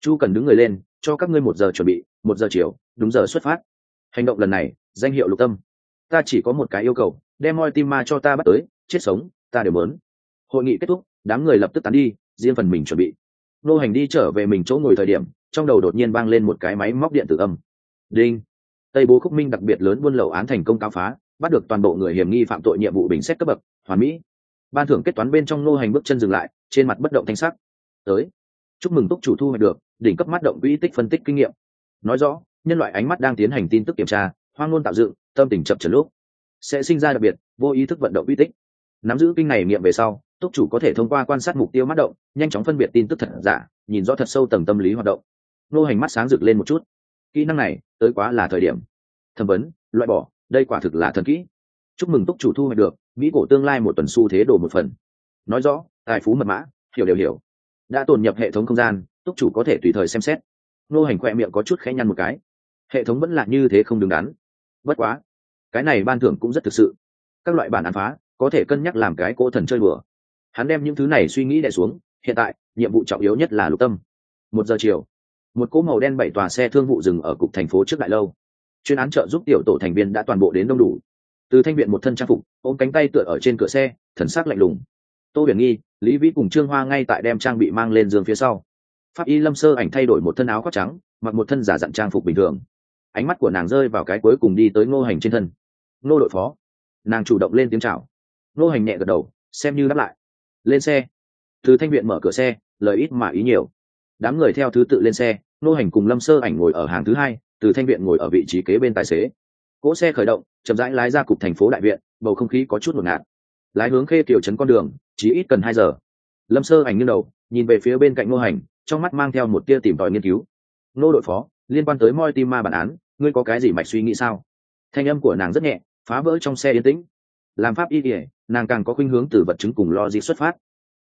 chu cần đứng người lên, cho các ngươi một giờ chuẩn bị, một giờ chiều, đúng giờ xuất phát. Hành động lần này, danh hiệu lục tâm. Ta chỉ có một cái yêu cầu, đem moi tim ma cho ta bắt tới, chết sống, ta đều mớn hội nghị kết thúc, đám người lập tức tán đi, riêng phần mình chuẩn bị. Nô hành đi trở về mình chỗ ngồi thời điểm, trong đầu đột nhiên vang lên một cái máy móc điện tử âm. Đinh. Tây bố khúc minh đặc biệt lớn buôn lậu án thành công cao phá, bắt được toàn bộ người hiểm nghi phạm tội nhiệm vụ bình xét cấp bậc, hoàn mỹ. Ban thưởng kết toán bên trong nô hành bước chân dừng lại, trên mặt bất động thanh sắc. Tới. Chúc mừng túc chủ thu hoạch được đỉnh cấp mắt động quỹ tích phân tích kinh nghiệm. Nói rõ, nhân loại ánh mắt đang tiến hành tin tức kiểm tra, hoang ngôn tạo dựng, tâm tình chập trần lúc, sẽ sinh ra đặc biệt, vô ý thức vận động uy tích. Nắm giữ kinh này nghiệm về sau, túc chủ có thể thông qua quan sát mục tiêu mắt động, nhanh chóng phân biệt tin tức thật giả, nhìn rõ thật sâu tầng tâm lý hoạt động. Nô hành mắt sáng rực lên một chút. Kỹ năng này, tới quá là thời điểm. Thẩm vấn, loại bỏ, đây quả thực là thần kỹ. Chúc mừng túc chủ thu hoạch được, mỹ cổ tương lai một tuần xu thế đổ một phần. Nói rõ, tài phú mật mã, hiểu đều hiểu. Đã tồn nhập hệ thống không gian túc chủ có thể tùy thời xem xét. Nô hành khoe miệng có chút khẽ nhăn một cái. Hệ thống vẫn là như thế không đứng đắn. Bất quá, cái này ban thưởng cũng rất thực sự. Các loại bản án phá, có thể cân nhắc làm cái cỗ thần chơi bừa hắn đem những thứ này suy nghĩ đè xuống, hiện tại, nhiệm vụ trọng yếu nhất là lục tâm. Một giờ chiều, một cỗ màu đen bảy tòa xe thương vụ dừng ở cục thành phố trước đại lâu. Chuyên án trợ giúp tiểu tổ thành viên đã toàn bộ đến đông đủ. Từ thanh viện một thân trang phục, ôm cánh tay tựa ở trên cửa xe, thần sắc lạnh lùng. Tô huyền nghi, lý vĩ cùng trương hoa ngay tại đem trang bị mang lên giường phía sau pháp y lâm sơ ảnh thay đổi một thân áo khoác trắng, mặc một thân giả dặn trang phục bình thường. Ánh mắt của nàng rơi vào cái cuối cùng đi tới ngô hành trên thân. Ngô đội phó. Nàng chủ động lên tiếng chào. Ngô hành nhẹ gật đầu, xem như đáp lại. Lên xe. Từ thanh viện mở cửa xe, lời ít mà ý nhiều. Đám người theo thứ tự lên xe, ngô hành cùng lâm sơ ảnh ngồi ở hàng thứ hai, từ thanh viện ngồi ở vị trí kế bên tài xế. Cỗ xe khởi động, chậm rãi lái ra cục thành phố đại viện, bầu không khí có chút ngột ngạt. Lái hướng khê tiểu trấn con đường, chỉ ít cần hai giờ. Lâm sơ ảnh nghiêng đầu, nhìn về phía bên cạnh ngô hành trong mắt mang theo một tia tìm tòi nghiên cứu. Ngô đội phó, liên quan tới moi tim ma bản án, ngươi có cái gì mạch suy nghĩ sao? Thanh âm của nàng rất nhẹ, phá vỡ trong xe yên tĩnh. Làm pháp y kỉa nàng càng có khuynh hướng từ vật chứng cùng lo gì xuất phát.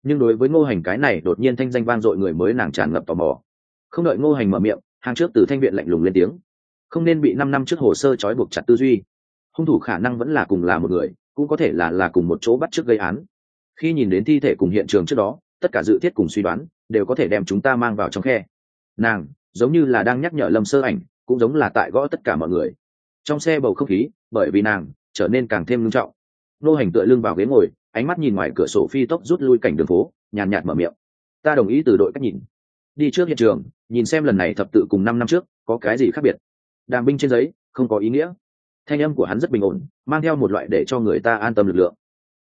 Nhưng đối với ngô hành cái này, đột nhiên thanh danh vang dội người mới nàng tràn ngập tò mò. Không đợi ngô hành mở miệng, hàng trước từ thanh viện lạnh lùng lên tiếng. Không nên bị năm năm trước hồ sơ trói buộc chặt tư duy. Hung thủ khả năng vẫn là cùng là một người, cũng có thể là là cùng một chỗ bắt trước gây án. Khi nhìn đến thi thể cùng hiện trường trước đó tất cả dự thiết cùng suy đoán đều có thể đem chúng ta mang vào trong khe. Nàng, giống như là đang nhắc nhở lâm sơ ảnh, cũng giống là tại gõ tất cả mọi người. Trong xe bầu không khí, bởi vì nàng, trở nên càng thêm nghiêm trọng. Nô hành tựa lưng vào ghế ngồi, ánh mắt nhìn ngoài cửa sổ phi tốc rút lui cảnh đường phố, nhàn nhạt mở miệng. Ta đồng ý từ đội cách nhìn. Đi trước hiện trường, nhìn xem lần này thập tự cùng năm năm trước, có cái gì khác biệt. Đàm binh trên giấy, không có ý nghĩa. Thanh âm của hắn rất bình ổn, mang theo một loại để cho người ta an tâm lực lượng.